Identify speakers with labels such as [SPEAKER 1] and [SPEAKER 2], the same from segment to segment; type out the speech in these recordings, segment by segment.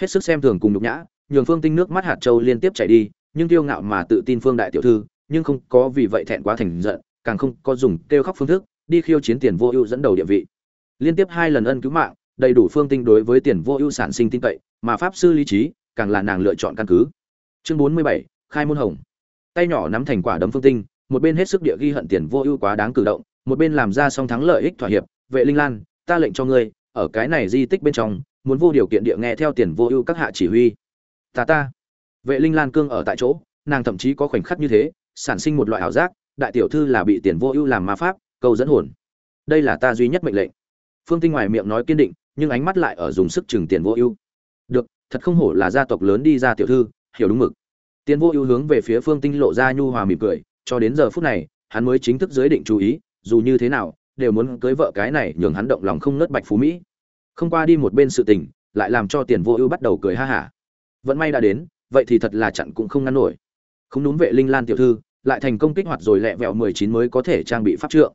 [SPEAKER 1] hết sức xem thường cùng nhục nhã, nhường phương tinh nước mắt hạt châu liên tiếp chảy đi, nhưng tiêu ngạo mà tự tin phương đại tiểu thư, nhưng không có vì vậy thẹn quá thành giận, càng không có dùng kêu khóc phương thức, đi khiêu chiến tiền vô ưu dẫn đầu địa vị. Liên tiếp hai lần ân cứu mạng, đầy đủ phương tinh đối với tiền vô ưu sản sinh tin cậy, mà pháp sư lý trí, càng là nàng lựa chọn căn cứ. Chương bốn mươi bảy, khai môn hồng. Tay nhỏ nắm thành quả đấm phương tinh, một bên hết sức địa ghi hận tiền vô ưu quá đáng cử động, một bên làm ra song thắng lợi ích thỏa hiệp. Vệ linh lan, ta lệnh cho ngươi, ở cái này di tích bên trong muốn vô điều kiện địa nghe theo tiền vô ưu các hạ chỉ huy. Ta ta. Vệ linh lan cương ở tại chỗ, nàng thậm chí có khoảnh khắc như thế, sản sinh một loại ảo giác, đại tiểu thư là bị tiền vô ưu làm ma pháp câu dẫn hồn. Đây là ta duy nhất mệnh lệnh. Phương tinh ngoài miệng nói kiên định, nhưng ánh mắt lại ở dùng sức chừng tiền vô ưu. Được, thật không hổ là gia tộc lớn đi ra tiểu thư, hiểu đúng mực. Tiền vô ưu hướng về phía phương tinh lộ ra nhu hòa mỉm cười, cho đến giờ phút này, hắn mới chính thức giới định chú ý, dù như thế nào, đều muốn cưới vợ cái này nhường hắn động lòng không nớt bạch phú mỹ không qua đi một bên sự tình, lại làm cho tiền vô ưu bắt đầu cười ha hả. Vẫn may đã đến, vậy thì thật là chặn cũng không ngăn nổi. Không đúng vệ linh lan tiểu thư, lại thành công kích hoạt rồi lẹ vẹo mười chín mới có thể trang bị pháp trượng.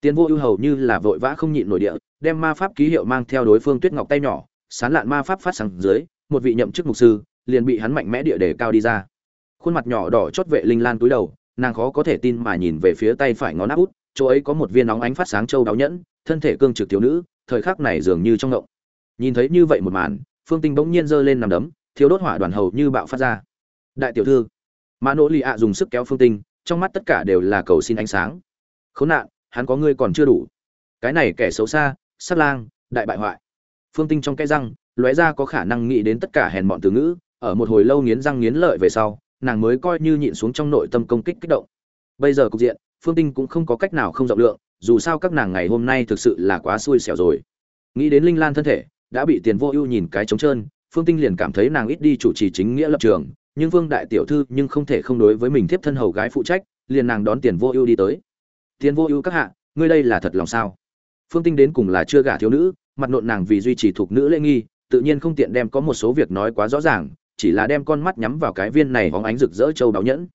[SPEAKER 1] Tiền vô ưu hầu như là vội vã không nhịn nổi địa, đem ma pháp ký hiệu mang theo đối phương tuyết ngọc tay nhỏ, sán lạn ma pháp phát sáng dưới, một vị nhậm chức mục sư, liền bị hắn mạnh mẽ địa đề cao đi ra. Khuôn mặt nhỏ đỏ chót vệ linh lan túi đầu, nàng khó có thể tin mà nhìn về phía tay phải ngón áp út, chỗ ấy có một viên nóng ánh phát sáng châu đáo nhẫn, thân thể cương trực thiếu nữ thời khắc này dường như trong ngộng. Nhìn thấy như vậy một màn, phương tinh bỗng nhiên giơ lên nằm đấm thiếu đốt hỏa đoàn hầu như bạo phát ra. Đại tiểu thư, mã nỗ lì ạ dùng sức kéo phương tinh, trong mắt tất cả đều là cầu xin ánh sáng. Khốn nạn, hắn có ngươi còn chưa đủ. Cái này kẻ xấu xa, sát lang, đại bại hoại. Phương tinh trong cái răng, lóe ra có khả năng nghĩ đến tất cả hèn mọn từ ngữ, ở một hồi lâu nghiến răng nghiến lợi về sau, nàng mới coi như nhịn xuống trong nội tâm công kích kích động. Bây giờ cục diện, phương tinh cũng không có cách nào không rộng lượng dù sao các nàng ngày hôm nay thực sự là quá xui xẻo rồi. Nghĩ đến linh lan thân thể, đã bị tiền vô ưu nhìn cái trống trơn, phương tinh liền cảm thấy nàng ít đi chủ trì chính nghĩa lập trường, nhưng vương đại tiểu thư nhưng không thể không đối với mình tiếp thân hầu gái phụ trách, liền nàng đón tiền vô ưu đi tới. Tiền vô ưu các hạ, ngươi đây là thật lòng sao? Phương tinh đến cùng là chưa gả thiếu nữ, mặt nộn nàng vì duy trì thuộc nữ lễ nghi, tự nhiên không tiện đem có một số việc nói quá rõ ràng, chỉ là đem con mắt nhắm vào cái viên này hóng ánh rực rỡ châu báo nhẫn.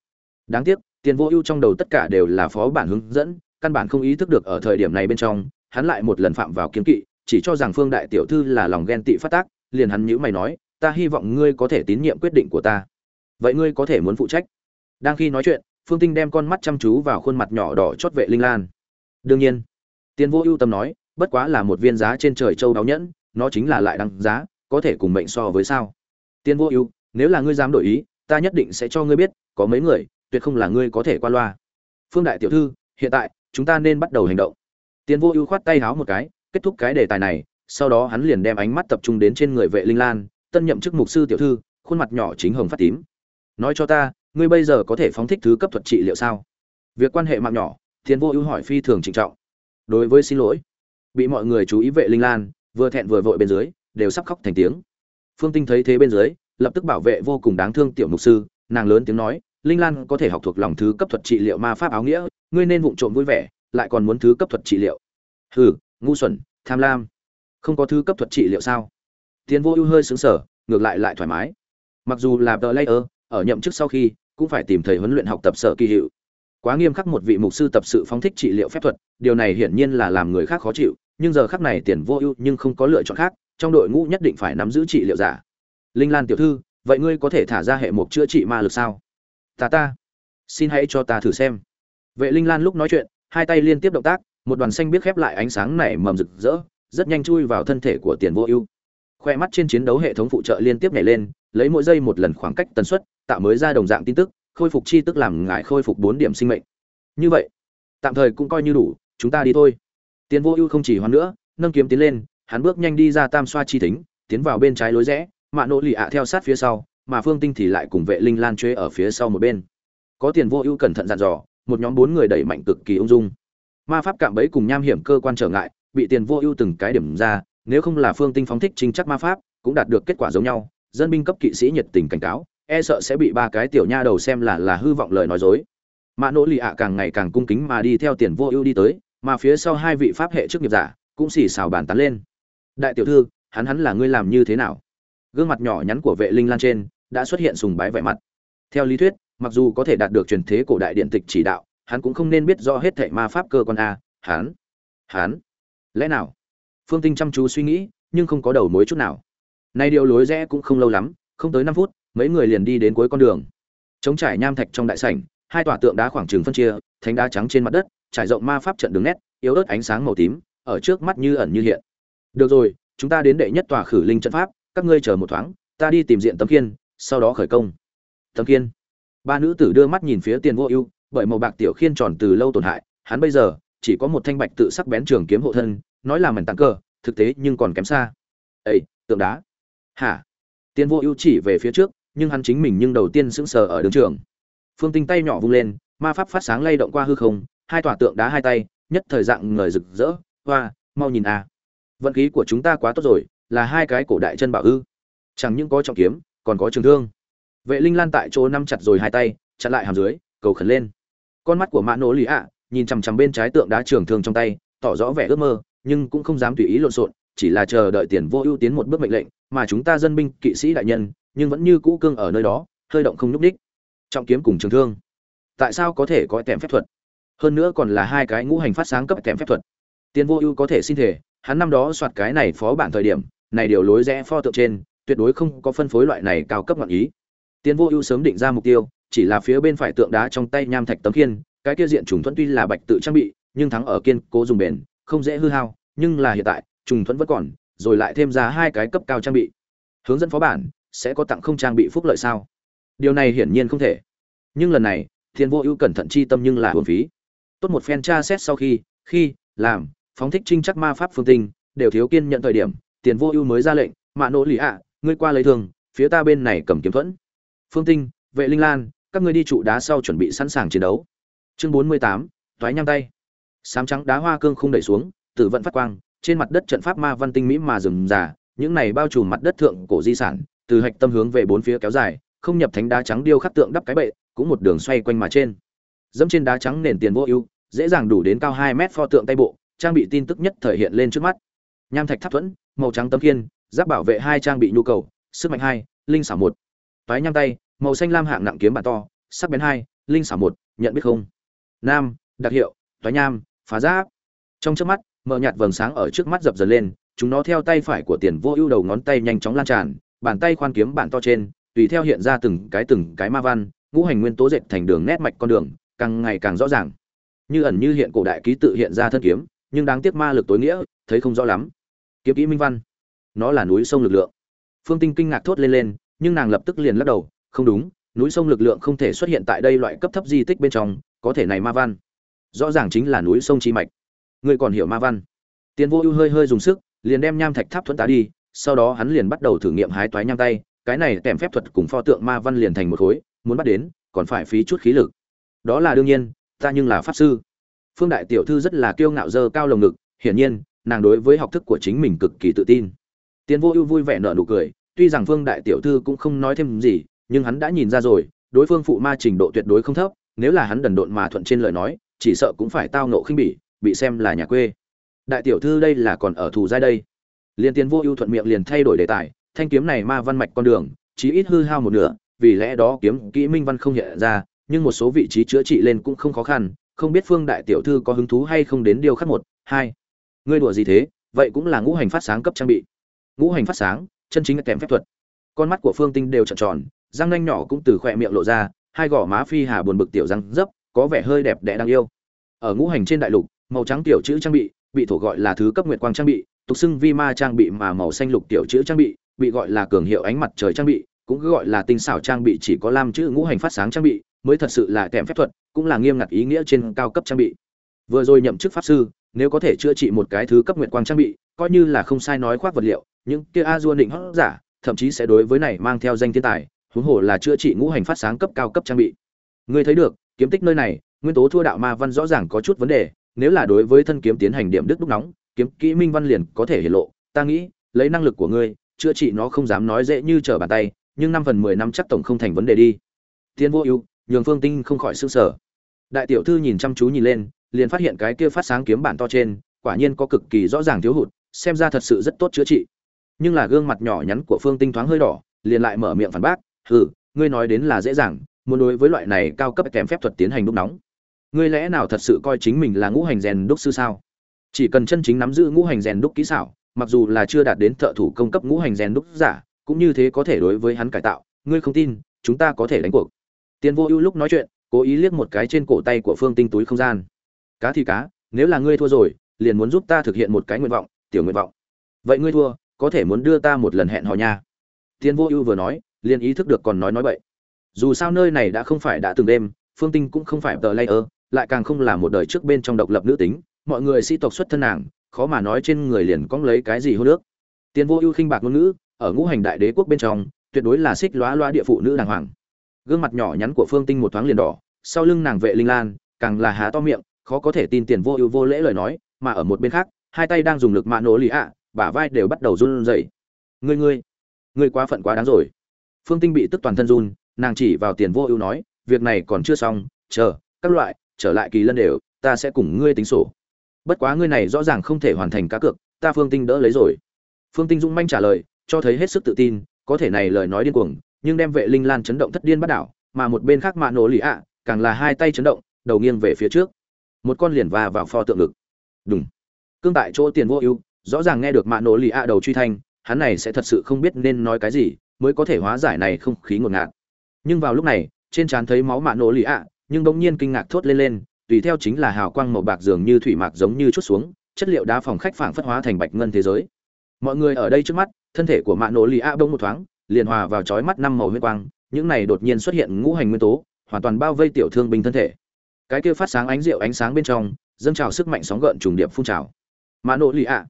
[SPEAKER 1] Đáng tiếc, tiền vô ưu trong đầu tất cả đều là phó bản hướng dẫn căn bản không ý thức được ở thời điểm này bên trong, hắn lại một lần phạm vào kiêng kỵ, chỉ cho rằng phương đại tiểu thư là lòng ghen tị phát tác, liền hắn nhíu mày nói, ta hy vọng ngươi có thể tín nhiệm quyết định của ta. Vậy ngươi có thể muốn phụ trách? Đang khi nói chuyện, phương tinh đem con mắt chăm chú vào khuôn mặt nhỏ đỏ chót vệ linh lan. Đương nhiên. Tiên vô ưu tâm nói, bất quá là một viên giá trên trời châu đáo nhẫn, nó chính là lại đăng giá, có thể cùng mệnh so với sao? Tiên vô ưu, nếu là ngươi dám đổi ý, ta nhất định sẽ cho ngươi biết, có mấy người, tuyệt không là ngươi có thể qua loa. Phương đại tiểu thư, hiện tại chúng ta nên bắt đầu hành động. Tiền vô ưu khoát tay háo một cái, kết thúc cái đề tài này, sau đó hắn liền đem ánh mắt tập trung đến trên người vệ linh lan, tân nhậm chức mục sư tiểu thư, khuôn mặt nhỏ chính hồng phát tím. Nói cho ta, ngươi bây giờ có thể phóng thích thứ cấp thuật trị liệu sao? Việc quan hệ mạng nhỏ tiền vô ưu hỏi phi thường trịnh trọng. Đối với xin lỗi, bị mọi người chú ý vệ linh lan, vừa thẹn vừa vội bên dưới, đều sắp khóc thành tiếng. Phương tinh thấy thế bên dưới, lập tức bảo vệ vô cùng đáng thương tiểu mục sư, nàng lớn tiếng nói, linh lan có thể học thuộc lòng thứ cấp thuật trị liệu ma pháp áo nghĩa ngươi nên vụng trộm vui vẻ, lại còn muốn thứ cấp thuật trị liệu. Hừ, ngu xuẩn, tham lam. Không có thứ cấp thuật trị liệu sao? Tiến vô ưu hơi xứng sở ngược lại lại thoải mái. Mặc dù là tờ layer, ở nhậm chức sau khi, cũng phải tìm thầy huấn luyện học tập sở kỳ hiệu. Quá nghiêm khắc một vị mục sư tập sự phóng thích trị liệu phép thuật, điều này hiển nhiên là làm người khác khó chịu, nhưng giờ khắc này tiền vô ưu nhưng không có lựa chọn khác, trong đội ngũ nhất định phải nắm giữ trị liệu giả. Linh lan tiểu thư, vậy ngươi có thể thả ra hệ mục chữa trị ma lực sao? Ta ta, xin hãy cho ta thử xem vệ linh lan lúc nói chuyện, hai tay liên tiếp động tác, một đoàn xanh biết khép lại ánh sáng nảy mầm rực rỡ, rất nhanh chui vào thân thể của tiền vô ưu. Khoe mắt trên chiến đấu hệ thống phụ trợ liên tiếp nhảy lên, lấy mỗi giây một lần khoảng cách tần suất, tạo mới ra đồng dạng tin tức, khôi phục chi tức làm ngại khôi phục bốn điểm sinh mệnh. Như vậy, tạm thời cũng coi như đủ, chúng ta đi thôi. Tiền vô ưu không chỉ hoan nữa, nâng kiếm tiến lên, hắn bước nhanh đi ra tam xoa chi thính, tiến vào bên trái lối rẽ Mã nỗ Lị ạ theo sát phía sau, mà phương tinh thì lại cùng vệ linh lan chế ở phía sau một bên. Có tiền vô ưu cẩn thận dặn dò một nhóm bốn người đẩy mạnh cực kỳ ung dung. Ma pháp cạm bẫy cùng nham hiểm cơ quan trở ngại, bị tiền vô ưu từng cái điểm ra, nếu không là phương tinh phóng thích chính chắc ma pháp, cũng đạt được kết quả giống nhau. Dân binh cấp kỵ sĩ nhiệt tình cảnh cáo e sợ sẽ bị ba cái tiểu nha đầu xem là là hư vọng lời nói dối. Mã nỗ lì ạ càng ngày càng cung kính mà đi theo tiền vô ưu đi tới, mà phía sau hai vị pháp hệ chức nghiệp giả cũng xì xào bàn tán lên. Đại tiểu thư, hắn hắn là ngươi làm như thế nào? Gương mặt nhỏ nhắn của vệ linh lan trên đã xuất hiện sùng bái vẻ mặt. Theo lý thuyết mặc dù có thể đạt được truyền thế cổ đại điện tịch chỉ đạo, hắn cũng không nên biết rõ hết thảy ma pháp cơ quan a, hắn hắn, lẽ nào? Phương tinh chăm chú suy nghĩ, nhưng không có đầu mối chút nào. Nay điều lối rẽ cũng không lâu lắm, không tới năm phút, mấy người liền đi đến cuối con đường. Chống trải nham thạch trong đại sảnh, hai tòa tượng đá khoảng trừng phân chia, thánh đá trắng trên mặt đất, trải rộng ma pháp trận đường nét, yếu ớt ánh sáng màu tím, ở trước mắt như ẩn như hiện. Được rồi, chúng ta đến đệ nhất tòa khử linh trận pháp, các ngươi chờ một thoáng, ta đi tìm diện tấm kiên sau đó khởi công. Tấm kiên ba nữ tử đưa mắt nhìn phía tiền vô ưu bởi màu bạc tiểu khiên tròn từ lâu tổn hại hắn bây giờ chỉ có một thanh bạch tự sắc bén trường kiếm hộ thân nói là mảnh tặng cơ, thực tế nhưng còn kém xa. Ây tượng đá. Hả? Tiền vô ưu chỉ về phía trước nhưng hắn chính mình nhưng đầu tiên sững sờ ở đường trường. Phương tinh tay nhỏ vung lên ma pháp phát sáng lay động qua hư không hai tòa tượng đá hai tay nhất thời dạng người rực rỡ hoa mau nhìn a. Vận khí của chúng ta quá tốt rồi là hai cái cổ đại chân bảo ư. Chẳng những có trọng kiếm còn có trường thương vệ linh lan tại chỗ nắm chặt rồi hai tay, chặn lại hàm dưới, cầu khẩn lên. Con mắt của mã nỗ lì ạ, nhìn chằm chằm bên trái tượng đá trường thương trong tay, tỏ rõ vẻ ước mơ, nhưng cũng không dám tùy ý lộn xộn, chỉ là chờ đợi tiền vô ưu tiến một bước mệnh lệnh, mà chúng ta dân binh, kỵ sĩ đại nhân, nhưng vẫn như cũ cương ở nơi đó, hơi động không nhúc đích trọng kiếm cùng trường thương. Tại sao có thể có tèm phép thuật? Hơn nữa còn là hai cái ngũ hành phát sáng cấp tèm phép thuật. Tiền vô ưu có thể xin thể, hắn năm đó soạt cái này phó bản thời điểm, này điều lối rẽ pho tượng trên, tuyệt đối không có phân phối loại này cao cấp ngọn ý. Tiên vô ưu sớm định ra mục tiêu, chỉ là phía bên phải tượng đá trong tay nham thạch tấm khiên, cái kia diện trùng thuẫn tuy là bạch tự trang bị, nhưng thắng ở kiên cố dùng bền, không dễ hư hao, nhưng là hiện tại, trùng thuẫn vẫn còn, rồi lại thêm ra hai cái cấp cao trang bị. Hướng dẫn phó bản, sẽ có tặng không trang bị phúc lợi sao? Điều này hiển nhiên không thể. Nhưng lần này thiên vô ưu cẩn thận chi tâm nhưng là hồn phí. Tốt một phen tra xét sau khi khi, làm, phóng thích trinh chắc ma pháp phương tinh, đều thiếu kiên nhận thời điểm tiền vô ưu mới ra lệnh, mạ nỗ lì ạ, ngươi qua lấy thường, phía ta bên này cầm kiếm thuẫn phương tinh, vệ linh lan, các ngươi đi trụ đá sau chuẩn bị sẵn sàng chiến đấu. Chương bốn mươi tám, toái nhang tay. Sám trắng đá hoa cương không đẩy xuống, tử vận phát quang, trên mặt đất trận pháp ma văn tinh mỹ mà rừng già, những này bao trùm mặt đất thượng cổ di sản, từ hạch tâm hướng về bốn phía kéo dài, không nhập thánh đá trắng điêu khắc tượng đắp cái bệ, cũng một đường xoay quanh mà trên. Dẫm trên đá trắng nền tiền vô ưu, dễ dàng đủ đến cao hai mét pho tượng tay bộ, trang bị tin tức nhất thời hiện lên trước mắt. Nham thạch tháp thuẫn, màu trắng tấm kiên giáp bảo vệ hai trang bị nhu cầu, sức mạnh hai, linh xảo một toái nham tay, màu xanh lam hạng nặng kiếm bản to, sắc bén hai, linh xảo một, nhận biết không? Nam, đặc hiệu, toái nham, phá giáp. Trong trước mắt, mờ nhạt vầng sáng ở trước mắt dập dần lên, chúng nó theo tay phải của tiền vô ưu đầu ngón tay nhanh chóng lan tràn, bàn tay khoan kiếm bản to trên, tùy theo hiện ra từng cái từng cái ma văn, ngũ hành nguyên tố dệt thành đường nét mạch con đường, càng ngày càng rõ ràng. Như ẩn như hiện cổ đại ký tự hiện ra thân kiếm, nhưng đáng tiếc ma lực tối nghĩa, thấy không rõ lắm. Kiếm kỹ minh văn. Nó là núi sông lực lượng. Phương tinh kinh ngạc thốt lên lên nhưng nàng lập tức liền lắc đầu, không đúng, núi sông lực lượng không thể xuất hiện tại đây loại cấp thấp di tích bên trong, có thể này ma văn. Rõ ràng chính là núi sông chi mạch. Ngươi còn hiểu ma văn? Tiền vô ưu hơi hơi dùng sức, liền đem nham thạch tháp thuẫn tá đi, sau đó hắn liền bắt đầu thử nghiệm hái toái nham tay, cái này kèm phép thuật cùng pho tượng ma văn liền thành một khối, muốn bắt đến, còn phải phí chút khí lực. Đó là đương nhiên, ta nhưng là pháp sư. Phương đại tiểu thư rất là kiêu ngạo dơ cao lồng ngực, hiển nhiên, nàng đối với học thức của chính mình cực kỳ tự tin. Tiến vô ưu vui vẻ nở nụ cười tuy rằng vương đại tiểu thư cũng không nói thêm gì, nhưng hắn đã nhìn ra rồi, đối phương phụ ma trình độ tuyệt đối không thấp, nếu là hắn đần độn mà thuận trên lời nói, chỉ sợ cũng phải tao nộ khinh bỉ, bị xem là nhà quê. Đại tiểu thư đây là còn ở thủ giai đây. Liên tiên vô ưu thuận miệng liền thay đổi đề tài, thanh kiếm này ma văn mạch con đường, chí ít hư hao một nửa, vì lẽ đó kiếm kỹ minh văn không hiện ra, nhưng một số vị trí chữa trị lên cũng không khó khăn, không biết phương đại tiểu thư có hứng thú hay không đến điều khắc một, hai. Ngươi đùa gì thế? Vậy cũng là ngũ hành phát sáng cấp trang bị. Ngũ hành phát sáng chân chính là kèm phép thuật. Con mắt của phương tinh đều trợn tròn, răng nanh nhỏ cũng từ khỏe miệng lộ ra, hai gò má phi hà buồn bực tiểu răng dấp, có vẻ hơi đẹp đẽ đáng yêu. Ở ngũ hành trên đại lục, màu trắng tiểu chữ trang bị bị thổ gọi là thứ cấp nguyệt quang trang bị, tục xưng vi ma trang bị mà màu xanh lục tiểu chữ trang bị bị gọi là cường hiệu ánh mặt trời trang bị, cũng cứ gọi là tinh xảo trang bị chỉ có lam chữ ngũ hành phát sáng trang bị, mới thật sự là kèm phép thuật, cũng là nghiêm ngặt ý nghĩa trên cao cấp trang bị. Vừa rồi nhậm chức pháp sư nếu có thể chữa trị một cái thứ cấp nguyệt quang trang bị, coi như là không sai nói khoác vật liệu, những kia a dua định hót giả, thậm chí sẽ đối với này mang theo danh thiên tài, huống hồ là chữa trị ngũ hành phát sáng cấp cao cấp trang bị. Người thấy được, kiếm tích nơi này, nguyên tố thua đạo ma văn rõ ràng có chút vấn đề, nếu là đối với thân kiếm tiến hành điểm đức đúc nóng, kiếm kỹ minh văn liền có thể hiện lộ, ta nghĩ, lấy năng lực của ngươi, chữa trị nó không dám nói dễ như trở bàn tay, nhưng năm phần mười năm chắc tổng không thành vấn đề đi. Tiên vô ưu, nhường phương tinh không khỏi sưng sở. Đại tiểu thư nhìn chăm chú nhìn lên liền phát hiện cái kia phát sáng kiếm bản to trên, quả nhiên có cực kỳ rõ ràng thiếu hụt, xem ra thật sự rất tốt chữa trị. Nhưng là gương mặt nhỏ nhắn của phương tinh thoáng hơi đỏ, liền lại mở miệng phản bác, hừ, ngươi nói đến là dễ dàng, muốn đối với loại này cao cấp kèm phép thuật tiến hành đúc nóng. Ngươi lẽ nào thật sự coi chính mình là ngũ hành rèn đúc sư sao? Chỉ cần chân chính nắm giữ ngũ hành rèn đúc kỹ xảo, mặc dù là chưa đạt đến thợ thủ công cấp ngũ hành rèn đúc giả, cũng như thế có thể đối với hắn cải tạo, ngươi không tin, chúng ta có thể đánh cuộc. Tiền vô ưu lúc nói chuyện, cố ý liếc một cái trên cổ tay của phương tinh túi không gian cá thì cá, nếu là ngươi thua rồi, liền muốn giúp ta thực hiện một cái nguyện vọng, tiểu nguyện vọng. Vậy ngươi thua, có thể muốn đưa ta một lần hẹn hò nha. Tiền vô ưu vừa nói, liền ý thức được còn nói nói vậy dù sao nơi này đã không phải đã từng đêm, phương tinh cũng không phải tờ layer, lại càng không là một đời trước bên trong độc lập nữ tính, mọi người sĩ tộc xuất thân nàng, khó mà nói trên người liền cóng lấy cái gì hô nước. Tiền vô ưu khinh bạc ngôn ngữ, ở ngũ hành đại đế quốc bên trong, tuyệt đối là xích lóa loa địa phụ nữ đàng hoàng. Gương mặt nhỏ nhắn của phương tinh một thoáng liền đỏ, sau lưng nàng vệ linh lan, càng là há to miệng khó có thể tin tiền vô ưu vô lễ lời nói, mà ở một bên khác, hai tay đang dùng lực mạ nổ lì ạ, bả vai đều bắt đầu run rẩy. Ngươi ngươi ngươi quá phận quá đáng rồi. Phương tinh bị tức toàn thân run, nàng chỉ vào tiền vô ưu nói, việc này còn chưa xong, chờ, các loại, trở lại kỳ lân đều, ta sẽ cùng ngươi tính sổ. Bất quá ngươi này rõ ràng không thể hoàn thành cá cược, ta phương tinh đỡ lấy rồi. Phương tinh dũng manh trả lời, cho thấy hết sức tự tin, có thể này lời nói điên cuồng, nhưng đem vệ linh lan chấn động thất điên bắt đảo, mà một bên khác mạ nổ lì ạ, càng là hai tay chấn động, đầu nghiêng về phía trước một con liền va vào pho tượng ngực. Đúng cương tại chỗ tiền vô ưu, rõ ràng nghe được mạ nổ lì ạ đầu truy thanh, hắn này sẽ thật sự không biết nên nói cái gì, mới có thể hóa giải này không khí ngột ngạt. Nhưng vào lúc này, trên trán thấy máu mạ nổ lì ạ nhưng bỗng nhiên kinh ngạc thốt lên lên, tùy theo chính là hào quang màu bạc dường như thủy mạc giống như chút xuống, chất liệu đá phòng khách phảng phất hóa thành bạch ngân thế giới. Mọi người ở đây trước mắt, thân thể của mạ nổ lì ạ bỗng một thoáng, liền hòa vào chói mắt năm màu huyết quang, những này đột nhiên xuất hiện ngũ hành nguyên tố, hoàn toàn bao vây tiểu thương binh thân thể cái kia phát sáng ánh rượu ánh sáng bên trong, dâng trào sức mạnh sóng gợn trùng điệp phun trào. Mã nỗ lì ạ.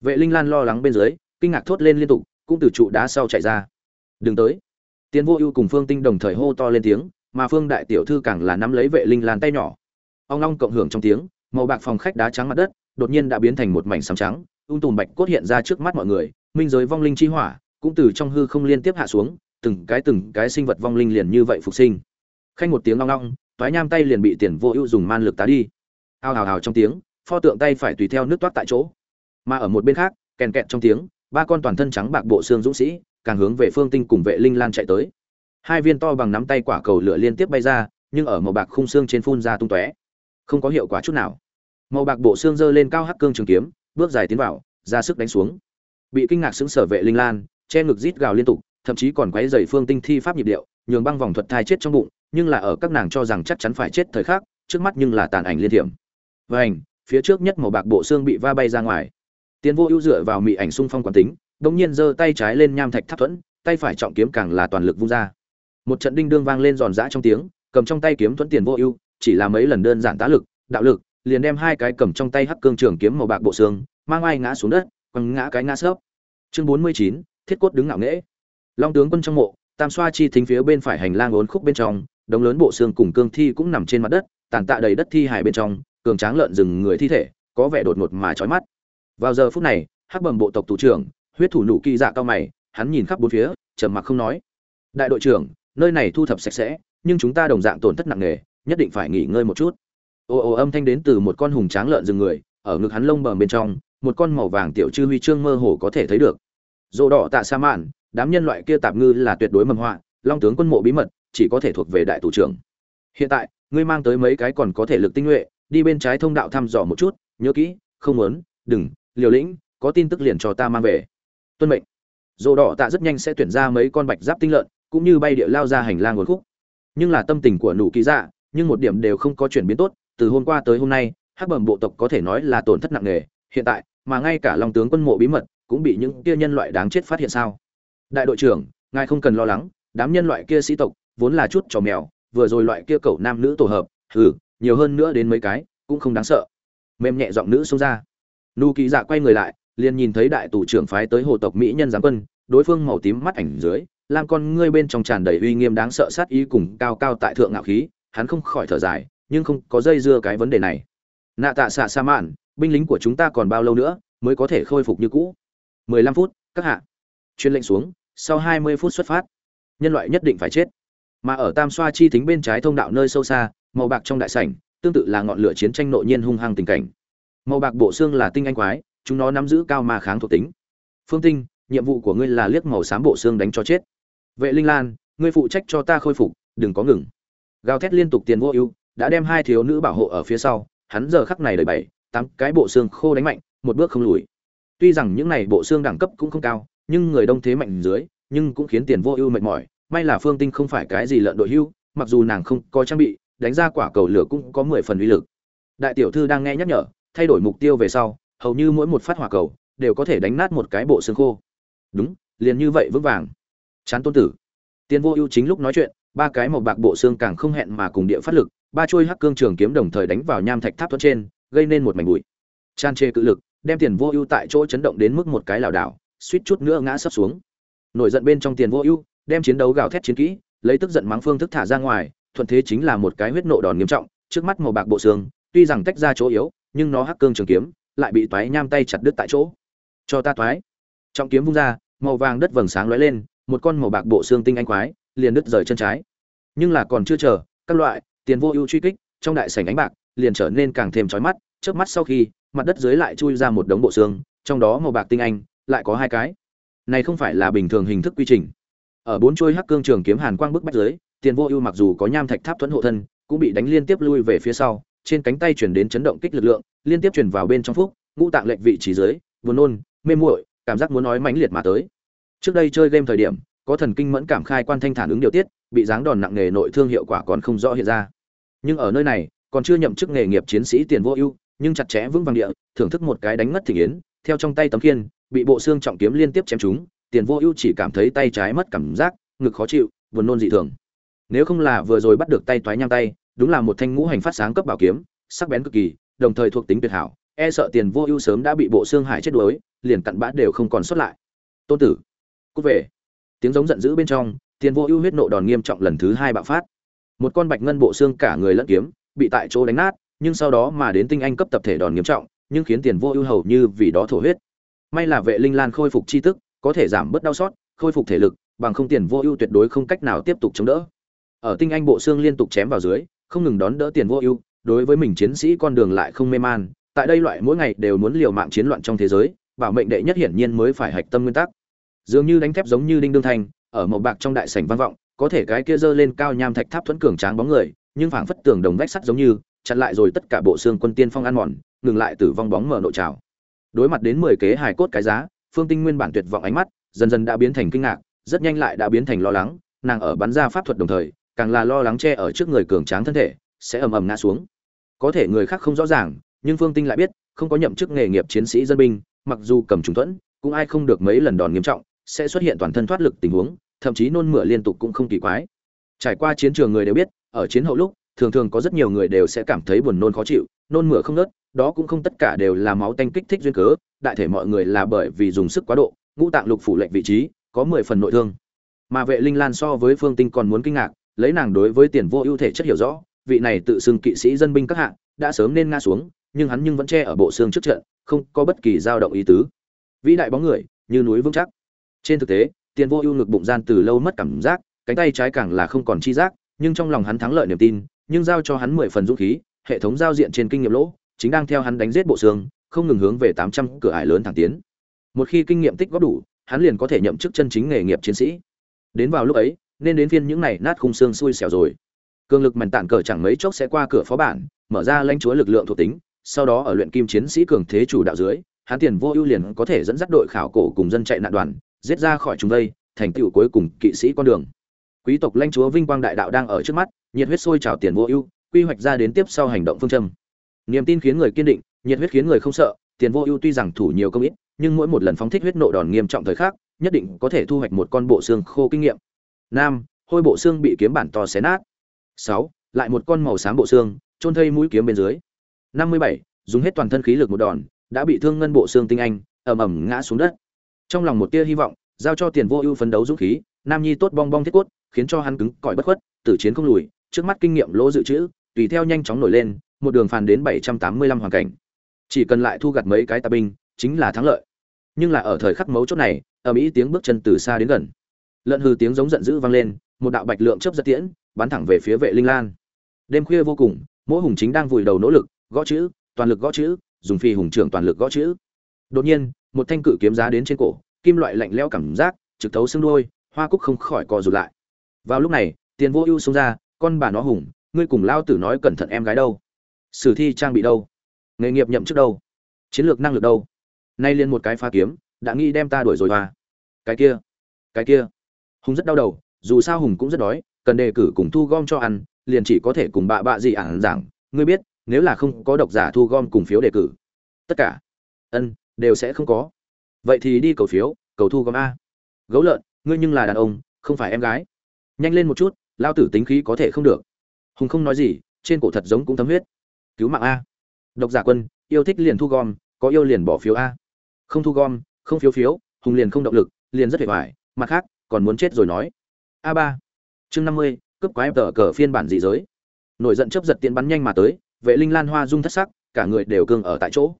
[SPEAKER 1] Vệ linh lan lo lắng bên dưới, kinh ngạc thốt lên liên tục, cũng từ trụ đá sau chạy ra. Đừng tới. Tiến vô ưu cùng phương tinh đồng thời hô to lên tiếng, mà phương đại tiểu thư càng là nắm lấy vệ linh lan tay nhỏ. Ông long cộng hưởng trong tiếng, màu bạc phòng khách đá trắng mặt đất, đột nhiên đã biến thành một mảnh sám trắng, ung tùm bạch cốt hiện ra trước mắt mọi người, minh giới vong linh chi hỏa, cũng từ trong hư không liên tiếp hạ xuống, từng cái từng cái sinh vật vong linh liền như vậy phục sinh. Khanh một tiếng long long toái nham tay liền bị tiền vô ưu dùng man lực tá đi. Ao hào hào trong tiếng, pho tượng tay phải tùy theo nước toát tại chỗ. Mà ở một bên khác, kèn kẹt trong tiếng, ba con toàn thân trắng bạc bộ xương dũng sĩ, càng hướng về phương tinh cùng vệ linh lan chạy tới. Hai viên to bằng nắm tay quả cầu lửa liên tiếp bay ra, nhưng ở màu bạc khung xương trên phun ra tung tóe. Không có hiệu quả chút nào. Màu bạc bộ xương giơ lên cao hắc cương trường kiếm, bước dài tiến vào, ra sức đánh xuống. Bị kinh ngạc xứng sở vệ linh lan, che ngực rít gào liên tục, thậm chí còn quấy dày phương tinh thi pháp nhịp điệu, nhường băng vòng thuật thai chết trong bụng nhưng là ở các nàng cho rằng chắc chắn phải chết thời khắc, trước mắt nhưng là tàn ảnh liên thiểm. Ảnh phía trước nhất màu bạc bộ xương bị va bay ra ngoài. Tiến vô ưu dựa vào mị ảnh xung phong quán tính đống nhiên giơ tay trái lên nham thạch tháp thuẫn, tay phải trọng kiếm càng là toàn lực vung ra. Một trận đinh đương vang lên giòn giã trong tiếng, cầm trong tay kiếm thuẫn tiền vô ưu, chỉ là mấy lần đơn giản tá lực, đạo lực, liền đem hai cái cầm trong tay hắc cương trường kiếm màu bạc bộ xương, mang ai ngã xuống đất, quăng ngã cái ngã sấp chương bốn mươi chín, thiết cốt đứng ngạo nghễ. Long tướng quân trong mộ, tam xoa chi thính phía bên phải hành lang ốn khúc bên trong đống lớn bộ xương cùng cương thi cũng nằm trên mặt đất, tàn tạ đầy đất thi hài bên trong, cường tráng lợn rừng người thi thể, có vẻ đột ngột mà chói mắt. Vào giờ phút này, hắc bầm bộ tộc thủ trưởng, huyết thủ nụ kỳ dạ cao mày, hắn nhìn khắp bốn phía, trầm mặc không nói. Đại đội trưởng, nơi này thu thập sạch sẽ, nhưng chúng ta đồng dạng tổn thất nặng nề, nhất định phải nghỉ ngơi một chút. Ồ ồ âm thanh đến từ một con hùng tráng lợn rừng người, ở ngực hắn lông bờm bên trong, một con màu vàng tiểu chư huy chương mơ hồ có thể thấy được. Dỗ đỏ tạ sa mạn, đám nhân loại kia tạp ngư là tuyệt đối mầm họa, long tướng quân mộ bí mật chỉ có thể thuộc về đại thủ trưởng. Hiện tại, ngươi mang tới mấy cái còn có thể lực tinh nhuệ, đi bên trái thông đạo thăm dò một chút, nhớ kỹ, không muốn, đừng, liều lĩnh, có tin tức liền cho ta mang về. Tuân mệnh. Dỗ đỏ tạ rất nhanh sẽ tuyển ra mấy con bạch giáp tinh lợn, cũng như bay địa lao ra hành lang nguồn khúc. Nhưng là tâm tình của nụ ký dạ nhưng một điểm đều không có chuyển biến tốt, từ hôm qua tới hôm nay, hắc bẩm bộ tộc có thể nói là tổn thất nặng nề, hiện tại, mà ngay cả long tướng quân mộ bí mật, cũng bị những kia nhân loại đáng chết phát hiện sao? Đại đội trưởng, ngài không cần lo lắng, đám nhân loại kia sĩ tộc vốn là chút trò mèo, vừa rồi loại kia cậu nam nữ tổ hợp, hừ, nhiều hơn nữa đến mấy cái, cũng không đáng sợ. Mềm nhẹ giọng nữ xông ra. Nu kỳ dạ quay người lại, liền nhìn thấy đại tù trưởng phái tới hồ tộc mỹ nhân giáng quân, đối phương màu tím mắt ảnh dưới, lam con ngươi bên trong tràn đầy uy nghiêm đáng sợ sát ý cùng cao cao tại thượng ngạo khí, hắn không khỏi thở dài, nhưng không có dây dưa cái vấn đề này. Nạ tạ xạ sa mạn, binh lính của chúng ta còn bao lâu nữa mới có thể khôi phục như cũ? 15 phút, các hạ. Chuyên lệnh xuống, sau 20 phút xuất phát. Nhân loại nhất định phải chết mà ở tam xoa chi thính bên trái thông đạo nơi sâu xa, màu bạc trong đại sảnh, tương tự là ngọn lửa chiến tranh nội nhiên hung hăng tình cảnh. Màu bạc bộ xương là tinh anh quái, chúng nó nắm giữ cao ma kháng thuộc tính. Phương tinh, nhiệm vụ của ngươi là liếc màu xám bộ xương đánh cho chết. Vệ linh lan, ngươi phụ trách cho ta khôi phục, đừng có ngừng. Gào thét liên tục tiền vô ưu, đã đem hai thiếu nữ bảo hộ ở phía sau, hắn giờ khắc này đời bảy, tám cái bộ xương khô đánh mạnh, một bước không lùi. Tuy rằng những này bộ xương đẳng cấp cũng không cao, nhưng người đông thế mạnh dưới, nhưng cũng khiến tiền vô ưu mệt mỏi may là phương tinh không phải cái gì lợn đội hưu, mặc dù nàng không có trang bị, đánh ra quả cầu lửa cũng có mười phần uy lực. Đại tiểu thư đang nghe nhắc nhở, thay đổi mục tiêu về sau, hầu như mỗi một phát hỏa cầu đều có thể đánh nát một cái bộ xương khô. Đúng, liền như vậy vững vàng. Chán tôn tử. Tiền vô ưu chính lúc nói chuyện, ba cái màu bạc bộ xương càng không hẹn mà cùng địa phát lực, ba chuôi hắc cương trường kiếm đồng thời đánh vào nham thạch tháp thuẫn trên, gây nên một mảnh bụi. Tràn trề cự lực, đem tiền vô ưu tại chỗ chấn động đến mức một cái lảo đảo, suýt chút nữa ngã sấp xuống. Nổi giận bên trong tiền vô ưu đem chiến đấu gào thét chiến kỹ, lấy tức giận mắng phương thức thả ra ngoài, thuận thế chính là một cái huyết nộ đòn nghiêm trọng, trước mắt màu bạc bộ xương, tuy rằng tách ra chỗ yếu, nhưng nó hắc cương trường kiếm lại bị toái nham tay chặt đứt tại chỗ. Cho ta toái. Trọng kiếm vung ra, màu vàng đất vầng sáng lóe lên, một con màu bạc bộ xương tinh anh quái liền đứt rời chân trái. Nhưng là còn chưa chờ, các loại tiền vô ưu truy kích, trong đại sảnh ánh bạc liền trở nên càng thêm chói mắt trước mắt sau khi, mặt đất dưới lại chui ra một đống bộ xương, trong đó màu bạc tinh anh lại có hai cái. Này không phải là bình thường hình thức quy trình ở bốn chuôi hắc cương trường kiếm hàn quang bức bách dưới, tiền vô ưu mặc dù có nham thạch tháp thuẫn hộ thân, cũng bị đánh liên tiếp lui về phía sau, trên cánh tay chuyển đến chấn động kích lực lượng, liên tiếp chuyển vào bên trong phúc, ngũ tạng lệnh vị trí dưới, buồn nôn, mê muội, cảm giác muốn nói mãnh liệt mà tới. Trước đây chơi game thời điểm, có thần kinh mẫn cảm khai quan thanh thản ứng điều tiết, bị giáng đòn nặng nghề nội thương hiệu quả còn không rõ hiện ra. Nhưng ở nơi này, còn chưa nhậm chức nghề nghiệp chiến sĩ tiền vô ưu, nhưng chặt chẽ vững vàng địa, thưởng thức một cái đánh ngất thị yến, theo trong tay tấm khiên, bị bộ xương trọng kiếm liên tiếp chém trúng tiền vô ưu chỉ cảm thấy tay trái mất cảm giác, ngực khó chịu, buồn nôn dị thường. Nếu không là vừa rồi bắt được tay toái nhang tay, đúng là một thanh ngũ hành phát sáng cấp bảo kiếm, sắc bén cực kỳ, đồng thời thuộc tính tuyệt hảo e sợ tiền vô ưu sớm đã bị bộ xương hải chết đuối, liền cặn bã đều không còn xuất lại. Tôn tử, cút về. Tiếng giống giận dữ bên trong, tiền vô ưu huyết nộ đòn nghiêm trọng lần thứ hai bạo phát. Một con bạch ngân bộ xương cả người lẫn kiếm, bị tại chỗ đánh nát, nhưng sau đó mà đến tinh anh cấp tập thể đòn nghiêm trọng, nhưng khiến tiền vô ưu hầu như vì đó thổ huyết. May là vệ linh lan khôi phục chi tức có thể giảm bớt đau sót, khôi phục thể lực bằng không tiền vô ưu tuyệt đối không cách nào tiếp tục chống đỡ. Ở tinh anh bộ xương liên tục chém vào dưới không ngừng đón đỡ tiền vô ưu đối với mình chiến sĩ con đường lại không mê man tại đây loại mỗi ngày đều muốn liều mạng chiến loạn trong thế giới bảo mệnh đệ nhất hiển nhiên mới phải hạch tâm nguyên tắc. Dường như đánh thép giống như đinh đương thành, ở màu bạc trong đại sảnh vang vọng có thể cái kia dơ lên cao nham thạch tháp thuẫn cường tráng bóng người nhưng phảng phất tường đồng vách sắt giống như chặn lại rồi tất cả bộ xương quân tiên phong ăn mòn ngừng lại tử vong bóng mở nội trào. Đối mặt đến mười kế hài cốt cái giá phương tinh nguyên bản tuyệt vọng ánh mắt dần dần đã biến thành kinh ngạc, rất nhanh lại đã biến thành lo lắng, nàng ở bắn ra pháp thuật đồng thời, càng là lo lắng che ở trước người cường tráng thân thể, sẽ ầm ầm ngã xuống. Có thể người khác không rõ ràng, nhưng phương tinh lại biết, không có nhậm chức nghề nghiệp chiến sĩ dân binh, mặc dù cầm trùng thuẫn, cũng ai không được mấy lần đòn nghiêm trọng, sẽ xuất hiện toàn thân thoát lực tình huống, thậm chí nôn mửa liên tục cũng không kỳ quái. Trải qua chiến trường người đều biết, ở chiến hậu lúc, thường thường có rất nhiều người đều sẽ cảm thấy buồn nôn khó chịu nôn mửa không nớt, đó cũng không tất cả đều là máu tanh kích thích duyên cớ, đại thể mọi người là bởi vì dùng sức quá độ, ngũ tạng lục phủ lệnh vị trí, có mười phần nội thương. Mà vệ linh lan so với phương tinh còn muốn kinh ngạc, lấy nàng đối với tiền vô ưu thể chất hiểu rõ, vị này tự xưng kỵ sĩ dân binh các hạng, đã sớm nên ngã xuống, nhưng hắn nhưng vẫn che ở bộ xương trước trận, không có bất kỳ dao động ý tứ. Vĩ đại bóng người, như núi vững chắc. Trên thực tế, tiền vô ưu ngực bụng gian từ lâu mất cảm giác, cánh tay trái càng là không còn chi giác, nhưng trong lòng hắn thắng lợi niềm tin, nhưng giao cho hắn mười phần dũng khí hệ thống giao diện trên kinh nghiệm lỗ, chính đang theo hắn đánh giết bộ xương, không ngừng hướng về tám trăm cửa ải lớn thẳng tiến. Một khi kinh nghiệm tích góp đủ, hắn liền có thể nhậm chức chân chính nghề nghiệp chiến sĩ. Đến vào lúc ấy, nên đến phiên những này nát khung xương xui xẻo rồi. Cường lực mảnh tản cờ chẳng mấy chốc sẽ qua cửa phó bản, mở ra lãnh chúa lực lượng thuộc tính, sau đó ở luyện kim chiến sĩ cường thế chủ đạo dưới, hắn tiền vô ưu liền có thể dẫn dắt đội khảo cổ cùng dân chạy nạn đoàn, giết ra khỏi chúng đây, thành tựu cuối cùng kỵ sĩ con đường. Quý tộc lãnh chúa vinh quang đại đạo đang ở trước mắt, nhiệt huyết sôi trào tiền vô ưu quy hoạch ra đến tiếp sau hành động phương châm. Niềm tin khiến người kiên định, nhiệt huyết khiến người không sợ, tiền vô ưu tuy rằng thủ nhiều công ít, nhưng mỗi một lần phóng thích huyết nộ đòn nghiêm trọng thời khắc, nhất định có thể thu hoạch một con bộ xương khô kinh nghiệm. Nam, hôi bộ xương bị kiếm bản to xé nát. Sáu, lại một con màu xám bộ xương trôn thây mũi kiếm bên dưới. Năm mươi bảy, dùng hết toàn thân khí lực một đòn, đã bị thương ngân bộ xương tinh anh, ầm ầm ngã xuống đất. Trong lòng một tia hy vọng, giao cho tiền vô ưu phấn đấu dũng khí, nam nhi tốt bong bong thiết cốt, khiến cho hắn cứng cỏi bất khuất, tử chiến không lùi, trước mắt kinh nghiệm lỗ dự trữ tùy theo nhanh chóng nổi lên một đường phàn đến bảy trăm tám mươi lăm hoàn cảnh. Chỉ cần lại thu gặt mấy cái tà binh chính là thắng lợi. Nhưng là ở thời khắc mấu chốt này ầm ĩ tiếng bước chân từ xa đến gần. Lợn hư tiếng giống giận dữ vang lên một đạo bạch lượng chớp giật tiễn bắn thẳng về phía vệ linh lan. Đêm khuya vô cùng mỗi hùng chính đang vùi đầu nỗ lực gõ chữ toàn lực gõ chữ dùng phi hùng trưởng toàn lực gõ chữ. Đột nhiên một thanh cự kiếm giá đến trên cổ kim loại lạnh lẽo cảm giác trực thấu xương đuôi, hoa cúc không khỏi co rụt lại. Vào lúc này tiền vô ưu xông ra con bà nó hùng ngươi cùng lao tử nói cẩn thận em gái đâu? Sử thi trang bị đâu? Nghề nghiệp nhậm chức đâu? Chiến lược năng lực đâu? Nay liền một cái pha kiếm, đã nghĩ đem ta đuổi rồi hoa cái kia cái kia. Hùng rất đau đầu, dù sao hùng cũng rất đói, cần đề cử cùng thu gom cho ăn, liền chỉ có thể cùng bạ bạ gì ản giảng. Ngươi biết, nếu là không có độc giả thu gom cùng phiếu đề cử, tất cả, ân, đều sẽ không có. Vậy thì đi cầu phiếu, cầu thu gom a. Gấu lợn, ngươi nhưng là đàn ông, không phải em gái. Nhanh lên một chút, lao tử tính khí có thể không được hùng không nói gì, trên cổ thật giống cũng thấm huyết. Cứu mạng a. Độc giả quân, yêu thích liền thu gom, có yêu liền bỏ phiếu a. Không thu gom, không phiếu phiếu, hùng liền không động lực, liền rất hề hoài, mặt khác, còn muốn chết rồi nói. A ba. Chương năm mươi, cướp quái tờ cờ phiên bản dị giới. Nổi giận chấp giật tiến bắn nhanh mà tới, vệ linh lan hoa rung thất sắc, cả người đều cương ở tại chỗ.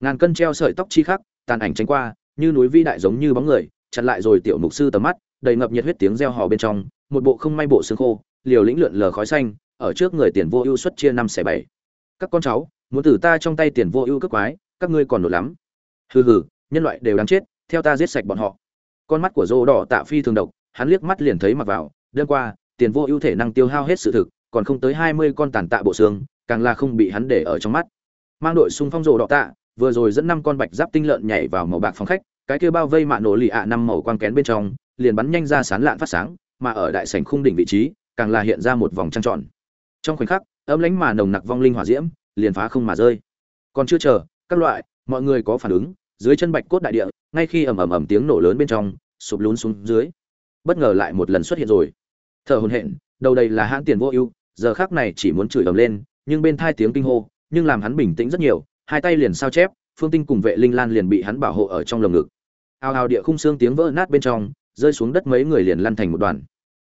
[SPEAKER 1] Ngàn cân treo sợi tóc chi khắc, tàn ảnh tránh qua, như núi vĩ đại giống như bóng người, chặn lại rồi tiểu mục sư tầm mắt, đầy ngập nhiệt huyết tiếng reo hò bên trong, một bộ không may bộ xương khô, liều lĩnh lượn lờ khói xanh ở trước người tiền vô ưu xuất chia năm xẻ bảy. Các con cháu, muốn từ ta trong tay tiền vô ưu cướp quái, các ngươi còn nổi lắm. Hừ hừ, nhân loại đều đáng chết, theo ta giết sạch bọn họ. Con mắt của rô đỏ tạ phi thường độc, hắn liếc mắt liền thấy mặc vào đơn qua, tiền vô ưu thể năng tiêu hao hết sự thực, còn không tới hai mươi con tàn tạ bộ xương, càng là không bị hắn để ở trong mắt. Mang đội xung phong rồ đỏ tạ, vừa rồi dẫn năm con bạch giáp tinh lợn nhảy vào màu bạc phòng khách, cái kia bao vây mạ nổ lì ạ năm màu quang kén bên trong, liền bắn nhanh ra sán lạn phát sáng, mà ở đại sảnh khung đỉnh vị trí, càng là hiện ra một vòng trăng tròn trong khoảnh khắc, ấm lánh mà nồng nặc vong linh hỏa diễm liền phá không mà rơi. Còn chưa chờ, các loại, mọi người có phản ứng, dưới chân bạch cốt đại địa, ngay khi ầm ầm ầm tiếng nổ lớn bên trong, sụp lún xuống dưới. Bất ngờ lại một lần xuất hiện rồi. Thở hồn hện đầu đây là hãng tiền vô ưu, giờ khác này chỉ muốn chửi ầm lên, nhưng bên thai tiếng kinh hô, nhưng làm hắn bình tĩnh rất nhiều, hai tay liền sao chép, phương tinh cùng vệ linh lan liền bị hắn bảo hộ ở trong lồng ngực. Ao ao địa khung xương tiếng vỡ nát bên trong, rơi xuống đất mấy người liền lăn thành một đoàn.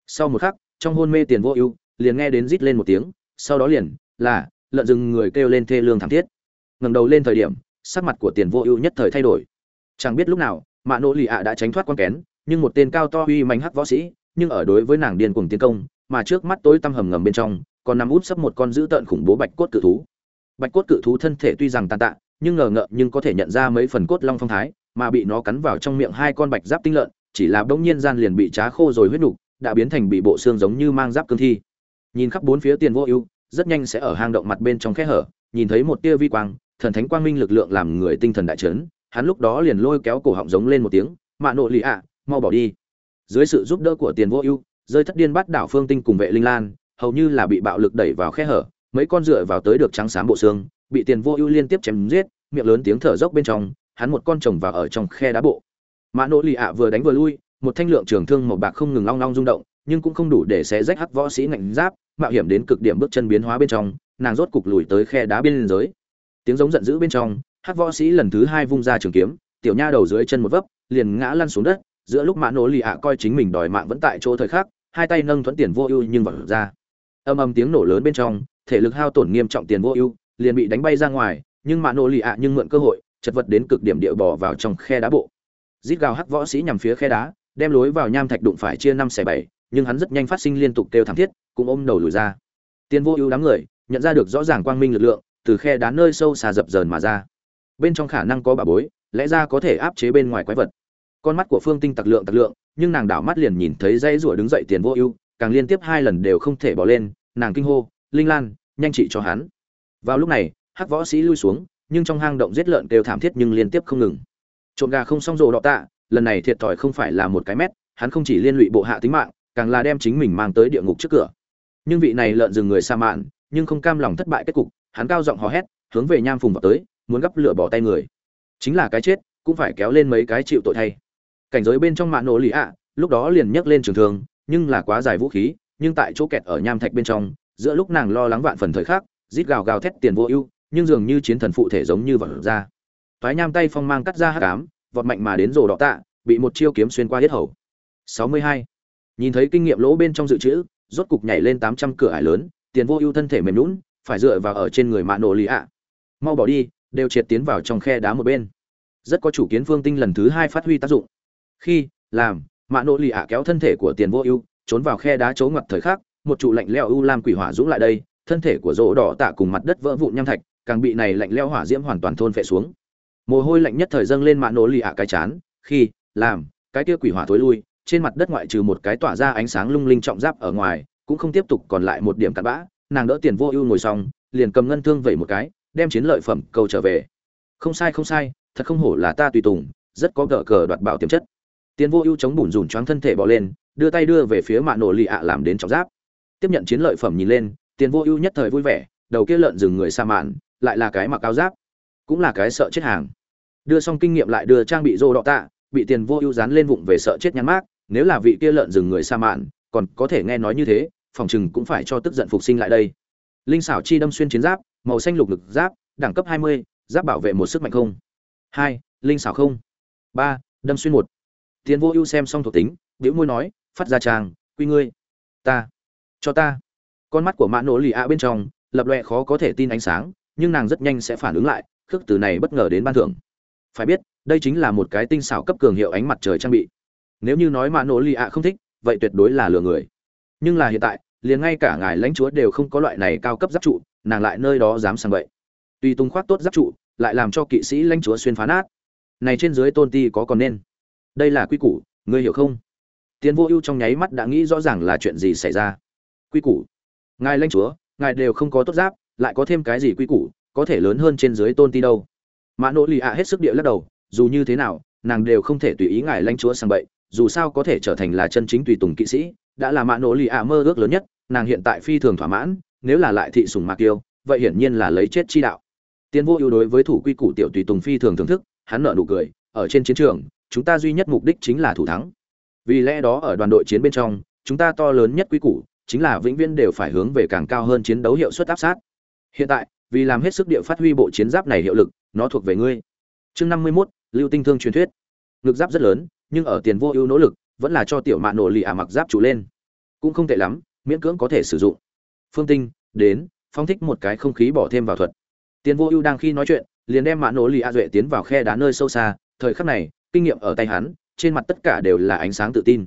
[SPEAKER 1] Sau một khắc, trong hôn mê tiền vô ưu liền nghe đến rít lên một tiếng, sau đó liền là lợn rừng người kêu lên thê lương thảm thiết. Ngẩng đầu lên thời điểm, sắc mặt của tiền vô ưu nhất thời thay đổi. Chẳng biết lúc nào, mạ nỗ lì ạ đã tránh thoát quan kén, nhưng một tên cao to uy manh hắc võ sĩ, nhưng ở đối với nàng điên cuồng tiến công, mà trước mắt tối tăm hầm ngầm bên trong, còn nằm út sấp một con dữ tợn khủng bố bạch cốt cự thú. Bạch cốt cự thú thân thể tuy rằng tàn tạ, nhưng ngờ ngợ nhưng có thể nhận ra mấy phần cốt long phong thái, mà bị nó cắn vào trong miệng hai con bạch giáp tinh lợn, chỉ là bỗng nhiên gian liền bị trá khô rồi huyết nục, đã biến thành bị bộ xương giống như mang giáp cương thi nhìn khắp bốn phía tiền vô ưu, rất nhanh sẽ ở hang động mặt bên trong khe hở, nhìn thấy một tia vi quang, thần thánh quang minh lực lượng làm người tinh thần đại chấn, hắn lúc đó liền lôi kéo cổ họng giống lên một tiếng, mạ nộ lì ạ, mau bỏ đi. Dưới sự giúp đỡ của tiền vô ưu, rơi thất điên bắt đảo phương tinh cùng vệ linh lan, hầu như là bị bạo lực đẩy vào khe hở, mấy con dựa vào tới được trắng sáng bộ xương, bị tiền vô ưu liên tiếp chém giết, miệng lớn tiếng thở dốc bên trong, hắn một con chồng vào ở trong khe đá bộ. Mã nỗ lì ạ vừa đánh vừa lui, một thanh lượng trường thương màu bạc không ngừng long long rung động, nhưng cũng không đủ để xé rách hắc võ sĩ ngạnh giáp mạo hiểm đến cực điểm bước chân biến hóa bên trong, nàng rốt cục lùi tới khe đá bên giới. Tiếng giống giận dữ bên trong hát võ sĩ lần thứ hai vung ra trường kiếm, tiểu nha đầu dưới chân một vấp, liền ngã lăn xuống đất, giữa lúc mã nổ lì ạ coi chính mình đòi mạng vẫn tại chỗ thời khắc, hai tay nâng thuẫn tiền vô ưu nhưng vật ra. Âm âm tiếng nổ lớn bên trong, thể lực hao tổn nghiêm trọng tiền vô ưu, liền bị đánh bay ra ngoài, nhưng mã nổ lì ạ nhưng mượn cơ hội, chật vật đến cực điểm địa bò vào trong khe đá bộ. Rít gào hắc võ sĩ nhằm phía khe đá, đem lối vào nham thạch đụng phải chia năm xẻ bảy nhưng hắn rất nhanh phát sinh liên tục kêu thảm thiết, cũng ôm đầu lùi ra. Tiên vô ưu đám người, nhận ra được rõ ràng quang minh lực lượng, từ khe đá nơi sâu xa dập dờn mà ra. Bên trong khả năng có bà bối, lẽ ra có thể áp chế bên ngoài quái vật. Con mắt của phương tinh tặc lượng tặc lượng, nhưng nàng đảo mắt liền nhìn thấy dây rủa đứng dậy tiền vô ưu, càng liên tiếp hai lần đều không thể bỏ lên, nàng kinh hô, linh lan, nhanh trị cho hắn. Vào lúc này, hắc võ sĩ lui xuống, nhưng trong hang động giết lợn kêu thảm thiết nhưng liên tiếp không ngừng. Trộm gà không xong rồ đọ tạ, lần này thiệt thòi không phải là một cái mét, hắn không chỉ liên lụy bộ hạ tính mạng càng là đem chính mình mang tới địa ngục trước cửa. Nhưng vị này lợn rừng người sa mạn, nhưng không cam lòng thất bại kết cục, hắn cao giọng hò hét, hướng về nham phùng vào tới, muốn gấp lửa bỏ tay người. Chính là cái chết, cũng phải kéo lên mấy cái chịu tội thay. Cảnh giới bên trong mạng nổ lì ạ, lúc đó liền nhấc lên trường thương, nhưng là quá dài vũ khí, nhưng tại chỗ kẹt ở nham thạch bên trong, giữa lúc nàng lo lắng vạn phần thời khắc, rít gào gào thét tiền vô ưu, nhưng dường như chiến thần phụ thể giống như vật ra. Toái nham tay phong mang cắt ra hắc ám, vọt mạnh mà đến rồ đỏ tạ, bị một chiêu kiếm xuyên qua hết hầu. 62 nhìn thấy kinh nghiệm lỗ bên trong dự trữ, rốt cục nhảy lên 800 cửa ải lớn, tiền vô ưu thân thể mềm lún phải dựa vào ở trên người mạ nổ lì ạ. Mau bỏ đi, đều triệt tiến vào trong khe đá một bên. Rất có chủ kiến phương tinh lần thứ hai phát huy tác dụng. Khi, làm, mạ nổ lì ạ kéo thân thể của tiền vô ưu, trốn vào khe đá chấu ngặt thời khắc, một trụ lạnh leo ưu làm quỷ hỏa dũng lại đây, thân thể của rỗ đỏ tạ cùng mặt đất vỡ vụn nham thạch, càng bị này lạnh leo hỏa diễm hoàn toàn thôn phệ xuống. Mồ hôi lạnh nhất thời dâng lên mạ nổ lì ạ cái chán, khi, làm, cái kia quỷ hỏa thối lui trên mặt đất ngoại trừ một cái tỏa ra ánh sáng lung linh trọng giáp ở ngoài cũng không tiếp tục còn lại một điểm cặn bã nàng đỡ tiền vô ưu ngồi xong liền cầm ngân thương vẩy một cái đem chiến lợi phẩm cầu trở về không sai không sai thật không hổ là ta tùy tùng rất có gỡ cờ đoạt bảo tiềm chất Tiền Vô Ưu chống bùn rủn choáng thân thể bò lên, đưa tay đưa về phía Mạn Nộ Lị ạ làm đến trọng giáp. Tiếp nhận chiến lợi phẩm nhìn lên, Tiền Vô Ưu nhất thời vui vẻ, đầu kia lợn rừng người sa mạn, lại là cái mặc áo giáp, cũng là cái sợ chết hàng. Đưa xong kinh nghiệm lại đưa trang bị rô đọ tạ, bị Tiền Vô Ưu dán lên vụng về sợ chết nhăn mác, nếu là vị kia lợn rừng người sa mạn, còn có thể nghe nói như thế, phòng trừng cũng phải cho tức giận phục sinh lại đây. Linh xảo chi đâm xuyên chiến giáp, màu xanh lục lực giáp, đẳng cấp 20, giáp bảo vệ một sức mạnh không. 2, linh xảo không. 3, đâm xuyên một. Tiền Vô Ưu xem xong thuộc tính, bĩu môi nói, phát ra tràng, quy ngươi. Ta, cho ta. Con mắt của Mã Nỗ Lì ạ bên trong, lập lòe khó có thể tin ánh sáng, nhưng nàng rất nhanh sẽ phản ứng lại, khước từ này bất ngờ đến ban thưởng. Phải biết, đây chính là một cái tinh xảo cấp cường hiệu ánh mặt trời trang bị. Nếu như nói mà Nỗ Lì ạ không thích, vậy tuyệt đối là lừa người. Nhưng là hiện tại, liền ngay cả ngài lãnh chúa đều không có loại này cao cấp giáp trụ, nàng lại nơi đó dám sang vậy. Tuy tung khoác tốt giáp trụ, lại làm cho kỵ sĩ lãnh chúa xuyên phá nát. Này trên dưới tôn ti có còn nên. Đây là quy củ, ngươi hiểu không? Tiến Vô Ưu trong nháy mắt đã nghĩ rõ ràng là chuyện gì xảy ra. Quy củ? Ngài lãnh chúa, ngài đều không có tốt giáp, lại có thêm cái gì quy củ, có thể lớn hơn trên dưới tôn ti đâu? Mã Nỗ Lì ạ hết sức địa lắc đầu, dù như thế nào, nàng đều không thể tùy ý ngài lãnh chúa sang bậy, dù sao có thể trở thành là chân chính tùy tùng kỵ sĩ, đã là Mã Nỗ Lì ạ mơ ước lớn nhất, nàng hiện tại phi thường thỏa mãn, nếu là lại thị Sùng Mạc Kiêu, vậy hiển nhiên là lấy chết chi đạo. Tiến Vô Ưu đối với thủ quy củ tiểu tùy tùng phi thường thưởng thức, hắn nợ nụ cười, ở trên chiến trường, chúng ta duy nhất mục đích chính là thủ thắng. Vì lẽ đó ở đoàn đội chiến bên trong, chúng ta to lớn nhất quy củ chính là vĩnh viễn đều phải hướng về càng cao hơn chiến đấu hiệu suất áp sát. Hiện tại, vì làm hết sức địa phát huy bộ chiến giáp này hiệu lực, nó thuộc về ngươi. Chương 51, Lưu Tinh Thương truyền thuyết. Ngực giáp rất lớn, nhưng ở tiền vô ưu nỗ lực, vẫn là cho tiểu mạ nổ lì à mặc giáp trụ lên. Cũng không tệ lắm, miễn cưỡng có thể sử dụng. Phương Tinh, đến, phong thích một cái không khí bỏ thêm vào thuật. Tiền vô ưu đang khi nói chuyện, liền đem mạ nổ lì a duệ tiến vào khe đá nơi sâu xa, thời khắc này, kinh nghiệm ở tay hắn, trên mặt tất cả đều là ánh sáng tự tin.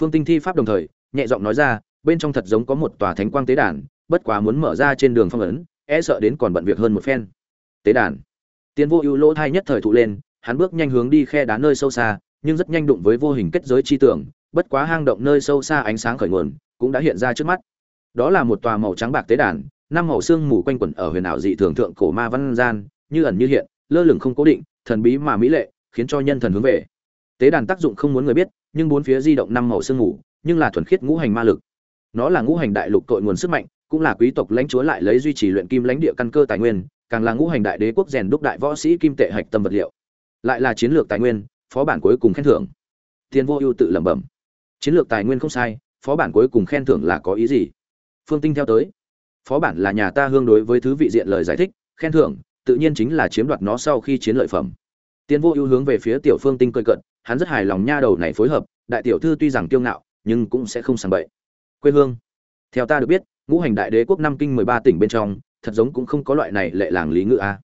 [SPEAKER 1] Phương Tinh thi pháp đồng thời, nhẹ giọng nói ra, bên trong thật giống có một tòa thánh quang tế đàn, bất quá muốn mở ra trên đường phong ấn, e sợ đến còn bận việc hơn một phen. Tế đàn. tiền vô ưu lỗ thai nhất thời thụ lên, hắn bước nhanh hướng đi khe đá nơi sâu xa, nhưng rất nhanh đụng với vô hình kết giới chi tưởng, bất quá hang động nơi sâu xa ánh sáng khởi nguồn, cũng đã hiện ra trước mắt. Đó là một tòa màu trắng bạc tế đàn, năm màu xương mù quanh quẩn ở huyền ảo dị thường thượng cổ ma văn gian, như ẩn như hiện, lơ lửng không cố định, thần bí mà mỹ lệ, khiến cho nhân thần hướng về. Tế đàn tác dụng không muốn người biết, nhưng bốn phía di động năm màu xương mù, nhưng là thuần khiết ngũ hành ma lực. Nó là ngũ hành đại lục tội nguồn sức mạnh, cũng là quý tộc lãnh chúa lại lấy duy trì luyện kim lãnh địa căn cơ tài nguyên, càng là ngũ hành đại đế quốc rèn đúc đại võ sĩ kim tệ hạch tâm vật liệu. Lại là chiến lược tài nguyên, phó bản cuối cùng khen thưởng. tiền vô ưu tự lẩm bẩm. Chiến lược tài nguyên không sai, phó bản cuối cùng khen thưởng là có ý gì? Phương Tinh theo tới. Phó bản là nhà ta hương đối với thứ vị diện lời giải thích, khen thưởng, tự nhiên chính là chiếm đoạt nó sau khi chiến lợi phẩm. Tiên vô ưu hướng về phía tiểu Phương Tinh cơi cận, hắn rất hài lòng nha đầu này phối hợp, đại tiểu thư tuy rằng kiêu ngạo, nhưng cũng sẽ không sảng bậy. Quê hương. Theo ta được biết, ngũ hành đại đế quốc năm kinh mười ba tỉnh bên trong, thật giống cũng không có loại này lệ làng lý ngự a.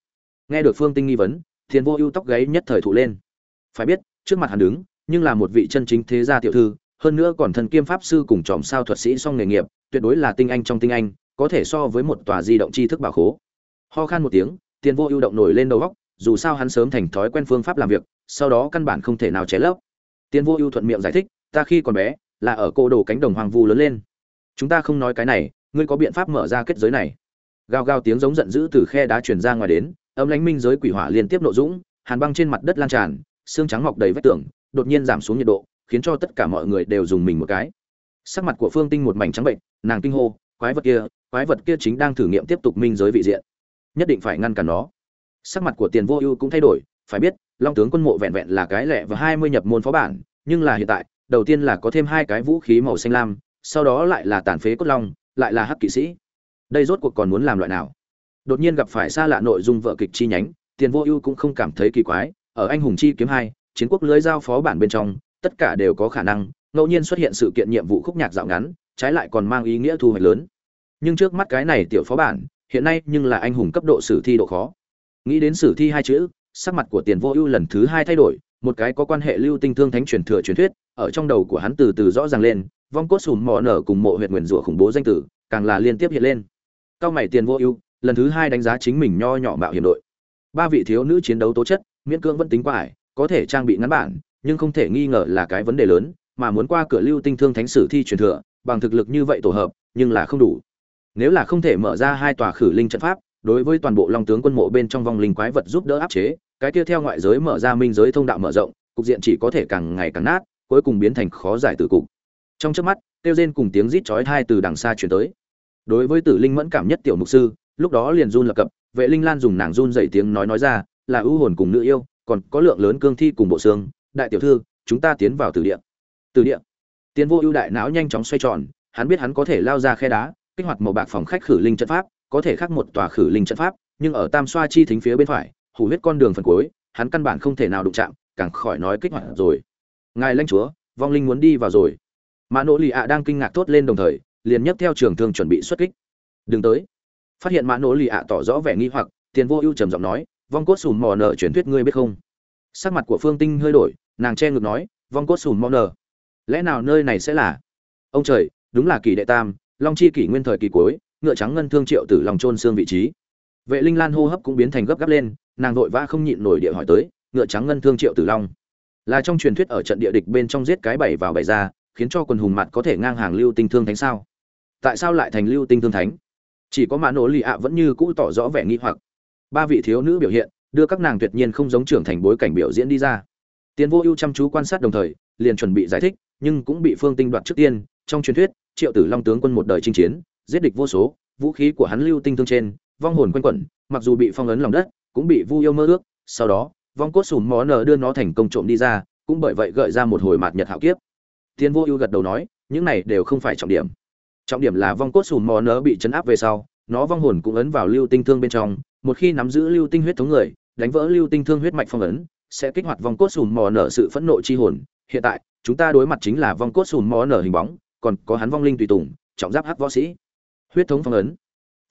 [SPEAKER 1] Nghe được Phương Tinh nghi vấn, Thiên Vô Ưu tóc gáy nhất thời thụ lên. Phải biết, trước mặt hắn đứng, nhưng là một vị chân chính thế gia tiểu thư, hơn nữa còn thần kiêm pháp sư cùng tròm sao thuật sĩ song nghề nghiệp, tuyệt đối là tinh anh trong tinh anh, có thể so với một tòa di động tri thức bảo khố. Ho khan một tiếng, Tiền Vô Ưu động nổi lên đầu góc dù sao hắn sớm thành thói quen phương pháp làm việc, sau đó căn bản không thể nào chế lấp. Tiền Vô Ưu thuận miệng giải thích, ta khi còn bé, là ở cô đồ cánh đồng hoàng vu lớn lên. Chúng ta không nói cái này, ngươi có biện pháp mở ra kết giới này? Gào gào tiếng giống giận dữ từ khe đá truyền ra ngoài đến, âm lãnh minh giới quỷ hỏa liên tiếp nộ dũng, hàn băng trên mặt đất lan tràn, xương trắng mọc đầy vết tường, đột nhiên giảm xuống nhiệt độ, khiến cho tất cả mọi người đều dùng mình một cái. Sắc mặt của Phương Tinh một mảnh trắng bệnh, nàng kinh hô, quái vật kia, quái vật kia chính đang thử nghiệm tiếp tục minh giới vị diện. Nhất định phải ngăn cản nó. Sắc mặt của tiền vô ưu cũng thay đổi phải biết long tướng quân mộ vẹn vẹn là cái lẻ và hai mươi nhập môn phó bản nhưng là hiện tại đầu tiên là có thêm hai cái vũ khí màu xanh lam sau đó lại là tàn phế cốt long lại là hắc kỵ sĩ. Đây rốt cuộc còn muốn làm loại nào? Đột nhiên gặp phải xa lạ nội dung vợ kịch chi nhánh tiền vô ưu cũng không cảm thấy kỳ quái ở anh hùng chi kiếm hai, chiến quốc lưới giao phó bản bên trong, tất cả đều có khả năng, ngẫu nhiên xuất hiện sự kiện nhiệm vụ khúc nhạc dạo ngắn, trái lại còn mang ý nghĩa thu hoạch lớn. Nhưng trước mắt cái này tiểu phó bản, hiện nay nhưng là anh hùng cấp độ sử thi độ khó. Nghĩ đến sử thi hai chữ, sắc mặt của tiền vô ưu lần thứ hai thay đổi, một cái có quan hệ lưu tinh thương thánh truyền thừa truyền thuyết, ở trong đầu của hắn từ từ rõ ràng lên, vong cốt sùm mò nở cùng mộ huyện nguyền rủa khủng bố danh tử, càng là liên tiếp hiện lên. Cao mày tiền vô ưu, lần thứ hai đánh giá chính mình nho nhỏ mạo hiểm đội. Ba vị thiếu nữ chiến đấu tố chất miễn cưỡng vẫn tính qua ải có thể trang bị ngắn bản nhưng không thể nghi ngờ là cái vấn đề lớn mà muốn qua cửa lưu tinh thương thánh sử thi truyền thừa bằng thực lực như vậy tổ hợp nhưng là không đủ. Nếu là không thể mở ra hai tòa khử linh trận pháp, đối với toàn bộ Long tướng quân mộ bên trong vong linh quái vật giúp đỡ áp chế, cái kia theo ngoại giới mở ra minh giới thông đạo mở rộng, cục diện chỉ có thể càng ngày càng nát, cuối cùng biến thành khó giải tử cục. Trong chớp mắt tiêu rên cùng tiếng rít chói tai từ đằng xa truyền tới. Đối với tử linh mẫn cảm nhất tiểu mục sư lúc đó liền run lập cập vệ linh lan dùng nàng run dậy tiếng nói nói ra là ưu hồn cùng nữ yêu, còn có lượng lớn cương thi cùng bộ xương. Đại tiểu thư, chúng ta tiến vào từ địa. Từ địa. Tiến vô ưu đại não nhanh chóng xoay tròn, hắn biết hắn có thể lao ra khe đá, kích hoạt màu bạc phòng khách khử linh trận pháp, có thể khắc một tòa khử linh trận pháp, nhưng ở tam xoa chi thính phía bên phải, hủ huyết con đường phần cuối, hắn căn bản không thể nào đụng chạm, càng khỏi nói kích hoạt rồi. Ngài lãnh chúa, vong linh muốn đi vào rồi. Mà nỗ lì ạ đang kinh ngạc thốt lên đồng thời, liền nhấc theo trường thương chuẩn bị xuất kích. Đừng tới. Phát hiện mã nỗ lì ạ tỏ rõ vẻ nghi hoặc tiền vô ưu trầm giọng nói vong cốt sùm mò nở truyền thuyết ngươi biết không? Sắc mặt của phương tinh hơi đổi, nàng che ngực nói, vong cốt sùm mò nở. Lẽ nào nơi này sẽ là? Ông trời, đúng là kỳ đệ tam, long chi kỷ nguyên thời kỳ cuối, ngựa trắng ngân thương triệu tử lòng trôn xương vị trí. Vệ linh lan hô hấp cũng biến thành gấp gáp lên, nàng vội vã không nhịn nổi địa hỏi tới, ngựa trắng ngân thương triệu tử long. Là trong truyền thuyết ở trận địa địch bên trong giết cái bảy vào bảy ra, khiến cho quần hùng mặt có thể ngang hàng lưu tinh thương thánh sao? Tại sao lại thành lưu tinh thương thánh? Chỉ có mã nỗ lì ạ vẫn như cũ tỏ rõ vẻ nghi hoặc ba vị thiếu nữ biểu hiện, đưa các nàng tuyệt nhiên không giống trưởng thành bối cảnh biểu diễn đi ra. Tiến vô ưu chăm chú quan sát đồng thời, liền chuẩn bị giải thích, nhưng cũng bị phương tinh đoạt trước tiên. Trong truyền thuyết, triệu tử long tướng quân một đời chinh chiến, giết địch vô số, vũ khí của hắn lưu tinh thương trên, vong hồn quanh quẩn, mặc dù bị phong ấn lòng đất, cũng bị vu yêu mơ ước. Sau đó, vong cốt sùm mó nờ đưa nó thành công trộm đi ra, cũng bởi vậy gợi ra một hồi mạt nhật hạo kiếp. Tiến vô ưu gật đầu nói, những này đều không phải trọng điểm. Trọng điểm là vong cốt sùm mò nở bị chấn áp về sau, nó vong hồn cũng ấn vào lưu tinh thương bên trong một khi nắm giữ lưu tinh huyết thống người, đánh vỡ lưu tinh thương huyết mạch phong ấn, sẽ kích hoạt vong cốt sùm mò nở sự phẫn nộ chi hồn. Hiện tại, chúng ta đối mặt chính là vong cốt sùm mò nở hình bóng, còn có hắn vong linh tùy tùng, trọng giáp hắc võ sĩ. Huyết thống phong ấn.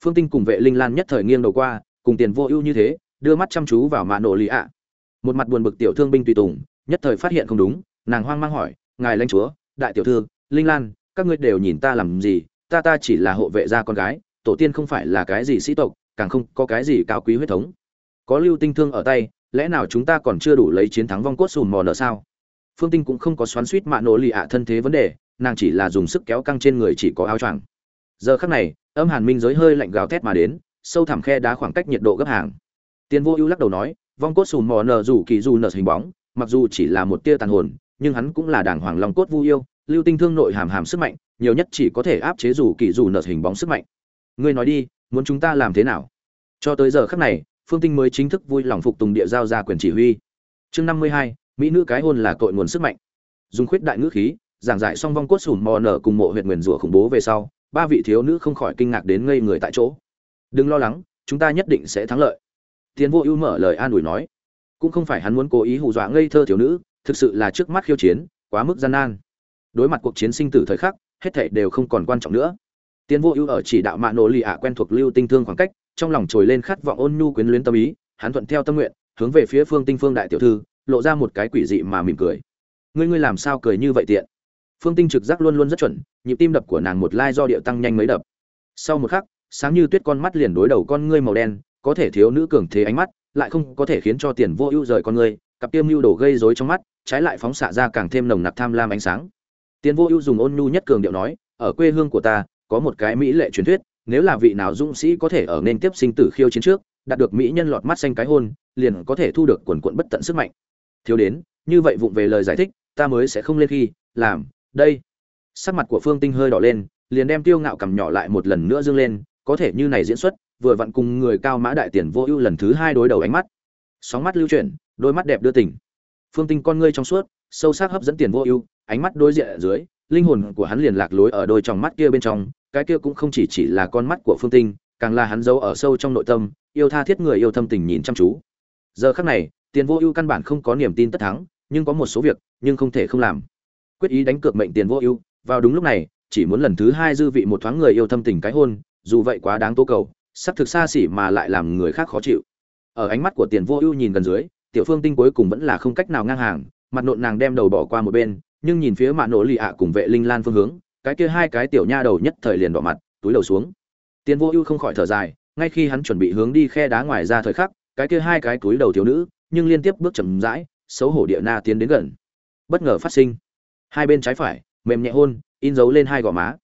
[SPEAKER 1] Phương tinh cùng vệ linh lan nhất thời nghiêng đầu qua, cùng tiền vô ưu như thế, đưa mắt chăm chú vào mạ nổ lì ạ. Một mặt buồn bực tiểu thương binh tùy tùng, nhất thời phát hiện không đúng, nàng hoang mang hỏi, ngài lãnh chúa, đại tiểu thư, linh lan, các ngươi đều nhìn ta làm gì? Ta ta chỉ là hộ vệ gia con gái, tổ tiên không phải là cái gì sĩ tộc càng không có cái gì cao quý huyết thống. Có lưu tinh thương ở tay, lẽ nào chúng ta còn chưa đủ lấy chiến thắng vong cốt sùn mò nợ sao? Phương tinh cũng không có xoắn suýt mạ nổ lì ạ thân thế vấn đề, nàng chỉ là dùng sức kéo căng trên người chỉ có áo choàng. Giờ khắc này, âm hàn minh giới hơi lạnh gào thét mà đến, sâu thẳm khe đá khoảng cách nhiệt độ gấp hàng. Tiên vô ưu lắc đầu nói, vong cốt sùn mò nợ dù kỳ dù nợ hình bóng, mặc dù chỉ là một tia tàn hồn, nhưng hắn cũng là đảng hoàng long cốt vu yêu, lưu tinh thương nội hàm hàm sức mạnh, nhiều nhất chỉ có thể áp chế dù kỳ dù nợ hình bóng sức mạnh. Ngươi nói đi muốn chúng ta làm thế nào? Cho tới giờ khắc này, phương tinh mới chính thức vui lòng phục tùng địa giao ra quyền chỉ huy. Chương năm mươi hai, mỹ nữ cái hôn là tội nguồn sức mạnh. Dùng khuyết đại ngữ khí, giảng giải xong vong cốt sùn mò nở cùng mộ huyện nguyền rủa khủng bố về sau, ba vị thiếu nữ không khỏi kinh ngạc đến ngây người tại chỗ. Đừng lo lắng, chúng ta nhất định sẽ thắng lợi. Tiến vô ưu mở lời an ủi nói. Cũng không phải hắn muốn cố ý hù dọa ngây thơ thiếu nữ, thực sự là trước mắt khiêu chiến, quá mức gian nan. Đối mặt cuộc chiến sinh tử thời khắc, hết thảy đều không còn quan trọng nữa tiến vô ưu ở chỉ đạo mạ nổ lì ạ quen thuộc lưu tinh thương khoảng cách, trong lòng trồi lên khát vọng ôn nhu quyến luyến tâm ý, hắn thuận theo tâm nguyện, hướng về phía phương tinh phương đại tiểu thư, lộ ra một cái quỷ dị mà mỉm cười. Ngươi ngươi làm sao cười như vậy tiện? Phương tinh trực giác luôn luôn rất chuẩn, nhịp tim đập của nàng một lai do điệu tăng nhanh mấy đập. Sau một khắc, sáng như tuyết con mắt liền đối đầu con ngươi màu đen, có thể thiếu nữ cường thế ánh mắt, lại không có thể khiến cho tiền vô ưu rời con ngươi, cặp tiêm mưu đổ gây rối trong mắt, trái lại phóng xạ ra càng thêm nồng nặc tham lam ánh sáng. Tiền vô ưu dùng ôn nhu nhất cường điệu nói, ở quê hương của ta có một cái mỹ lệ truyền thuyết, nếu là vị nào dũng sĩ có thể ở nên tiếp sinh tử khiêu chiến trước, đạt được mỹ nhân lọt mắt xanh cái hôn, liền có thể thu được quần quận bất tận sức mạnh. Thiếu đến, như vậy vụng về lời giải thích, ta mới sẽ không lên khi, làm, đây. Sắc mặt của phương tinh hơi đỏ lên, liền đem tiêu ngạo cầm nhỏ lại một lần nữa dương lên, có thể như này diễn xuất, vừa vặn cùng người cao mã đại tiền vô ưu lần thứ hai đối đầu ánh mắt. Sóng mắt lưu chuyển, đôi mắt đẹp đưa tỉnh. Phương tinh con ngươi trong suốt, sâu sắc hấp dẫn tiền vô ưu, ánh mắt đối diện ở dưới linh hồn của hắn liền lạc lối ở đôi tròng mắt kia bên trong, cái kia cũng không chỉ chỉ là con mắt của phương tinh, càng là hắn giấu ở sâu trong nội tâm, yêu tha thiết người yêu thâm tình nhìn chăm chú. Giờ khắc này, tiền vô ưu căn bản không có niềm tin tất thắng, nhưng có một số việc, nhưng không thể không làm. Quyết ý đánh cược mệnh tiền vô ưu, vào đúng lúc này, chỉ muốn lần thứ hai dư vị một thoáng người yêu thâm tình cái hôn, dù vậy quá đáng tố cầu, sắp thực xa xỉ mà lại làm người khác khó chịu. Ở ánh mắt của tiền vô ưu nhìn gần dưới, tiểu phương tinh cuối cùng vẫn là không cách nào ngang hàng, mặt nộn nàng đem đầu bỏ qua một bên nhưng nhìn phía mạ nổ lì ạ cùng vệ linh lan phương hướng, cái kia hai cái tiểu nha đầu nhất thời liền đỏ mặt, túi đầu xuống. Tiền vô ưu không khỏi thở dài, ngay khi hắn chuẩn bị hướng đi khe đá ngoài ra thời khắc, cái kia hai cái túi đầu thiếu nữ, nhưng liên tiếp bước chậm rãi, xấu hổ địa na tiến đến gần. Bất ngờ phát sinh. Hai bên trái phải, mềm nhẹ hôn, in dấu lên hai gò má.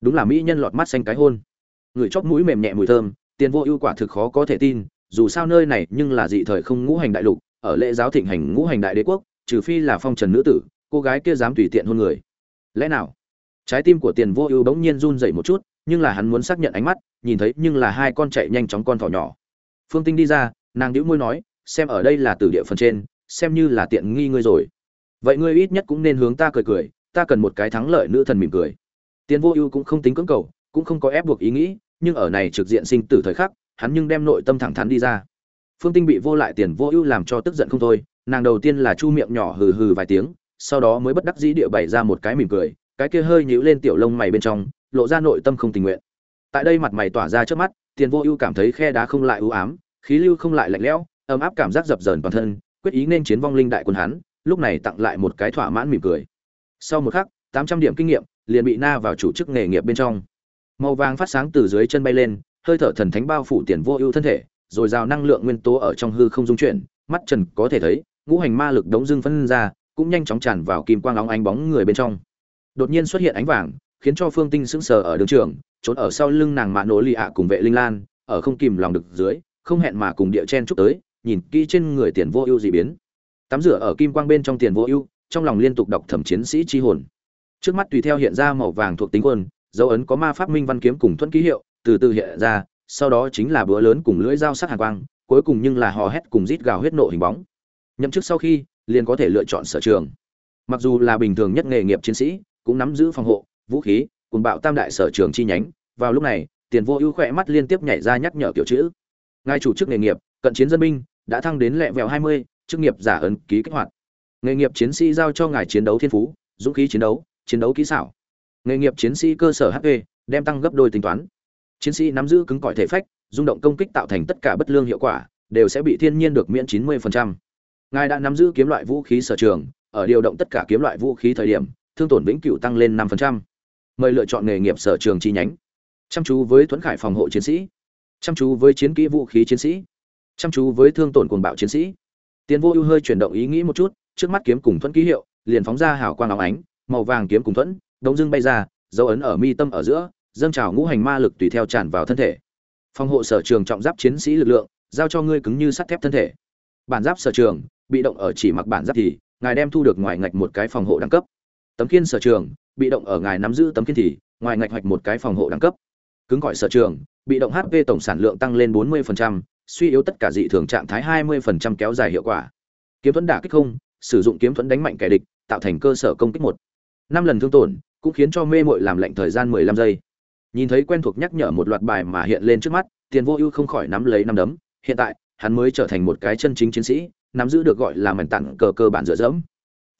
[SPEAKER 1] Đúng là mỹ nhân lọt mắt xanh cái hôn. Người chóp mũi mềm nhẹ mùi thơm tiền vô ưu quả thực khó có thể tin, dù sao nơi này nhưng là dị thời không ngũ hành đại lục, ở lễ giáo thịnh hành ngũ hành đại đế quốc, trừ phi là phong trần nữ tử cô gái kia dám tùy tiện hôn người. Lẽ nào? Trái tim của tiền vô ưu bỗng nhiên run dậy một chút, nhưng là hắn muốn xác nhận ánh mắt, nhìn thấy nhưng là hai con chạy nhanh chóng con thỏ nhỏ. Phương tinh đi ra, nàng đĩu môi nói, xem ở đây là từ địa phần trên, xem như là tiện nghi ngươi rồi. Vậy ngươi ít nhất cũng nên hướng ta cười cười, ta cần một cái thắng lợi nữ thần mỉm cười. Tiền vô ưu cũng không tính cưỡng cầu, cũng không có ép buộc ý nghĩ, nhưng ở này trực diện sinh tử thời khắc, hắn nhưng đem nội tâm thẳng thắn đi ra. Phương tinh bị vô lại tiền vô ưu làm cho tức giận không thôi, nàng đầu tiên là chu miệng nhỏ hừ hừ vài tiếng sau đó mới bất đắc dĩ địa bày ra một cái mỉm cười, cái kia hơi nhíu lên tiểu lông mày bên trong, lộ ra nội tâm không tình nguyện. Tại đây mặt mày tỏa ra trước mắt, tiền vô ưu cảm thấy khe đá không lại ưu ám, khí lưu không lại lạnh lẽo, ấm áp cảm giác dập dờn toàn thân, quyết ý nên chiến vong linh đại quân hắn, lúc này tặng lại một cái thỏa mãn mỉm cười. Sau một khắc, tám trăm điểm kinh nghiệm liền bị na vào chủ chức nghề nghiệp bên trong. Màu vàng phát sáng từ dưới chân bay lên, hơi thở thần thánh bao phủ tiền vô ưu thân thể, rồi rào năng lượng nguyên tố ở trong hư không dung chuyển, mắt trần có thể thấy, ngũ hành ma lực đống dưng phân ra cũng nhanh chóng tràn vào kim quang óng ánh bóng người bên trong. Đột nhiên xuất hiện ánh vàng, khiến cho phương tinh sững sờ ở đường trường, trốn ở sau lưng nàng mạ nổ lì ạ cùng vệ linh lan, ở không kìm lòng được dưới, không hẹn mà cùng địa chen chúc tới, nhìn kỹ trên người tiền vô ưu dị biến. Tắm rửa ở kim quang bên trong tiền vô ưu, trong lòng liên tục đọc thẩm chiến sĩ chi hồn. Trước mắt tùy theo hiện ra màu vàng thuộc tính quân, dấu ấn có ma pháp minh văn kiếm cùng thuẫn ký hiệu, từ từ hiện ra, sau đó chính là bữa lớn cùng lưỡi dao sắc hàn quang, cuối cùng nhưng là hò hét cùng rít gào huyết nộ hình bóng. Nhậm chức sau khi liền có thể lựa chọn sở trường. Mặc dù là bình thường nhất nghề nghiệp chiến sĩ, cũng nắm giữ phòng hộ, vũ khí, cùng bạo tam đại sở trường chi nhánh, vào lúc này, tiền vô ưu khỏe mắt liên tiếp nhảy ra nhắc nhở kiểu chữ. Ngài chủ chức nghề nghiệp, cận chiến dân binh, đã thăng đến lẹ vẹo hai mươi, chức nghiệp giả ấn ký kích hoạt. Nghề nghiệp chiến sĩ giao cho ngài chiến đấu thiên phú, dũng khí chiến đấu chiến đấu kỹ xảo. Nghề nghiệp chiến sĩ cơ sở hp đem tăng gấp đôi tính toán. Chiến sĩ nắm giữ cứng cỏi thể phách, rung động công kích tạo thành tất cả bất lương hiệu quả, đều sẽ bị thiên nhiên được miễn 90% ngài đã nắm giữ kiếm loại vũ khí sở trường, ở điều động tất cả kiếm loại vũ khí thời điểm, thương tổn vĩnh cửu tăng lên 5%. mời lựa chọn nghề nghiệp sở trường chi nhánh. Chăm chú với thuẫn khải phòng hộ chiến sĩ. Chăm chú với chiến kỹ vũ khí chiến sĩ. Chăm chú với thương tổn cuồng bạo chiến sĩ. Tiến vô ưu hơi chuyển động ý nghĩ một chút, trước mắt kiếm cùng thuẫn ký hiệu, liền phóng ra hào quang óng ánh, màu vàng kiếm cùng thuẫn, đống dưng bay ra, dấu ấn ở mi tâm ở giữa, dâng trào ngũ hành ma lực tùy theo tràn vào thân thể. Phòng hộ sở trường trọng giáp chiến sĩ lực lượng, giao cho ngươi cứng như sắt thép thân thể bản giáp sở trường bị động ở chỉ mặc bản giáp thì ngài đem thu được ngoài ngạch một cái phòng hộ đẳng cấp. Tấm kiên sở trường bị động ở ngài nắm giữ tấm kiên thì ngoài ngạch hoạch một cái phòng hộ đẳng cấp. Cứng gọi sở trường bị động hp tổng sản lượng tăng lên 40%, suy yếu tất cả dị thường trạng thái 20% kéo dài hiệu quả. Kiếm thuẫn đả kích không sử dụng kiếm thuẫn đánh mạnh kẻ địch tạo thành cơ sở công kích một. Năm lần thương tổn cũng khiến cho mê mội làm lệnh thời gian 15 giây. Nhìn thấy quen thuộc nhắc nhở một loạt bài mà hiện lên trước mắt tiền vô ưu không khỏi nắm lấy năm đấm. Hiện tại hắn mới trở thành một cái chân chính chiến sĩ, nắm giữ được gọi là mảnh tặng cờ cơ bản dựa dẫm.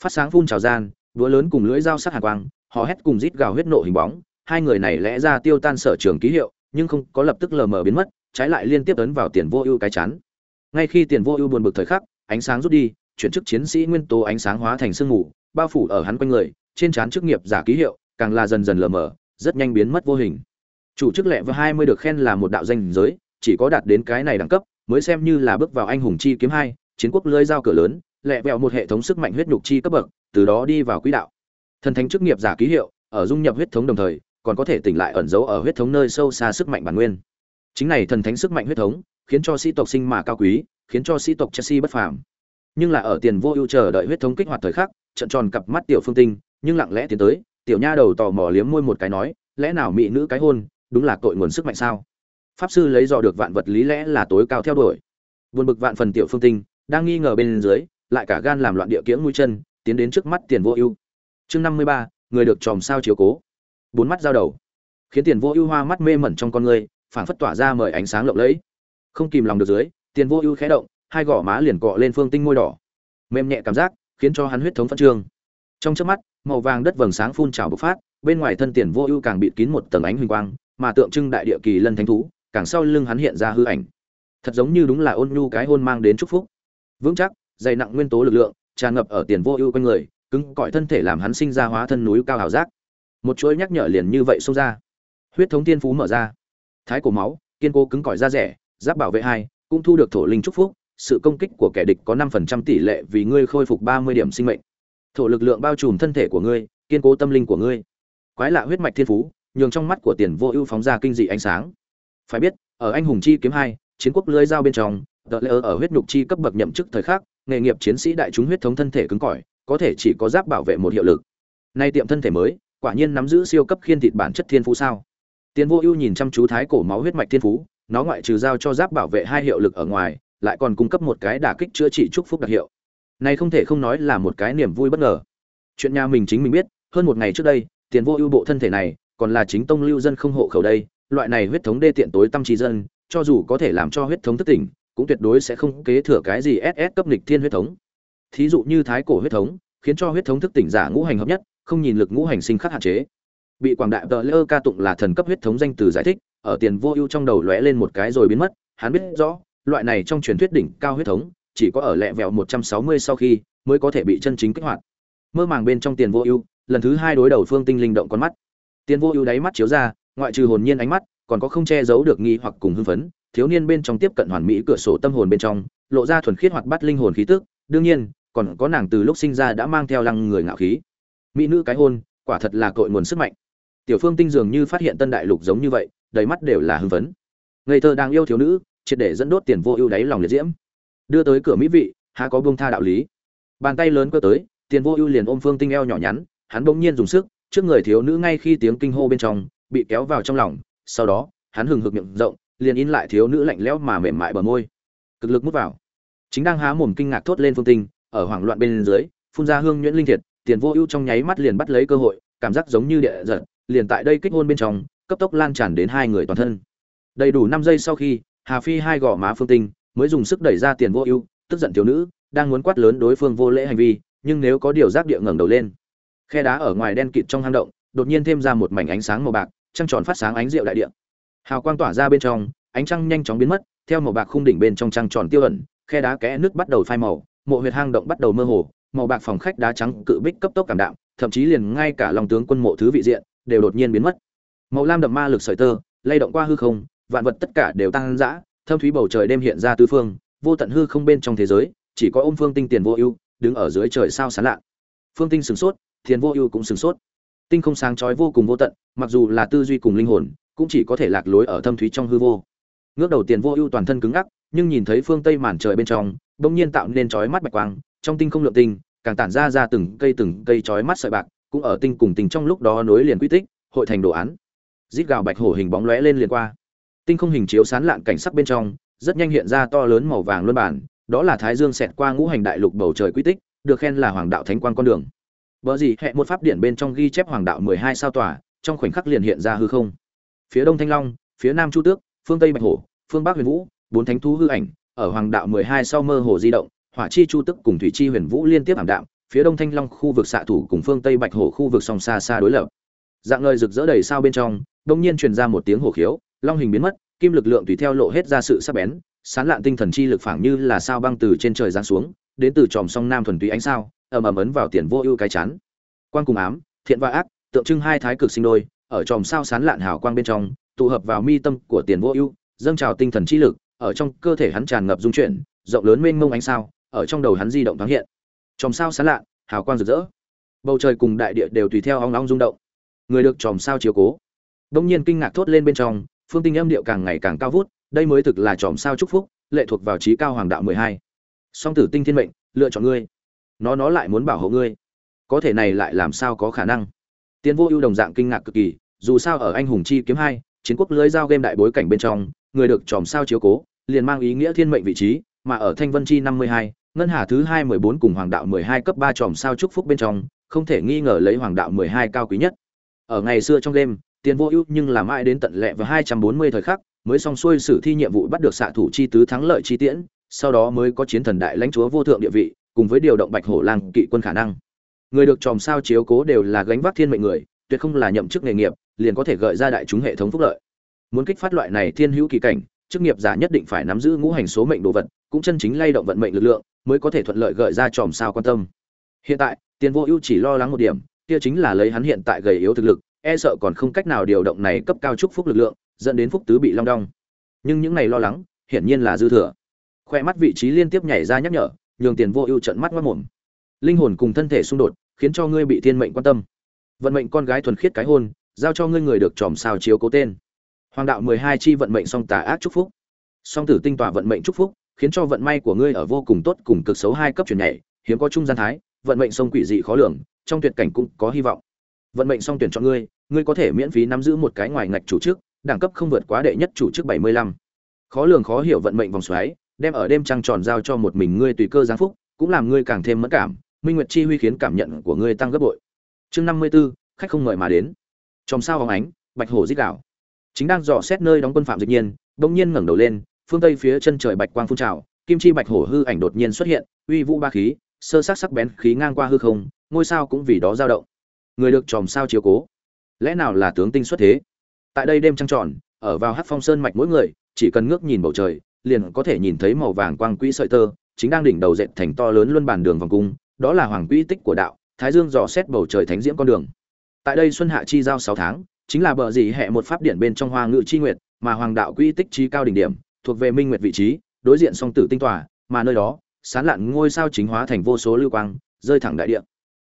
[SPEAKER 1] Phát sáng phun trào gian, đũa lớn cùng lưỡi dao sắc hàn quang họ hét cùng rít gào huyết nộ hình bóng, hai người này lẽ ra tiêu tan sở trường ký hiệu, nhưng không có lập tức lờ mờ biến mất, trái lại liên tiếp ấn vào tiền vô ưu cái chắn ngay khi tiền vô ưu buồn bực thời khắc, ánh sáng rút đi, chuyển chức chiến sĩ nguyên tố ánh sáng hóa thành sương mù, bao phủ ở hắn quanh người, trên trán chức nghiệp giả ký hiệu càng là dần dần lờ mờ, rất nhanh biến mất vô hình. Chủ chức lệ và hai mươi được khen là một đạo danh giới, chỉ có đạt đến cái này đẳng cấp mới xem như là bước vào anh hùng chi kiếm hai, chiến quốc lưới giao cửa lớn, lẹ vẹo một hệ thống sức mạnh huyết nhục chi cấp bậc, từ đó đi vào quỹ đạo. Thần thánh chức nghiệp giả ký hiệu, ở dung nhập huyết thống đồng thời, còn có thể tỉnh lại ẩn giấu ở huyết thống nơi sâu xa sức mạnh bản nguyên. Chính này thần thánh sức mạnh huyết thống, khiến cho sĩ tộc sinh mà cao quý, khiến cho sĩ tộc chelsea bất phàm. Nhưng là ở tiền vô ưu chờ đợi huyết thống kích hoạt thời khắc, trận tròn cặp mắt tiểu phương tinh, nhưng lặng lẽ tiến tới, tiểu nha đầu tò mò liếm môi một cái nói, lẽ nào mỹ nữ cái hôn, đúng là tội nguồn sức mạnh sao? Pháp sư lấy dò được vạn vật lý lẽ là tối cao theo đuổi. Buồn bực vạn phần tiểu phương tinh, đang nghi ngờ bên dưới, lại cả gan làm loạn địa kiễng mũi chân, tiến đến trước mắt tiền vô ưu. Chương năm mươi ba, người được chòm sao chiếu cố. Bốn mắt giao đầu. Khiến tiền vô ưu hoa mắt mê mẩn trong con người, phảng phất tỏa ra mời ánh sáng lộng lẫy. Không kìm lòng được dưới, tiền vô ưu khẽ động, hai gò má liền cọ lên phương tinh môi đỏ. Mềm nhẹ cảm giác, khiến cho hắn huyết thống phân trương. Trong chớp mắt, màu vàng đất vầng sáng phun trào bộc phát, bên ngoài thân tiền vô ưu càng bịt kín một tầng ánh huỳnh quang, mà tượng trưng đại địa kỳ lân thánh thú càng sau lưng hắn hiện ra hư ảnh. Thật giống như đúng là ôn nhu cái hôn mang đến chúc phúc. Vững chắc, dày nặng nguyên tố lực lượng, tràn ngập ở tiền vô ưu quanh người, cứng cỏi thân thể làm hắn sinh ra hóa thân núi cao hào giác. Một chuỗi nhắc nhở liền như vậy xông ra. Huyết thống tiên phú mở ra. Thái cổ máu, kiên cố cứng cỏi da rẻ, giáp bảo vệ hai, cũng thu được thổ linh chúc phúc. Sự công kích của kẻ địch có năm phần trăm tỷ lệ vì ngươi khôi phục ba mươi điểm sinh mệnh. Thổ lực lượng bao trùm thân thể của ngươi, kiên cố tâm linh của ngươi. Quái lạ huyết mạch thiên phú, nhường trong mắt của tiền vô ưu phóng ra kinh dị ánh sáng phải biết, ở anh hùng chi kiếm hai, chiến quốc lưới dao bên trong, tờ lễ ở huyết nhục chi cấp bậc nhậm chức thời khắc, nghề nghiệp chiến sĩ đại chúng huyết thống thân thể cứng cỏi, có thể chỉ có giáp bảo vệ một hiệu lực. Nay tiệm thân thể mới, quả nhiên nắm giữ siêu cấp khiên thịt bản chất thiên phú sao? Tiến vô ưu nhìn chăm chú thái cổ máu huyết mạch thiên phú, nó ngoại trừ giao cho giáp bảo vệ hai hiệu lực ở ngoài, lại còn cung cấp một cái đả kích chữa trị chúc phúc đặc hiệu. Này không thể không nói là một cái niềm vui bất ngờ. Chuyện nhà mình chính mình biết, hơn một ngày trước đây tiền vô ưu bộ thân thể này, còn là chính tông lưu dân không hộ khẩu đây loại này huyết thống đê tiện tối tâm trí dân, cho dù có thể làm cho huyết thống thất tỉnh, cũng tuyệt đối sẽ không kế thừa cái gì ss cấp nghịch thiên huyết thống. Thí dụ như thái cổ huyết thống, khiến cho huyết thống thức tỉnh giả ngũ hành hợp nhất, không nhìn lực ngũ hành sinh khắc hạn chế. Bị quảng đại tờ lơ ca tụng là thần cấp huyết thống danh từ giải thích, ở tiền vô ưu trong đầu lóe lên một cái rồi biến mất, hắn biết rõ, loại này trong truyền thuyết đỉnh cao huyết thống, chỉ có ở lẹ vẹo 160 sau khi mới có thể bị chân chính kích hoạt. Mơ màng bên trong tiền vô ưu, lần thứ hai đối đầu phương tinh linh động con mắt. Tiền vô ưu đáy mắt chiếu ra ngoại trừ hồn nhiên ánh mắt, còn có không che giấu được nghi hoặc cùng hưng phấn, thiếu niên bên trong tiếp cận hoàn mỹ cửa sổ tâm hồn bên trong, lộ ra thuần khiết hoạt bát linh hồn khí tức, đương nhiên, còn có nàng từ lúc sinh ra đã mang theo lăng người ngạo khí. Mỹ nữ cái hôn, quả thật là cội nguồn sức mạnh. Tiểu phương tinh dường như phát hiện tân đại lục giống như vậy, đầy mắt đều là hưng phấn. Ngây thơ đang yêu thiếu nữ, triệt để dẫn đốt tiền vô ưu đáy lòng liệt diễm. Đưa tới cửa mỹ vị, há có buông tha đạo lý. Bàn tay lớn cơ tới, tiền vô ưu liền ôm phương tinh eo nhỏ nhắn, hắn bỗng nhiên dùng sức, trước người thiếu nữ ngay khi tiếng kinh hô bên trong bị kéo vào trong lòng, sau đó, hắn hừng hực miệng rộng, liền in lại thiếu nữ lạnh lẽo mà mềm mại bờ môi. Cực lực mút vào. Chính đang há mồm kinh ngạc thốt lên phương tinh, ở hoảng loạn bên dưới, phun ra hương nhuyễn linh thiệt, tiền vô ưu trong nháy mắt liền bắt lấy cơ hội, cảm giác giống như địa giật, liền tại đây kích hôn bên trong, cấp tốc lan tràn đến hai người toàn thân. Đầy đủ năm giây sau khi, hà phi hai gò má phương tinh mới dùng sức đẩy ra tiền vô ưu, tức giận thiếu nữ, đang muốn quát lớn đối phương vô lễ hành vi, nhưng nếu có điều giác địa ngẩng đầu lên, khe đá ở ngoài đen kịt trong hang động, đột nhiên thêm ra một mảnh ánh sáng màu bạc trăng tròn phát sáng ánh rượu đại địa. Hào quang tỏa ra bên trong, ánh trăng nhanh chóng biến mất, theo màu bạc khung đỉnh bên trong trăng tròn tiêu ẩn, khe đá kẽ nước bắt đầu phai màu, mộ huyệt hang động bắt đầu mơ hồ, màu bạc phòng khách đá trắng cự bích cấp tốc cảm đạm, thậm chí liền ngay cả lòng tướng quân mộ thứ vị diện đều đột nhiên biến mất. Màu lam đậm ma lực sợi tơ, lay động qua hư không, vạn vật tất cả đều tăng dã thâm thúy bầu trời đêm hiện ra tứ phương, vô tận hư không bên trong thế giới, chỉ có ôm phương tinh tiền vô ưu, đứng ở dưới trời sao sáng lạ. Phương tinh sửng sốt thiền vô ưu cũng sửng sốt tinh không sáng chói vô cùng vô tận, mặc dù là tư duy cùng linh hồn, cũng chỉ có thể lạc lối ở thâm thúy trong hư vô. Ngước đầu tiền vô ưu toàn thân cứng ngắc, nhưng nhìn thấy phương tây màn trời bên trong, bỗng nhiên tạo nên chói mắt bạch quang, trong tinh không lượng tinh, càng tản ra ra từng cây từng cây chói mắt sợi bạc, cũng ở tinh cùng tinh trong lúc đó nối liền quy tích, hội thành đồ án. Rít gào bạch hổ hình bóng lóe lên liền qua. Tinh không hình chiếu sán lạn cảnh sắc bên trong, rất nhanh hiện ra to lớn màu vàng luân bản, đó là thái dương xẹt qua ngũ hành đại lục bầu trời quy tích, được khen là hoàng đạo thánh quan con đường. Bở gì hệ một pháp điển bên trong ghi chép hoàng đạo 12 sao tỏa, trong khoảnh khắc liền hiện ra hư không. Phía đông Thanh Long, phía nam Chu Tước, phương tây Bạch Hổ, phương bắc Huyền Vũ, bốn thánh thú hư ảnh, ở hoàng đạo 12 sau mơ hồ di động, hỏa chi Chu Tước cùng thủy chi Huyền Vũ liên tiếp ảm đạm, phía đông Thanh Long khu vực xạ thủ cùng phương tây Bạch Hổ khu vực song xa xa đối lập. Dạng nơi rực rỡ đầy sao bên trong, đột nhiên truyền ra một tiếng hổ khiếu, long hình biến mất, kim lực lượng tùy theo lộ hết ra sự sắc bén, sán lạn tinh thần chi lực phảng như là sao băng từ trên trời giáng xuống, đến từ tròm song nam thuần túy ánh sao, ầm ầm ấn vào tiền vô ưu cái chán. Quang cùng ám, thiện và ác, tượng trưng hai thái cực sinh đôi, ở tròm sao sán lạn hào quang bên trong, tụ hợp vào mi tâm của tiền vô ưu, dâng trào tinh thần chi lực, ở trong cơ thể hắn tràn ngập dung chuyển, rộng lớn mênh mông ánh sao, ở trong đầu hắn di động thoáng hiện. Tròm sao sán lạn, hào quang rực rỡ. Bầu trời cùng đại địa đều tùy theo ong ong rung động. Người được tròm sao chiếu cố. Đông nhiên kinh ngạc thốt lên bên trong, phương tinh âm điệu càng ngày càng cao vút, đây mới thực là tròm sao chúc phúc, lệ thuộc vào trí cao hoàng đạo mười hai. Song tử tinh thiên mệnh, lựa chọn ngươi. Nó nó lại muốn bảo hộ ngươi. Có thể này lại làm sao có khả năng? Tiến vô ưu đồng dạng kinh ngạc cực kỳ, dù sao ở anh hùng chi kiếm hai, chiến quốc lưới giao game đại bối cảnh bên trong, người được chòm sao chiếu cố, liền mang ý nghĩa thiên mệnh vị trí, mà ở thanh vân chi năm mươi hai, ngân hà thứ hai mười bốn cùng hoàng đạo mười hai cấp ba chòm sao chúc phúc bên trong, không thể nghi ngờ lấy hoàng đạo mười hai cao quý nhất. Ở ngày xưa trong game tiền vô ưu nhưng làm ai đến tận lẹ và hai trăm bốn mươi thời khắc, mới xong xuôi xử thi nhiệm vụ bắt được xạ thủ chi tứ thắng lợi chi tiễn, sau đó mới có chiến thần đại lãnh chúa vô thượng địa vị cùng với điều động bạch hổ lang kỵ quân khả năng. Người được chòm sao chiếu cố đều là gánh vác thiên mệnh người, tuyệt không là nhậm chức nghề nghiệp, liền có thể gợi ra đại chúng hệ thống phúc lợi. Muốn kích phát loại này thiên hữu kỳ cảnh, chức nghiệp giả nhất định phải nắm giữ ngũ hành số mệnh đồ vật, cũng chân chính lay động vận mệnh lực lượng, mới có thể thuận lợi gợi ra chòm sao quan tâm. Hiện tại, tiền vô ưu chỉ lo lắng một điểm, kia chính là lấy hắn hiện tại gầy yếu thực lực e sợ còn không cách nào điều động này cấp cao chúc phúc lực lượng, dẫn đến phúc tứ bị long đong. Nhưng những này lo lắng, hiển nhiên là dư thừa. Khoe mắt vị trí liên tiếp nhảy ra nhắc nhở nhường tiền vô ưu trận mắt mất mồm. Linh hồn cùng thân thể xung đột, khiến cho ngươi bị thiên mệnh quan tâm. Vận mệnh con gái thuần khiết cái hôn, giao cho ngươi người được tròm sao chiếu cố tên. Hoàng đạo mười hai chi vận mệnh song tà ác chúc phúc. Song tử tinh tỏa vận mệnh chúc phúc, khiến cho vận may của ngươi ở vô cùng tốt cùng cực xấu hai cấp chuyển nhảy, hiếm có trung gian thái, vận mệnh song quỷ dị khó lường, trong tuyệt cảnh cũng có hy vọng. Vận mệnh song tuyển chọn ngươi ngươi có thể miễn phí nắm giữ một cái ngoài ngạch chủ chức, đẳng cấp không vượt quá đệ nhất chủ chức bảy mươi lăm. Khó lường khó hiểu vận mệnh vòng xoáy đem ở đêm trăng tròn giao cho một mình ngươi tùy cơ giáng phúc cũng làm ngươi càng thêm mẫn cảm minh nguyệt chi huy khiến cảm nhận của ngươi tăng gấp bội. Chương năm mươi 54, khách không mời mà đến. Trong sao bóng ánh bạch hổ rít gào. chính đang dò xét nơi đóng quân phạm dịch nhiên bỗng nhiên ngẩng đầu lên phương tây phía chân trời bạch quang phun trào kim chi bạch hổ hư ảnh đột nhiên xuất hiện uy vũ ba khí sơ sắc sắc bén khí ngang qua hư không ngôi sao cũng vì đó dao động. Người được tròm sao chiếu cố. Lẽ nào là tướng tinh xuất thế? Tại đây đêm trăng tròn ở vào Hắc phong sơn mạch mỗi người chỉ cần ngước nhìn bầu trời liền có thể nhìn thấy màu vàng quang quỹ sợi tơ, chính đang đỉnh đầu dệt thành to lớn luân bàn đường vòng cung, đó là hoàng quỹ tích của đạo, thái dương dò xét bầu trời thánh diễm con đường. Tại đây xuân hạ chi giao sáu tháng, chính là bờ dị hệ một pháp điện bên trong hoa ngự chi nguyệt, mà hoàng đạo quỹ tích chi cao đỉnh điểm, thuộc về minh nguyệt vị trí, đối diện song tử tinh tỏa mà nơi đó, sán lạn ngôi sao chính hóa thành vô số lưu quang, rơi thẳng đại địa.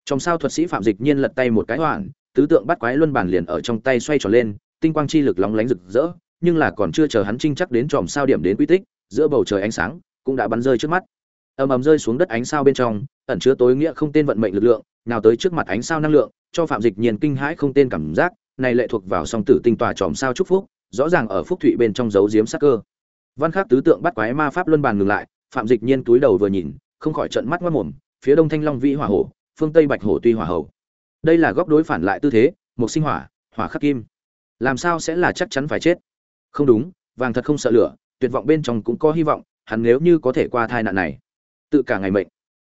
[SPEAKER 1] Trong sao thuật sĩ phạm dịch nhiên lật tay một cái hoạn tứ tượng bắt quái luân bản liền ở trong tay xoay tròn lên, tinh quang chi lực lóng lánh rực rỡ nhưng là còn chưa chờ hắn trinh chắc đến tròm sao điểm đến quy tích, giữa bầu trời ánh sáng cũng đã bắn rơi trước mắt. Ầm ầm rơi xuống đất ánh sao bên trong, ẩn chứa tối nghĩa không tên vận mệnh lực lượng, nào tới trước mặt ánh sao năng lượng, cho phạm dịch nhiên kinh hãi không tên cảm giác, này lệ thuộc vào song tử tinh tòa tròm sao chúc phúc, rõ ràng ở phúc thụy bên trong dấu diếm sắc cơ. Văn khắc tứ tượng bắt quái ma pháp luân bàn ngừng lại, phạm dịch nhiên túi đầu vừa nhìn, không khỏi trận mắt mất mồm, phía đông thanh long vĩ hỏa hổ, phương tây bạch hổ tuy hỏa hầu. Đây là góc đối phản lại tư thế một sinh hỏa hỏa khắc kim. Làm sao sẽ là chắc chắn phải chết? Không đúng, vàng thật không sợ lửa, tuyệt vọng bên trong cũng có hy vọng, hắn nếu như có thể qua thai nạn này. Tự cả ngày mệnh.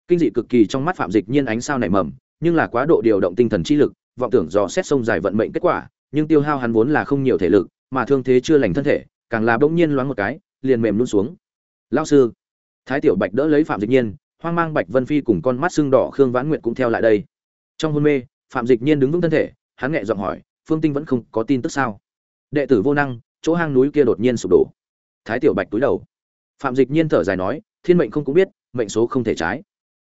[SPEAKER 1] Kinh dị cực kỳ trong mắt phạm dịch nhiên ánh sao nảy mầm, nhưng là quá độ điều động tinh thần chi lực, vọng tưởng dò xét sông dài vận mệnh kết quả, nhưng tiêu hao hắn vốn là không nhiều thể lực, mà thương thế chưa lành thân thể, càng là bỗng nhiên loáng một cái, liền mềm luôn xuống. Lao sư, thái tiểu bạch đỡ lấy phạm dịch nhiên, hoang mang bạch vân phi cùng con mắt xương đỏ khương vãn nguyện cũng theo lại đây. Trong hôn mê, phạm dịch nhiên đứng vững thân thể, hắn nhẹ giọng hỏi, phương tinh vẫn không có tin tức sao? Đệ tử vô năng chỗ hang núi kia đột nhiên sụp đổ. Thái tiểu bạch túi đầu. Phạm dịch nhiên thở dài nói, thiên mệnh không cũng biết, mệnh số không thể trái.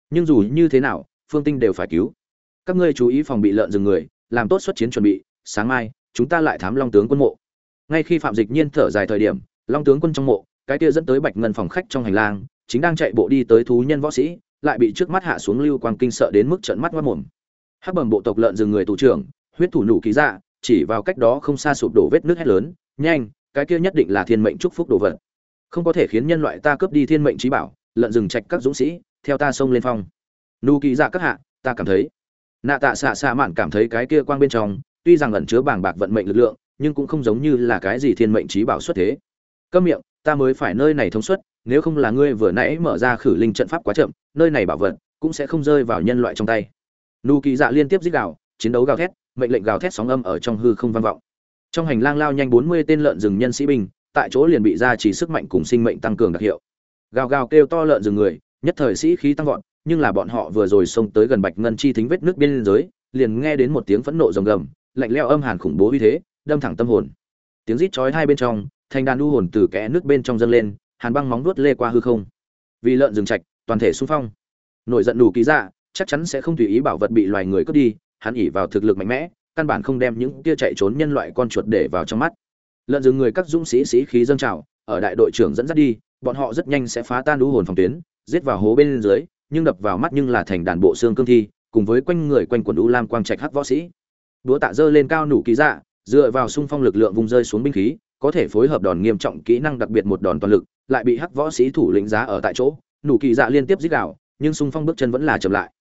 [SPEAKER 1] Nhưng dù như thế nào, phương tinh đều phải cứu. Các ngươi chú ý phòng bị lợn rừng người, làm tốt xuất chiến chuẩn bị, sáng mai, chúng ta lại thám long tướng quân mộ. Ngay khi phạm dịch nhiên thở dài thời điểm, long tướng quân trong mộ, cái kia dẫn tới bạch ngân phòng khách trong hành lang, chính đang chạy bộ đi tới thú nhân võ sĩ, lại bị trước mắt hạ xuống lưu quang kinh sợ đến mức trợn mắt mất mồm. Hắc bẩm bộ tộc lợn rừng người tù trưởng, huyết thủ nụ ký dạ chỉ vào cách đó không xa sụp đổ vết nước hét lớn nhanh, cái kia nhất định là thiên mệnh chúc phúc đồ vật. Không có thể khiến nhân loại ta cướp đi thiên mệnh trí bảo lợn rừng trạch các dũng sĩ, theo ta xông lên phong. Nụ kỳ dạ các hạ, ta cảm thấy. Nạ tạ xạ xạ mạn cảm thấy cái kia quang bên trong, tuy rằng ẩn chứa bàng bạc vận mệnh lực lượng, nhưng cũng không giống như là cái gì thiên mệnh trí bảo xuất thế. Câm miệng, ta mới phải nơi này thông suất, nếu không là ngươi vừa nãy mở ra khử linh trận pháp quá chậm, nơi này bảo vật cũng sẽ không rơi vào nhân loại trong tay. Nụ kỳ dạ liên tiếp giết gào, chiến đấu gào thét, mệnh lệnh gào thét sóng âm ở trong hư không vang vọng trong hành lang lao nhanh bốn mươi tên lợn rừng nhân sĩ binh, tại chỗ liền bị ra chỉ sức mạnh cùng sinh mệnh tăng cường đặc hiệu. Gào gào kêu to lợn rừng người, nhất thời sĩ khí tăng vọt, nhưng là bọn họ vừa rồi xông tới gần bạch ngân chi thính vết nước biên giới, liền nghe đến một tiếng phẫn nộ rồng gầm, lạnh leo âm hàn khủng bố uy thế, đâm thẳng tâm hồn. Tiếng rít chói hai bên trong thành đàn u hồn từ kẽ nước bên trong dâng lên, hàn băng móng vuốt lê qua hư không. Vì lợn rừng trạch, toàn thể xung phong. Nổi giận đủ ký dạ chắc chắn sẽ không tùy ý bảo vật bị loài người cướp đi, hắn ỉ vào thực lực mạnh mẽ căn bản không đem những kia chạy trốn nhân loại con chuột để vào trong mắt. Lợn rừng người các dũng sĩ sĩ khí dâng trào, ở đại đội trưởng dẫn dắt đi, bọn họ rất nhanh sẽ phá tan đũ hồn phòng tuyến, giết vào hố bên dưới, nhưng đập vào mắt nhưng là thành đàn bộ xương cương thi, cùng với quanh người quanh quần đũ lam quang trạch hắc võ sĩ. Đũa tạ dơ lên cao nủ ký dạ dựa vào xung phong lực lượng vùng rơi xuống binh khí, có thể phối hợp đòn nghiêm trọng kỹ năng đặc biệt một đòn toàn lực, lại bị hắc võ sĩ thủ lĩnh giá ở tại chỗ. Nủ kỳ dạ liên tiếp giết đảo nhưng xung phong bước chân vẫn là chậm lại.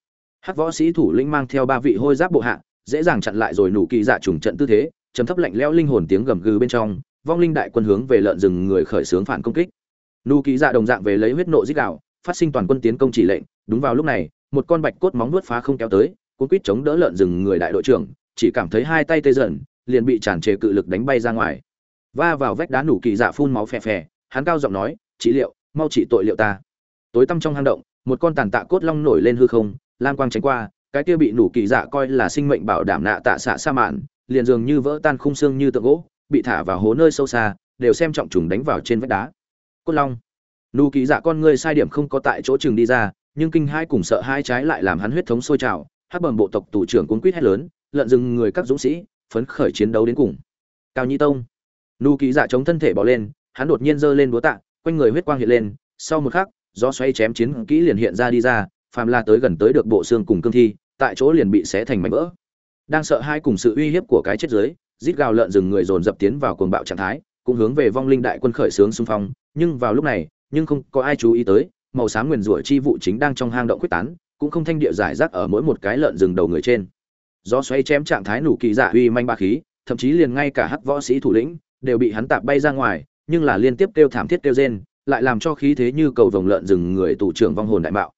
[SPEAKER 1] Hắc võ sĩ thủ lĩnh mang theo ba vị hôi giáp bộ hạ dễ dàng chặn lại rồi nụ kỳ dạ trùng trận tư thế chấm thấp lạnh lẽo linh hồn tiếng gầm gừ bên trong, vong linh đại quân hướng về lợn rừng người khởi xướng phản công kích. Nụ kỳ dạ đồng dạng về lấy huyết nộ giết đạo phát sinh toàn quân tiến công chỉ lệnh, đúng vào lúc này, một con bạch cốt móng nuốt phá không kéo tới, cuốn quýt chống đỡ lợn rừng người đại đội trưởng, chỉ cảm thấy hai tay tê dần, liền bị tràn trề cự lực đánh bay ra ngoài. Va vào vách đá nụ kỳ dạ phun máu phè phè, hắn cao giọng nói trị liệu, mau trị tội liệu ta. Tối tăm trong hang động, một con tàn tạ cốt long nổi lên hư không, lam quang tránh qua cái kia bị nủ kỳ dạ coi là sinh mệnh bảo đảm nạ tạ xạ sa mạn, liền dường như vỡ tan khung xương như tượng gỗ, bị thả vào hố nơi sâu xa, đều xem trọng trùng đánh vào trên vách đá. Cốt long, nụ kỳ dạ con ngươi sai điểm không có tại chỗ trường đi ra, nhưng kinh hai cùng sợ hai trái lại làm hắn huyết thống sôi trào, hắc bẩm bộ tộc tù trưởng cuốn quýt hét lớn, lợn rừng người các dũng sĩ, phấn khởi chiến đấu đến cùng. Cao nhi tông, nụ kỳ dạ chống thân thể bỏ lên, hắn đột nhiên giơ lên búa tạ, quanh người huyết quang hiện lên, sau một khắc, gió xoay chém chiến kỹ liền hiện ra đi ra phàm la tới gần tới được bộ xương cùng cương thi, tại chỗ liền bị xé thành mảnh vỡ. Đang sợ hai cùng sự uy hiếp của cái chết dưới, rít gào lợn rừng người dồn dập tiến vào cuồng bạo trạng thái, cũng hướng về vong linh đại quân khởi sướng xung phong. Nhưng vào lúc này, nhưng không có ai chú ý tới, màu xám nguyền rủa chi vụ chính đang trong hang động quyết tán, cũng không thanh địa giải rác ở mỗi một cái lợn rừng đầu người trên. Gió xoay chém trạng thái nụ kỳ giả uy manh ba khí, thậm chí liền ngay cả hắc võ sĩ thủ lĩnh đều bị hắn tạp bay ra ngoài, nhưng là liên tiếp kêu thảm thiết kêu rên, lại làm cho khí thế như cầu vồng lợn rừng người tù trưởng vong hồn đại bạo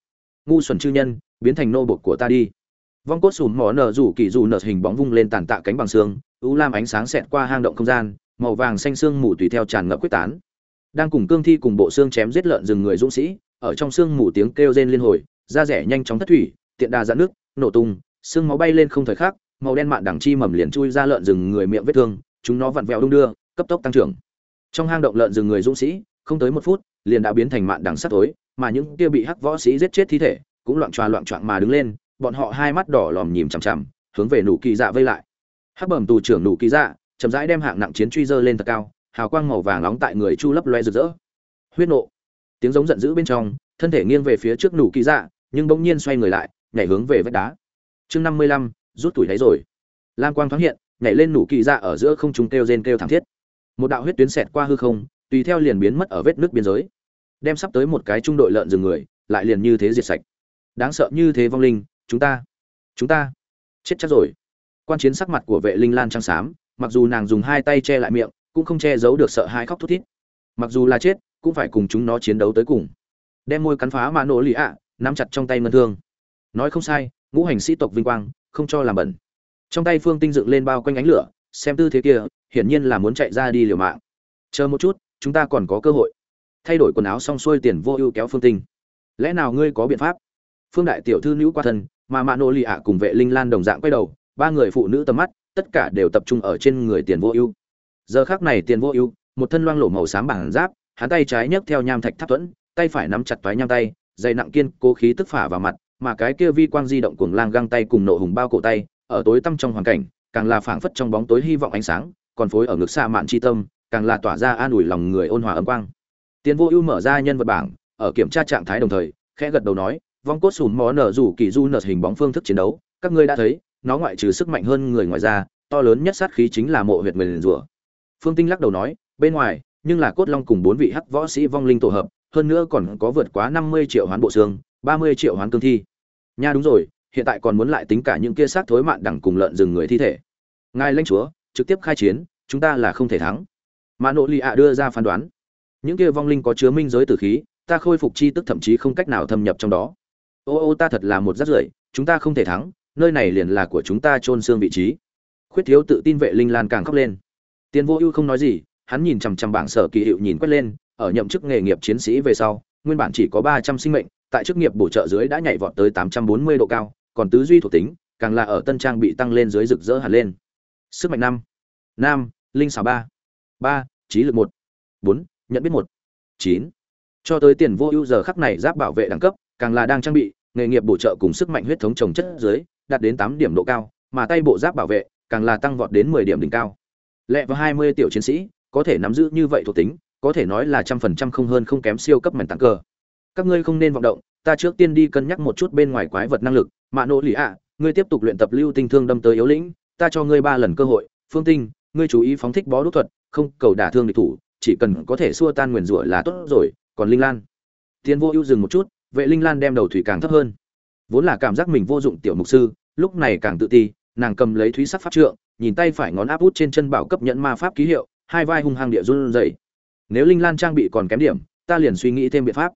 [SPEAKER 1] ngu xuẩn chư nhân, biến thành nô bột của ta đi. Vong cốt sùn mỏ nở rủ kỳ dù nở hình bóng vung lên tàn tạ cánh bằng xương, u lam ánh sáng xẹt qua hang động không gian, màu vàng xanh xương mù tùy theo tràn ngập quyết tán. Đang cùng cương thi cùng bộ xương chém giết lợn rừng người dũng sĩ, ở trong xương mù tiếng kêu rên liên hồi, da rẻ nhanh chóng thất thủy, tiện đà dạn nước, nổ tung, xương máu bay lên không thời khắc, màu đen mạn đằng chi mầm liền chui ra lợn rừng người miệng vết thương, chúng nó vặn vẹo đung đưa, cấp tốc tăng trưởng. Trong hang động lợn rừng người dũng sĩ, không tới một phút, liền đã biến thành mạn đằng sắt tối mà những kia bị hắc võ sĩ giết chết thi thể cũng loạn tròa loạn choạng mà đứng lên, bọn họ hai mắt đỏ lòm nhìm chằm chằm, hướng về nụ kỳ dạ vây lại. Hắc bẩm tù trưởng nụ kỳ dạ chậm rãi đem hạng nặng chiến truy dơ lên thật cao, hào quang màu vàng nóng tại người chu lấp loe rực rỡ. Huyết nộ. Tiếng giống giận dữ bên trong, thân thể nghiêng về phía trước nụ kỳ dạ nhưng bỗng nhiên xoay người lại, nhảy hướng về vách đá. Chương năm mươi lăm, rút tuổi đáy rồi. Lam quang thoáng hiện, nhảy lên nụ kỳ dạ ở giữa không trung kêu rên kêu thảm thiết. Một đạo huyết tuyến xẹt qua hư không, tùy theo liền biến mất ở vết nước biên giới đem sắp tới một cái trung đội lợn rừng người, lại liền như thế diệt sạch. Đáng sợ như thế vong linh, chúng ta chúng ta chết chắc rồi. Quan chiến sắc mặt của vệ linh lan trắng xám, mặc dù nàng dùng hai tay che lại miệng, cũng không che giấu được sợ hai khóc thút thít. Mặc dù là chết, cũng phải cùng chúng nó chiến đấu tới cùng. Đem môi cắn phá mã nổ lì ạ, nắm chặt trong tay ngân thương. Nói không sai, ngũ hành sĩ tộc vinh quang, không cho làm bẩn. Trong tay phương tinh dựng lên bao quanh ánh lửa, xem tư thế kia, hiển nhiên là muốn chạy ra đi liều mạng. Chờ một chút, chúng ta còn có cơ hội thay đổi quần áo xong xuôi tiền vô ưu kéo phương tinh. Lẽ nào ngươi có biện pháp? Phương đại tiểu thư nữ qua thân, mà mạ nô lì ạ cùng vệ linh lan đồng dạng quay đầu, ba người phụ nữ tầm mắt, tất cả đều tập trung ở trên người tiền vô ưu. Giờ khác này tiền vô ưu, một thân loang lổ màu xám bảng giáp, hắn tay trái nhấc theo nham thạch tháp thuẫn, tay phải nắm chặt toái nham tay, dày nặng kiên cố khí tức phả vào mặt, mà cái kia vi quang di động cuồng lang găng tay cùng nộ hùng bao cổ tay, ở tối tăm trong hoàn cảnh, càng là phảng phất trong bóng tối hy vọng ánh sáng, còn phối ở ngực xa mạn chi tâm, càng là tỏa ra an ủi lòng người ôn hòa ấm quang tiền vô ưu mở ra nhân vật bảng, ở kiểm tra trạng thái đồng thời, khẽ gật đầu nói, vong cốt sùn mó nở rủ kỳ du nở hình bóng phương thức chiến đấu, các ngươi đã thấy, nó ngoại trừ sức mạnh hơn người ngoài ra, to lớn nhất sát khí chính là mộ huyệt mền liền rủa. Phương tinh lắc đầu nói, bên ngoài, nhưng là cốt long cùng bốn vị hắc võ sĩ vong linh tổ hợp, hơn nữa còn có vượt quá năm mươi triệu hoán bộ xương, ba mươi triệu hoán cương thi. Nha, đúng rồi, hiện tại còn muốn lại tính cả những kia xác thối mạn đẳng cùng lợn rừng người thi thể. Ngài lãnh chúa, trực tiếp khai chiến, chúng ta là không thể thắng. Mà Nỗ Ly ạ đưa ra phán đoán những kia vong linh có chứa minh giới tử khí ta khôi phục chi tức thậm chí không cách nào thâm nhập trong đó. Ô ô ta thật là một rắt rưởi chúng ta không thể thắng nơi này liền là của chúng ta chôn xương vị trí. Khuyết thiếu tự tin vệ linh lan càng khóc lên. Tiền vô ưu không nói gì hắn nhìn chằm chằm bảng sở kỳ hiệu nhìn quét lên ở nhậm chức nghề nghiệp chiến sĩ về sau nguyên bản chỉ có ba trăm sinh mệnh tại chức nghiệp bổ trợ dưới đã nhảy vọt tới tám trăm bốn mươi độ cao còn tứ duy thuộc tính càng là ở tân trang bị tăng lên dưới rực rỡ hẳn lên. Sức mạnh năm năm, linh xào ba ba trí lực một bốn nhận biết một, chín. Cho tới tiền vô ưu giờ khắc này giáp bảo vệ đẳng cấp, càng là đang trang bị, nghề nghiệp bổ trợ cùng sức mạnh huyết thống trồng chất dưới, đạt đến tám điểm độ cao, mà tay bộ giáp bảo vệ, càng là tăng vọt đến mười điểm đỉnh cao. Lẹ và hai mươi tiểu chiến sĩ, có thể nắm giữ như vậy thuộc tính, có thể nói là trăm phần trăm không hơn không kém siêu cấp mảnh tặng cờ. Các ngươi không nên vọng động, ta trước tiên đi cân nhắc một chút bên ngoài quái vật năng lực mạ nỗ lì ạ, ngươi tiếp tục luyện tập lưu tinh thương đâm tới yếu lĩnh, ta cho ngươi ba lần cơ hội. Phương tinh, ngươi chú ý phóng thích bó đốt thuật, không cầu đả thương địch thủ chỉ cần có thể xua tan nguyền rủa là tốt rồi, còn linh lan? Tiến vô ưu dừng một chút, vệ linh lan đem đầu thủy càng thấp hơn. Vốn là cảm giác mình vô dụng tiểu mục sư, lúc này càng tự ti, nàng cầm lấy thúy sắc pháp trượng, nhìn tay phải ngón áp út trên chân bảo cấp nhận ma pháp ký hiệu, hai vai hung hăng địa run dậy nếu linh lan trang bị còn kém điểm, ta liền suy nghĩ thêm biện pháp.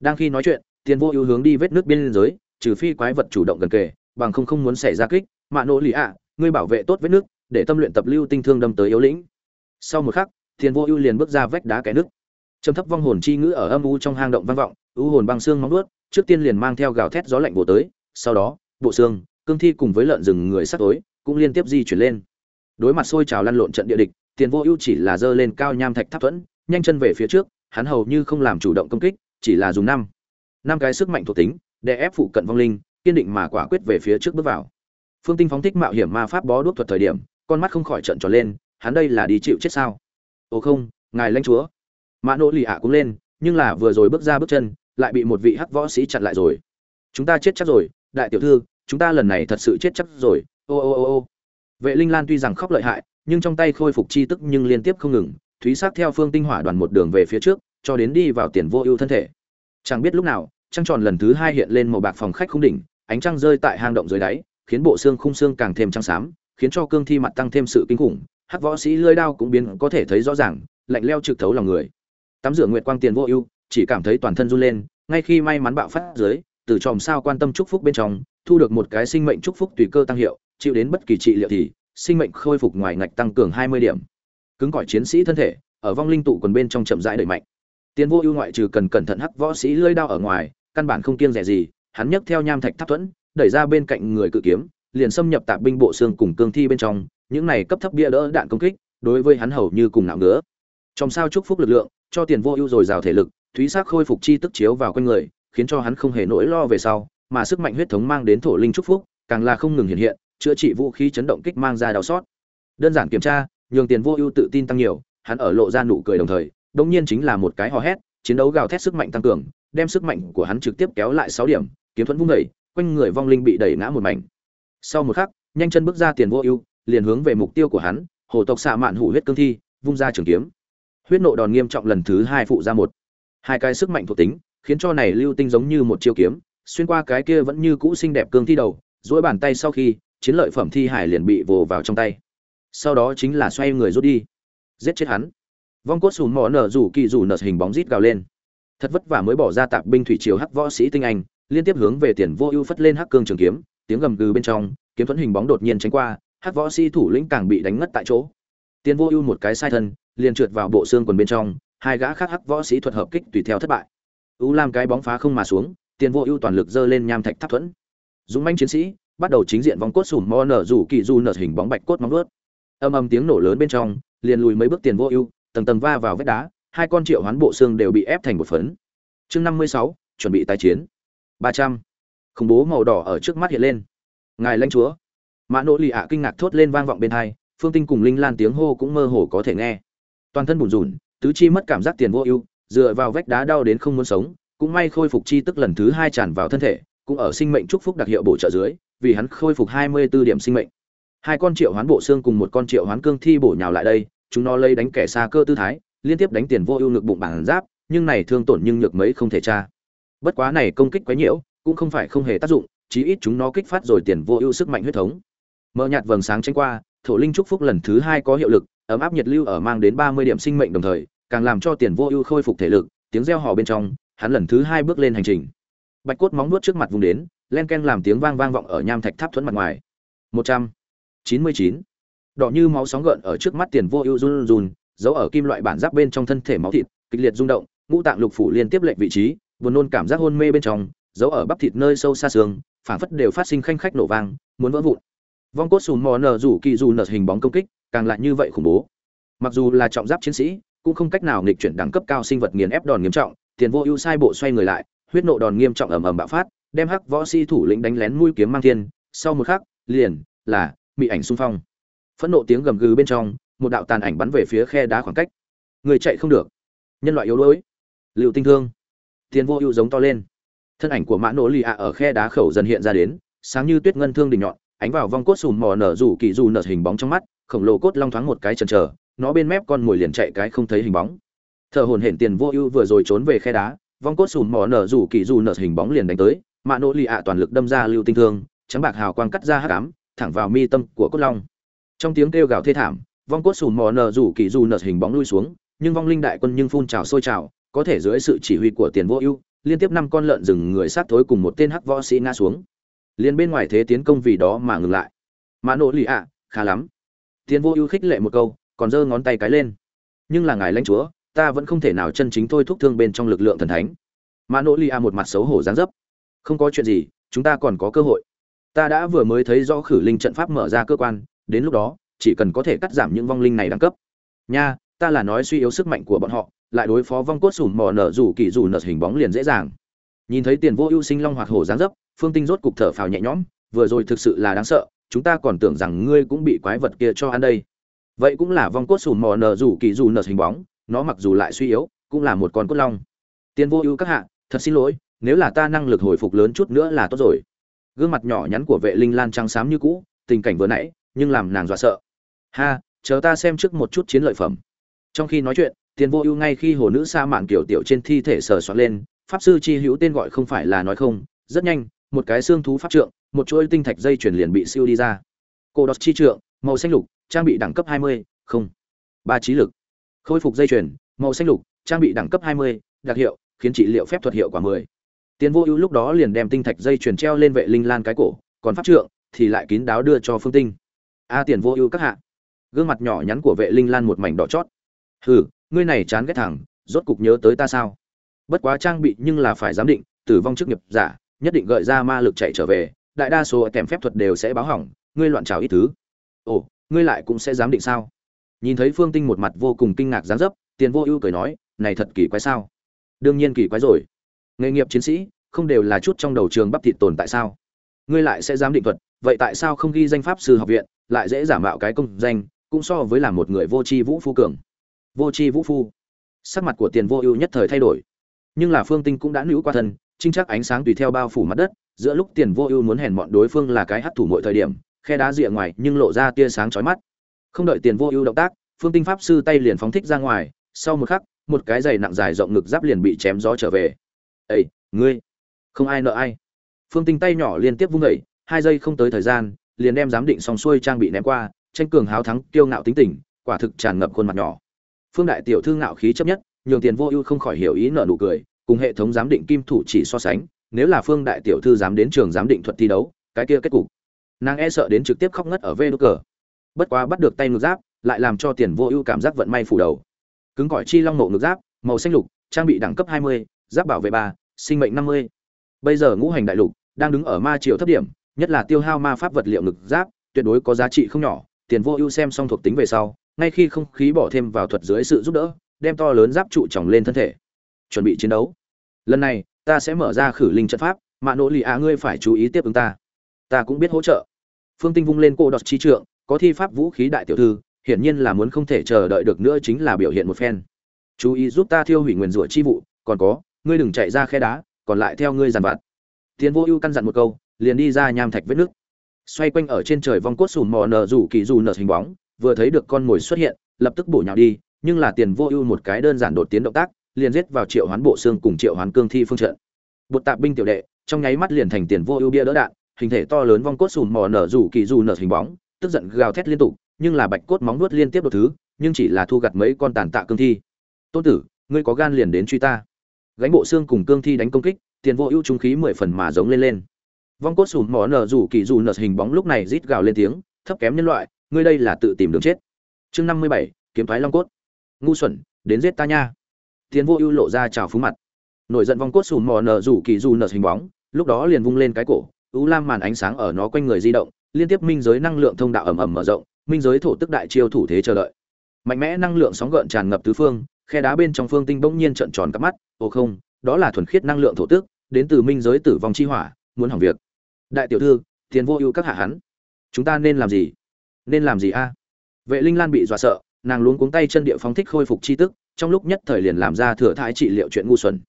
[SPEAKER 1] Đang khi nói chuyện tiền vô ưu hướng đi vết nước biên giới, trừ phi quái vật chủ động gần kề, bằng không không muốn xảy ra kích. Mạ nỗ lì ạ, ngươi bảo vệ tốt vết nước, để tâm luyện tập lưu tinh thương đâm tới yếu lĩnh. Sau một khắc tiền vô ưu liền bước ra vách đá cái nước trầm thấp vong hồn chi ngữ ở âm u trong hang động vang vọng, u hồn băng xương móng nuốt trước tiên liền mang theo gào thét gió lạnh bổ tới, sau đó, bộ xương, cương thi cùng với lợn rừng người sắt tối cũng liên tiếp di chuyển lên. Đối mặt sôi trào lăn lộn trận địa địch tiền vô ưu chỉ là giơ lên cao nham thạch tháp thuẫn, nhanh chân về phía trước, hắn hầu như không làm chủ động công kích, chỉ là dùng năm. Năm cái sức mạnh thuộc tính để ép phụ cận vong linh, kiên định mà quả quyết về phía trước bước vào. Phương tinh phóng thích mạo hiểm ma pháp bó đuốc thuật thời điểm, con mắt không khỏi trận tròn lên, hắn đây là đi chịu chết sao? Ồ không, ngài lãnh chúa. Mã nỗ lì ạ cũng lên, nhưng là vừa rồi bước ra bước chân, lại bị một vị hắc võ sĩ chặn lại rồi. Chúng ta chết chắc rồi, đại tiểu thư, chúng ta lần này thật sự chết chắc rồi. Ô ô ô ô. Vệ linh lan tuy rằng khóc lợi hại, nhưng trong tay khôi phục chi tức nhưng liên tiếp không ngừng, thúy sát theo phương tinh hỏa đoàn một đường về phía trước, cho đến đi vào tiền vô ưu thân thể. Chẳng biết lúc nào, trăng tròn lần thứ hai hiện lên màu bạc phòng khách không đỉnh, ánh trăng rơi tại hang động dưới đáy, khiến bộ xương khung xương càng thêm trắng xám, khiến cho cương thi mặt tăng thêm sự kinh khủng hắc võ sĩ lưỡi đao cũng biến có thể thấy rõ ràng, lạnh leo trực thấu lòng người. Tắm rửa nguyệt quang tiền vô ưu, chỉ cảm thấy toàn thân run lên, ngay khi may mắn bạo phát dưới, từ chòm sao quan tâm chúc phúc bên trong, thu được một cái sinh mệnh chúc phúc tùy cơ tăng hiệu, chịu đến bất kỳ trị liệu thì, sinh mệnh khôi phục ngoài ngạch tăng cường 20 điểm. Cứng cỏi chiến sĩ thân thể, ở vong linh tụ quần bên trong chậm rãi đẩy mạnh. Tiền vô ưu ngoại trừ cần cẩn thận hắc võ sĩ lưỡi đao ở ngoài, căn bản không kiêng rẻ gì, hắn nhấc theo nham thạch tháp thuẫn, đẩy ra bên cạnh người cự kiếm, liền xâm nhập tạp binh bộ xương cùng cương thi bên trong những này cấp thấp bia đỡ đạn công kích, đối với hắn hầu như cùng nạo ngứa trong sao chúc phúc lực lượng, cho tiền vô ưu rồi rào thể lực, thúy sắc khôi phục chi tức chiếu vào quanh người, khiến cho hắn không hề nỗi lo về sau, mà sức mạnh huyết thống mang đến thổ linh chúc phúc, càng là không ngừng hiện hiện, chữa trị vũ khí chấn động kích mang ra đau sót đơn giản kiểm tra, nhường tiền vô ưu tự tin tăng nhiều, hắn ở lộ ra nụ cười đồng thời, đống nhiên chính là một cái hò hét, chiến đấu gào thét sức mạnh tăng cường, đem sức mạnh của hắn trực tiếp kéo lại sáu điểm, kiếm thuẫn vung đẩy quanh người vong linh bị đẩy ngã một mảnh. Sau một khắc, nhanh chân bước ra tiền vô ưu liền hướng về mục tiêu của hắn, hồ tộc xạ mạn hủ huyết cương thi, vung ra trường kiếm. Huyết nộ đòn nghiêm trọng lần thứ hai phụ ra một. Hai cái sức mạnh thuộc tính, khiến cho này lưu tinh giống như một chiêu kiếm, xuyên qua cái kia vẫn như cũ xinh đẹp cương thi đầu, duỗi bàn tay sau khi, chiến lợi phẩm thi hải liền bị vồ vào trong tay. Sau đó chính là xoay người rút đi. Giết chết hắn. Vong cốt sùn mỏ nở rủ kỳ rủ nở hình bóng rít gào lên. Thật vất vả mới bỏ ra tạp binh thủy triều hắc võ sĩ tinh anh, liên tiếp hướng về tiền vô ưu phất lên hắc cương trường kiếm, tiếng gầm gừ bên trong, kiếm thuẫn hình bóng đột nhiên tránh qua Hát võ sĩ thủ lĩnh càng bị đánh ngất tại chỗ. Tiền vô ưu một cái sai thân, liền trượt vào bộ xương quần bên trong, hai gã khác hắc võ sĩ thuật hợp kích tùy theo thất bại. Ưu lam cái bóng phá không mà xuống tiền vô ưu toàn lực dơ lên nham thạch tháp thuẫn. Dũng manh chiến sĩ, bắt đầu chính diện vòng cốt sủm mo nở rủ kỳ du nở hình bóng bạch cốt móng ướt âm âm tiếng nổ lớn bên trong, liền lùi mấy bước tiền vô ưu, tầng tầng va vào vách đá, hai con triệu hoán bộ xương đều bị ép thành một phấn. Chương năm mươi sáu, chuẩn bị tái chiến. Ba trăm. Khủng bố màu đỏ ở trước mắt hiện lên. Ngài lãnh chúa mã nỗ lì ạ kinh ngạc thốt lên vang vọng bên hai, phương tinh cùng linh lan tiếng hô cũng mơ hồ có thể nghe. Toàn thân bùn rùn, tứ chi mất cảm giác tiền vô ưu, dựa vào vách đá đau đến không muốn sống, cũng may khôi phục chi tức lần thứ hai tràn vào thân thể, cũng ở sinh mệnh chúc phúc đặc hiệu bổ trợ dưới, vì hắn khôi phục hai mươi 24 điểm sinh mệnh. Hai con triệu hoán bộ xương cùng một con triệu hoán cương thi bổ nhào lại đây, chúng nó lấy đánh kẻ xa cơ tư thái, liên tiếp đánh tiền vô ưu ngực bụng bản giáp, nhưng này thương tổn nhưng nhược mấy không thể tra. Bất quá này công kích quấy nhiễu, cũng không phải không hề tác dụng, chí ít chúng nó kích phát rồi tiền vô ưu sức mạnh huyết thống mờ nhạt vầng sáng tranh qua, thổ linh trúc phúc lần thứ hai có hiệu lực, ấm áp nhiệt lưu ở mang đến ba mươi điểm sinh mệnh đồng thời, càng làm cho tiền vô ưu khôi phục thể lực, tiếng reo hò bên trong, hắn lần thứ hai bước lên hành trình. Bạch cốt móng nuốt trước mặt vùng đến, len ken làm tiếng vang vang vọng ở nham thạch tháp thuẫn mặt ngoài. Một trăm chín mươi chín. Đỏ như máu sóng gợn ở trước mắt tiền vô ưu run run giấu ở kim loại bản giáp bên trong thân thể máu thịt, kịch liệt rung động, ngũ tạng lục phủ liên tiếp lệnh vị trí, buồn nôn cảm giác hôn mê bên trong giấu ở bắp thịt nơi sâu xa xương, phảng phất đều phát sinh khanh khách nổ vang, muốn vỡ vụn vong cốt sùn mò nở rủ kỳ dù nở hình bóng công kích, càng lại như vậy khủng bố. Mặc dù là trọng giáp chiến sĩ, cũng không cách nào nghịch chuyển đẳng cấp cao sinh vật nghiền ép đòn nghiêm trọng, tiền vô ưu sai bộ xoay người lại, huyết nộ đòn nghiêm trọng ầm ầm bạo phát, đem hắc võ si thủ lĩnh đánh lén mũi kiếm mang thiên. Sau một khắc, liền là bị ảnh xung phong. Phẫn nộ tiếng gầm gừ bên trong, một đạo tàn ảnh bắn về phía khe đá khoảng cách. Người chạy không được. Nhân loại yếu đuối. Liệu tinh thương. Tiền vô ưu giống to lên. Thân ảnh của mã nỗ lì ạ ở khe đá khẩu dần hiện ra đến, sáng như tuyết ngân thương đỉnh nhọn ánh vào vong cốt sùn mò nở rủ kỳ dù nở hình bóng trong mắt, khổng lồ cốt long thoáng một cái chần chờ, nó bên mép con mồi liền chạy cái không thấy hình bóng. Thợ hồn hển tiền vô ưu vừa rồi trốn về khe đá, vong cốt sùn mò nở rủ kỳ dù nở hình bóng liền đánh tới, mạ nỗ lì ạ toàn lực đâm ra lưu tinh thương, trắng bạc hào quang cắt ra hắc ám, thẳng vào mi tâm của cốt long. Trong tiếng kêu gào thê thảm, vong cốt sùn mò nở rủ kỳ dù nở hình bóng lui xuống, nhưng vong linh đại quân nhưng phun trào sôi trào, có thể dưới sự chỉ huy của tiền vô ưu, liên tiếp năm con lợn rừng người sát thối cùng một tên hắc võ sĩ ngã xuống liền bên ngoài thế tiến công vì đó mà ngừng lại. Mã nỗ lì ạ, khá lắm. Tiền vô ưu khích lệ một câu, còn giơ ngón tay cái lên. Nhưng là ngài lãnh chúa, ta vẫn không thể nào chân chính thôi thúc thương bên trong lực lượng thần thánh. Mã nỗ lì ạ một mặt xấu hổ dáng dấp. Không có chuyện gì, chúng ta còn có cơ hội. Ta đã vừa mới thấy rõ khử linh trận pháp mở ra cơ quan, đến lúc đó, chỉ cần có thể cắt giảm những vong linh này đẳng cấp. Nha, ta là nói suy yếu sức mạnh của bọn họ, lại đối phó vong cốt sủm mò nở rủ kỳ rủ nở hình bóng liền dễ dàng. Nhìn thấy tiền vô ưu sinh long hoạt hổ dáng dấp phương tinh rốt cục thở phào nhẹ nhõm, vừa rồi thực sự là đáng sợ, chúng ta còn tưởng rằng ngươi cũng bị quái vật kia cho ăn đây. Vậy cũng là vong cốt sùn mò nở rủ kỳ rủ nở hình bóng, nó mặc dù lại suy yếu, cũng là một con cốt long. Tiền vô ưu các hạ, thật xin lỗi, nếu là ta năng lực hồi phục lớn chút nữa là tốt rồi. Gương mặt nhỏ nhắn của vệ linh lan trắng xám như cũ, tình cảnh vừa nãy, nhưng làm nàng dọa sợ. Ha, chờ ta xem trước một chút chiến lợi phẩm. Trong khi nói chuyện tiền vô ưu ngay khi hồ nữ sa mạn kiểu tiểu trên thi thể sờ soạn lên, pháp sư chi hữu tên gọi không phải là nói không, rất nhanh một cái xương thú pháp trượng một chuỗi tinh thạch dây chuyển liền bị siêu đi ra cô đọt chi trượng màu xanh lục trang bị đẳng cấp 20, không ba trí lực khôi phục dây chuyển, màu xanh lục trang bị đẳng cấp 20, đặc hiệu khiến trị liệu phép thuật hiệu quả 10. Tiền Vô Ưu lúc đó liền đem tinh thạch dây chuyển treo lên vệ linh lan cái cổ, còn pháp trượng thì lại kín đáo đưa cho Phương Tinh. A Tiền Vô Ưu các hạ. Gương mặt nhỏ nhắn của vệ linh lan một mảnh đỏ chót. Hừ, ngươi này chán ghét thẳng, rốt cục nhớ tới ta sao? Bất quá trang bị nhưng là phải giám định, tử vong trước nghiệp giả, nhất định gợi ra ma lực chạy trở về, đại đa số kèm phép thuật đều sẽ báo hỏng, ngươi loạn trào ít thứ. Ồ, ngươi lại cũng sẽ giám định sao? Nhìn thấy Phương Tinh một mặt vô cùng kinh ngạc dáng dấp, Tiền Vô Ưu cười nói, này thật kỳ quái sao? Đương nhiên kỳ quái rồi. Nghề nghiệp chiến sĩ, không đều là chút trong đầu trường bắp thịt tồn tại sao? Ngươi lại sẽ giám định thuật, vậy tại sao không ghi danh pháp sư học viện, lại dễ giả mạo cái công danh, cũng so với làm một người vô tri vũ phu cường. Vô tri vũ phu. Sắc mặt của Tiền Vô Ưu nhất thời thay đổi. Nhưng là Phương Tinh cũng đã nữ qua thân, trinh chắc ánh sáng tùy theo bao phủ mặt đất, giữa lúc Tiền Vô Ưu muốn hèn mọn đối phương là cái hắt thủ mọi thời điểm, khe đá rìa ngoài nhưng lộ ra tia sáng chói mắt. Không đợi Tiền Vô Ưu động tác, Phương Tinh pháp sư tay liền phóng thích ra ngoài, sau một khắc, một cái giày nặng dài rộng ngực giáp liền bị chém gió trở về. ây ngươi!" Không ai nợ ai. Phương Tinh tay nhỏ liên tiếp vung đẩy hai giây không tới thời gian, liền đem giám định xong xuôi trang bị ném qua, tranh cường háo thắng, kiêu ngạo tính tình, quả thực tràn ngập khuôn mặt nhỏ. Phương đại tiểu thư ngạo khí chấp nhất, nhường Tiền Vô Ưu không khỏi hiểu ý nợ nụ cười, cùng hệ thống giám định kim thủ chỉ so sánh, nếu là Phương đại tiểu thư dám đến trường giám định thuật thi đấu, cái kia kết cục, nàng e sợ đến trực tiếp khóc ngất ở vê đốt cờ. Bất quá bắt được tay ngược giáp, lại làm cho Tiền Vô Ưu cảm giác vận may phủ đầu. Cứng gọi chi long mộ ngược giáp, màu xanh lục, trang bị đẳng cấp 20, giáp bảo vệ 3, sinh mệnh 50. Bây giờ ngũ hành đại lục đang đứng ở ma triều thấp điểm, nhất là tiêu hao ma pháp vật liệu ngực giáp, tuyệt đối có giá trị không nhỏ. Tiền Vô Ưu xem xong thuộc tính về sau, ngay khi không khí bỏ thêm vào thuật dưới sự giúp đỡ, đem to lớn giáp trụ tròng lên thân thể. Chuẩn bị chiến đấu. Lần này, ta sẽ mở ra khử linh trận pháp, Mã Nỗ Lì Á ngươi phải chú ý tiếp ứng ta. Ta cũng biết hỗ trợ. Phương Tinh vung lên cô đọt chi trượng, có thi pháp vũ khí đại tiểu thư, hiển nhiên là muốn không thể chờ đợi được nữa chính là biểu hiện một phen. Chú ý giúp ta thiêu hủy nguyên rủa chi vụ, còn có, ngươi đừng chạy ra khe đá, còn lại theo ngươi dàn vặt. tiến Vô Ưu căn dặn một câu, liền đi ra nham thạch vết nước. Xoay quanh ở trên trời vong cốt sùm mò nở rủ kỳ dù nở hình bóng, vừa thấy được con mồi xuất hiện, lập tức bổ nhào đi, nhưng là Tiền Vô Ưu một cái đơn giản đột tiến động tác, liền giết vào Triệu Hoán Bộ Xương cùng Triệu Hoán Cương Thi phương trận. Bột tạp binh tiểu đệ, trong nháy mắt liền thành Tiền Vô Ưu bia đỡ đạn, hình thể to lớn vong cốt sùn mò nở rủ kỳ dù nở hình bóng, tức giận gào thét liên tục, nhưng là bạch cốt móng nuốt liên tiếp đột thứ, nhưng chỉ là thu gặt mấy con tàn tạ cương thi. Tôn tử, ngươi có gan liền đến truy ta. Gánh bộ xương cùng cương thi đánh công kích, tiền vô ưu trung khí mười phần mà giống lên lên vong cốt sùn mỏ nở rủ kỳ dù nở hình bóng lúc này rít gào lên tiếng thấp kém nhân loại ngươi đây là tự tìm đường chết chương năm mươi bảy kiếm thoái long cốt ngu xuẩn đến giết ta nha tiến vô ưu lộ ra chào phúng mặt. Nổi giận vong cốt sùn mò nở rủ kỳ dù nở hình bóng, lúc đó liền vung lên cái cổ ưu lam màn ánh sáng ở nó quanh người di động, liên tiếp minh giới năng lượng thông đạo ẩm ẩm mở rộng, minh giới thổ tức đại chiêu thủ thế chờ đợi. Mạnh mẽ năng lượng sóng gợn tràn ngập tứ phương, khe đá bên trong phương tinh bỗng nhiên trợn tròn cắp mắt, ồ không, đó là thuần khiết năng lượng thổ tức, đến từ minh giới tử vong chi hỏa, muốn hỏng việc. Đại tiểu thư tiền vô ưu các hạ hắn, chúng ta nên làm gì? Nên làm gì a? Vệ linh lan bị dọa sợ, nàng luống cuống tay chân địa phóng thích khôi phục chi tức trong lúc nhất thời liền làm ra thừa thái trị liệu chuyện ngu xuẩn.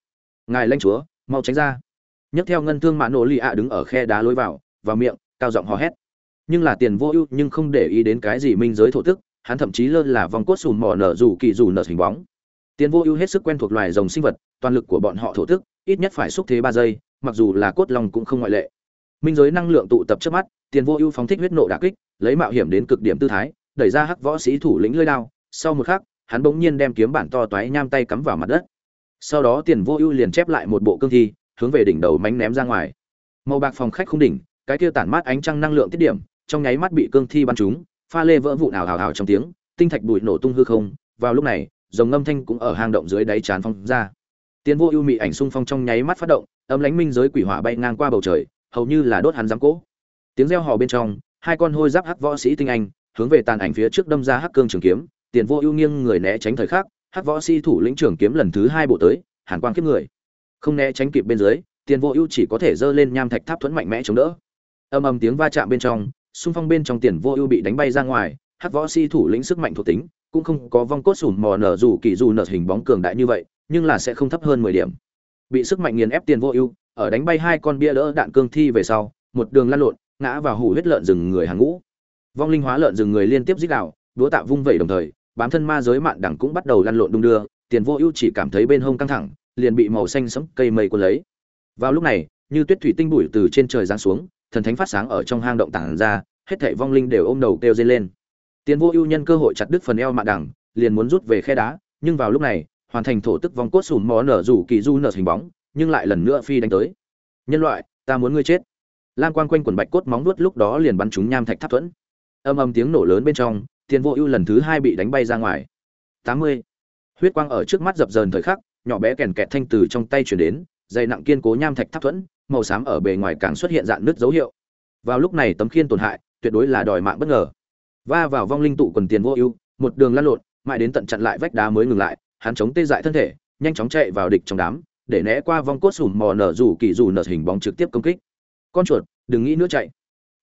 [SPEAKER 1] Ngài lanh chúa, mau tránh ra. Nhấc theo ngân thương mã nổ lì ạ đứng ở khe đá lối vào vào miệng, cao giọng hò hét. Nhưng là tiền vô ưu, nhưng không để ý đến cái gì minh giới thổ tức, hắn thậm chí lơ là vòng cốt sùn mỏ nở dù kỳ dù nở hình bóng. Tiền vô ưu hết sức quen thuộc loài rồng sinh vật, toàn lực của bọn họ thổ tức, ít nhất phải xúc thế ba giây, mặc dù là cốt lòng cũng không ngoại lệ. Minh giới năng lượng tụ tập trước mắt, tiền vô ưu phóng thích huyết nộ đả kích, lấy mạo hiểm đến cực điểm tư thái, đẩy ra hắc võ sĩ thủ lĩnh lưỡi đao, sau một khắc hắn bỗng nhiên đem kiếm bản to toái nham tay cắm vào mặt đất. Sau đó tiền vô ưu liền chép lại một bộ cương thi hướng về đỉnh đầu mánh ném ra ngoài. Màu bạc phòng khách không đỉnh cái kia tản mát ánh trăng năng lượng tiết điểm trong nháy mắt bị cương thi bắn trúng pha lê vỡ vụn ảo ảo ảo trong tiếng tinh thạch bụi nổ tung hư không. Vào lúc này dòng ngâm thanh cũng ở hang động dưới đáy tràn phong ra. Tiền vô ưu mị ảnh xung phong trong nháy mắt phát động, âm lãnh minh giới quỷ hỏa bay ngang qua bầu trời, hầu như là đốt hắn giám cỗ. Tiếng reo hò bên trong, hai con hôi giáp hắc võ sĩ tinh anh, hướng về tàn ảnh phía trước đâm ra hắc cương trường kiếm, Tiền vô ưu nghiêng người né tránh thời khắc, hắc võ sĩ thủ lĩnh trưởng kiếm lần thứ hai bộ tới, hàn quang kiếp người. Không né tránh kịp bên dưới, Tiền vô ưu chỉ có thể giơ lên nham thạch tháp thuẫn mạnh mẽ chống đỡ. Âm ầm tiếng va chạm bên trong, xung phong bên trong Tiền vô ưu bị đánh bay ra ngoài, hắc võ sĩ thủ lĩnh sức mạnh thuộc tính, cũng không có vong cốt sủn mò nở dù kỳ dù nở hình bóng cường đại như vậy, nhưng là sẽ không thấp hơn mười điểm. bị sức mạnh nghiền ép tiền vô ưu ở đánh bay hai con bia đỡ đạn cương thi về sau một đường lăn lộn ngã vào hủ huyết lợn rừng người hàng ngũ vong linh hóa lợn rừng người liên tiếp dích đạo đúa tạ vung vẩy đồng thời, bám thân ma giới mạn đẳng cũng bắt đầu lăn lộn đung đưa, tiền vô ưu chỉ cảm thấy bên hông căng thẳng, liền bị màu xanh sẫm cây mây cuốn lấy. Vào lúc này, như tuyết thủy tinh bụi từ trên trời giáng xuống, thần thánh phát sáng ở trong hang động tảng ra, hết thảy vong linh đều ôm đầu kêu dây lên. Tiền vô ưu nhân cơ hội chặt đứt phần eo mạn đẳng, liền muốn rút về khe đá, nhưng vào lúc này, hoàn thành thổ tức vong cốt sùn mó nở rủ kỳ du nở hình bóng, nhưng lại lần nữa phi đánh tới. Nhân loại, ta muốn ngươi chết. Lam quang quanh quần bạch cốt móng nuốt lúc đó liền bắn trúng nham thạch tháp thuẫn. Âm âm tiếng nổ lớn bên trong tiền vô ưu lần thứ hai bị đánh bay ra ngoài. Tám mươi. Huyết quang ở trước mắt dập dờn thời khắc, nhỏ bé kèn kẹt thanh từ trong tay chuyển đến dày nặng kiên cố nham thạch tháp thuẫn, màu xám ở bề ngoài càng xuất hiện dạng nứt dấu hiệu. Vào lúc này tấm khiên tổn hại, tuyệt đối là đòi mạng bất ngờ. Va vào vong linh tụ quần tiền vô ưu, một đường lăn lộn, mãi đến tận chặn lại vách đá mới ngừng lại, hắn chống tê dại thân thể, nhanh chóng chạy vào địch trong đám, để né qua vong cốt sùm mò nở rủ kỳ dù nở hình bóng trực tiếp công kích. Con chuột, đừng nghĩ nữa chạy.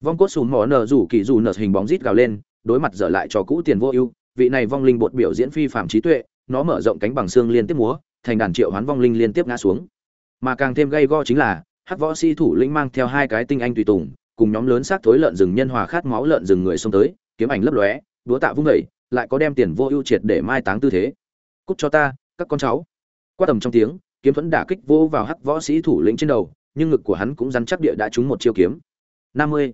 [SPEAKER 1] Vong cốt sùm mò nở rủ kỳ dù nở hình bóng rít gào lên đối mặt dở lại cho cũ tiền vô ưu, vị này vong linh bột biểu diễn phi phạm trí tuệ, nó mở rộng cánh bằng xương liên tiếp múa, thành đàn triệu hoán vong linh liên tiếp ngã xuống. Mà càng thêm gây go chính là, hắc võ sĩ thủ lĩnh mang theo hai cái tinh anh tùy tùng, cùng nhóm lớn xác thối lợn rừng nhân hòa khát máu lợn rừng người xông tới, kiếm ảnh lấp lóe đúa tạ vung vẩy lại có đem tiền vô ưu triệt để mai táng tư thế. Cút cho ta, các con cháu. Qua tầm trong tiếng, kiếm thuẫn đả kích vô vào hắc võ sĩ thủ lĩnh trên đầu, nhưng ngực của hắn cũng rắn chắc địa đã trúng một chiêu kiếm. Năm mươi.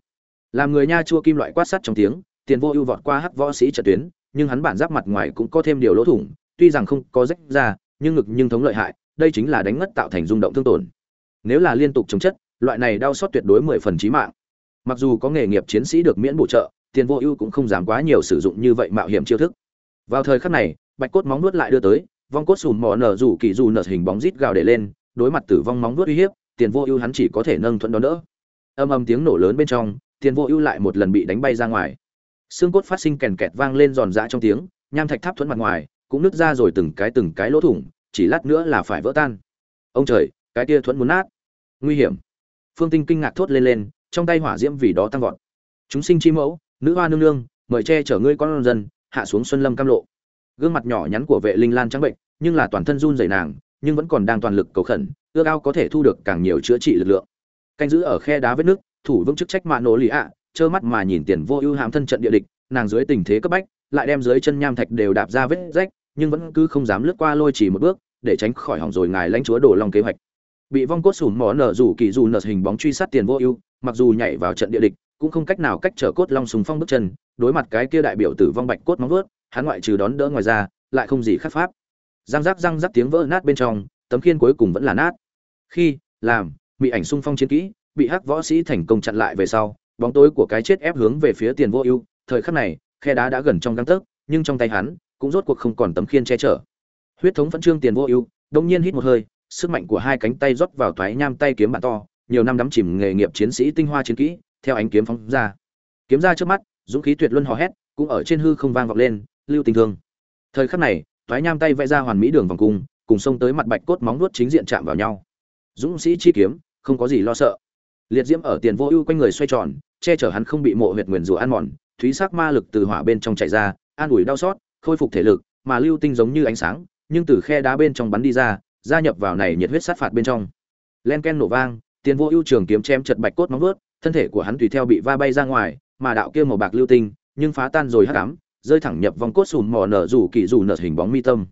[SPEAKER 1] Làm người nha chua kim loại quát sắt trong tiếng tiền vô ưu vọt qua hắc võ sĩ trận tuyến, nhưng hắn bản giáp mặt ngoài cũng có thêm điều lỗ thủng, tuy rằng không có rách ra, nhưng ngực nhưng thống lợi hại, đây chính là đánh ngất tạo thành rung động thương tổn. Nếu là liên tục chống chất, loại này đau xót tuyệt đối mười phần chí mạng. Mặc dù có nghề nghiệp chiến sĩ được miễn bổ trợ, tiền vô ưu cũng không dám quá nhiều sử dụng như vậy mạo hiểm chiêu thức. Vào thời khắc này, bạch cốt móng nuốt lại đưa tới, vong cốt sùn mỏ nở rủ kỳ dù nở hình bóng rít gào để lên, đối mặt tử vong móng nuốt uy hiếp, tiền vô ưu hắn chỉ có thể nâng thuận đón đỡ. Âm âm tiếng nổ lớn bên trong, tiền vô ưu lại một lần bị đánh bay ra ngoài xương cốt phát sinh kèn kẹt vang lên giòn giã trong tiếng, nham thạch tháp thuẫn mặt ngoài cũng nứt ra rồi từng cái từng cái lỗ thủng, chỉ lát nữa là phải vỡ tan. Ông trời, cái tia thuẫn muốn nát. Nguy hiểm. Phương tinh kinh ngạc thốt lên lên, trong tay hỏa diễm vì đó tăng vọt. Chúng sinh chi mẫu, nữ hoa nương nương, mời che chở ngươi con dân, hạ xuống xuân lâm cam lộ. Gương mặt nhỏ nhắn của vệ linh lan trắng bệnh, nhưng là toàn thân run rẩy nàng, nhưng vẫn còn đang toàn lực cầu khẩn, ước ao có thể thu được càng nhiều chữa trị lực lượng. Canh giữ ở khe đá vết nước thủ vững chức trách mạ nổ lì ạ trơ mắt mà nhìn tiền vô ưu hãm thân trận địa địch, nàng dưới tình thế cấp bách, lại đem dưới chân nham thạch đều đạp ra vết rách, nhưng vẫn cứ không dám lướt qua lôi chỉ một bước, để tránh khỏi hỏng rồi ngài lãnh chúa đổ lòng kế hoạch. Bị vong cốt sủn mỏ nở rủ kỳ dù nở hình bóng truy sát tiền vô ưu, mặc dù nhảy vào trận địa địch, cũng không cách nào cách trở cốt long sùng phong bước chân, đối mặt cái kia đại biểu tử vong bạch cốt móng vuốt, hắn ngoại trừ đón đỡ ngoài ra, lại không gì khác pháp. Răng rắc răng rắc tiếng vỡ nát bên trong, tấm khiên cuối cùng vẫn là nát. Khi, làm bị ảnh xung phong chiến kỹ, bị hắc võ sĩ thành công chặn lại về sau bóng tối của cái chết ép hướng về phía tiền vô ưu. Thời khắc này, khe đá đã gần trong găng tấc, nhưng trong tay hắn, cũng rốt cuộc không còn tấm khiên che chở. Huyết thống vẫn trương tiền vô ưu, đông nhiên hít một hơi, sức mạnh của hai cánh tay rót vào thoái nham tay kiếm bạn to, nhiều năm đắm chìm nghề nghiệp chiến sĩ tinh hoa chiến kỹ, theo ánh kiếm phóng ra. Kiếm ra trước mắt, dũng khí tuyệt luân hò hét, cũng ở trên hư không vang vọng lên, lưu tình thương. Thời khắc này thoái nham tay vẽ ra hoàn mỹ đường vòng cung, cùng xông tới mặt bạch cốt móng nuốt chính diện chạm vào nhau. Dũng sĩ chi kiếm, không có gì lo sợ. Liệt diễm ở tiền vô ưu quanh người xoay tròn che chở hắn không bị mộ huyệt nguyền rủa ăn mòn thúy sắc ma lực từ hỏa bên trong chạy ra an ủi đau xót khôi phục thể lực mà lưu tinh giống như ánh sáng nhưng từ khe đá bên trong bắn đi ra gia nhập vào này nhiệt huyết sát phạt bên trong. Len ken nổ vang tiền vô ưu trường kiếm chém chật bạch cốt móng vớt, thân thể của hắn tùy theo bị va bay ra ngoài mà đạo kia màu bạc lưu tinh nhưng phá tan rồi hắc ám rơi thẳng nhập vòng cốt sùn mò nở rủ kỳ rủ nở hình bóng mi tâm.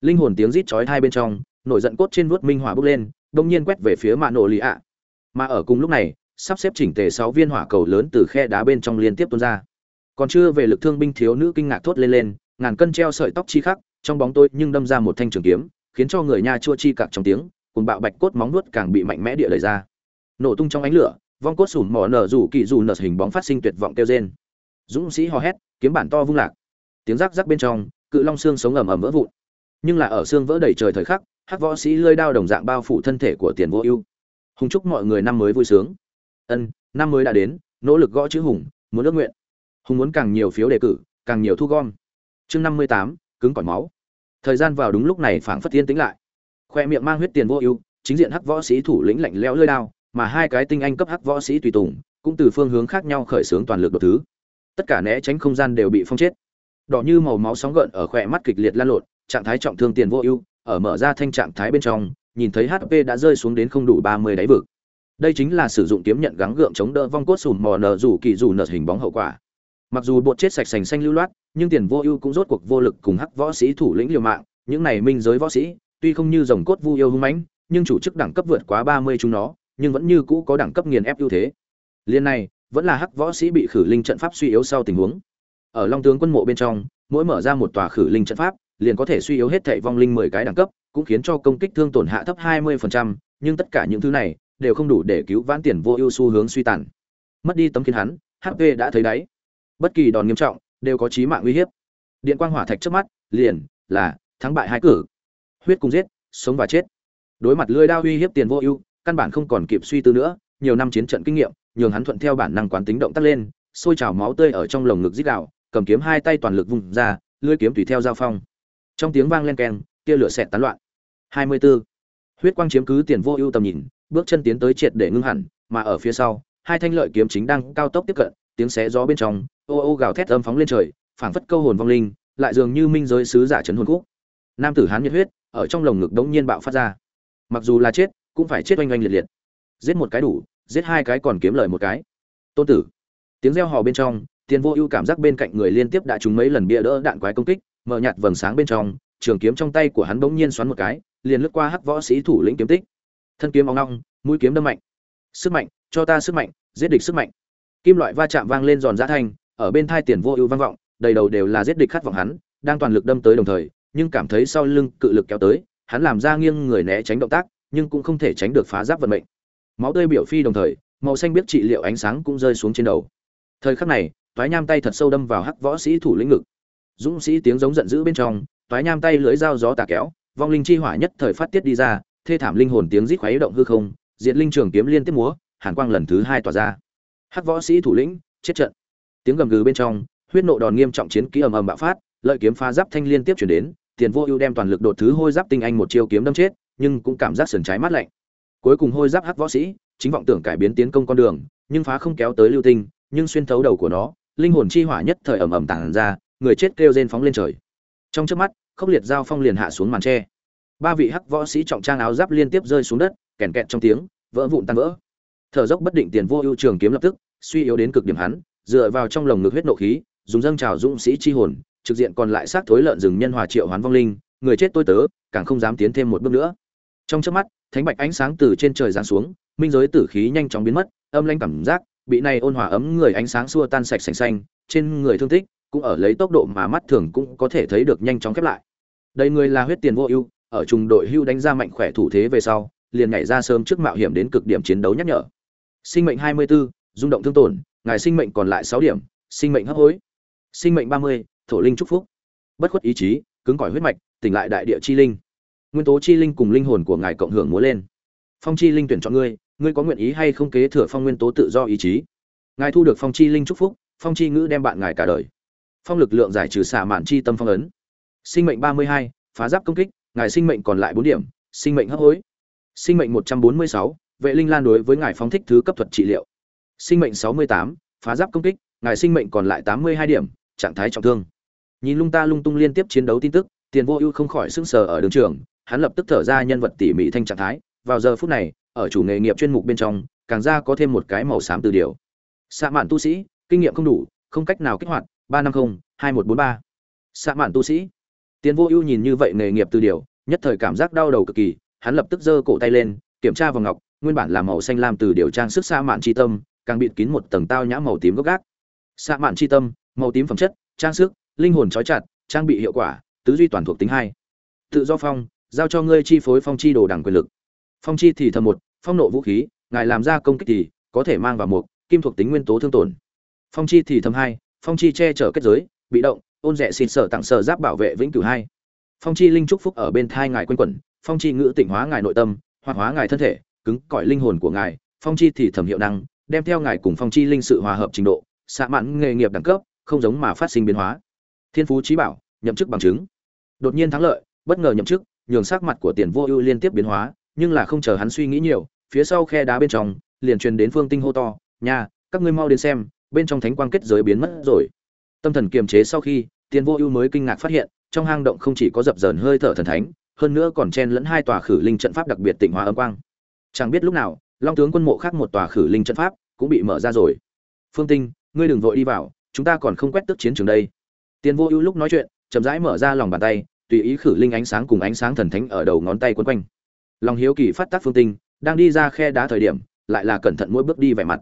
[SPEAKER 1] Linh hồn tiếng rít chói hai bên trong nổi giận cốt trên vuốt minh hỏa bốc lên đông nhiên quét về phía mạ nổ lì ạ. Mà ở cùng lúc này sắp xếp chỉnh tề sáu viên hỏa cầu lớn từ khe đá bên trong liên tiếp tuôn ra. Còn chưa về lực thương binh thiếu nữ kinh ngạc thốt lên lên, ngàn cân treo sợi tóc chi khắc, trong bóng tối nhưng đâm ra một thanh trường kiếm, khiến cho người nha chua chi cặc trong tiếng, cùng bạo bạch cốt móng nuốt càng bị mạnh mẽ địa lời ra. Nổ tung trong ánh lửa, vong cốt sủn mỏ nở rủ kỳ dù nở hình bóng phát sinh tuyệt vọng kêu rên. Dũng sĩ hò hét, kiếm bản to vung lạc. Tiếng rắc rắc bên trong, cự long xương sống ầm ầm vỡ vụn. Nhưng là ở xương vỡ đầy trời thời khắc, hắc võ sĩ lơi đao đồng dạng bao phủ thân thể của tiền vô ưu. Hùng chúc mọi người năm mới vui sướng ân, năm mới đã đến, nỗ lực gõ chữ hùng, muốn ước nguyện. Hùng muốn càng nhiều phiếu đề cử, càng nhiều thu gom. Chương năm mươi tám, cứng cỏi máu. Thời gian vào đúng lúc này phảng phất tiên tính lại. Khoe miệng mang huyết tiền vô ưu, chính diện hắc võ sĩ thủ lĩnh lạnh lẽo lơi đao, mà hai cái tinh anh cấp hắc võ sĩ tùy tùng, cũng từ phương hướng khác nhau khởi xướng toàn lực đột thứ. Tất cả né tránh không gian đều bị phong chết. Đỏ như màu máu sóng gợn ở khỏe mắt kịch liệt lan lộn, trạng thái trọng thương tiền vô ưu, ở mở ra thanh trạng thái bên trong, nhìn thấy hp đã rơi xuống đến không đủ ba mươi đáy vực đây chính là sử dụng kiếm nhận gắng gượng chống đỡ vong cốt sùn mò nở rủ kỳ dù nợ hình bóng hậu quả. Mặc dù bột chết sạch sành xanh lưu loát nhưng tiền vô ưu cũng rốt cuộc vô lực cùng hắc võ sĩ thủ lĩnh liều mạng. Những này minh giới võ sĩ tuy không như dòng cốt vu yêu hung mãnh nhưng chủ chức đẳng cấp vượt quá ba mươi chúng nó nhưng vẫn như cũ có đẳng cấp nghiền ép ưu thế. Liên này vẫn là hắc võ sĩ bị khử linh trận pháp suy yếu sau tình huống. Ở long tướng quân mộ bên trong mỗi mở ra một tòa khử linh trận pháp liền có thể suy yếu hết thảy vong linh mười cái đẳng cấp cũng khiến cho công kích thương tổn hạ thấp hai mươi phần trăm, nhưng tất cả những thứ này đều không đủ để cứu vãn tiền vô ưu xu hướng suy tàn. Mất đi tấm kiến hắn hp đã thấy đáy. Bất kỳ đòn nghiêm trọng đều có chí mạng uy hiếp. Điện quang hỏa thạch trước mắt, liền là thắng bại hai cử. Huyết cùng giết, sống và chết. Đối mặt lưỡi đao uy hiếp tiền vô ưu, căn bản không còn kịp suy tư nữa, nhiều năm chiến trận kinh nghiệm, nhường hắn thuận theo bản năng quán tính động tác lên sôi trào máu tươi ở trong lồng ngực dít đạo cầm kiếm hai tay toàn lực vùng ra lưỡi kiếm tùy theo giao phong. Trong tiếng vang len keng, tia lửa xẹt tán loạn. 24. huyết quang chiếm cứ tiền vô ưu tầm nhìn bước chân tiến tới triệt để ngưng hẳn, mà ở phía sau, hai thanh lợi kiếm chính đang cao tốc tiếp cận, tiếng xé gió bên trong, ô ô gào thét âm phóng lên trời, phảng phất câu hồn vong linh, lại dường như minh giới sứ giả trấn hồn cúc nam tử hán nhiệt huyết, ở trong lồng ngực đống nhiên bạo phát ra. Mặc dù là chết, cũng phải chết oanh oanh liệt liệt. Giết một cái đủ, giết hai cái còn kiếm lời một cái. Tôn tử, tiếng reo hò bên trong tiền vô ưu cảm giác bên cạnh người liên tiếp đã trúng mấy lần bia đỡ đạn quái công kích, mở nhạt vầng sáng bên trong, trường kiếm trong tay của hắn bỗng nhiên xoắn một cái, liền lướt qua hắc võ sĩ thủ lĩnh kiếm tích thân kiếm óng ngong mũi kiếm đâm mạnh. Sức mạnh, cho ta sức mạnh, giết địch sức mạnh. Kim loại va chạm vang lên giòn giã thanh, ở bên thai tiền vô ưu vang vọng, đầy đầu đều là giết địch khát vọng hắn, đang toàn lực đâm tới đồng thời, nhưng cảm thấy sau lưng cự lực kéo tới, hắn làm ra nghiêng người né tránh động tác, nhưng cũng không thể tránh được phá giáp vận mệnh. Máu tươi biểu phi đồng thời, màu xanh biết trị liệu ánh sáng cũng rơi xuống trên đầu. Thời khắc này, toái nham tay thật sâu đâm vào hắc võ sĩ thủ lĩnh ngực. Dũng sĩ tiếng giống giận dữ bên trong, toái nham tay lưỡi dao gió tà kéo, vong linh chi hỏa nhất thời phát tiết đi ra thê thảm linh hồn tiếng rít khoáy động hư không, diệt linh trường kiếm liên tiếp múa, hàn quang lần thứ hai tỏa ra. Hắc võ sĩ thủ lĩnh, chết trận. Tiếng gầm gừ bên trong, huyết nộ đòn nghiêm trọng chiến kỹ ầm ầm bạo phát, lợi kiếm phá giáp thanh liên tiếp chuyển đến, tiền vô ưu đem toàn lực đột thứ hôi giáp tinh anh một chiêu kiếm đâm chết, nhưng cũng cảm giác sườn trái mát lạnh. Cuối cùng hôi giáp hắc võ sĩ, chính vọng tưởng cải biến tiến công con đường, nhưng phá không kéo tới lưu tinh, nhưng xuyên thấu đầu của nó, linh hồn chi hỏa nhất thời ầm ầm tản ra, người chết kêu rên phóng lên trời. Trong chớp mắt, khốc liệt giao phong liền hạ xuống màn che ba vị hắc võ sĩ trọng trang áo giáp liên tiếp rơi xuống đất, kèn kẹt trong tiếng, vỡ vụn tan vỡ. Thở dốc bất định tiền vô ưu trường kiếm lập tức, suy yếu đến cực điểm hắn, dựa vào trong lồng ngực huyết nộ khí, dùng dâng trào dũng sĩ chi hồn, trực diện còn lại xác thối lợn rừng nhân hòa triệu hoán vong linh, người chết tôi tớ, càng không dám tiến thêm một bước nữa. Trong chớp mắt, thánh bạch ánh sáng từ trên trời giáng xuống, minh giới tử khí nhanh chóng biến mất, âm lanh cảm giác, bị này ôn hòa ấm người ánh sáng xua tan sạch sành xanh, trên người thương tích, cũng ở lấy tốc độ mà mắt thường cũng có thể thấy được nhanh chóng khép lại. Đây người là huyết tiền vô ưu ở trùng đội hưu đánh ra mạnh khỏe thủ thế về sau liền nhảy ra sớm trước mạo hiểm đến cực điểm chiến đấu nhắc nhở. Sinh mệnh 24, rung động thương tổn ngài sinh mệnh còn lại 6 điểm sinh mệnh hấp hối. Sinh mệnh 30, thổ linh chúc phúc. Bất khuất ý chí cứng cỏi huyết mạch tỉnh lại đại địa chi linh. Nguyên tố chi linh cùng linh hồn của ngài cộng hưởng múa lên. Phong chi linh tuyển chọn ngươi ngươi có nguyện ý hay không kế thừa phong nguyên tố tự do ý chí? Ngài thu được phong chi linh chúc phúc phong chi ngữ đem bạn ngài cả đời. Phong lực lượng giải trừ xả mạn chi tâm phong ấn. Sinh mệnh 32, phá giáp công kích ngài sinh mệnh còn lại 4 điểm sinh mệnh hấp hối. Sinh mệnh 146, vệ linh lan đối với ngài phóng thích thứ cấp thuật trị liệu. Sinh mệnh 68, phá giáp công kích ngài sinh mệnh còn lại 82 điểm trạng thái trọng thương. Nhìn lung ta lung tung liên tiếp chiến đấu tin tức tiền vô ưu không khỏi sững sờ ở đường trường hắn lập tức thở ra nhân vật tỉ mỉ thanh trạng thái. Vào giờ phút này ở chủ nghề nghiệp chuyên mục bên trong càng ra có thêm một cái màu xám từ điều. Xạ mạn tu sĩ kinh nghiệm không đủ không cách nào kích hoạt ba năm không, hai một bốn ba. Xạ mạn tu sĩ tiền vô ưu nhìn như vậy nghề nghiệp từ điều, nhất thời cảm giác đau đầu cực kỳ, hắn lập tức giơ cổ tay lên, kiểm tra vào ngọc, nguyên bản là màu xanh lam từ điều trang sức xa mạn chi tâm, càng bịt kín một tầng tao nhã màu tím gốc gác. Xa mạn chi tâm, màu tím phẩm chất, trang sức, linh hồn trói chặt, trang bị hiệu quả, tứ duy toàn thuộc tính hai. Tự do phong, giao cho ngươi chi phối phong chi đồ đẳng quyền lực. Phong chi thì thầm một, phong nộ vũ khí, ngài làm ra công kích thì có thể mang vào một, kim thuộc tính nguyên tố thương tổn. Phong chi thì thầm hai, phong chi che chở kết giới, bị động ôn rẻ xịt sở tặng sở giáp bảo vệ vĩnh cửu hai. Phong chi linh trúc phúc ở bên thai ngài quanh quẩn, phong chi ngữ tỉnh hóa ngài nội tâm, hoạt hóa ngài thân thể, cứng cỏi linh hồn của ngài, phong chi thì thẩm hiệu năng, đem theo ngài cùng phong chi linh sự hòa hợp trình độ, xạ mãn nghề nghiệp đẳng cấp, không giống mà phát sinh biến hóa. Thiên phú trí bảo, nhậm chức bằng chứng. Đột nhiên thắng lợi, bất ngờ nhậm chức, nhường sắc mặt của tiền vô ưu liên tiếp biến hóa, nhưng là không chờ hắn suy nghĩ nhiều, phía sau khe đá bên trong, liền truyền đến phương tinh hô to, nha, các ngươi mau đến xem, bên trong thánh quang kết giới biến mất rồi tâm thần kiềm chế sau khi tiền vô ưu mới kinh ngạc phát hiện, trong hang động không chỉ có dập dờn hơi thở thần thánh, hơn nữa còn chen lẫn hai tòa khử linh trận pháp đặc biệt tịnh hóa âm quang. Chẳng biết lúc nào, long tướng quân mộ khác một tòa khử linh trận pháp cũng bị mở ra rồi. Phương tinh, ngươi đừng vội đi vào, chúng ta còn không quét tức chiến trường đây. Tiền vô ưu lúc nói chuyện, chậm rãi mở ra lòng bàn tay, tùy ý khử linh ánh sáng cùng ánh sáng thần thánh ở đầu ngón tay quấn quanh. Lòng hiếu kỳ phát tác phương tinh, đang đi ra khe đá thời điểm, lại là cẩn thận mỗi bước đi vẻ mặt.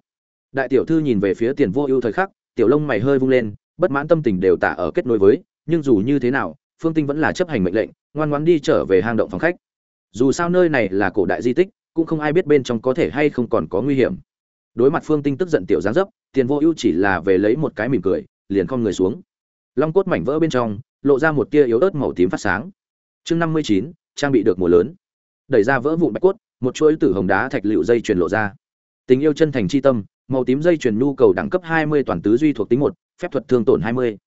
[SPEAKER 1] Đại tiểu thư nhìn về phía tiền vô ưu thời khắc, tiểu lông mày hơi vung lên bất mãn tâm tình đều tả ở kết nối với, nhưng dù như thế nào, phương tinh vẫn là chấp hành mệnh lệnh, ngoan ngoãn đi trở về hang động phòng khách. Dù sao nơi này là cổ đại di tích, cũng không ai biết bên trong có thể hay không còn có nguy hiểm. Đối mặt phương tinh tức giận tiểu giáng dấp, tiền vô ưu chỉ là về lấy một cái mỉm cười, liền con người xuống. Long cốt mảnh vỡ bên trong, lộ ra một tia yếu ớt màu tím phát sáng. Chương năm mươi chín, trang bị được mùa lớn. Đẩy ra vỡ vụn bạch cốt, một chuỗi tử hồng đá thạch liệu dây truyền lộ ra tình yêu chân thành chi tâm, màu tím dây truyền nhu cầu đẳng cấp hai mươi toàn tứ duy thuộc tính một, phép thuật thương tổn hai mươi.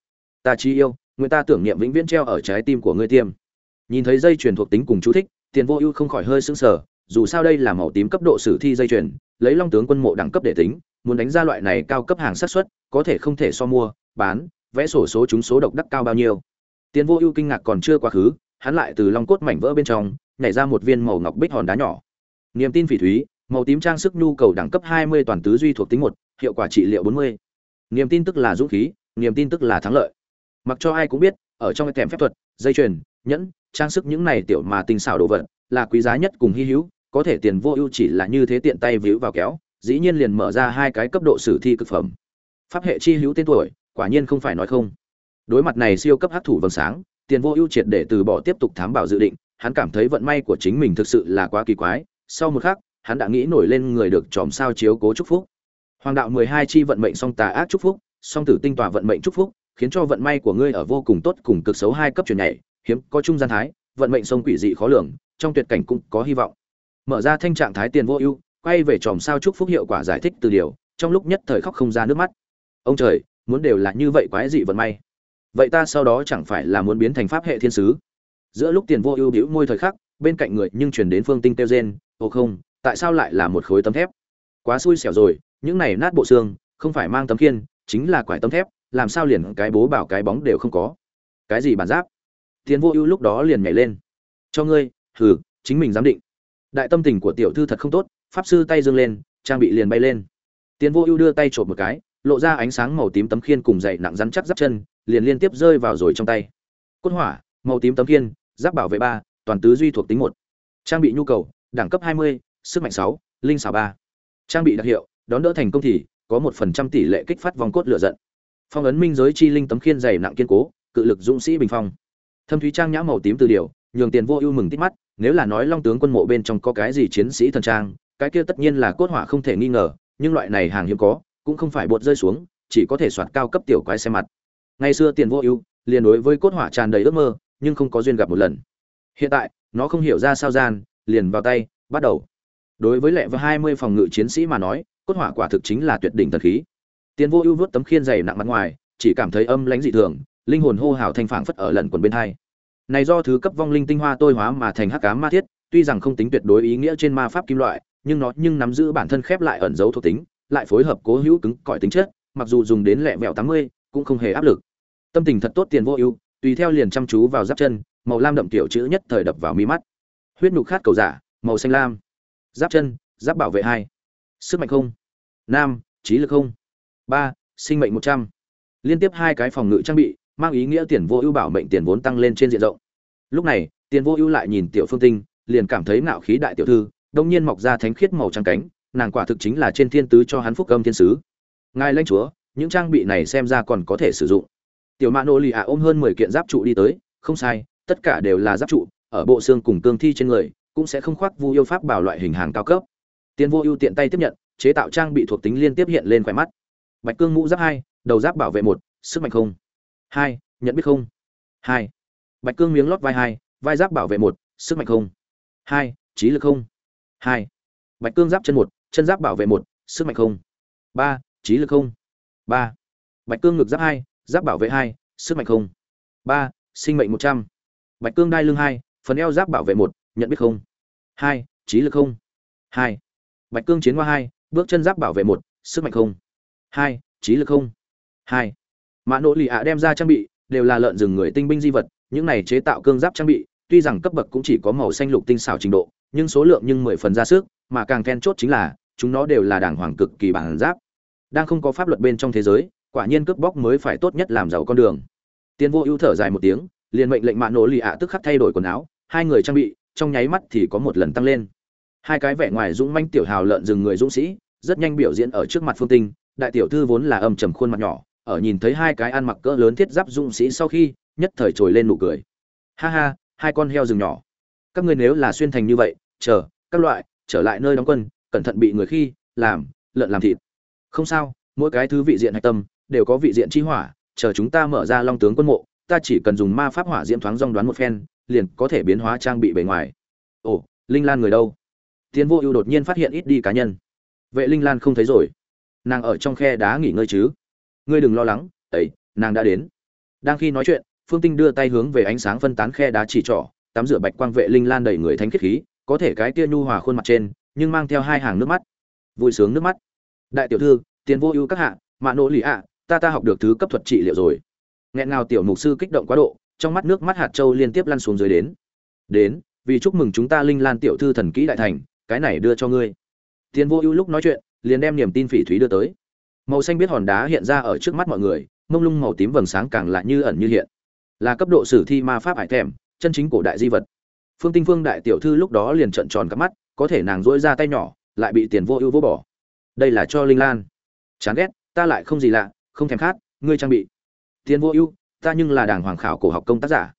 [SPEAKER 1] Ta chi yêu người ta tưởng niệm vĩnh viễn treo ở trái tim của ngươi tiêm. Nhìn thấy dây truyền thuộc tính cùng chú thích, tiền vô ưu không khỏi hơi sững sờ, dù sao đây là màu tím cấp độ sử thi dây truyền lấy long tướng quân mộ đẳng cấp để tính, muốn đánh ra loại này cao cấp hàng sát xuất có thể không thể so mua, bán, vẽ sổ số chúng số độc đắc cao bao nhiêu. Tiền vô ưu kinh ngạc còn chưa quá khứ, hắn lại từ long cốt mảnh vỡ bên trong, nhảy ra một viên màu ngọc bích hòn đá nhỏ. Niềm tin phỉ thúy màu tím trang sức nhu cầu đẳng cấp 20 toàn tứ duy thuộc tính một, hiệu quả trị liệu 40. niềm tin tức là dũng khí, niềm tin tức là thắng lợi. Mặc cho ai cũng biết, ở trong cái kèm phép thuật, dây chuyền, nhẫn, trang sức những này tiểu mà tinh xảo đồ vật là quý giá nhất cùng hy hữu, có thể tiền vô ưu chỉ là như thế tiện tay víu vào kéo, dĩ nhiên liền mở ra hai cái cấp độ sử thi cực phẩm. Pháp hệ chi hữu tên tuổi, quả nhiên không phải nói không. Đối mặt này siêu cấp hắc thủ vầng sáng, tiền vô ưu triệt để từ bỏ tiếp tục thám bảo dự định, hắn cảm thấy vận may của chính mình thực sự là quá kỳ quái. Sau một khắc hắn đã nghĩ nổi lên người được chòm sao chiếu cố chúc phúc. Hoàng đạo mười hai chi vận mệnh song tà ác chúc phúc, song tử tinh tòa vận mệnh chúc phúc, khiến cho vận may của ngươi ở vô cùng tốt cùng cực xấu hai cấp chuyển nhảy, hiếm có trung gian thái, vận mệnh sông quỷ dị khó lường, trong tuyệt cảnh cũng có hy vọng. Mở ra thanh trạng thái tiền vô ưu, quay về chòm sao chúc phúc hiệu quả giải thích từ điều, trong lúc nhất thời khóc không ra nước mắt. Ông trời, muốn đều là như vậy quái dị vận may. Vậy ta sau đó chẳng phải là muốn biến thành pháp hệ thiên sứ? Giữa lúc tiền vô ưu bĩu môi thời khắc, bên cạnh người nhưng truyền đến phương tinh tiêu gen ô không tại sao lại là một khối tấm thép? Quá xui xẻo rồi những này nát bộ xương không phải mang tấm khiên, chính là quải tấm thép làm sao liền cái bố bảo cái bóng đều không có? Cái gì bản giáp? Tiền vô ưu lúc đó liền nhảy lên. Cho ngươi hừ chính mình giám định. Đại tâm tình của tiểu thư thật không tốt pháp sư tay dương lên trang bị liền bay lên. Tiền vô ưu đưa tay trộm một cái lộ ra ánh sáng màu tím tấm khiên cùng dậy nặng rắn chắc giáp chân liền liên tiếp rơi vào rồi trong tay. Cốt hỏa màu tím tấm khiên giáp bảo vệ ba toàn tứ duy thuộc tính một. Trang bị nhu cầu đẳng cấp hai mươi sức mạnh sáu, linh xảo ba. Trang bị đặc hiệu, đón đỡ thành công thì có một phần trăm tỷ lệ kích phát vòng cốt lửa giận. Phong ấn minh giới chi linh tấm khiên dày nặng kiên cố, cự lực dũng sĩ bình phong. Thâm thúy trang nhã màu tím từ điều nhường tiền vô ưu mừng tít mắt, nếu là nói long tướng quân mộ bên trong có cái gì chiến sĩ thần trang, cái kia tất nhiên là cốt hỏa không thể nghi ngờ, nhưng loại này hàng hiếm có, cũng không phải bột rơi xuống, chỉ có thể soạt cao cấp tiểu quái xe mặt. Ngày xưa tiền vô ưu liền đối với cốt hỏa tràn đầy ước mơ, nhưng không có duyên gặp một lần. Hiện tại, nó không hiểu ra sao gian, liền vào tay, bắt đầu đối với lệ và hai mươi phòng ngự chiến sĩ mà nói, cốt hỏa quả thực chính là tuyệt đỉnh thần khí. Tiền vô ưu vớt tấm khiên dày nặng mặt ngoài, chỉ cảm thấy âm lãnh dị thường, linh hồn hô hào thanh phảng phất ở lần quần bên hai. Này do thứ cấp vong linh tinh hoa tôi hóa mà thành hắc ám ma thiết, tuy rằng không tính tuyệt đối ý nghĩa trên ma pháp kim loại, nhưng nó nhưng nắm giữ bản thân khép lại ẩn dấu thuộc tính, lại phối hợp cố hữu cứng cỏi tính chất, mặc dù dùng đến lẹ vẹo tám mươi, cũng không hề áp lực. Tâm tình thật tốt tiền vô ưu, tùy theo liền chăm chú vào giáp chân, màu lam đậm tiểu chữ nhất thời đập vào mi mắt. Huyết nhục khát cầu giả, màu xanh lam giáp chân, giáp bảo vệ hai. Sức mạnh không. Nam, trí lực không. Ba, sinh mệnh một trăm. Liên tiếp hai cái phòng ngự trang bị, mang ý nghĩa tiền vô ưu bảo mệnh tiền vốn tăng lên trên diện rộng. Lúc này, tiền vô ưu lại nhìn tiểu phương tinh, liền cảm thấy ngạo khí đại tiểu thư, đông nhiên mọc ra thánh khiết màu trắng cánh, nàng quả thực chính là trên thiên tứ cho hắn phúc âm thiên sứ. Ngài lãnh chúa, những trang bị này xem ra còn có thể sử dụng. Tiểu mã nô lì ạ ôm hơn mười kiện giáp trụ đi tới, không sai, tất cả đều là giáp trụ, ở bộ xương cùng cương thi trên người cũng sẽ không khoác vu yêu pháp bảo loại hình hàng cao cấp. Tiền vô ưu tiện tay tiếp nhận, chế tạo trang bị thuộc tính liên tiếp hiện lên khỏe mắt. Bạch cương mũ giáp hai, đầu giáp bảo vệ một, sức mạnh không. Hai, nhận biết không. Hai, bạch cương miếng lót vai hai, vai giáp bảo vệ một, sức mạnh không. Hai, trí lực không. Hai, bạch cương giáp chân một, chân giáp bảo vệ một, sức mạnh không. Ba, trí lực không. Ba, bạch cương ngực giáp hai, giáp bảo vệ hai, sức mạnh không. Ba, sinh mệnh một trăm. Bạch cương đai lưng hai, phần eo giáp bảo vệ một, nhận biết không hai, trí lực không. Hai, bạch cương chiến hoa hai, bước chân giáp bảo vệ một, sức mạnh không. Hai, trí lực không. Hai, mã nỗ lì ạ đem ra trang bị, đều là lợn rừng người tinh binh di vật, những này chế tạo cương giáp trang bị, tuy rằng cấp bậc cũng chỉ có màu xanh lục tinh xảo trình độ, nhưng số lượng nhưng mười phần ra sức, mà càng then chốt chính là, chúng nó đều là đàng hoàng cực kỳ bản giáp. Đang không có pháp luật bên trong thế giới, quả nhiên cướp bóc mới phải tốt nhất làm giàu con đường. Tiên vô ưu thở dài một tiếng, liền mệnh lệnh mạ nổ lì ạ tức khắc thay đổi quần áo, hai người trang bị trong nháy mắt thì có một lần tăng lên. Hai cái vẻ ngoài dũng manh tiểu hào lợn rừng người dũng sĩ, rất nhanh biểu diễn ở trước mặt phương tinh, đại tiểu thư vốn là âm trầm khuôn mặt nhỏ, ở nhìn thấy hai cái ăn mặc cỡ lớn thiết giáp dũng sĩ sau khi, nhất thời trồi lên nụ cười. Ha ha, hai con heo rừng nhỏ. Các ngươi nếu là xuyên thành như vậy, chờ, các loại, trở lại nơi đóng quân, cẩn thận bị người khi, làm, lợn làm thịt. Không sao, mỗi cái thứ vị diện hạch tâm, đều có vị diện chi hỏa, chờ chúng ta mở ra long tướng quân mộ, ta chỉ cần dùng ma pháp hỏa diễm thoáng dong đoán một phen liền có thể biến hóa trang bị bề ngoài. Ồ, linh lan người đâu? Tiến vô ưu đột nhiên phát hiện ít đi cá nhân. Vệ linh lan không thấy rồi. Nàng ở trong khe đá nghỉ ngơi chứ? Ngươi đừng lo lắng, ấy, nàng đã đến. Đang khi nói chuyện, phương tinh đưa tay hướng về ánh sáng phân tán khe đá chỉ trỏ, tắm rửa bạch quang vệ linh lan đầy người thánh khiết khí, có thể cái tia nhu hòa khuôn mặt trên, nhưng mang theo hai hàng nước mắt. Vui sướng nước mắt. Đại tiểu thư tiền vô ưu các hạ, mạ nỗ lì ạ, ta ta học được thứ cấp thuật trị liệu rồi. Nghẹn ngào tiểu mục sư kích động quá độ trong mắt nước mắt hạt châu liên tiếp lăn xuống dưới đến. Đến, vì chúc mừng chúng ta linh lan tiểu thư thần kỹ đại thành, cái này đưa cho ngươi. Tiên vô ưu lúc nói chuyện, liền đem niềm tin phỉ thúy đưa tới. Màu xanh biết hòn đá hiện ra ở trước mắt mọi người, mông lung màu tím vầng sáng càng lạ như ẩn như hiện. Là cấp độ sử thi ma pháp hải thèm, chân chính cổ đại di vật. Phương tinh phương đại tiểu thư lúc đó liền trợn tròn cả mắt, có thể nàng rũa ra tay nhỏ, lại bị tiền vô ưu vô bỏ. Đây là cho linh lan. Chán ghét, ta lại không gì lạ, không thèm khát, ngươi trang bị. Tiền vô ưu ta nhưng là đảng hoàng khảo cổ học công tác giả.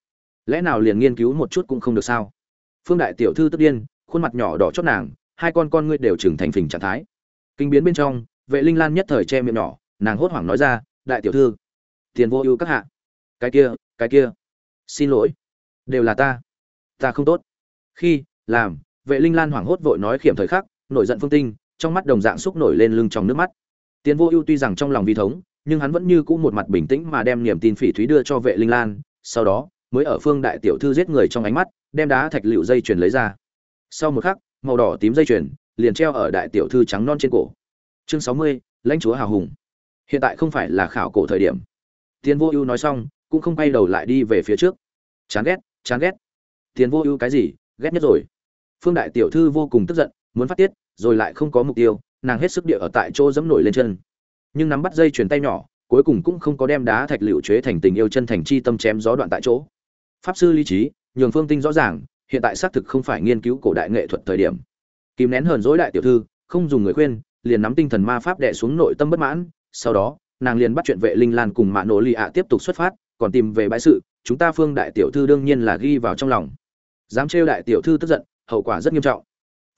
[SPEAKER 1] Lẽ nào liền nghiên cứu một chút cũng không được sao? Phương đại tiểu thư tức điên, khuôn mặt nhỏ đỏ chót nàng, hai con con ngươi đều trưởng thành phình trạng thái. Kinh biến bên trong, vệ linh lan nhất thời che miệng nhỏ, nàng hốt hoảng nói ra, đại tiểu thư, tiền vô ưu các hạ. Cái kia cái kia. Xin lỗi. Đều là ta. Ta không tốt. Khi, làm, vệ linh lan hoảng hốt vội nói khiểm thời khắc, nổi giận phương tinh, trong mắt đồng dạng xúc nổi lên lưng trong nước mắt. Tiền vô ưu tuy rằng trong lòng vi thống nhưng hắn vẫn như cũ một mặt bình tĩnh mà đem niềm tin phỉ thúy đưa cho vệ linh lan, sau đó mới ở phương đại tiểu thư giết người trong ánh mắt, đem đá thạch liệu dây chuyền lấy ra. Sau một khắc, màu đỏ tím dây chuyền liền treo ở đại tiểu thư trắng non trên cổ. Chương sáu mươi, lãnh chúa hào hùng. Hiện tại không phải là khảo cổ thời điểm. Tiền vô ưu nói xong, cũng không quay đầu lại đi về phía trước. Chán ghét chán ghét. Tiền vô ưu cái gì, ghét nhất rồi. Phương đại tiểu thư vô cùng tức giận, muốn phát tiết, rồi lại không có mục tiêu, nàng hết sức địa ở tại chỗ dẫm nổi lên chân nhưng nắm bắt dây chuyền tay nhỏ, cuối cùng cũng không có đem đá thạch liệu chế thành tình yêu chân thành chi tâm chém gió đoạn tại chỗ. Pháp sư lý trí, nhường phương tinh rõ ràng, hiện tại xác thực không phải nghiên cứu cổ đại nghệ thuật thời điểm. Kìm nén hờn dỗi đại tiểu thư, không dùng người khuyên, liền nắm tinh thần ma pháp đệ xuống nội tâm bất mãn, sau đó, nàng liền bắt chuyện vệ linh lan cùng mạ nổ lì ạ tiếp tục xuất phát, còn tìm về bãi sự, chúng ta phương đại tiểu thư đương nhiên là ghi vào trong lòng. Dám trêu đại tiểu thư tức giận, hậu quả rất nghiêm trọng.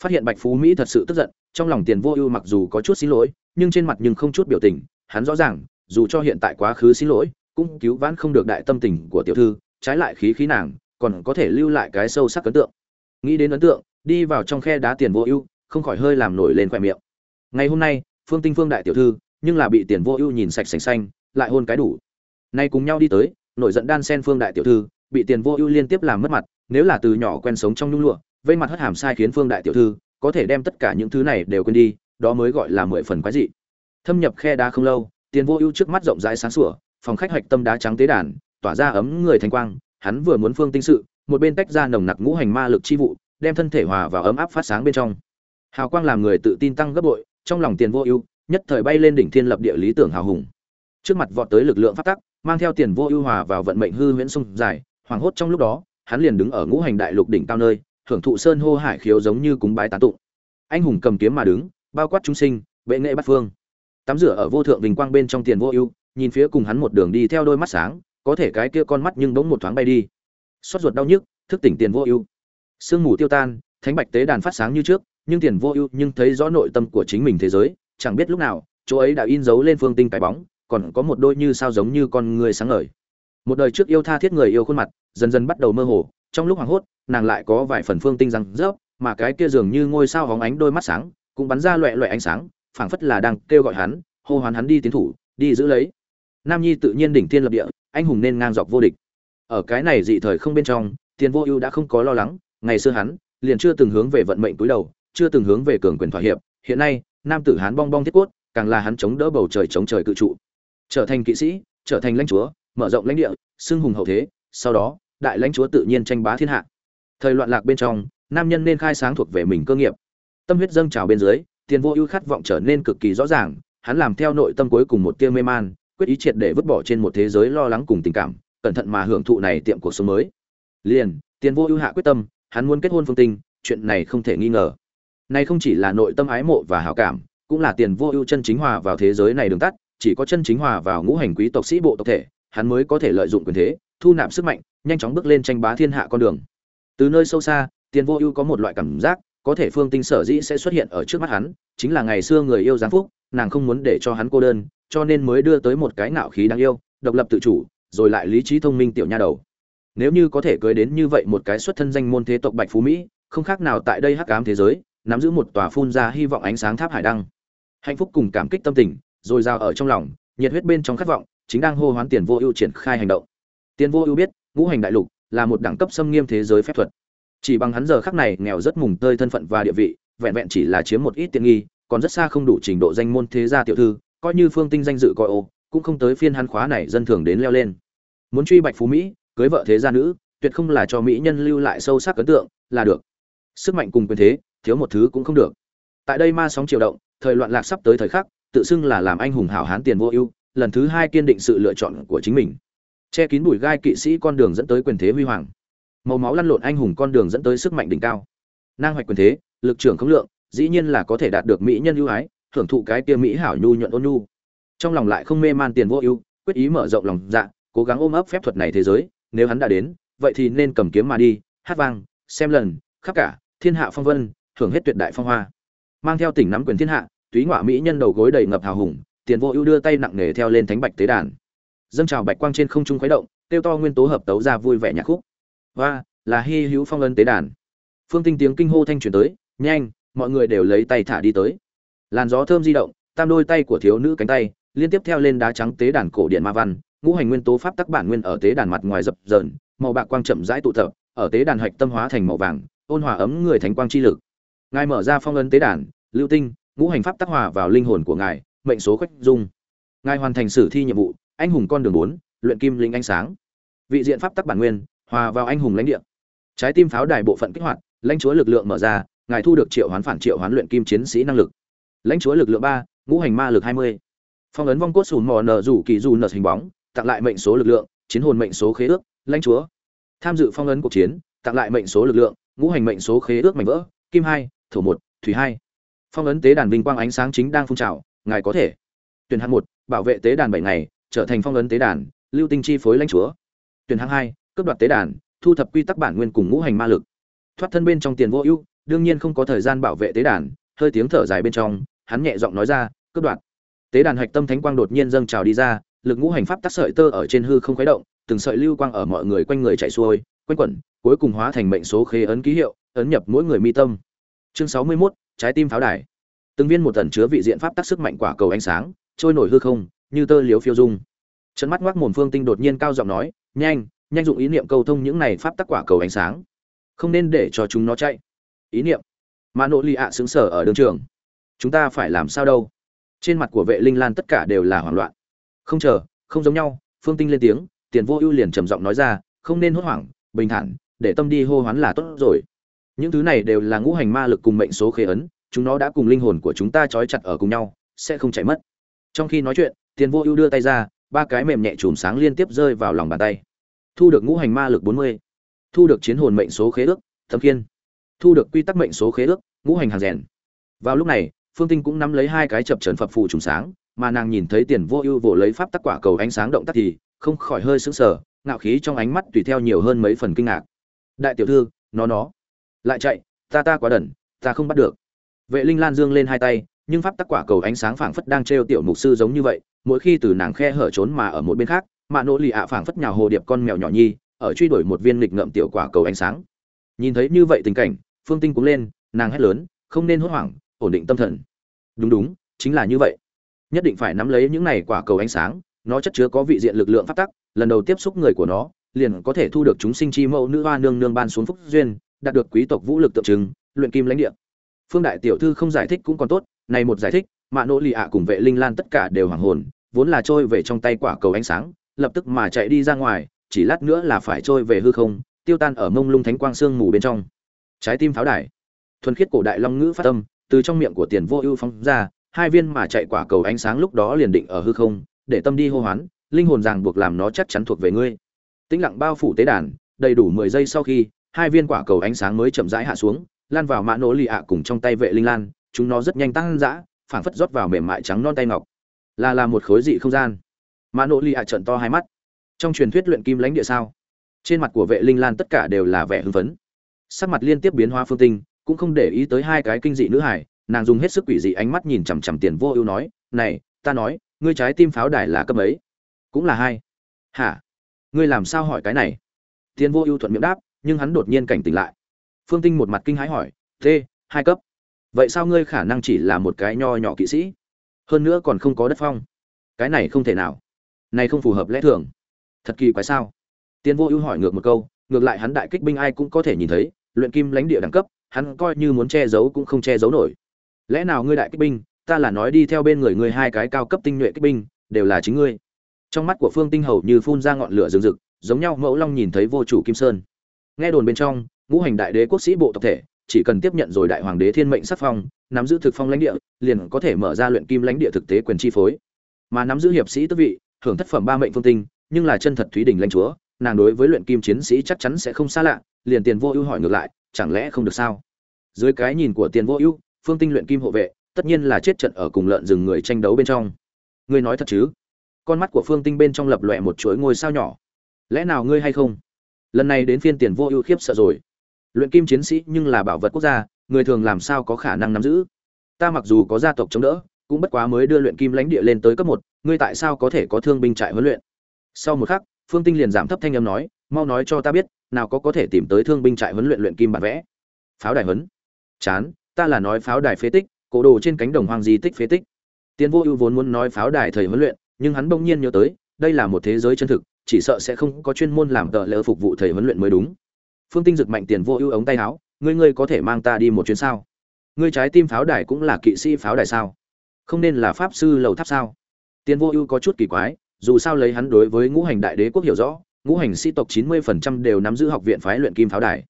[SPEAKER 1] Phát hiện bạch phú mỹ thật sự tức giận trong lòng tiền vô ưu mặc dù có chút xin lỗi, nhưng trên mặt nhưng không chút biểu tình, hắn rõ ràng, dù cho hiện tại quá khứ xin lỗi, cũng cứu vãn không được đại tâm tình của tiểu thư, trái lại khí khí nàng, còn có thể lưu lại cái sâu sắc ấn tượng. Nghĩ đến ấn tượng, đi vào trong khe đá tiền vô ưu, không khỏi hơi làm nổi lên khoe miệng. Ngày hôm nay, phương tinh phương đại tiểu thư, nhưng là bị tiền vô ưu nhìn sạch sành xanh, lại hôn cái đủ. Nay cùng nhau đi tới, nổi giận đan sen phương đại tiểu thư, bị tiền vô ưu liên tiếp làm mất mặt, nếu là từ nhỏ quen sống trong nhung lụa, vây mặt hất hàm sai khiến phương đại tiểu thư có thể đem tất cả những thứ này đều quên đi, đó mới gọi là mười phần quái dị. Thâm nhập khe đá không lâu, tiền vô ưu trước mắt rộng rãi sáng sủa, phòng khách hoạch tâm đá trắng tế đàn, tỏa ra ấm người thanh quang, hắn vừa muốn phương tinh sự, một bên tách ra nồng nặc ngũ hành ma lực chi vụ, đem thân thể hòa vào ấm áp phát sáng bên trong. Hào quang làm người tự tin tăng gấp bội, trong lòng tiền vô ưu, nhất thời bay lên đỉnh thiên lập địa lý tưởng hào hùng. Trước mặt vọt tới lực lượng phát tắc, mang theo tiền vô ưu hòa vào vận mệnh hư huyễn sông dài hoàng hốt trong lúc đó, hắn liền đứng ở ngũ hành đại lục đỉnh cao nơi hưởng thụ sơn hô hải khiếu giống như cúng bái tán tụng. Anh hùng cầm kiếm mà đứng, bao quát chúng sinh, bệ nghệ bắt phương. Tắm rửa ở vô thượng vinh quang bên trong tiền vô ưu, nhìn phía cùng hắn một đường đi theo đôi mắt sáng, có thể cái kia con mắt nhưng bỗng một thoáng bay đi. Xót ruột đau nhức, thức tỉnh tiền vô ưu. Sương mù tiêu tan, thánh bạch tế đàn phát sáng như trước, nhưng tiền vô ưu nhưng thấy rõ nội tâm của chính mình thế giới, chẳng biết lúc nào, chỗ ấy đã in dấu lên phương tinh cái bóng, còn có một đôi như sao giống như con người sáng ngời. Một đời trước yêu tha thiết người yêu khuôn mặt, dần dần bắt đầu mơ hồ, trong lúc hoảng hốt nàng lại có vài phần phương tinh răng rớp, mà cái kia dường như ngôi sao hóng ánh đôi mắt sáng, cũng bắn ra loẹ loẹ ánh sáng, phảng phất là đang kêu gọi hắn, hô hoán hắn đi tiến thủ, đi giữ lấy. Nam nhi tự nhiên đỉnh thiên lập địa, anh hùng nên ngang dọc vô địch. Ở cái này dị thời không bên trong, tiền vô ưu đã không có lo lắng, ngày xưa hắn, liền chưa từng hướng về vận mệnh túi đầu, chưa từng hướng về cường quyền thỏa hiệp, hiện nay, nam tử hán bong bong thiết cốt, càng là hắn chống đỡ bầu trời chống trời cự trụ. Trở thành kỵ sĩ, trở thành lãnh chúa, mở rộng lãnh địa, xưng hùng hậu thế, sau đó, đại lãnh chúa tự nhiên tranh bá thiên hạ thời loạn lạc bên trong, nam nhân nên khai sáng thuộc về mình cơ nghiệp. Tâm huyết dâng trào bên dưới, tiền vô ưu khát vọng trở nên cực kỳ rõ ràng, hắn làm theo nội tâm cuối cùng một tia mê man, quyết ý triệt để vứt bỏ trên một thế giới lo lắng cùng tình cảm, cẩn thận mà hưởng thụ này tiệm cuộc sống mới. Liền, tiền vô ưu hạ quyết tâm, hắn muốn kết hôn phương tinh, chuyện này không thể nghi ngờ. Này không chỉ là nội tâm ái mộ và hảo cảm, cũng là tiền vô ưu chân chính hòa vào thế giới này đường tắt, chỉ có chân chính hòa vào ngũ hành quý tộc sĩ bộ tộc thể, hắn mới có thể lợi dụng quyền thế, thu nạp sức mạnh, nhanh chóng bước lên tranh bá thiên hạ con đường từ nơi sâu xa, tiền vô ưu có một loại cảm giác, có thể phương tinh sở dĩ sẽ xuất hiện ở trước mắt hắn, chính là ngày xưa người yêu giáng phúc, nàng không muốn để cho hắn cô đơn, cho nên mới đưa tới một cái nạo khí đáng yêu, độc lập tự chủ, rồi lại lý trí thông minh tiểu nha đầu. Nếu như có thể cưới đến như vậy một cái xuất thân danh môn thế tộc bạch phú mỹ, không khác nào tại đây hắc ám thế giới, nắm giữ một tòa phun ra hy vọng ánh sáng tháp hải đăng. Hạnh phúc cùng cảm kích tâm tình, rồi giao ở trong lòng, nhiệt huyết bên trong khát vọng, chính đang hô hoán tiền vô ưu triển khai hành động. Tiền vô ưu biết, ngũ hành đại lục là một đẳng cấp xâm nghiêm thế giới phép thuật. Chỉ bằng hắn giờ khắc này nghèo rất mùng tơi thân phận và địa vị, vẹn vẹn chỉ là chiếm một ít tiện nghi, còn rất xa không đủ trình độ danh môn thế gia tiểu thư, coi như phương tinh danh dự coi ô, cũng không tới phiên hắn khóa này dân thường đến leo lên. Muốn truy bạch phú mỹ, cưới vợ thế gia nữ, tuyệt không là cho mỹ nhân lưu lại sâu sắc ấn tượng, là được. Sức mạnh cùng quyền thế, thiếu một thứ cũng không được. Tại đây ma sóng triều động, thời loạn lạc sắp tới thời khắc, tự xưng là làm anh hùng hảo hán tiền vô ưu, lần thứ hai kiên định sự lựa chọn của chính mình che kín bụi gai kỵ sĩ con đường dẫn tới quyền thế huy hoàng. Màu máu lăn lộn anh hùng con đường dẫn tới sức mạnh đỉnh cao. Nang hoạch quyền thế, lực trưởng không lượng, dĩ nhiên là có thể đạt được mỹ nhân ưu ái hưởng thụ cái kia mỹ hảo nhu nhuận ôn nhu. Trong lòng lại không mê man tiền vô ưu, quyết ý mở rộng lòng dạ cố gắng ôm ấp phép thuật này thế giới, nếu hắn đã đến, vậy thì nên cầm kiếm mà đi, hát vang, xem lần, khắp cả, thiên hạ phong vân, thưởng hết tuyệt đại phong hoa. Mang theo tỉnh nắm quyền thiên hạ, túy ngọa mỹ nhân đầu gối đầy ngập hào hùng, tiền vô ưu đưa tay nặng nề theo lên thánh bạch tế đàn dâng trào bạch quang trên không trung khuấy động tiêu to nguyên tố hợp tấu ra vui vẻ nhạc khúc. Và là hy hữu phong ân tế đàn. Phương tinh tiếng kinh hô thanh truyền tới, nhanh, mọi người đều lấy tay thả đi tới. Làn gió thơm di động, tam đôi tay của thiếu nữ cánh tay, liên tiếp theo lên đá trắng tế đàn cổ điện ma văn, ngũ hành nguyên tố pháp tắc bản nguyên ở tế đàn mặt ngoài dập dờn, màu bạc quang chậm rãi tụ tập, ở tế đàn hạch tâm hóa thành màu vàng, ôn hòa ấm người thánh quang chi lực. Ngài mở ra phong ấn tế đàn, lưu tinh, ngũ hành pháp tác hòa vào linh hồn của ngài, mệnh số khách dung. Ngài hoàn thành sử thi nhiệm vụ anh hùng con đường bốn, luyện kim linh ánh sáng. Vị diện pháp tắc bản nguyên, hòa vào anh hùng lãnh địa. Trái tim pháo đài bộ phận kích hoạt, lãnh chúa lực lượng mở ra, ngài thu được triệu hoán phản triệu hoán luyện kim chiến sĩ năng lực. Lãnh chúa lực lượng ba, ngũ hành ma lực hai mươi. Phong ấn vong cốt sùn mò nở rủ kỳ dù nở hình bóng, tặng lại mệnh số lực lượng, chiến hồn mệnh số khế ước, lãnh chúa. Tham dự phong ấn cuộc chiến, tặng lại mệnh số lực lượng, ngũ hành mệnh số khế ước mảnh vỡ, kim hai, thổ một, thủy hai. Phong ấn tế đàn vinh quang ánh sáng chính đang phun trào, ngài có thể. Tuyển hạng một, bảo vệ tế đàn bảy ngày trở thành phong ấn tế đàn lưu tinh chi phối lãnh chúa. Tuyển hạng hai cướp đoạt tế đàn thu thập quy tắc bản nguyên cùng ngũ hành ma lực. Thoát thân bên trong tiền vô ưu đương nhiên không có thời gian bảo vệ tế đàn hơi tiếng thở dài bên trong hắn nhẹ giọng nói ra cướp đoạt. Tế đàn hạch tâm thánh quang đột nhiên dâng trào đi ra lực ngũ hành pháp tắc sợi tơ ở trên hư không khuấy động từng sợi lưu quang ở mọi người quanh người chạy xuôi quanh quẩn cuối cùng hóa thành mệnh số khế ấn ký hiệu ấn nhập mỗi người mi tâm. Chương sáu mươi 61, trái tim pháo đài. Từng viên một tần chứa vị diện pháp tắc sức mạnh quả cầu ánh sáng trôi nổi hư không như tơ liếu phiêu dung. Trận mắt ngoác mồm phương tinh đột nhiên cao giọng nói, nhanh nhanh dụng ý niệm cầu thông những này pháp tắc quả cầu ánh sáng. Không nên để cho chúng nó chạy. Ý niệm. Mà nội lì ạ xứng sở ở đường trường. Chúng ta phải làm sao đâu? Trên mặt của vệ linh lan tất cả đều là hoảng loạn. Không chờ, không giống nhau. Phương tinh lên tiếng, tiền vô ưu liền trầm giọng nói ra, không nên hốt hoảng, bình thản, để tâm đi hô hoán là tốt rồi. Những thứ này đều là ngũ hành ma lực cùng mệnh số khế ấn, chúng nó đã cùng linh hồn của chúng ta trói chặt ở cùng nhau, sẽ không chạy mất. Trong khi nói chuyện tiền vô ưu đưa tay ra, ba cái mềm nhẹ chùm sáng liên tiếp rơi vào lòng bàn tay. Thu được ngũ hành ma lực bốn mươi, thu được chiến hồn mệnh số khế ước thấm kiên thu được quy tắc mệnh số khế ước, ngũ hành hàng rèn. Vào lúc này, phương tinh cũng nắm lấy hai cái chập trần phập phù trùng sáng, mà nàng nhìn thấy tiền vô ưu vỗ lấy pháp tắc quả cầu ánh sáng động tác thì không khỏi hơi sững sờ, ngạo khí trong ánh mắt tùy theo nhiều hơn mấy phần kinh ngạc. Đại tiểu thư, nó nó. Lại chạy, ta ta quá đẩn ta không bắt được. Vệ linh lan dương lên hai tay nhưng pháp tắc quả cầu ánh sáng phảng phất đang trêu tiểu mục sư giống như vậy, mỗi khi từ nàng khe hở trốn mà ở một bên khác mạ nỗ lì ạ phảng phất nhào hồ điệp con mèo nhỏ nhi, ở truy đuổi một viên nghịch ngợm tiểu quả cầu ánh sáng. Nhìn thấy như vậy tình cảnh, phương tinh cũng lên, nàng hét lớn, không nên hốt hoảng, ổn định tâm thần. Đúng đúng, chính là như vậy. Nhất định phải nắm lấy những này quả cầu ánh sáng, nó chất chứa có vị diện lực lượng pháp tắc, lần đầu tiếp xúc người của nó, liền có thể thu được chúng sinh chi mẫu nữ hoa nương nương ban xuống phúc duyên, đạt được quý tộc vũ lực tượng trưng, luyện kim lãnh địa phương đại tiểu thư không giải thích cũng còn tốt, này một giải thích, mạ nỗ lì ạ cùng vệ linh lan tất cả đều hoàng hồn, vốn là trôi về trong tay quả cầu ánh sáng, lập tức mà chạy đi ra ngoài, chỉ lát nữa là phải trôi về hư không, tiêu tan ở mông lung thánh quang sương mù bên trong. Trái tim pháo đài. Thuần khiết cổ đại long ngữ phát tâm từ trong miệng của tiền vô ưu phóng ra, hai viên mà chạy quả cầu ánh sáng lúc đó liền định ở hư không, để tâm đi hô hoán, linh hồn ràng buộc làm nó chắc chắn thuộc về ngươi. Tĩnh lặng bao phủ tế đàn, đầy đủ mười giây sau khi, hai viên quả cầu ánh sáng mới chậm rãi hạ xuống lan vào mã nỗ lì ạ cùng trong tay vệ linh lan, chúng nó rất nhanh tăng dã, phảng phất rót vào mềm mại trắng non tay ngọc. Là là một khối dị không gian. Mã nỗ lì ạ trợn to hai mắt. Trong truyền thuyết luyện kim lãnh địa sao? Trên mặt của vệ linh lan tất cả đều là vẻ hưng phấn. Sắc mặt liên tiếp biến hóa phương tinh, cũng không để ý tới hai cái kinh dị nữ hải, nàng dùng hết sức quỷ dị ánh mắt nhìn chằm chằm tiền vô ưu nói, này, ta nói, ngươi trái tim pháo đài là cấp ấy cũng là hai. Hả? Ngươi làm sao hỏi cái này? Tiền vô ưu thuận miệng đáp, nhưng hắn đột nhiên cảnh tỉnh lại phương tinh một mặt kinh hãi hỏi t hai cấp vậy sao ngươi khả năng chỉ là một cái nho nhỏ kỵ sĩ hơn nữa còn không có đất phong cái này không thể nào này không phù hợp lẽ thường thật kỳ quái sao Tiên Vô Ưu hỏi ngược một câu, ngược lại hắn đại kích binh ai cũng có thể nhìn thấy, luyện kim lãnh địa đẳng cấp, hắn coi như muốn che giấu cũng không che giấu nổi. Lẽ nào ngươi đại kích binh, ta là nói đi theo bên người ngươi hai cái cao cấp tinh nhuệ kích binh, đều là chính ngươi. Trong mắt của Phương Tinh hầu như phun ra ngọn lửa rừng rực, giống nhau Mẫu Long nhìn thấy vô chủ Kim Sơn. Nghe đồn bên trong, ngũ hành đại đế quốc sĩ bộ tộc thể, chỉ cần tiếp nhận rồi đại hoàng đế thiên mệnh sắc phong, nắm giữ thực phong lãnh địa, liền có thể mở ra luyện kim lãnh địa thực tế quyền chi phối. Mà nắm giữ hiệp sĩ tước vị, hưởng thất phẩm ba mệnh phương tinh, nhưng là chân thật thúy đỉnh lãnh chúa, nàng đối với luyện kim chiến sĩ chắc chắn sẽ không xa lạ liền tiền vô ưu hỏi ngược lại chẳng lẽ không được sao? Dưới cái nhìn của tiền vô ưu phương tinh luyện kim hộ vệ tất nhiên là chết trận ở cùng lợn rừng người tranh đấu bên trong. Ngươi nói thật chứ? Con mắt của phương tinh bên trong lập lòe một chuỗi ngôi sao nhỏ. Lẽ nào ngươi hay không? Lần này đến phiên tiền vô ưu khiếp sợ rồi luyện kim chiến sĩ nhưng là bảo vật quốc gia, người thường làm sao có khả năng nắm giữ? Ta mặc dù có gia tộc chống đỡ, cũng bất quá mới đưa luyện kim lãnh địa lên tới cấp một, ngươi tại sao có thể có thương binh trại huấn luyện? Sau một khắc, phương tinh liền giảm thấp thanh âm nói, mau nói cho ta biết, nào có có thể tìm tới thương binh trại huấn luyện luyện kim bản vẽ? Pháo đài huấn. Chán, ta là nói pháo đài phế tích, cổ đồ trên cánh đồng hoang di tích phế tích. Tiến vô ưu vốn muốn nói pháo đài thầy huấn luyện, nhưng hắn bỗng nhiên nhớ tới, đây là một thế giới chân thực, chỉ sợ sẽ không có chuyên môn làm tợ lỡ phục vụ thầy huấn luyện mới đúng phương tinh giật mạnh tiền vô ưu ống tay áo, ngươi ngươi có thể mang ta đi một chuyến sao? Ngươi trái tim pháo đài cũng là kỵ sĩ pháo đài sao? Không nên là pháp sư lầu tháp sao? Tiền vô ưu có chút kỳ quái, dù sao lấy hắn đối với ngũ hành đại đế quốc hiểu rõ, ngũ hành sĩ tộc chín mươi phần trăm đều nắm giữ học viện phái luyện kim pháo đài.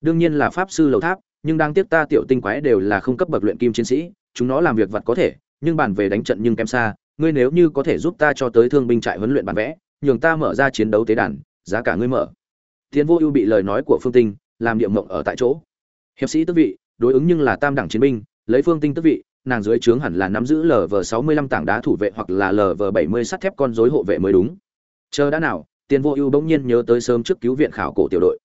[SPEAKER 1] Đương nhiên là pháp sư lầu tháp, nhưng đang tiếc ta tiểu tinh quái đều là không cấp bậc luyện kim chiến sĩ, chúng nó làm việc vật có thể, nhưng bàn về đánh trận nhưng kém xa, ngươi nếu như có thể giúp ta cho tới thương binh trại huấn luyện bản vẽ, nhường ta mở ra chiến đấu tế đàn, giá cả ngươi mở tiến vô ưu bị lời nói của phương tinh làm điệu mộng ở tại chỗ. Hiệp sĩ tước vị, đối ứng nhưng là tam đẳng chiến binh, lấy phương tinh tước vị, nàng dưới trướng hẳn là nắm giữ lv sáu mươi lăm tảng đá thủ vệ hoặc là lv bảy mươi sắt thép con rối hộ vệ mới đúng. Chờ đã nào Tiên vô ưu bỗng nhiên nhớ tới sớm trước cứu viện khảo cổ tiểu đội.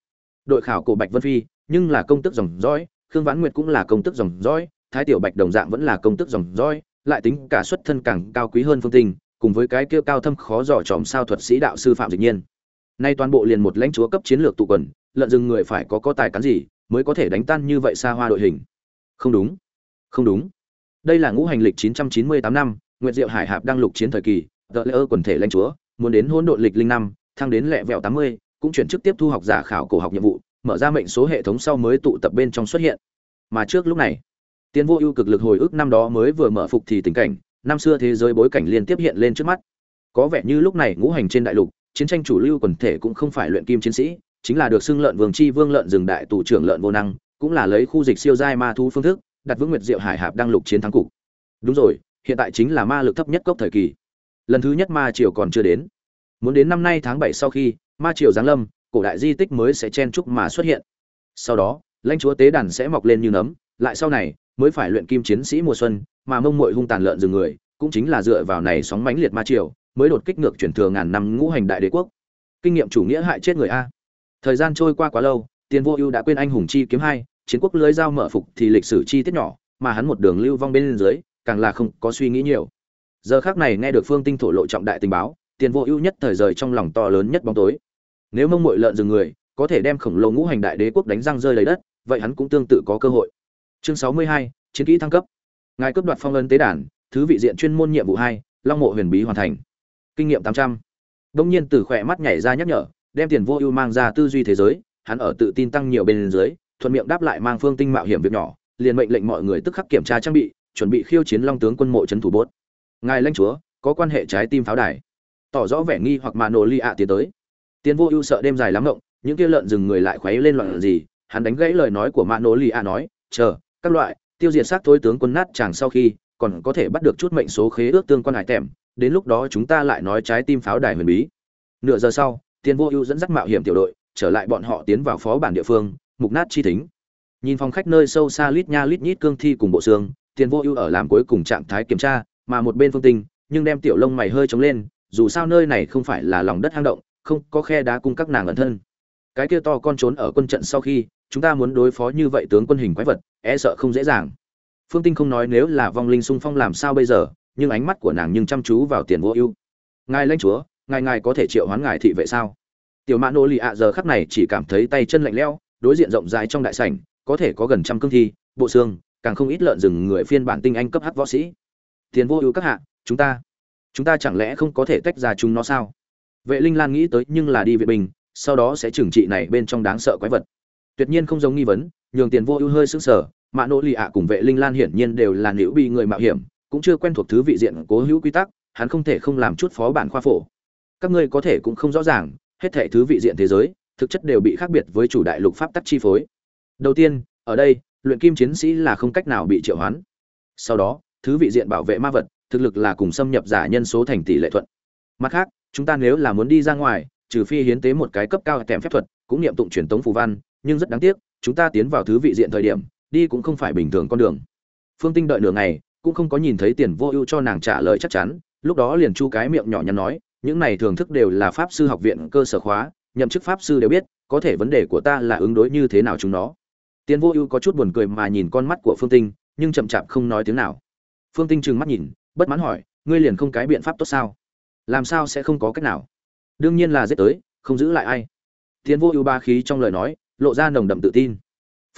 [SPEAKER 1] Đội khảo cổ bạch vân phi, nhưng là công tức dòng dõi, khương vãn nguyệt cũng là công tức dòng dõi, thái tiểu bạch đồng dạng vẫn là công tức dòng dõi, lại tính cả xuất thân càng cao quý hơn phương tinh, cùng với cái kia cao thâm khó dò tròm sao thuật sĩ đạo sư phạm dịch nhiên nay toàn bộ liền một lãnh chúa cấp chiến lược tụ quần lợn rừng người phải có có tài cán gì mới có thể đánh tan như vậy xa hoa đội hình. Không đúng không đúng. Đây là ngũ hành lịch 998 năm nguyệt diệu hải hạp đang lục chiến thời kỳ tờ lễ ơ quần thể lãnh chúa muốn đến hỗn độn lịch linh năm thăng đến lẹ vẹo 80, cũng chuyển chức tiếp thu học giả khảo cổ học nhiệm vụ mở ra mệnh số hệ thống sau mới tụ tập bên trong xuất hiện. Mà trước lúc này tiến vô ưu cực lực hồi ức năm đó mới vừa mở phục thì tình cảnh năm xưa thế giới bối cảnh liên tiếp hiện lên trước mắt. Có vẻ như lúc này ngũ hành trên đại lục chiến tranh chủ lưu quần thể cũng không phải luyện kim chiến sĩ, chính là được xưng lợn vương chi vương lợn rừng đại tù trưởng lợn vô năng, cũng là lấy khu dịch siêu giai ma thu phương thức, đặt vững nguyệt diệu hải hạp đang lục chiến thắng cục. Đúng rồi, hiện tại chính là ma lực thấp nhất cốc thời kỳ. Lần thứ nhất ma triều còn chưa đến. Muốn đến năm nay tháng bảy sau khi, ma triều giáng lâm, cổ đại di tích mới sẽ chen chúc mà xuất hiện. Sau đó, lãnh chúa tế đàn sẽ mọc lên như nấm, lại sau này, mới phải luyện kim chiến sĩ mùa xuân, mà mông muội hung tàn lợn rừng người, cũng chính là dựa vào này sóng mãnh liệt ma triều mới đột kích ngược chuyển thừa ngàn năm ngũ hành đại đế quốc. Kinh nghiệm chủ nghĩa hại chết người a. Thời gian trôi qua quá lâu, tiền vô ưu đã quên anh hùng chi kiếm hai, chiến quốc lưới giao mở phục thì lịch sử chi tiết nhỏ, mà hắn một đường lưu vong bên dưới, càng là không có suy nghĩ nhiều. Giờ khác này nghe được phương tinh thổ lộ trọng đại tình báo, tiền vô ưu nhất thời rời trong lòng to lớn nhất bóng tối. Nếu mông mội lợn rừng người, có thể đem khổng lồ ngũ hành đại đế quốc đánh răng rơi lấy đất, vậy hắn cũng tương tự có cơ hội. Chương sáu mươi hai, chiến kỹ thăng cấp. Ngài cấp đoạt phong ân tế đàn, thứ vị diện chuyên môn nhiệm vụ hai, long mộ huyền bí hoàn thành kinh nghiệm tám trăm. Đông nhiên từ khỏe mắt nhảy ra nhắc nhở, đem tiền vô ưu mang ra tư duy thế giới, hắn ở tự tin tăng nhiều bên dưới, thuận miệng đáp lại mang phương tinh mạo hiểm việc nhỏ, liền mệnh lệnh mọi người tức khắc kiểm tra trang bị, chuẩn bị khiêu chiến long tướng quân mộ trấn thủ bốt. Ngài lãnh chúa, có quan hệ trái tim pháo đài. Tỏ rõ vẻ nghi hoặc mà nổ ly ạ tiến tới. Tiến vô ưu sợ đêm dài lắm ngộng, những kia lợn rừng người lại khuấy lên loạn gì, hắn đánh gãy lời nói của mạ nỗ lì ạ nói, chờ, các loại, tiêu diệt xác thối tướng quân nát chàng sau khi, còn có thể bắt được chút mệnh số khế ước tương quan hải tèm đến lúc đó chúng ta lại nói trái tim pháo đài huyền bí. Nửa giờ sau tiền vô ưu dẫn dắt mạo hiểm tiểu đội, trở lại bọn họ tiến vào phó bản địa phương, mục nát chi thính. Nhìn phòng khách nơi sâu xa lít nha lít nhít cương thi cùng bộ xương tiền vô ưu ở làm cuối cùng trạng thái kiểm tra, mà một bên phương tinh, nhưng đem tiểu lông mày hơi trống lên, dù sao nơi này không phải là lòng đất hang động, không có khe đá cung các nàng ẩn thân. Cái kia to con trốn ở quân trận sau khi, chúng ta muốn đối phó như vậy tướng quân hình quái vật e sợ không dễ dàng. Phương tinh không nói nếu là vong linh xung phong làm sao bây giờ nhưng ánh mắt của nàng nhưng chăm chú vào tiền vô ưu. Ngài lãnh chúa, ngài ngài có thể triệu hoán ngài thị vệ sao? Tiểu mã nô lì ạ giờ khắc này chỉ cảm thấy tay chân lạnh lẽo, đối diện rộng rãi trong đại sảnh, có thể có gần trăm cương thi, bộ xương, càng không ít lợn rừng người phiên bản tinh anh cấp hát võ sĩ. Tiền vô ưu các hạ, chúng ta chúng ta chẳng lẽ không có thể tách ra chúng nó sao? Vệ linh lan nghĩ tới nhưng là đi vệ bình, sau đó sẽ trừng trị này bên trong đáng sợ quái vật. Tuyệt nhiên không giống nghi vấn, nhường tiền vô ưu hơi sững sờ mạ nỗ lì ạ cùng vệ linh lan hiển nhiên đều là nữ bị người mạo hiểm cũng chưa quen thuộc thứ vị diện cố hữu quy tắc, hắn không thể không làm chút phó bản khoa phổ. Các ngươi có thể cũng không rõ ràng, hết thể thứ vị diện thế giới, thực chất đều bị khác biệt với chủ đại lục pháp tắc chi phối. Đầu tiên, ở đây, luyện kim chiến sĩ là không cách nào bị triệu hoán. Sau đó, thứ vị diện bảo vệ ma vật, thực lực là cùng xâm nhập giả nhân số thành tỷ lệ thuận. Mặt khác, chúng ta nếu là muốn đi ra ngoài, trừ phi hiến tế một cái cấp cao kèm phép thuật, cũng niệm tụng truyền tống phù văn, nhưng rất đáng tiếc, chúng ta tiến vào thứ vị diện thời điểm, đi cũng không phải bình thường con đường. Phương tinh đợi nửa ngày cũng không có nhìn thấy tiền vô ưu cho nàng trả lời chắc chắn, lúc đó liền chu cái miệng nhỏ nhắn nói, những này thường thức đều là pháp sư học viện cơ sở khóa, nhậm chức pháp sư đều biết, có thể vấn đề của ta là ứng đối như thế nào chúng nó. Tiền vô ưu có chút buồn cười mà nhìn con mắt của phương tinh, nhưng chậm chạp không nói tiếng nào. Phương tinh trừng mắt nhìn, bất mãn hỏi, ngươi liền không cái biện pháp tốt sao? Làm sao sẽ không có cách nào? Đương nhiên là giết tới, không giữ lại ai. Tiến vô ưu ba khí trong lời nói, lộ ra nồng đậm tự tin.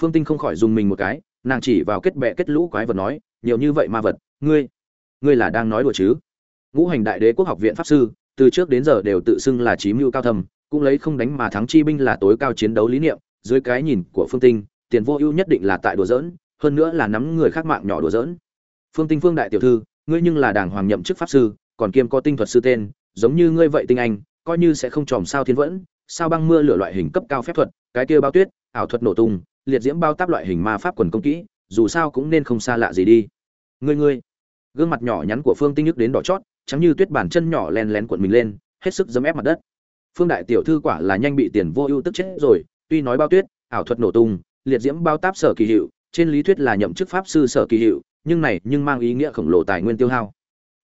[SPEAKER 1] Phương tinh không khỏi dùng mình một cái, nàng chỉ vào kết bệ kết lũ quái vật nói nhiều như vậy ma vật, ngươi ngươi là đang nói đùa chứ? Ngũ hành đại đế quốc học viện pháp sư, từ trước đến giờ đều tự xưng là trí mưu cao thầm cũng lấy không đánh mà thắng chi binh là tối cao chiến đấu lý niệm, dưới cái nhìn của phương tinh, tiền vô ưu nhất định là tại đùa giỡn, hơn nữa là nắm người khác mạng nhỏ đùa giỡn. Phương tinh phương đại tiểu thư, ngươi nhưng là đàng hoàng nhậm chức pháp sư, còn kiêm có tinh thuật sư tên, giống như ngươi vậy tinh anh, coi như sẽ không tròm sao thiên vẫn, sao băng mưa lửa loại hình cấp cao phép thuật, cái kia bao tuyết, ảo thuật nổ tung, liệt diễm bao táp loại hình ma pháp quần công kỹ dù sao cũng nên không xa lạ gì đi. Ngươi ngươi. Gương mặt nhỏ nhắn của phương tinh nhức đến đỏ chót, trắng như tuyết bản chân nhỏ len lén cuộn mình lên, hết sức dấm ép mặt đất. Phương đại tiểu thư quả là nhanh bị tiền vô ưu tức chết rồi, tuy nói bao tuyết, ảo thuật nổ tung, liệt diễm bao táp sở kỳ hiệu, trên lý thuyết là nhậm chức pháp sư sở kỳ hiệu, nhưng này nhưng mang ý nghĩa khổng lồ tài nguyên tiêu hao.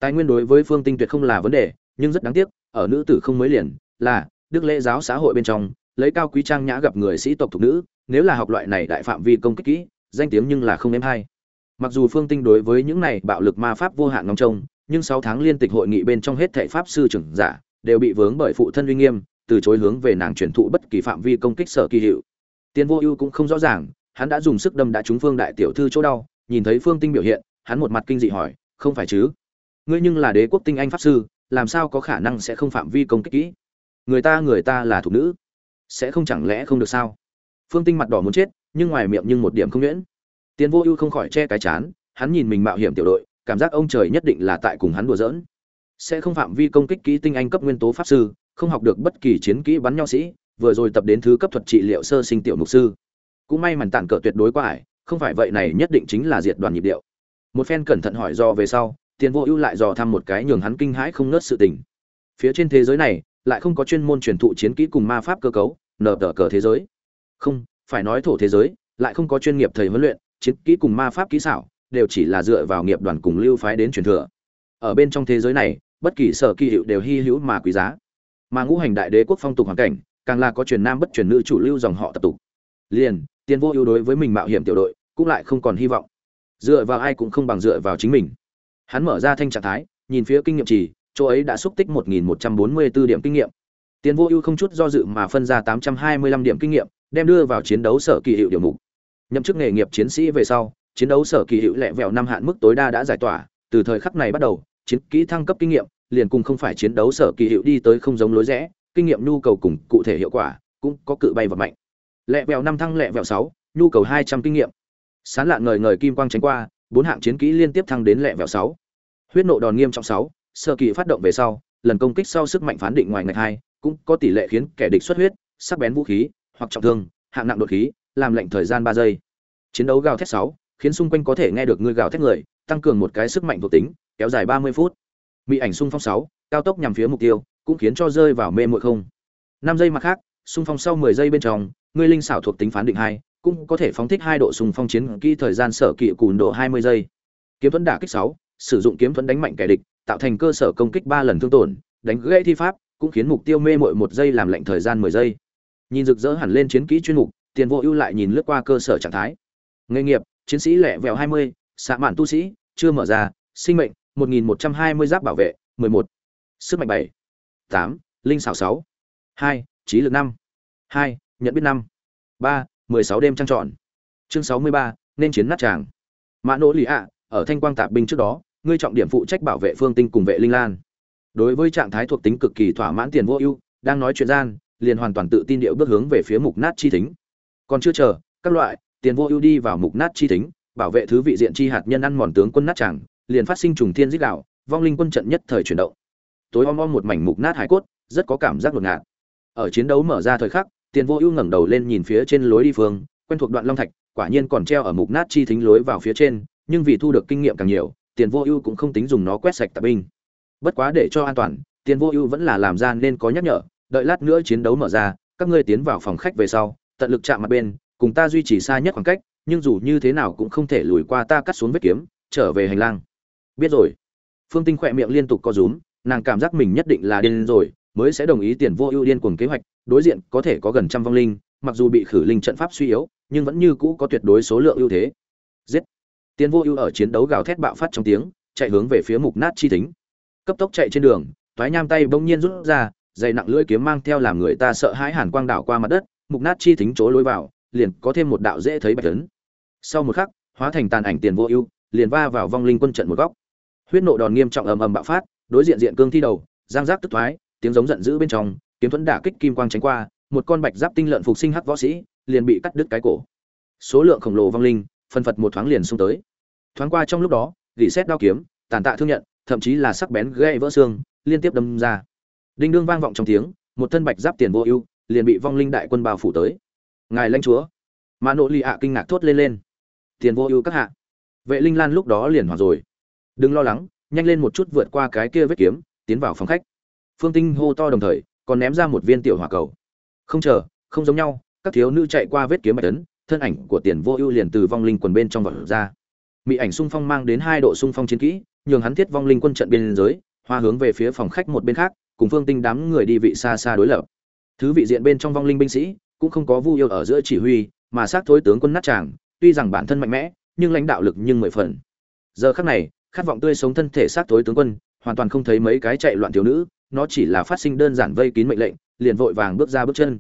[SPEAKER 1] Tài nguyên đối với phương tinh tuyệt không là vấn đề, nhưng rất đáng tiếc, ở nữ tử không mới liền, là, đức lễ giáo xã hội bên trong, lấy cao quý trang nhã gặp người sĩ tộc thuộc nữ, nếu là học loại này đại phạm vi công kích kỹ danh tiếng nhưng là không ném hay. Mặc dù phương tinh đối với những này bạo lực ma pháp vô hạn ngóng trông, nhưng sáu tháng liên tịch hội nghị bên trong hết thảy pháp sư trưởng giả đều bị vướng bởi phụ thân uy nghiêm, từ chối hướng về nàng truyền thụ bất kỳ phạm vi công kích sở kỳ hiệu. Tiên vô ưu cũng không rõ ràng, hắn đã dùng sức đâm đã trúng phương đại tiểu thư chỗ đau, nhìn thấy phương tinh biểu hiện, hắn một mặt kinh dị hỏi, không phải chứ? Ngươi nhưng là đế quốc tinh anh pháp sư, làm sao có khả năng sẽ không phạm vi công kích kỹ? Người ta người ta là thuộc nữ, sẽ không chẳng lẽ không được sao? Phương tinh mặt đỏ muốn chết nhưng ngoài miệng nhưng một điểm không nhuyễn. Tiến vô ưu không khỏi che cái chán, hắn nhìn mình mạo hiểm tiểu đội, cảm giác ông trời nhất định là tại cùng hắn đùa giỡn. Sẽ không phạm vi công kích kỹ tinh anh cấp nguyên tố pháp sư, không học được bất kỳ chiến kỹ bắn nho sĩ, vừa rồi tập đến thứ cấp thuật trị liệu sơ sinh tiểu mục sư. Cũng may màn tản cờ tuyệt đối quá ải, không phải vậy này nhất định chính là diệt đoàn nhịp điệu. Một phen cẩn thận hỏi do về sau tiền vô ưu lại dò thăm một cái nhường hắn kinh hãi không nớt sự tình. Phía trên thế giới này, lại không có chuyên môn truyền thụ chiến kỹ cùng ma pháp cơ cấu, nở tờ cờ thế giới. Không phải nói thổ thế giới, lại không có chuyên nghiệp thầy huấn luyện, chiến kỹ cùng ma pháp kỹ xảo, đều chỉ là dựa vào nghiệp đoàn cùng lưu phái đến truyền thừa. Ở bên trong thế giới này, bất kỳ sở kỳ hiệu đều hy hữu mà quý giá. Mà ngũ hành đại đế quốc phong tục hoàn cảnh, càng là có truyền nam bất truyền nữ chủ lưu dòng họ tập tục. Liền, tiền vô ưu đối với mình mạo hiểm tiểu đội, cũng lại không còn hy vọng. Dựa vào ai cũng không bằng dựa vào chính mình. Hắn mở ra thanh trạng thái, nhìn phía kinh nghiệm trì, chỗ ấy đã xúc tích 1144 điểm kinh nghiệm tiền vô ưu không chút do dự mà phân ra 825 điểm kinh nghiệm, đem đưa vào chiến đấu sở kỳ hiệu điều mục. Nhậm chức nghề nghiệp chiến sĩ về sau, chiến đấu sở kỳ hiệu lẹ vẹo năm hạn mức tối đa đã giải tỏa, từ thời khắc này bắt đầu, chiến kỹ thăng cấp kinh nghiệm liền cùng không phải chiến đấu sở kỳ hiệu đi tới không giống lối rẽ, kinh nghiệm nhu cầu cùng cụ thể hiệu quả cũng có cự bay vật mạnh. Lẹ vẹo năm thăng lẹ vẹo sáu, nhu cầu hai trăm kinh nghiệm. Sáng lạn ngời ngời kim quang tránh qua, bốn hạng chiến kỹ liên tiếp thăng đến lẹ vẹo sáu. Huyết nộ đòn nghiêm trọng sáu sơ kỳ phát động về sau, lần công kích sau sức mạnh phán định ngoài ngạch hai cũng có tỷ lệ khiến kẻ địch xuất huyết, sắc bén vũ khí, hoặc trọng thương, hạng nặng đột khí, làm lệnh thời gian ba giây. Chiến đấu gào thét sáu, khiến xung quanh có thể nghe được người gào thét người, tăng cường một cái sức mạnh thuộc tính, kéo dài ba mươi phút. Mỹ ảnh xung phong sáu, cao tốc nhằm phía mục tiêu, cũng khiến cho rơi vào mê muội không. Năm giây mặt khác, xung phong sau mười giây bên trong người linh xảo thuộc tính phán định hai, cũng có thể phóng thích hai độ xung phong chiến kỹ thời gian sở kỵ cùn độ hai mươi giây. Kiếm thuẫn đả kích sáu, sử dụng kiếm thuẫn đánh mạnh kẻ địch, tạo thành cơ sở công kích ba lần thương tổn, đánh gãy thi pháp cũng khiến mục tiêu mê mội một giây làm lệnh thời gian mười giây. Nhìn rực rỡ hẳn lên chiến kỹ chuyên mục, tiền vô ưu lại nhìn lướt qua cơ sở trạng thái. Nghề nghiệp, chiến sĩ lẻ vẹo hai mươi, xạ mạn tu sĩ, chưa mở ra, sinh mệnh, một nghìn một trăm hai mươi giáp bảo vệ, mười một. Sức mạnh bảy, tám, linh xảo sáu, hai, trí lực năm, hai, nhận biết năm, ba, mười sáu đêm trăng trọn. Chương sáu mươi ba, nên chiến nát tràng. Mã nỗ lì ạ, ở thanh quang tạp binh trước đó, ngươi trọng điểm phụ trách bảo vệ phương tinh cùng vệ linh lan đối với trạng thái thuộc tính cực kỳ thỏa mãn tiền vô ưu, đang nói chuyện gian, liền hoàn toàn tự tin điệu bước hướng về phía mục nát chi thính. Còn chưa chờ, các loại, tiền vô ưu đi vào mục nát chi thính, bảo vệ thứ vị diện chi hạt nhân ăn mòn tướng quân nát chẳng, liền phát sinh trùng thiên dích đạo, vong linh quân trận nhất thời chuyển động. Tối om om một mảnh mục nát hải cốt, rất có cảm giác ngột ngạt. Ở chiến đấu mở ra thời khắc, tiền vô ưu ngẩng đầu lên nhìn phía trên lối đi phương, quen thuộc đoạn long thạch, quả nhiên còn treo ở mục nát chi thính lối vào phía trên, nhưng vì thu được kinh nghiệm càng nhiều, tiền vô ưu cũng không tính dùng nó quét sạch tạp binh bất quá để cho an toàn, tiền vô ưu vẫn là làm ra nên có nhắc nhở, đợi lát nữa chiến đấu mở ra, các ngươi tiến vào phòng khách về sau, tận lực chạm mặt bên, cùng ta duy trì xa nhất khoảng cách, nhưng dù như thế nào cũng không thể lùi qua ta cắt xuống vết kiếm, trở về hành lang. Biết rồi. Phương tinh khỏe miệng liên tục co rúm, nàng cảm giác mình nhất định là điên rồi, mới sẽ đồng ý tiền vô ưu điên cuồng kế hoạch, đối diện có thể có gần trăm vong linh, mặc dù bị khử linh trận pháp suy yếu, nhưng vẫn như cũ có tuyệt đối số lượng ưu thế. Giết. Tiền vô ưu ở chiến đấu gào thét bạo phát trong tiếng, chạy hướng về phía mục nát chi thính cấp tốc chạy trên đường, toái nham tay bỗng nhiên rút ra, dày nặng lưỡi kiếm mang theo làm người ta sợ hãi hàn quang đảo qua mặt đất, mục nát chi thính chỗ lối vào, liền có thêm một đạo dễ thấy bạch tấn sau một khắc, hóa thành tàn ảnh tiền vô ưu, liền va vào vong linh quân trận một góc. Huyết nộ đòn nghiêm trọng ầm ầm bạo phát, đối diện diện cương thi đầu, giang giác tức thoái, tiếng giống giận dữ bên trong, kiếm thuẫn đả kích kim quang tránh qua, một con bạch giáp tinh lợn phục sinh hắc võ sĩ, liền bị cắt đứt cái cổ. Số lượng khổng lồ vong linh, phân phật một thoáng liền xung tới. Thoáng qua trong lúc đó, gỉ xét đao kiếm, tàn tạ thương nhận thậm chí là sắc bén gãy vỡ xương, liên tiếp đâm ra. Đinh đương vang vọng trong tiếng, một thân bạch giáp tiền vô ưu, liền bị vong linh đại quân bao phủ tới. Ngài lãnh chúa. Mã nội Ly ạ kinh ngạc thốt lên lên. Tiền vô ưu các hạ. Vệ linh lan lúc đó liền hoảng rồi. Đừng lo lắng, nhanh lên một chút vượt qua cái kia vết kiếm, tiến vào phòng khách. Phương tinh hô to đồng thời, còn ném ra một viên tiểu hỏa cầu. Không chờ, không giống nhau, các thiếu nữ chạy qua vết kiếm bạch tấn thân ảnh của tiền vô ưu liền từ vong linh quần bên trong vọt ra. Mỹ ảnh xung phong mang đến hai độ xung phong chiến kỹ nhường hắn thiết vong linh quân trận biên giới hoa hướng về phía phòng khách một bên khác cùng phương tinh đám người đi vị xa xa đối lập. Thứ vị diện bên trong vong linh binh sĩ cũng không có vu yêu ở giữa chỉ huy mà xác thối tướng quân nát chàng, tuy rằng bản thân mạnh mẽ nhưng lãnh đạo lực nhưng mười phần. Giờ khắc này khát vọng tươi sống thân thể xác thối tướng quân hoàn toàn không thấy mấy cái chạy loạn thiếu nữ nó chỉ là phát sinh đơn giản vây kín mệnh lệnh liền vội vàng bước ra bước chân.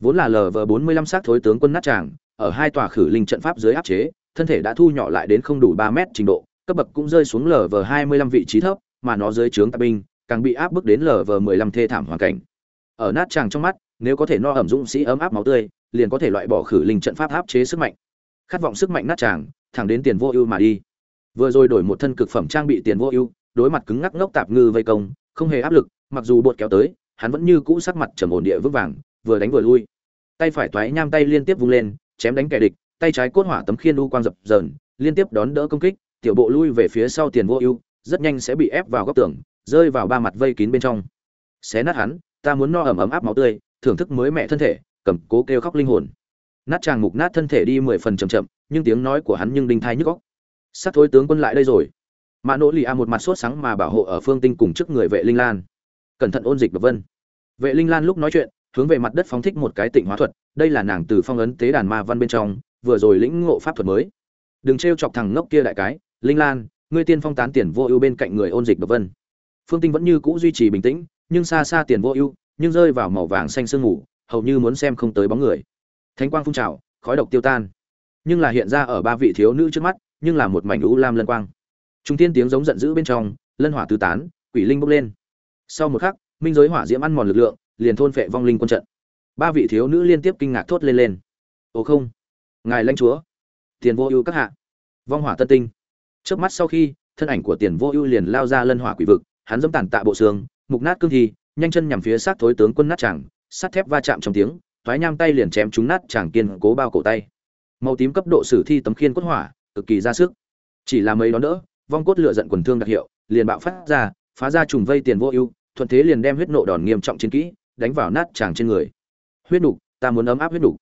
[SPEAKER 1] Vốn là lv bốn mươi lăm xác thối tướng quân nát chàng, ở hai tòa khử linh trận pháp dưới áp chế thân thể đã thu nhỏ lại đến không đủ ba mét trình độ cấp bậc cũng rơi xuống lv hai mươi lăm vị trí thấp, mà nó dưới trướng tạp binh, càng bị áp bức đến lv mười lăm thê thảm hoàn cảnh. Ở nát chàng trong mắt, nếu có thể no ẩm dũng sĩ ấm áp máu tươi, liền có thể loại bỏ khử linh trận pháp áp chế sức mạnh. Khát vọng sức mạnh nát chàng thẳng đến tiền vô ưu mà đi. Vừa rồi đổi một thân cực phẩm trang bị tiền vô ưu, đối mặt cứng ngắc ngốc tạp ngư vây công, không hề áp lực, mặc dù bột kéo tới, hắn vẫn như cũ sắc mặt trầm ổn địa vững vàng, vừa đánh vừa lui. Tay phải toái nham tay liên tiếp vung lên, chém đánh kẻ địch, tay trái cốt hỏa tấm khiên u quang dập dờn, liên tiếp đón đỡ công kích tiểu bộ lui về phía sau tiền vô ưu, rất nhanh sẽ bị ép vào góc tường, rơi vào ba mặt vây kín bên trong. Xé nát hắn, ta muốn no ẩm ấm áp máu tươi, thưởng thức mới mẹ thân thể, cầm cố kêu khóc linh hồn. Nát tràng mục nát thân thể đi mười phần chậm chậm, nhưng tiếng nói của hắn nhưng đinh thai nhức góc sát thối tướng quân lại đây rồi. Mã nỗ lì a một mặt sốt sáng mà bảo hộ ở phương tinh cùng trước người vệ linh lan. Cẩn thận ôn dịch độc vân. Vệ linh lan lúc nói chuyện, hướng về mặt đất phóng thích một cái tịnh hóa thuật, đây là nàng từ phong ấn tế đàn ma văn bên trong, vừa rồi lĩnh ngộ pháp thuật mới. Đừng t chọc thằng ngốc kia đại cái linh lan, ngươi tiên phong tán tiền vô ưu bên cạnh người ôn dịch độc vân. Phương tinh vẫn như cũ duy trì bình tĩnh, nhưng xa xa tiền vô ưu, nhưng rơi vào màu vàng xanh sương ngủ hầu như muốn xem không tới bóng người. Thánh quang phun trào, khói độc tiêu tan. Nhưng là hiện ra ở ba vị thiếu nữ trước mắt, nhưng là một mảnh u lam lân quang. Trung tiên tiếng giống giận dữ bên trong, lân hỏa tứ tán, quỷ linh bốc lên. Sau một khắc, minh giới hỏa diễm ăn mòn lực lượng, liền thôn phệ vong linh quân trận. Ba vị thiếu nữ liên tiếp kinh ngạc thốt lên lên. Ồ không, ngài lãnh chúa, tiền vô ưu các hạ, vong hỏa tân tinh trước mắt sau khi, thân ảnh của tiền vô ưu liền lao ra lân hỏa quỷ vực, hắn dẫm tàn tạ bộ xương, mục nát cương thi, nhanh chân nhằm phía sát thối tướng quân nát chàng sắt thép va chạm trong tiếng thoái nham tay liền chém chúng nát chàng kiên cố bao cổ tay. Màu tím cấp độ sử thi tấm khiên cốt hỏa, cực kỳ ra sức. Chỉ là mấy đón đỡ, vong cốt lựa giận quần thương đặc hiệu, liền bạo phát ra, phá ra trùng vây tiền vô ưu, thuận thế liền đem huyết nộ đòn nghiêm trọng chiến kỹ, đánh vào nát chàng trên người. Huyết nục, ta muốn ấm áp huyết nục.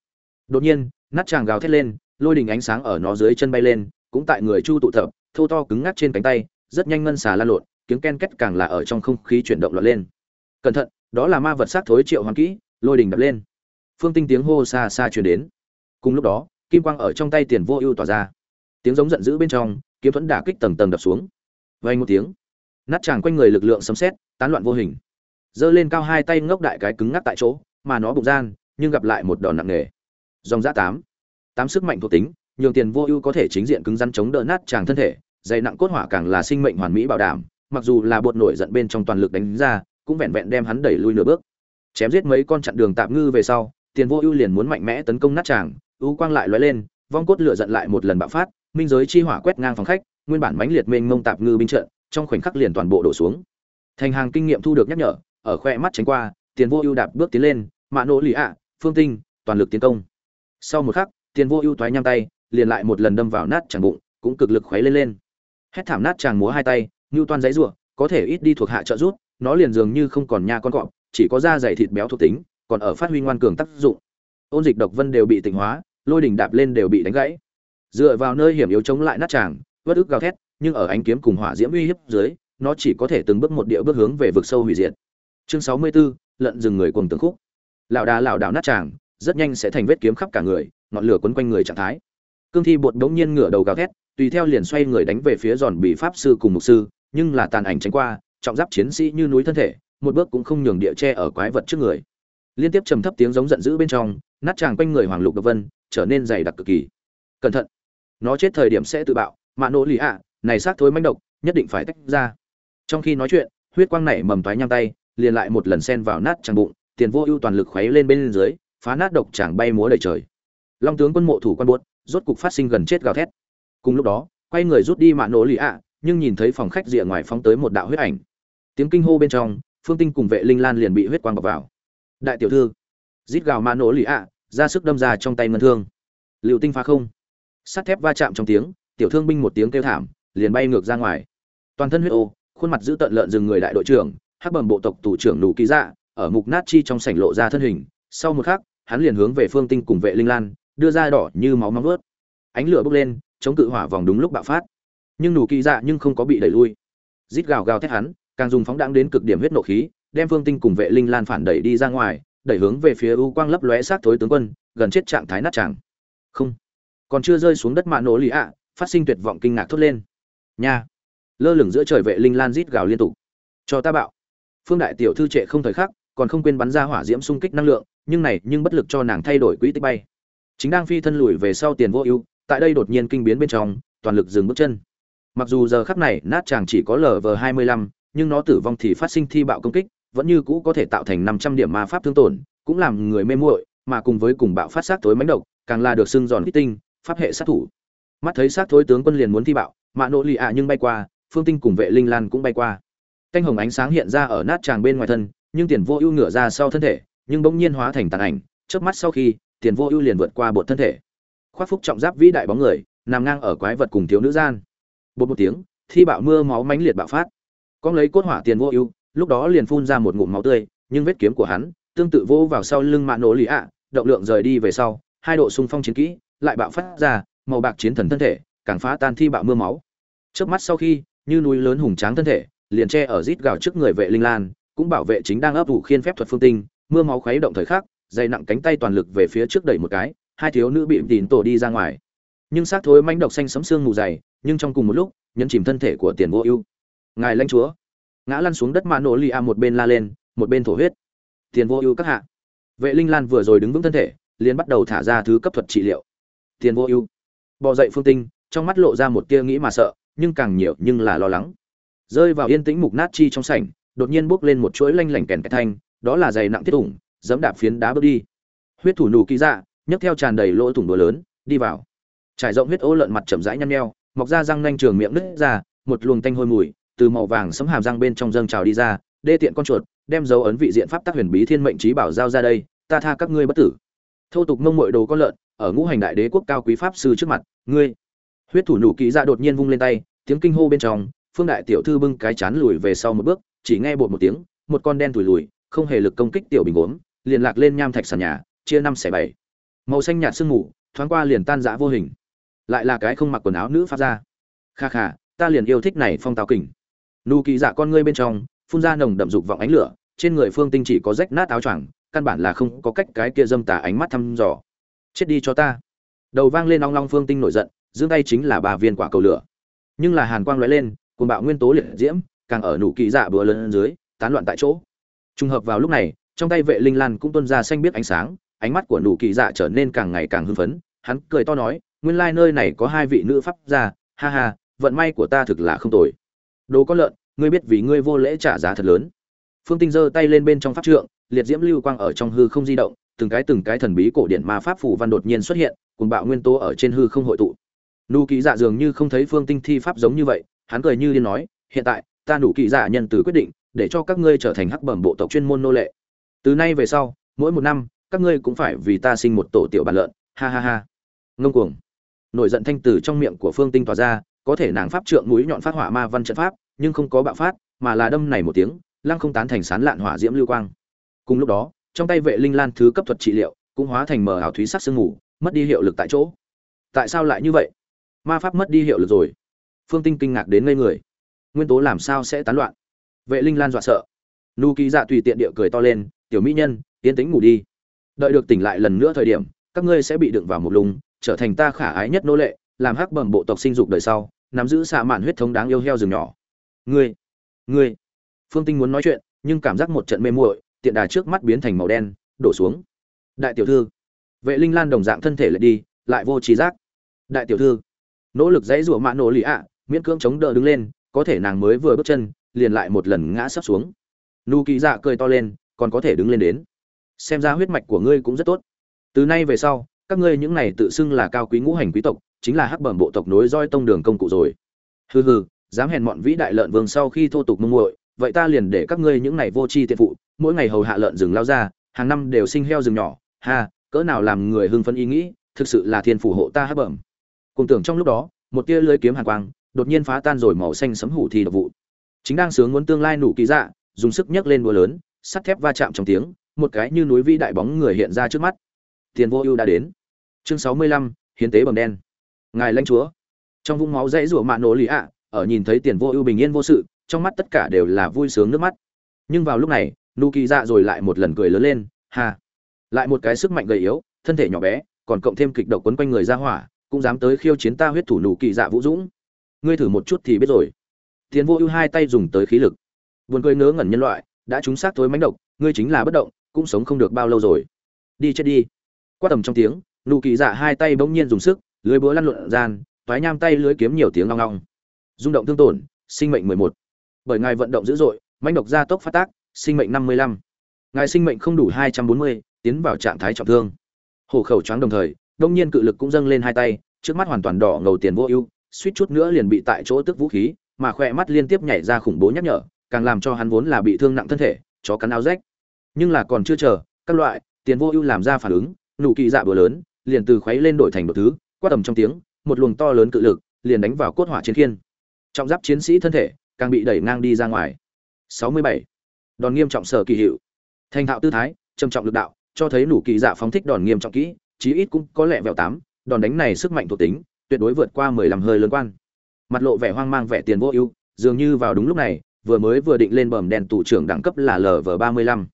[SPEAKER 1] Đột nhiên, nát chàng gào thét lên, lôi đình ánh sáng ở nó dưới chân bay lên, cũng tại người chu tụ tập thô to cứng ngắc trên cánh tay, rất nhanh ngân xà lan lộn, tiếng ken két càng là ở trong không khí chuyển động lọt lên. Cẩn thận, đó là ma vật sát thối triệu hoàn kỹ, lôi đình đập lên. Phương tinh tiếng hô xa xa truyền đến. Cùng lúc đó, kim quang ở trong tay tiền vô ưu tỏa ra. Tiếng giống giận dữ bên trong, kiếm thuẫn đả kích tầng tầng đập xuống. Vay một tiếng. Nát tràng quanh người lực lượng sấm sét, tán loạn vô hình. Giơ lên cao hai tay ngốc đại cái cứng ngắc tại chỗ, mà nó bụng gian, nhưng gặp lại một đòn nặng nề. Dòng giã tám. Tám sức mạnh thuộc tính nhường tiền vô ưu có thể chính diện cứng rắn chống đỡ nát chàng thân thể, dày nặng cốt hỏa càng là sinh mệnh hoàn mỹ bảo đảm, mặc dù là bột nổi giận bên trong toàn lực đánh ra, cũng vẹn vẹn đem hắn đẩy lui nửa bước. Chém giết mấy con chặn đường tạm ngư về sau, tiền vô ưu liền muốn mạnh mẽ tấn công nát chàng, ưu quang lại lóe lên, vong cốt lửa giận lại một lần bạo phát, minh giới chi hỏa quét ngang phòng khách, nguyên bản mãnh liệt mênh mông tạp ngư binh trận, trong khoảnh khắc liền toàn bộ đổ xuống. Thành hàng kinh nghiệm thu được nhắc nhở, ở khoe mắt tránh qua, tiền vô ưu đạp bước tiến lên, mạ nỗ lì ạ, phương tinh, toàn lực tiến công. Sau một khắc, tiền vô ưu thoái nhang tay liền lại một lần đâm vào nát chàng bụng cũng cực lực khuấy lên lên. Hét thảm nát chàng múa hai tay ngưu toan giấy rủa có thể ít đi thuộc hạ trợ rút nó liền dường như không còn nha con cọp chỉ có da dày thịt béo thuộc tính còn ở phát huy ngoan cường tác dụng. Ôn dịch độc vân đều bị tỉnh hóa lôi đỉnh đạp lên đều bị đánh gãy. Dựa vào nơi hiểm yếu chống lại nát chàng, vất ức gào thét nhưng ở ánh kiếm cùng hỏa diễm uy hiếp dưới nó chỉ có thể từng bước một địa bước hướng về vực sâu hủy diệt. Chương sáu mươi 64, lợn rừng người cùng từng khúc. Lão đà lão đảo nát chàng, rất nhanh sẽ thành vết kiếm khắp cả người ngọn lửa quấn quanh người trạng thái cương thi bột đống nhiên ngửa đầu gào thét, tùy theo liền xoay người đánh về phía giòn bị pháp sư cùng mục sư, nhưng là tàn ảnh tránh qua, trọng giáp chiến sĩ như núi thân thể, một bước cũng không nhường địa tre ở quái vật trước người. Liên tiếp trầm thấp tiếng giống giận dữ bên trong, nát tràng quanh người hoàng lục độc vân, trở nên dày đặc cực kỳ. Cẩn thận! Nó chết thời điểm sẽ tự bạo mạ nỗ lì ạ, này xác thối manh độc, nhất định phải tách ra. Trong khi nói chuyện, huyết quang nảy mầm toái nhang tay, liền lại một lần xen vào nát tràng bụng, tiền vô ưu toàn lực khuấy lên bên dưới, phá nát độc tràng bay múa đầy trời. Long tướng quân mộ thủ quan buốt rốt cục phát sinh gần chết gào thét. Cùng lúc đó, quay người rút đi mạ nổ lì ạ, nhưng nhìn thấy phòng khách rìa ngoài phóng tới một đạo huyết ảnh. Tiếng kinh hô bên trong, phương tinh cùng vệ linh lan liền bị huyết quang bọc vào. Đại tiểu thư, rít gào mạ nổ lì ạ, ra sức đâm ra trong tay ngân thương. Liệu tinh phá không? Sắt thép va chạm trong tiếng, tiểu thương binh một tiếng kêu thảm, liền bay ngược ra ngoài. Toàn thân huyết ô, khuôn mặt giữ tận lợn rừng người đại đội trưởng, hắc bẩm bộ tộc thủ trưởng nụ ký dạ ở mục nát chi trong sảnh lộ ra thân hình. Sau một khắc, hắn liền hướng về phương tinh cùng vệ linh lan đưa ra đỏ như máu móng vớt ánh lửa bốc lên, chống cự hỏa vòng đúng lúc bạo phát. Nhưng nụ kỳ dạ nhưng không có bị đẩy lui. Rít gào gào thét hắn, càng dùng phóng đáng đến cực điểm huyết nộ khí, đem phương tinh cùng vệ linh lan phản đẩy đi ra ngoài, đẩy hướng về phía u quang lấp lóe sát thối tướng quân, gần chết trạng thái nát chàng không. Còn chưa rơi xuống đất mạ nổ lì ạ, phát sinh tuyệt vọng kinh ngạc thốt lên. Nha. Lơ lửng giữa trời vệ linh lan rít gào liên tục. Cho ta bạo. Phương đại tiểu thư trệ không thời khắc, còn không quên bắn ra hỏa diễm xung kích năng lượng, nhưng này nhưng bất lực cho nàng thay đổi quỹ tích bay chính đang phi thân lùi về sau tiền vô ưu, tại đây đột nhiên kinh biến bên trong, toàn lực dừng bước chân. Mặc dù giờ khắc này, nát chàng chỉ có lv hai mươi lăm, nhưng nó tử vong thì phát sinh thi bạo công kích, vẫn như cũ có thể tạo thành năm trăm điểm ma pháp thương tổn, cũng làm người mê muội, mà cùng với cùng bạo phát sát tối mánh độc, càng là được xưng giòn kích tinh, pháp hệ sát thủ. Mắt thấy sát thối tướng quân liền muốn thi bạo, mạ nỗ lì ạ nhưng bay qua, phương tinh cùng vệ linh lan cũng bay qua. Canh hồng ánh sáng hiện ra ở nát tràng bên ngoài thân, nhưng tiền vô ưu ngửa ra sau thân thể, nhưng bỗng nhiên hóa thành tàn ảnh trước mắt sau khi tiền vô ưu liền vượt qua bột thân thể. Khoác phúc trọng giáp vĩ đại bóng người, nằm ngang ở quái vật cùng thiếu nữ gian. Bột một tiếng, thi bạo mưa máu mãnh liệt bạo phát. Con lấy cốt hỏa tiền vô ưu, lúc đó liền phun ra một ngụm máu tươi, nhưng vết kiếm của hắn tương tự vô vào sau lưng mạ nổ lì ạ, động lượng rời đi về sau, hai độ xung phong chiến kỹ lại bạo phát ra, màu bạc chiến thần thân thể, càng phá tan thi bạo mưa máu. Trước mắt sau khi, như núi lớn hùng tráng thân thể, liền che ở rít gào trước người vệ linh lan, cũng bảo vệ chính đang ấp ủ khiên phép thuật phương tinh, mưa máu khuấy động thời khắc dày nặng cánh tay toàn lực về phía trước đẩy một cái, hai thiếu nữ bị tín tổ đi ra ngoài. Nhưng xác thối manh độc xanh sấm xương mù dày, nhưng trong cùng một lúc, nhấn chìm thân thể của tiền vô ưu. Ngài lãnh chúa. Ngã lăn xuống đất mạ nổ lì a một bên la lên, một bên thổ huyết. Tiền vô ưu các hạ. Vệ linh lan vừa rồi đứng vững thân thể, liền bắt đầu thả ra thứ cấp thuật trị liệu. Tiền vô ưu. Bò dậy phương tinh, trong mắt lộ ra một tia nghĩ mà sợ, nhưng càng nhiều nhưng là lo lắng. Rơi vào yên tĩnh mục nát chi trong sảnh, đột nhiên bốc lên một chuỗi lanh lảnh kèn cái thanh, đó là giày nặng thiết ủng dẫm đạp phiến đá bước đi. Huyết thủ nù kỳ dạ nhấc theo tràn đầy lỗ thủng đồ lớn, đi vào. Trải rộng huyết ô lợn mặt chậm rãi nhăn nheo, mọc ra răng nanh trường miệng nứt ra, một luồng tanh hôi mùi, từ màu vàng sấm hàm răng bên trong dâng trào đi ra, đê tiện con chuột, đem dấu ấn vị diện pháp tác huyền bí thiên mệnh trí bảo giao ra đây, ta tha các ngươi bất tử. Thô tục mông mội đồ con lợn, ở ngũ hành đại đế quốc cao quý pháp sư trước mặt, ngươi. Huyết thủ nụ kỹ dạ đột nhiên vung lên tay, tiếng kinh hô bên trong, phương đại tiểu thư bưng cái chán lùi về sau một bước, chỉ nghe bột một tiếng, một con đen thùi lùi, không hề lực công kích tiểu bình gốm liền lạc lên nham thạch sàn nhà, chia năm xẻ bảy. Màu xanh nhạt sương mù, thoáng qua liền tan rã vô hình. Lại là cái không mặc quần áo nữ phát ra kha kha, ta liền yêu thích này phong tào kình. Nụ kỳ dạ con ngươi bên trong, phun ra nồng đậm dục vọng ánh lửa, trên người phương tinh chỉ có rách nát áo choàng, căn bản là không có cách cái kia dâm tà ánh mắt thăm dò. Chết đi cho ta. Đầu vang lên long long phương tinh nổi giận, giương tay chính là ba viên quả cầu lửa. Nhưng là hàn quang lóe lên cùng bạo nguyên tố liệt diễm, càng ở nụ kỳ dạ bừa lớn dưới, tán loạn tại chỗ. Trùng hợp vào lúc này trong tay vệ linh lan cũng tuôn ra xanh biết ánh sáng, ánh mắt của nụ kỳ dạ trở nên càng ngày càng hưng phấn, hắn cười to nói, nguyên lai nơi này có hai vị nữ pháp gia, ha ha, vận may của ta thực là không tồi. Đồ có lợn, ngươi biết vì ngươi vô lễ trả giá thật lớn. Phương tinh giơ tay lên bên trong pháp trượng, liệt diễm lưu quang ở trong hư không di động, từng cái từng cái thần bí cổ điện ma pháp phủ văn đột nhiên xuất hiện cùng bạo nguyên tố ở trên hư không hội tụ. Nụ kỳ dạ dường như không thấy phương tinh thi pháp giống như vậy, hắn cười như điên nói, hiện tại, ta nụ kỳ dạ nhân từ quyết định, để cho các ngươi trở thành hắc bẩm bộ tộc chuyên môn nô lệ từ nay về sau, mỗi một năm, các ngươi cũng phải vì ta sinh một tổ tiểu bản lợn. Ha ha ha. Ngông cuồng. Nổi giận thanh từ trong miệng của phương tinh tỏa ra, có thể nàng pháp trượng mũi nhọn phát hỏa ma văn trận pháp, nhưng không có bạo phát, mà là đâm này một tiếng, lăng không tán thành sán lạn hỏa diễm lưu quang. Cùng lúc đó, trong tay vệ linh lan thứ cấp thuật trị liệu, cũng hóa thành mờ ảo thúy sắc sương ngủ mất đi hiệu lực tại chỗ. Tại sao lại như vậy? Ma pháp mất đi hiệu lực rồi. Phương tinh kinh ngạc đến ngây người. Nguyên tố làm sao sẽ tán loạn? Vệ linh lan dọa sợ. Nu ký dạ tùy tiện địa cười to lên tiểu mỹ nhân, yên tĩnh ngủ đi. Đợi được tỉnh lại lần nữa thời điểm, các ngươi sẽ bị đựng vào một lùng, trở thành ta khả ái nhất nô lệ, làm hắc bẩm bộ tộc sinh dục đời sau, nắm giữ xạ mạn huyết thống đáng yêu heo rừng nhỏ. Ngươi ngươi. Phương tinh muốn nói chuyện, nhưng cảm giác một trận mê muội, tiện đà trước mắt biến thành màu đen, đổ xuống. Đại tiểu thư. Vệ linh lan đồng dạng thân thể lại đi, lại vô trí giác. Đại tiểu thư. Nỗ lực dãy rủa mạ nổ lì ạ, miễn cưỡng chống đỡ đứng lên, có thể nàng mới vừa bước chân, liền lại một lần ngã sắp xuống. Nụ kỳ dạ cười to lên còn có thể đứng lên đến. Xem ra huyết mạch của ngươi cũng rất tốt. Từ nay về sau, các ngươi những này tự xưng là cao quý ngũ hành quý tộc, chính là hắc bẩm bộ tộc nối roi tông đường công cụ rồi. Hừ hừ, dám hèn mọn vĩ đại lợn vương sau khi thô tục mông muội, vậy ta liền để các ngươi những này vô tri tiện phụ, mỗi ngày hầu hạ lợn rừng lao ra, hàng năm đều sinh heo rừng nhỏ. Ha, cỡ nào làm người hưng phấn ý nghĩ, thực sự là thiên phủ hộ ta hắc bẩm. Cùng tưởng trong lúc đó, một tia lưới kiếm hàn quang, đột nhiên phá tan rồi màu xanh sấm hủ thì độc vụ. Chính đang sướng muốn tương lai nụ kỳ dạ dùng sức nhấc lên búa lớn sắt thép va chạm trong tiếng, một cái như núi vĩ đại bóng người hiện ra trước mắt. Tiền vô ưu đã đến. Chương sáu mươi lăm, hiến tế bầm đen. Ngài lãnh chúa. Trong vũng máu rãy rủa mạn nổ lý ạ, ở nhìn thấy tiền vô ưu bình yên vô sự, trong mắt tất cả đều là vui sướng nước mắt. Nhưng vào lúc này, nụ kỳ dạ rồi lại một lần cười lớn lên, ha! Lại một cái sức mạnh gầy yếu, thân thể nhỏ bé, còn cộng thêm kịch độc quấn quanh người ra hỏa, cũng dám tới khiêu chiến ta huyết thủ nụ kỳ dạ vũ dũng. Ngươi thử một chút thì biết rồi. Tiền vô ưu hai tay dùng tới khí lực. Buồn cười ngớ ngẩn nhân loại đã trúng sát thối mánh độc, ngươi chính là bất động, cũng sống không được bao lâu rồi. Đi chết đi. Qua tầm trong tiếng, nụ kỳ dạ hai tay bỗng nhiên dùng sức, lưới búa lăn lộn gian, toái nham tay lưới kiếm nhiều tiếng long long. Rung động thương tổn, sinh mệnh mười một. Bởi ngài vận động dữ dội mánh độc gia tốc phát tác, sinh mệnh năm mươi lăm. Ngài sinh mệnh không đủ hai trăm bốn mươi, tiến vào trạng thái trọng thương. Hổ khẩu choáng đồng thời, đông nhiên cự lực cũng dâng lên hai tay, trước mắt hoàn toàn đỏ ngầu tiền vô ưu, suýt chút nữa liền bị tại chỗ tức vũ khí, mà khỏe mắt liên tiếp nhảy ra khủng bố nhắc nhở càng làm cho hắn vốn là bị thương nặng thân thể, chó cắn áo rách. Nhưng là còn chưa chờ, các loại, tiền vô ưu làm ra phản ứng, nụ kỳ dạ bừa lớn, liền từ khuấy lên đổi thành một thứ qua tầm trong tiếng, một luồng to lớn cự lực, liền đánh vào cốt hỏa chiến khiên. Trọng giáp chiến sĩ thân thể, càng bị đẩy ngang đi ra ngoài. 67. đòn nghiêm trọng sở kỳ hiệu. Thành thạo tư thái, trầm trọng lực đạo, cho thấy nụ kỳ dạ phóng thích đòn nghiêm trọng kỹ, chí ít cũng có lẽ vẹo tám, đòn đánh này sức mạnh thuộc tính, tuyệt đối vượt qua mười lăm hơi lớn quan. Mặt lộ vẻ hoang mang vẻ tiền vô ưu, dường như vào đúng lúc này vừa mới vừa định lên bẩm đèn tủ trưởng đẳng cấp là lv ba mươi lăm.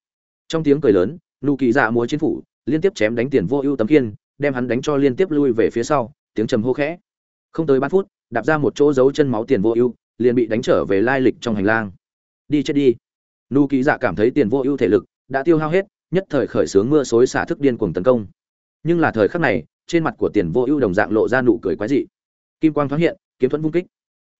[SPEAKER 1] Trong tiếng cười lớn, nụ kỳ dạ múa chiến phủ, liên tiếp chém đánh tiền vô ưu tấm kiên đem hắn đánh cho liên tiếp lui về phía sau, tiếng trầm hô khẽ. Không tới ba phút, đạp ra một chỗ giấu chân máu tiền vô ưu, liền bị đánh trở về lai lịch trong hành lang. Đi chết đi. Nụ kỳ dạ cảm thấy tiền vô ưu thể lực đã tiêu hao hết, nhất thời khởi sướng mưa xối xả thức điên cuồng tấn công. Nhưng là thời khắc này, trên mặt của tiền vô ưu đồng dạng lộ ra nụ cười quái dị. Kim quang thoáng hiện, kiếm thuẫn vung kích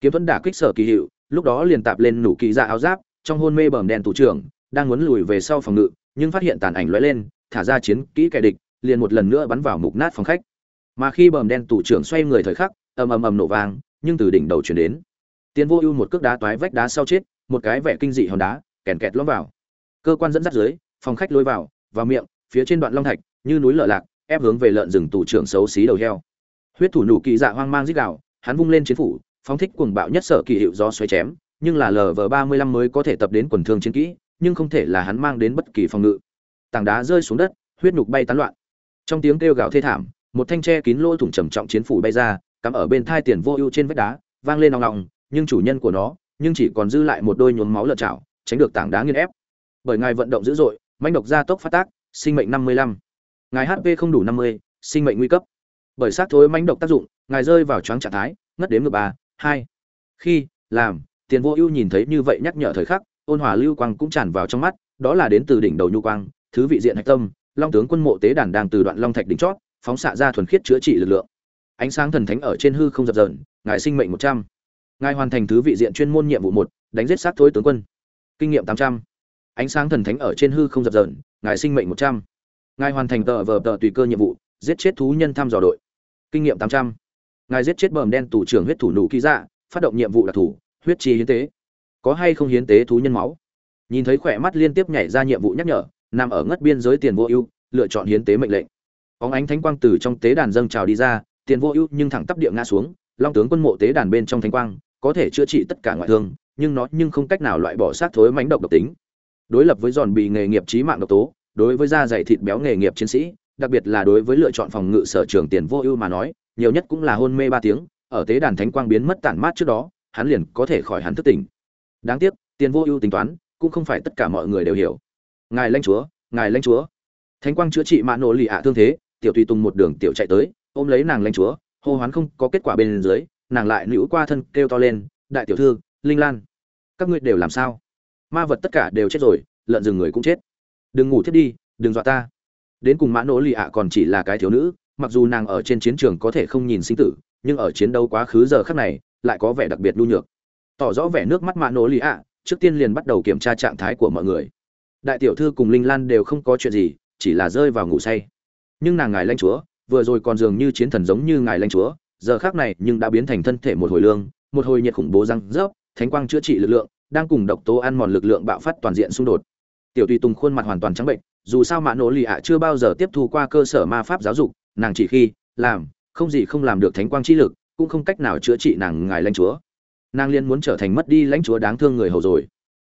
[SPEAKER 1] kiếm thuẫn đả kích sở kỳ hiệu lúc đó liền tạp lên nụ kỳ dạ áo giáp trong hôn mê bầm đèn thủ trưởng đang muốn lùi về sau phòng ngự nhưng phát hiện tàn ảnh lóe lên thả ra chiến kỹ kẻ địch liền một lần nữa bắn vào mục nát phòng khách. Mà khi bầm đen tủ trưởng xoay người thời khắc ầm ầm ầm nổ vang nhưng từ đỉnh đầu chuyển đến. Tiến vô ưu một cước đá toái vách đá sau chết một cái vẻ kinh dị hòn đá kèn kẹt lõm vào. Cơ quan dẫn dắt dưới phòng khách lôi vào vào miệng phía trên đoạn long thạch như núi lở lạc ép hướng về lợn rừng thủ trưởng xấu xí đầu heo. Huyết thủ nụ kỳ dạ hoang mang rít gào, hắn vung lên chiến phủ phóng thích cuồng bạo nhất sở kỳ hiệu do xoáy chém nhưng là lv ba mươi lăm mới có thể tập đến quần thương chiến kỹ nhưng không thể là hắn mang đến bất kỳ phòng ngự. Tảng đá rơi xuống đất huyết nhục bay tán loạn. Trong tiếng kêu gào thê thảm một thanh tre kín lỗ thủng trầm trọng chiến phủ bay ra cắm ở bên thai tiền vô ưu trên vách đá vang lên ong ong, nhưng chủ nhân của nó nhưng chỉ còn dư lại một đôi nhuốm máu lợn chảo tránh được tảng đá nghiền ép. Bởi ngài vận động dữ dội mãnh độc gia tốc phát tác sinh mệnh năm mươi lăm. Ngài hp không đủ năm mươi sinh mệnh nguy cấp. Bởi sát thối mãnh độc tác dụng ngài rơi vào choáng trạng thái ngất đếm ngược ba hai. Khi, làm, tiền vô ưu nhìn thấy như vậy nhắc nhở thời khắc, ôn hòa lưu quang cũng tràn vào trong mắt, đó là đến từ đỉnh đầu nhu quang, thứ vị diện hạch tâm, long tướng quân mộ tế đàn đang từ đoạn long thạch đỉnh chót, phóng xạ ra thuần khiết chữa trị lực lượng. Ánh sáng thần thánh ở trên hư không dập dờn, ngài sinh mệnh một trăm. Ngài hoàn thành thứ vị diện chuyên môn nhiệm vụ một, đánh giết sát thối tướng quân. Kinh nghiệm tám trăm. Ánh sáng thần thánh ở trên hư không dập dờn, ngài sinh mệnh một trăm. Ngài hoàn thành tờ vờ tờ tùy cơ nhiệm vụ, giết chết thú nhân thăm dò đội. Kinh nghiệm tám trăm ngài giết chết bờm đen tù trưởng huyết thủ nụ ký dạ phát động nhiệm vụ đặc thù, huyết chi hiến tế. Có hay không hiến tế thú nhân máu? Nhìn thấy khỏe mắt liên tiếp nhảy ra nhiệm vụ nhắc nhở, nằm ở ngất biên giới tiền vô ưu, lựa chọn hiến tế mệnh lệnh. Có ánh thánh quang từ trong tế đàn dâng trào đi ra, tiền vô ưu nhưng thẳng tắp địa ngã xuống, long tướng quân mộ tế đàn bên trong thánh quang, có thể chữa trị tất cả ngoại thương, nhưng nó nhưng không cách nào loại bỏ sát thối mánh độc độc tính. Đối lập với giòn bị nghề nghiệp trí mạng độc tố, đối với da dày thịt béo nghề nghiệp chiến sĩ, đặc biệt là đối với lựa chọn phòng ngự sở trường tiền vô ưu mà nói nhiều nhất cũng là hôn mê ba tiếng, ở tế đàn thánh quang biến mất tản mát trước đó, hắn liền có thể khỏi hắn thức tỉnh. Đáng tiếc, tiền vô ưu tính toán, cũng không phải tất cả mọi người đều hiểu. Ngài lãnh chúa, ngài lãnh chúa. Thánh quang chữa trị mạ nổ lì ạ thương thế, tiểu tùy tùng một đường tiểu chạy tới, ôm lấy nàng lãnh chúa, hô hoán không có kết quả bên dưới, nàng lại nữ qua thân kêu to lên, đại tiểu thư, linh lan, các ngươi đều làm sao? Ma vật tất cả đều chết rồi, lợn rừng người cũng chết. Đừng ngủ thiết đi, đừng dọa ta. Đến cùng mã nỗ lì ạ còn chỉ là cái thiếu nữ mặc dù nàng ở trên chiến trường có thể không nhìn sinh tử, nhưng ở chiến đấu quá khứ giờ khắc này, lại có vẻ đặc biệt nhu nhược. Tỏ rõ vẻ nước mắt mạ nổ lì ạ, trước tiên liền bắt đầu kiểm tra trạng thái của mọi người. Đại tiểu thư cùng linh lan đều không có chuyện gì, chỉ là rơi vào ngủ say. Nhưng nàng ngài lanh chúa, vừa rồi còn dường như chiến thần giống như ngài lanh chúa, giờ khác này nhưng đã biến thành thân thể một hồi lương, một hồi nhiệt khủng bố răng rớp, thánh quang chữa trị lực lượng, đang cùng độc tố ăn mòn lực lượng bạo phát toàn diện xung đột. Tiểu tùy tùng khuôn mặt hoàn toàn trắng bệnh, dù sao mạ nổ lì ạ chưa bao giờ tiếp thu qua cơ sở ma pháp giáo dục nàng chỉ khi, làm, không gì không làm được thánh quang chi lực, cũng không cách nào chữa trị nàng ngài lãnh chúa. Nàng liên muốn trở thành mất đi lãnh chúa đáng thương người hầu rồi.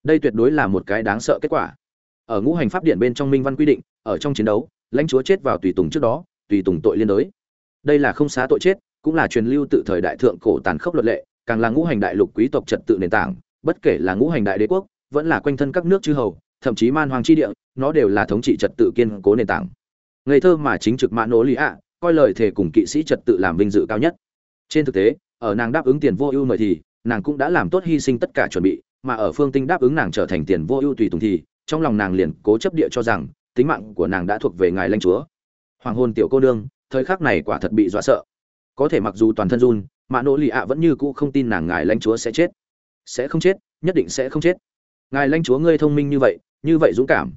[SPEAKER 1] Đây tuyệt đối là một cái đáng sợ kết quả. Ở ngũ hành pháp điện bên trong minh văn quy định, ở trong chiến đấu, lãnh chúa chết vào tùy tùng trước đó, tùy tùng tội liên đới. Đây là không xá tội chết, cũng là truyền lưu tự thời đại thượng cổ tàn khốc luật lệ, càng là ngũ hành đại lục quý tộc trật tự nền tảng, bất kể là ngũ hành đại đế quốc, vẫn là quanh thân các nước chư hầu, thậm chí man hoàng chi địa, nó đều là thống trị trật tự kiên cố nền tảng ngây thơ mà chính trực mạ nỗ lý ạ, coi lời thề cùng kỵ sĩ trật tự làm vinh dự cao nhất. Trên thực tế, ở nàng đáp ứng tiền vô ưu mời thì, nàng cũng đã làm tốt hy sinh tất cả chuẩn bị, mà ở phương tinh đáp ứng nàng trở thành tiền vô ưu tùy tùng thì, trong lòng nàng liền cố chấp địa cho rằng, tính mạng của nàng đã thuộc về ngài lãnh chúa. Hoàng hôn tiểu cô nương, thời khắc này quả thật bị dọa sợ. Có thể mặc dù toàn thân run mạ nỗ lì ạ vẫn như cũ không tin nàng ngài lãnh chúa sẽ chết. Sẽ không chết, nhất định sẽ không chết. Ngài lãnh chúa ngươi thông minh như vậy như vậy dũng cảm.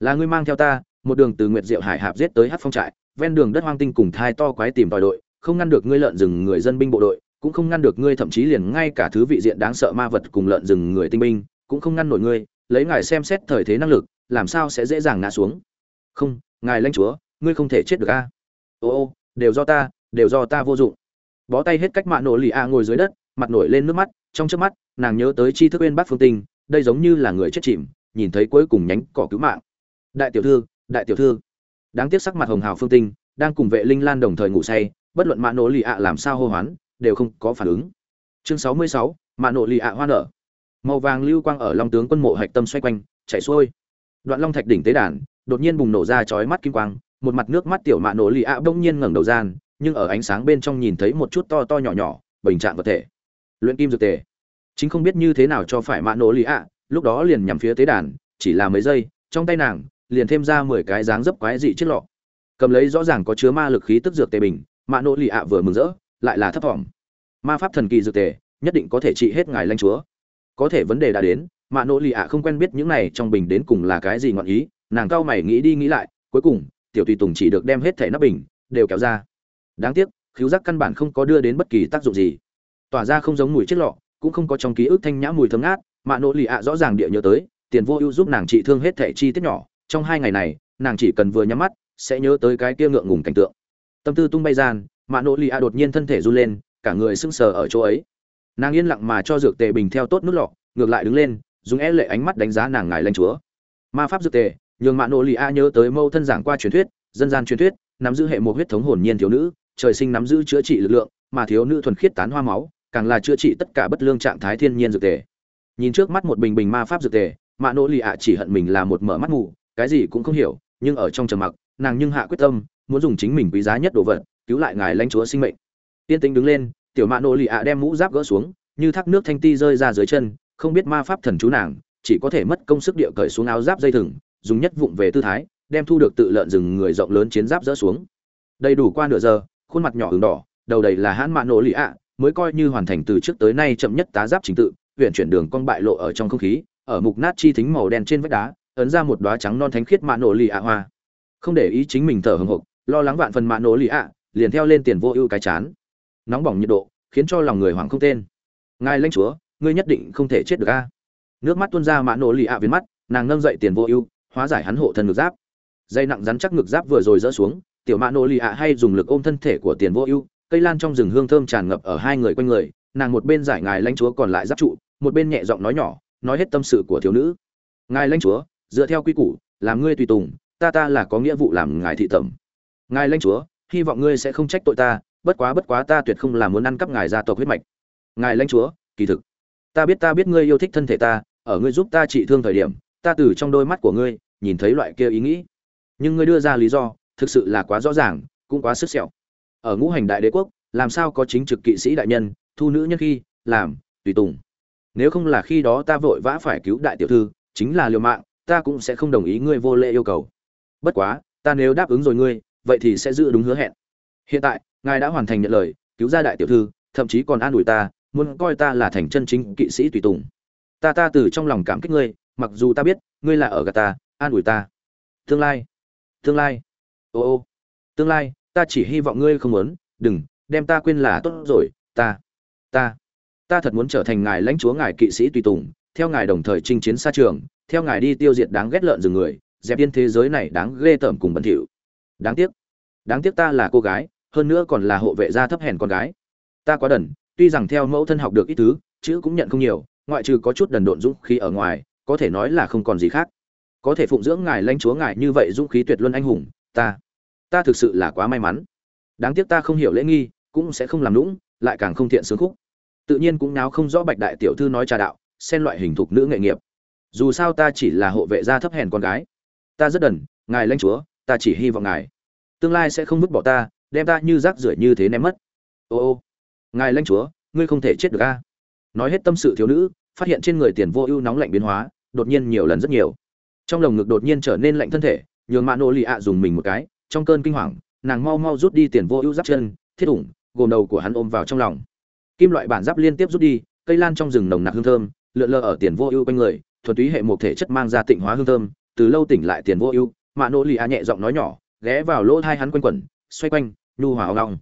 [SPEAKER 1] Là ngươi mang theo ta một đường từ nguyệt diệu hải hạp giết tới hát phong trại, ven đường đất hoang tinh cùng thai to quái tìm tòi đội, không ngăn được ngươi lợn rừng người dân binh bộ đội, cũng không ngăn được ngươi thậm chí liền ngay cả thứ vị diện đáng sợ ma vật cùng lợn rừng người tinh binh, cũng không ngăn nổi ngươi, lấy ngài xem xét thời thế năng lực, làm sao sẽ dễ dàng ngã xuống. Không, ngài lãnh chúa, ngươi không thể chết được a. Ô ô, đều do ta, đều do ta vô dụng. Bó tay hết cách mạ nổ lì a ngồi dưới đất, mặt nổi lên nước mắt, trong trước mắt, nàng nhớ tới chi thức bên bác phương tinh, đây giống như là người chết chìm, nhìn thấy cuối cùng nhánh cỏ cứu mạng. Đại tiểu thư đại tiểu thư. Đáng tiếc sắc mặt hồng hào phương tinh đang cùng vệ linh lan đồng thời ngủ say, bất luận mạ nổ lì ạ làm sao hô hoán, đều không có phản ứng. Chương sáu mươi sáu mạ nổ lì ạ hoa nở. Màu vàng lưu quang ở long tướng quân mộ hạch tâm xoay quanh, chạy xuôi. Đoạn long thạch đỉnh tế đàn, đột nhiên bùng nổ ra chói mắt kim quang, một mặt nước mắt tiểu mạ nổ lì ạ bỗng nhiên ngẩng đầu gian, nhưng ở ánh sáng bên trong nhìn thấy một chút to to nhỏ nhỏ, bình trạng vật thể. Luyện kim dược tề. Chính không biết như thế nào cho phải mạ nổ lì ạ, lúc đó liền nhằm phía tế đàn, chỉ là mấy giây, trong tay nàng liền thêm ra mười cái dáng dấp quái dị chiếc lọ. Cầm lấy rõ ràng có chứa ma lực khí tức dược tề bình mạ nỗ lì ạ vừa mừng rỡ, lại là thấp thỏm ma pháp thần kỳ dược tề, nhất định có thể trị hết ngài lanh chúa. Có thể vấn đề đã đến mạ nỗ lì ạ không quen biết những này trong bình đến cùng là cái gì ngọn ý, nàng cao mày nghĩ đi nghĩ lại, cuối cùng, tiểu tùy tùng chỉ được đem hết thẻ nắp bình, đều kéo ra. Đáng tiếc, khiếu giác căn bản không có đưa đến bất kỳ tác dụng gì. Tỏa ra không giống mùi chiếc lọ, cũng không có trong ký ức thanh nhã mùi thơm ngát mạ nỗ lì ạ rõ ràng địa nhớ tới, tiền vô ưu giúp nàng trị thương hết thẻ chi tiết nhỏ trong hai ngày này, nàng chỉ cần vừa nhắm mắt, sẽ nhớ tới cái kia ngượng ngùng cảnh tượng. Tâm tư tung bay gian mạ nỗ lì a đột nhiên thân thể run lên, cả người sưng sờ ở chỗ ấy. Nàng yên lặng mà cho dược tề bình theo tốt nút lọ, ngược lại đứng lên, dùng e lệ ánh mắt đánh giá nàng ngài lanh chúa. Ma pháp dược tề, nhường mạ nỗ lì a nhớ tới mâu thân giảng qua truyền thuyết, dân gian truyền thuyết, nắm giữ hệ một huyết thống hồn nhiên thiếu nữ, trời sinh nắm giữ chữa trị lực lượng, mà thiếu nữ thuần khiết tán hoa máu, càng là chữa trị tất cả bất lương trạng thái thiên nhiên dược tề. Nhìn trước mắt một bình bình ma pháp dược tề mạ nỗ lì ạ chỉ hận mình là một mở mắt ngủ cái gì cũng không hiểu, nhưng ở trong trầm mặc, nàng nhưng hạ quyết tâm, muốn dùng chính mình quý giá nhất đồ vật, cứu lại ngài lãnh chúa sinh mệnh. Tiên tính đứng lên, tiểu mạ nô lì ạ đem mũ giáp gỡ xuống, như thác nước thanh ti rơi ra dưới chân, không biết ma pháp thần chú nàng, chỉ có thể mất công sức địa cởi xuống áo giáp dây thừng, dùng nhất vụng về tư thái, đem thu được tự lợn rừng người rộng lớn chiến giáp dỡ xuống. Đầy đủ qua nửa giờ, khuôn mặt nhỏ ửng đỏ, đầu đầy là hãn mạ nỗ lì ạ, mới coi như hoàn thành từ trước tới nay chậm nhất tá giáp trình tự huyện chuyển đường con bại lộ ở trong không khí, ở mục nát chi thính màu đen trên vách đá ấn ra một đóa trắng non thánh khiết mạ nổ lì ạ hoa. Không để ý chính mình thở hừng hực, lo lắng vạn phần mạ nổ lì ạ, liền theo lên tiền vô ưu cái chán. Nóng bỏng nhiệt độ, khiến cho lòng người hoảng không tên. Ngài lãnh chúa, ngươi nhất định không thể chết được a. Nước mắt tuôn ra mạ nổ lì ạ viến mắt, nàng nâng dậy tiền vô ưu, hóa giải hắn hộ thân ngực giáp. Dây nặng rắn chắc ngực giáp vừa rồi rỡ xuống, tiểu mạ nổ lì ạ hay dùng lực ôm thân thể của tiền vô ưu, cây lan trong rừng hương thơm tràn ngập ở hai người quanh người, nàng một bên giải ngài lãnh chúa còn lại giáp trụ, một bên nhẹ giọng nói nhỏ, nói hết tâm sự của thiếu nữ. Ngài lãnh chúa dựa theo quy củ, làm ngươi tùy tùng, ta ta là có nghĩa vụ làm ngài thị tẩm. Ngài lãnh chúa, hy vọng ngươi sẽ không trách tội ta, bất quá bất quá ta tuyệt không làm muốn ăn cắp ngài gia tộc huyết mạch. Ngài lãnh chúa, kỳ thực, ta biết ta biết ngươi yêu thích thân thể ta, ở ngươi giúp ta trị thương thời điểm, ta từ trong đôi mắt của ngươi, nhìn thấy loại kia ý nghĩ. Nhưng ngươi đưa ra lý do, thực sự là quá rõ ràng, cũng quá sức sẹo. Ở ngũ hành đại đế quốc, làm sao có chính trực kỵ sĩ đại nhân, thu nữ nhân khi, làm, tùy tùng. Nếu không là khi đó ta vội vã phải cứu đại tiểu thư, chính là liều mạng ta cũng sẽ không đồng ý ngươi vô lễ yêu cầu. Bất quá, ta nếu đáp ứng rồi ngươi, vậy thì sẽ giữ đúng hứa hẹn. Hiện tại, ngài đã hoàn thành nhận lời, cứu ra đại tiểu thư, thậm chí còn an ủi ta, muốn coi ta là thành chân chính kỵ sĩ tùy tùng. Ta ta từ trong lòng cảm kích ngươi, mặc dù ta biết, ngươi là ở gà ta, an ủi ta. Tương lai tương lai, ô ô, tương lai, ta chỉ hy vọng ngươi không muốn, đừng, đem ta quên là tốt rồi, ta ta ta thật muốn trở thành ngài lãnh chúa, ngài kỵ sĩ tùy tùng, theo ngài đồng thời chinh chiến xa trường theo ngài đi tiêu diệt đáng ghét lợn rừng người, dẹp yên thế giới này đáng ghê tởm cùng bẩn thỉu. Đáng tiếc. Đáng tiếc ta là cô gái, hơn nữa còn là hộ vệ gia thấp hèn con gái. Ta quá đần, tuy rằng theo mẫu thân học được ít thứ, chữ cũng nhận không nhiều, ngoại trừ có chút đần độn dũng khí ở ngoài, có thể nói là không còn gì khác. Có thể phụng dưỡng ngài lãnh chúa ngài như vậy dũng khí tuyệt luân anh hùng, ta ta thực sự là quá may mắn. Đáng tiếc ta không hiểu lễ nghi, cũng sẽ không làm lũng lại càng không thiện sướng khúc. Tự nhiên cũng náo không rõ bạch đại tiểu thư nói trà đạo, xen loại hình thục nữ nghệ nghiệp dù sao ta chỉ là hộ vệ gia thấp hèn con gái. Ta rất đần, ngài lãnh chúa, ta chỉ hy vọng ngài. Tương lai sẽ không vứt bỏ ta, đem ta như rác rưởi như thế ném mất. Ô ô, ngài lãnh chúa, ngươi không thể chết được a. Nói hết tâm sự thiếu nữ, phát hiện trên người tiền vô ưu nóng lạnh biến hóa, đột nhiên nhiều lần rất nhiều. Trong lồng ngực đột nhiên trở nên lạnh thân thể, nhường mạ nô lì ạ dùng mình một cái, trong cơn kinh hoàng, nàng mau mau rút đi tiền vô ưu giáp chân, thiết ủng, gồm đầu của hắn ôm vào trong lòng. Kim loại bản giáp liên tiếp rút đi, cây lan trong rừng nồng nặc hương thơm, lượn lờ ở tiền vô ưu quanh người thuần túy hệ một thể chất mang ra tịnh hóa hương thơm, từ lâu tỉnh lại tiền vô ưu mạ nỗ lì a nhẹ giọng nói nhỏ, ghé vào lỗ thai hắn quanh quẩn, xoay quanh, nhu hòa ngong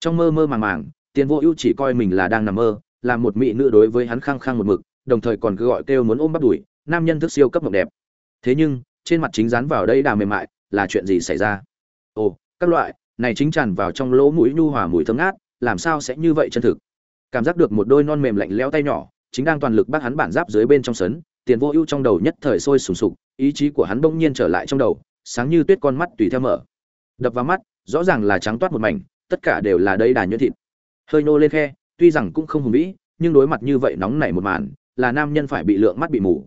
[SPEAKER 1] trong mơ mơ màng màng, tiền vô ưu chỉ coi mình là đang nằm mơ, là một mỹ nữ đối với hắn khăng khăng một mực, đồng thời còn cứ gọi kêu muốn ôm bắt đuổi nam nhân thức siêu cấp mộng đẹp. Thế nhưng, trên mặt chính dán vào đây đà mềm mại, là chuyện gì xảy ra? Ồ, các loại, này chính tràn vào trong lỗ mũi nhu hòa mùi thơm ngát, làm sao sẽ như vậy chân thực? Cảm giác được một đôi non mềm lạnh lẽo tay nhỏ, chính đang toàn lực bắt hắn bản giáp dưới bên trong sấn tiền vô ưu trong đầu nhất thời sôi sùng sục, ý chí của hắn bỗng nhiên trở lại trong đầu, sáng như tuyết con mắt tùy theo mở. Đập vào mắt, rõ ràng là trắng toát một mảnh, tất cả đều là đây đà nhuyễn thịt. Hơi nô lên khe, tuy rằng cũng không hùng vĩ, nhưng đối mặt như vậy nóng nảy một màn, là nam nhân phải bị lượng mắt bị mù.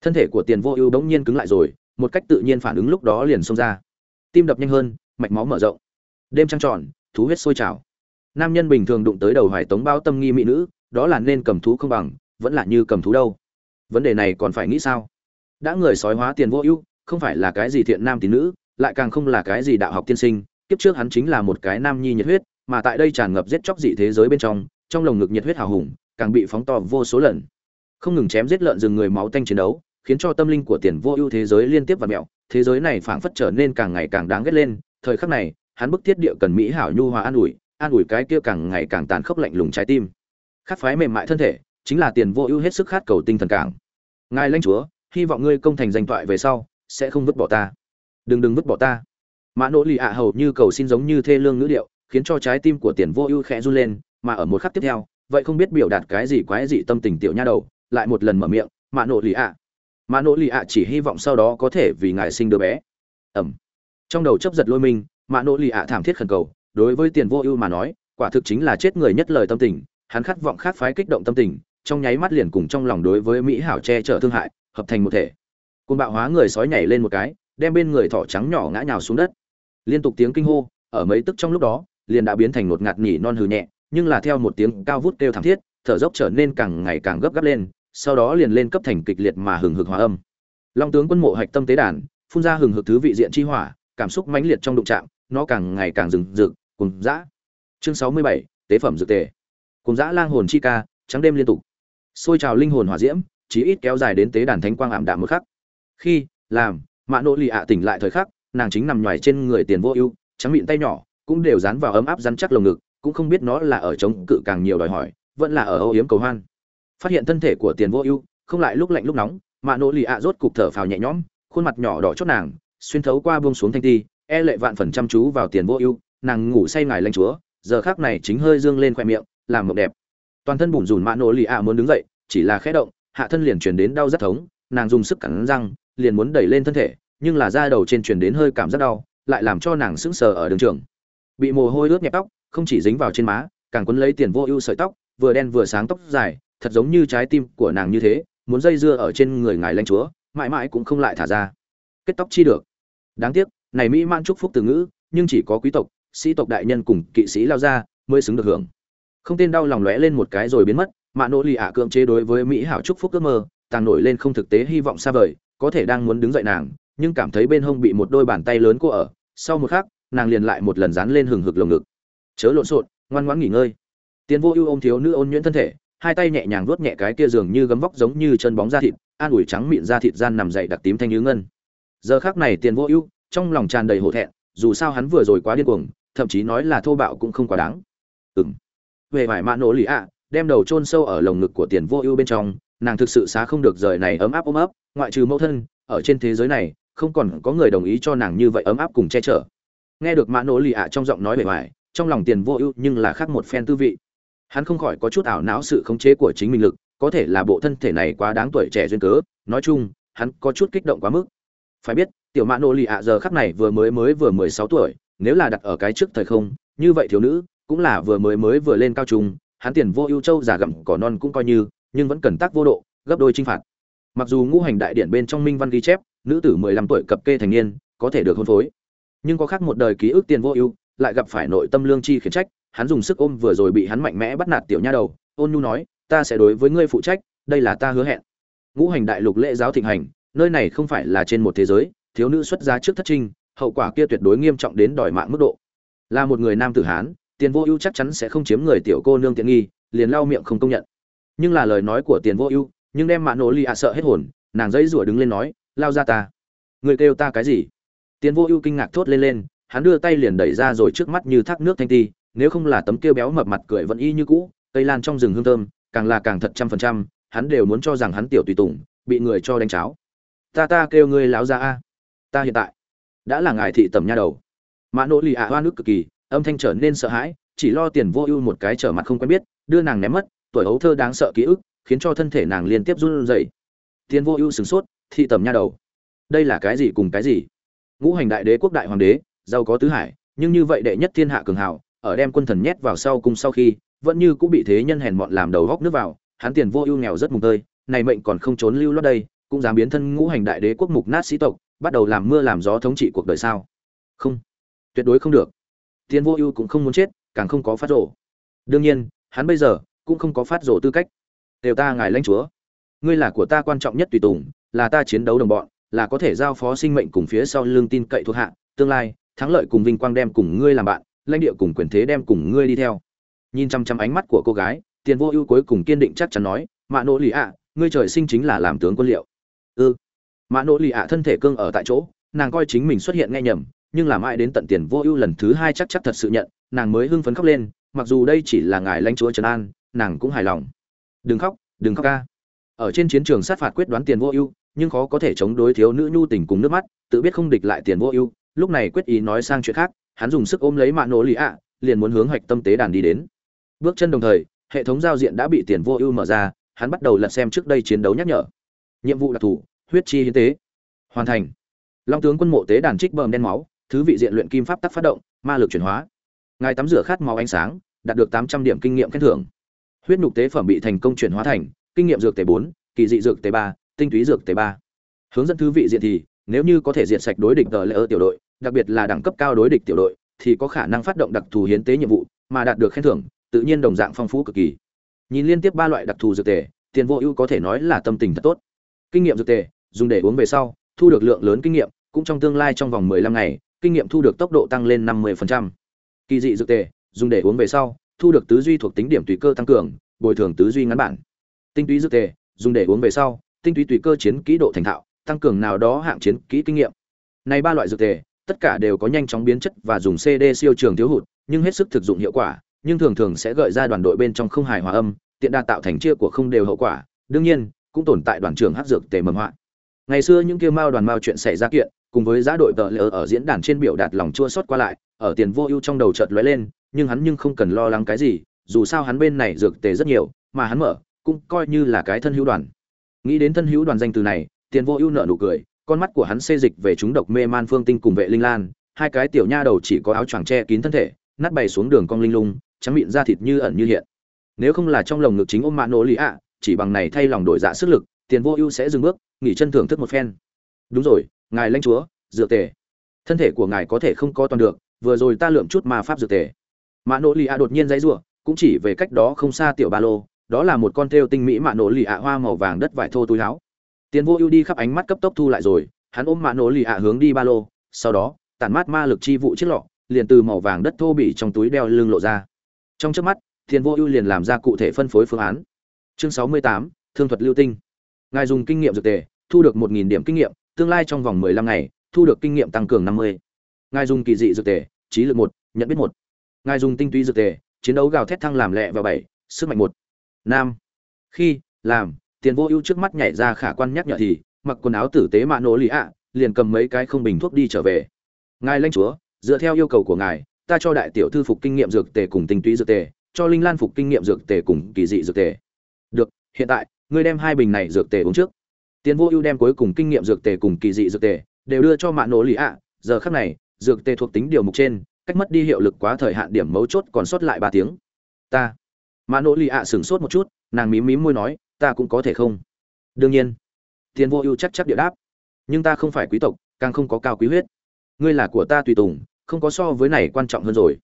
[SPEAKER 1] Thân thể của tiền vô ưu bỗng nhiên cứng lại rồi, một cách tự nhiên phản ứng lúc đó liền xông ra. Tim đập nhanh hơn, mạch máu mở rộng. Đêm trăng tròn, thú huyết sôi trào. Nam nhân bình thường đụng tới đầu hoài tống bao tâm nghi mỹ nữ, đó là nên cầm thú không bằng, vẫn là như cầm thú đâu vấn đề này còn phải nghĩ sao? Đã người sói hóa tiền vô ưu, không phải là cái gì thiện nam tín nữ, lại càng không là cái gì đạo học tiên sinh. Kiếp trước hắn chính là một cái nam nhi nhiệt huyết, mà tại đây tràn ngập giết chóc dị thế giới bên trong trong lồng ngực nhiệt huyết hào hùng, càng bị phóng to vô số lần. Không ngừng chém giết lợn rừng người máu tanh chiến đấu, khiến cho tâm linh của tiền vô ưu thế giới liên tiếp và mẹo thế giới này phảng phất trở nên càng ngày càng đáng ghét lên. Thời khắc này, hắn bức thiết địa cần mỹ hảo nhu hòa an ủi an ủi cái kia càng ngày càng tàn khốc lạnh lùng trái tim. Khát phái mềm mại thân thể chính là tiền vô ưu hết sức khát cầu tinh thần cảng. Ngài lãnh chúa, hy vọng ngươi công thành danh toại về sau, sẽ không vứt bỏ ta. Đừng đừng vứt bỏ ta. Mã nỗ lì ạ hầu như cầu xin giống như thê lương ngữ điệu, khiến cho trái tim của tiền vô ưu khẽ run lên, mà ở một khắc tiếp theo, vậy không biết biểu đạt cái gì quái dị tâm tình tiểu nha đầu, lại một lần mở miệng, mã nỗ lì ạ. Mã nỗ lì ạ chỉ hy vọng sau đó có thể vì ngài sinh đứa bé. Ẩm. Trong đầu chấp giật lôi mình, mã nỗ lì ạ thảm thiết khẩn cầu, đối với tiền vô ưu mà nói, quả thực chính là chết người nhất lời tâm tình, hắn khát vọng khát phái kích động tâm tình trong nháy mắt liền cùng trong lòng đối với mỹ hảo che chở thương hại, hợp thành một thể. Côn bạo hóa người sói nhảy lên một cái, đem bên người thỏ trắng nhỏ ngã nhào xuống đất. Liên tục tiếng kinh hô, ở mấy tức trong lúc đó, liền đã biến thành một ngạt nhỉ non hừ nhẹ, nhưng là theo một tiếng cao vút kêu thảm thiết, thở dốc trở nên càng ngày càng gấp gáp lên, sau đó liền lên cấp thành kịch liệt mà hừng hực hòa âm. Long tướng quân mộ hạch tâm tế đàn, phun ra hừng hực thứ vị diện chi hỏa, cảm xúc mãnh liệt trong đụng chạm, nó càng ngày càng rừng rực cùng dã. Chương sáu mươi bảy, tế phẩm dược tề. Cùng dã lang hồn chi ca, trắng đêm liên tục xôi trào linh hồn hỏa diễm, chí ít kéo dài đến tế đàn thánh quang ảm đạm một khắc. Khi, làm, mạ nỗ lì ạ tỉnh lại thời khắc, nàng chính nằm nhoài trên người tiền vô ưu, trắng miệng tay nhỏ, cũng đều dán vào ấm áp rắn chắc lồng ngực, cũng không biết nó là ở chống cự càng nhiều đòi hỏi, vẫn là ở âu yếm cầu hoan. Phát hiện thân thể của tiền vô ưu, không lại lúc lạnh lúc nóng, mạ nỗ lì ạ rốt cục thở phào nhẹ nhõm, khuôn mặt nhỏ đỏ chót nàng, xuyên thấu qua buông xuống thanh ti e lệ vạn phần chăm chú vào tiền vô ưu, nàng ngủ say ngài lanh chúa, giờ khác này chính hơi dương lên khoe miệng, làm mộng đẹp toàn thân bùn rùn mạ nổ lì ạ muốn đứng dậy, chỉ là khẽ động, hạ thân liền truyền đến đau rất thống, nàng dùng sức cắn răng, liền muốn đẩy lên thân thể, nhưng là da đầu trên truyền đến hơi cảm giác đau, lại làm cho nàng sững sờ ở đường trường. Bị mồ hôi ướt nhẹp tóc, không chỉ dính vào trên má, càng quấn lấy tiền vô ưu sợi tóc, vừa đen vừa sáng tóc dài, thật giống như trái tim của nàng như thế, muốn dây dưa ở trên người ngài lãnh chúa, mãi mãi cũng không lại thả ra. Kết tóc chi được. Đáng tiếc, này mỹ man chúc phúc từ ngữ, nhưng chỉ có quý tộc, sĩ tộc đại nhân cùng kỵ sĩ lao ra mới xứng được hưởng không tên đau lòng lóe lên một cái rồi biến mất, mạ nỗ lì ạ cưỡng chế đối với mỹ hảo chúc phúc ước mơ, tàng nổi lên không thực tế hy vọng xa vời, có thể đang muốn đứng dậy nàng, nhưng cảm thấy bên hông bị một đôi bàn tay lớn cô ở, sau một khắc, nàng liền lại một lần dán lên hừng hực lồng ngực. Chớ lộn xộn, ngoan ngoãn nghỉ ngơi. Tiến vô ưu ôm thiếu nữ ôn nhuyễn thân thể, hai tay nhẹ nhàng vuốt nhẹ cái kia giường như gấm vóc giống như chân bóng da thịt, an ủi trắng mịn da thịt gian nằm dậy đặc tím thanh như ngân. Giờ khắc này tiền vô ưu, trong lòng tràn đầy hổ thẹn, dù sao hắn vừa rồi quá điên cuồng, thậm chí nói là thô bạo cũng không quá đáng. Ừm về vải mạ nổ lì ạ, đem đầu chôn sâu ở lồng ngực của tiền vô ưu bên trong, nàng thực sự xá không được rời này ấm áp ôm ấp, ngoại trừ mẫu thân, ở trên thế giới này, không còn có người đồng ý cho nàng như vậy ấm áp cùng che chở. Nghe được mã nỗ lì ạ trong giọng nói bề ngoài, trong lòng tiền vô ưu nhưng là khác một phen tư vị. Hắn không khỏi có chút ảo não sự khống chế của chính mình lực, có thể là bộ thân thể này quá đáng tuổi trẻ duyên cớ, nói chung, hắn có chút kích động quá mức. Phải biết, tiểu mã nỗ lì ạ giờ khắc này vừa mới mới vừa mười sáu tuổi, nếu là đặt ở cái trước thời không, như vậy thiếu nữ cũng là vừa mới mới vừa lên cao trung, hắn tiền vô ưu châu giả gặm cỏ non cũng coi như, nhưng vẫn cần tác vô độ, gấp đôi trinh phạt. Mặc dù ngũ hành đại điển bên trong minh văn ghi chép, nữ tử mười lăm tuổi cập kê thành niên, có thể được hôn phối. Nhưng có khác một đời ký ức tiền vô ưu, lại gặp phải nội tâm lương chi khiển trách, hắn dùng sức ôm vừa rồi bị hắn mạnh mẽ bắt nạt tiểu nha đầu, ôn nhu nói, ta sẽ đối với ngươi phụ trách, đây là ta hứa hẹn. Ngũ hành đại lục lễ giáo thịnh hành, nơi này không phải là trên một thế giới, thiếu nữ xuất giá trước thất trinh, hậu quả kia tuyệt đối nghiêm trọng đến đòi mạng mức độ. Là một người nam tử hán tiền vô ưu chắc chắn sẽ không chiếm người tiểu cô nương tiện nghi, liền lau miệng không công nhận. Nhưng là lời nói của tiền vô ưu, nhưng đem mạ nổ lì ạ sợ hết hồn, nàng dãy rủa đứng lên nói, lao ra ta. Người kêu ta cái gì? Tiền vô ưu kinh ngạc thốt lên lên, hắn đưa tay liền đẩy ra rồi trước mắt như thác nước thanh ti, nếu không là tấm kêu béo mập mặt cười vẫn y như cũ, cây lan trong rừng hương thơm, càng là càng thật trăm phần trăm, hắn đều muốn cho rằng hắn tiểu tùy tùng, bị người cho đánh cháo. Ta ta kêu ngươi láo ra a, ta hiện tại đã là ngài thị tầm nha đầu. Mã nỗ lì ạ hoa nước cực kỳ âm thanh trở nên sợ hãi, chỉ lo tiền vô ưu một cái trở mặt không quen biết, đưa nàng ném mất, tuổi ấu thơ đáng sợ ký ức, khiến cho thân thể nàng liên tiếp run rẩy. Tiền vô ưu sửng sốt, thị tầm nha đầu. Đây là cái gì cùng cái gì? Ngũ hành đại đế quốc đại hoàng đế, giàu có tứ hải, nhưng như vậy đệ nhất thiên hạ cường hào, ở đem quân thần nhét vào sau cùng sau khi, vẫn như cũng bị thế nhân hèn mọn làm đầu góc nước vào, hắn tiền vô ưu nghèo rất mùng tơi, này mệnh còn không trốn lưu lót đây, cũng dám biến thân ngũ hành đại đế quốc mục nát sĩ tộc, bắt đầu làm mưa làm gió thống trị cuộc đời sao? Không, tuyệt đối không được tiền vô ưu cũng không muốn chết, càng không có phát rổ đương nhiên, hắn bây giờ cũng không có phát rổ tư cách. Đều ta ngài lãnh chúa. Ngươi là của ta quan trọng nhất tùy tùng, là ta chiến đấu đồng bọn, là có thể giao phó sinh mệnh cùng phía sau lương tin cậy thuộc hạ, tương lai, thắng lợi cùng vinh quang đem cùng ngươi làm bạn, lãnh địa cùng quyền thế đem cùng ngươi đi theo. Nhìn chăm chăm ánh mắt của cô gái tiền vô ưu cuối cùng kiên định chắc chắn nói, mạ nỗ lì ạ, ngươi trời sinh chính là làm tướng quân liệu. Ư? Ừ. mạ nỗ lì ạ thân thể cương ở tại chỗ, nàng coi chính mình xuất hiện nghe nhầm nhưng làm ai đến tận tiền vô ưu lần thứ hai chắc chắc thật sự nhận, nàng mới hưng phấn khóc lên, mặc dù đây chỉ là ngài lãnh chúa trần an, nàng cũng hài lòng. Đừng khóc đừng khóc ca. Ở trên chiến trường sát phạt quyết đoán tiền vô ưu, nhưng khó có thể chống đối thiếu nữ nhu tình cùng nước mắt, tự biết không địch lại tiền vô ưu, lúc này quyết ý nói sang chuyện khác, hắn dùng sức ôm lấy mạ nổ lì ạ, liền muốn hướng hoạch tâm tế đàn đi đến. Bước chân đồng thời, hệ thống giao diện đã bị tiền vô ưu mở ra, hắn bắt đầu lật xem trước đây chiến đấu nhắc nhở. Nhiệm vụ đặc thù, huyết chi hiến tế. Hoàn thành. Long tướng quân mộ tế đàn trích bờm đen máu thứ vị diện luyện kim pháp tắc phát động, ma lực chuyển hóa. Ngài tắm rửa khát máu ánh sáng, đạt được tám trăm điểm kinh nghiệm khen thưởng. Huyết nhục tế phẩm bị thành công chuyển hóa thành, kinh nghiệm dược tế bốn, kỳ dị dược tế ba, tinh túy dược tế ba. Hướng dẫn thứ vị diện thì, nếu như có thể diệt sạch đối địch tờ lễ ơ tiểu đội, đặc biệt là đẳng cấp cao đối địch tiểu đội, thì có khả năng phát động đặc thù hiến tế nhiệm vụ, mà đạt được khen thưởng, tự nhiên đồng dạng phong phú cực kỳ. Nhìn liên tiếp ba loại đặc thù dược tề, tiền vô ưu có thể nói là tâm tình thật tốt. Kinh nghiệm dược tề, dùng để uống về sau, thu được lượng lớn kinh nghiệm, cũng trong tương lai trong vòng 15 ngày kinh nghiệm thu được tốc độ tăng lên 50%. kỳ dị dược tề dùng để uống về sau thu được tứ duy thuộc tính điểm tùy cơ tăng cường bồi thường tứ duy ngắn bản tinh túy dược tề dùng để uống về sau tinh túy tùy cơ chiến kỹ độ thành thạo tăng cường nào đó hạng chiến kỹ kinh nghiệm này ba loại dược tề tất cả đều có nhanh chóng biến chất và dùng CD siêu trường thiếu hụt, nhưng hết sức thực dụng hiệu quả, nhưng thường thường sẽ gợi ra đoàn đội bên trong không hài hòa âm, tiện đa tạo thành chia của không đều hậu quả. Đương nhiên, cũng tồn tại đoàn trưởng hắc dược tề mầm họa. Ngày xưa những kia mao đoàn mao chuyện xảy ra kiện, cùng với giá đội tợ lỡ ở diễn đàn trên biểu đạt lòng chua xót qua lại, ở tiền vô ưu trong đầu chợt lóe lên, nhưng hắn nhưng không cần lo lắng cái gì, dù sao hắn bên này dược tề rất nhiều, mà hắn mở, cũng coi như là cái thân hữu đoàn. Nghĩ đến thân hữu đoàn danh từ này, tiền vô ưu nở nụ cười, con mắt của hắn xê dịch về chúng độc mê man phương tinh cùng vệ linh lan hai cái tiểu nha đầu chỉ có áo choàng che kín thân thể nát bày xuống đường cong linh lung trắng miệng da thịt như ẩn như hiện nếu không là trong lồng ngực chính ôm mạ nổ lý ạ chỉ bằng này thay lòng đổi dạ sức lực tiền vô ưu sẽ dừng bước nghỉ chân thưởng thức một phen đúng rồi ngài lãnh chúa dựa tề. Thân thể của ngài có thể không có toàn được, vừa rồi ta lượm chút ma pháp dựa tề. Mạ nỗ lì ạ đột nhiên dãy rủa, cũng chỉ về cách đó không xa tiểu ba lô, đó là một con thêu tinh mỹ mạ nổ lì ạ hoa màu vàng đất vải thô túi áo. Tiền vô ưu đi khắp ánh mắt cấp tốc thu lại rồi, hắn ôm mạ nổ lì ạ hướng đi ba lô, sau đó, tản mát ma lực chi vụ chiếc lọ, liền từ màu vàng đất thô bỉ trong túi đeo lưng lộ ra. Trong trước mắt tiền vô ưu liền làm ra cụ thể phân phối phương án. Chương sáu mươi tám, thương thuật lưu tinh. Ngài dùng kinh nghiệm dược tề, thu được một nghìn điểm kinh nghiệm tương lai trong vòng mười lăm ngày, thu được kinh nghiệm tăng cường năm mươi. Ngài dùng kỳ dị dược tề, trí lực một, nhận biết một. Ngài dùng tinh túy dược tề, chiến đấu gào thét thăng làm lẹ vào bảy, sức mạnh một. Nam. Khi, làm, tiền vô ưu trước mắt nhảy ra khả quan nhắc nhở thì, mặc quần áo tử tế mạ nổ lì ạ, liền cầm mấy cái không bình thuốc đi trở về. Ngài lãnh chúa, dựa theo yêu cầu của ngài, ta cho đại tiểu thư phục kinh nghiệm dược tề cùng tinh túy dược tề, cho linh lan phục kinh nghiệm dược tề cùng kỳ dị dược tề. Được, hiện tại, ngươi đem hai bình này dược tề uống trước tiền vô ưu đem cuối cùng kinh nghiệm dược tề cùng kỳ dị dược tề đều đưa cho mạ Nỗ Lý ạ giờ khắc này, dược tề thuộc tính điều mục trên, cách mất đi hiệu lực quá thời hạn điểm mấu chốt còn sót lại ba tiếng. Ta. Mạ Nỗ Lý ạ sững sốt một chút, nàng mím mím môi nói, ta cũng có thể không? Đương nhiên. Tiền vô ưu chắc chắc địa đáp. Nhưng ta không phải quý tộc, càng không có cao quý huyết. Ngươi là của ta tùy tùng, không có so với này quan trọng hơn rồi.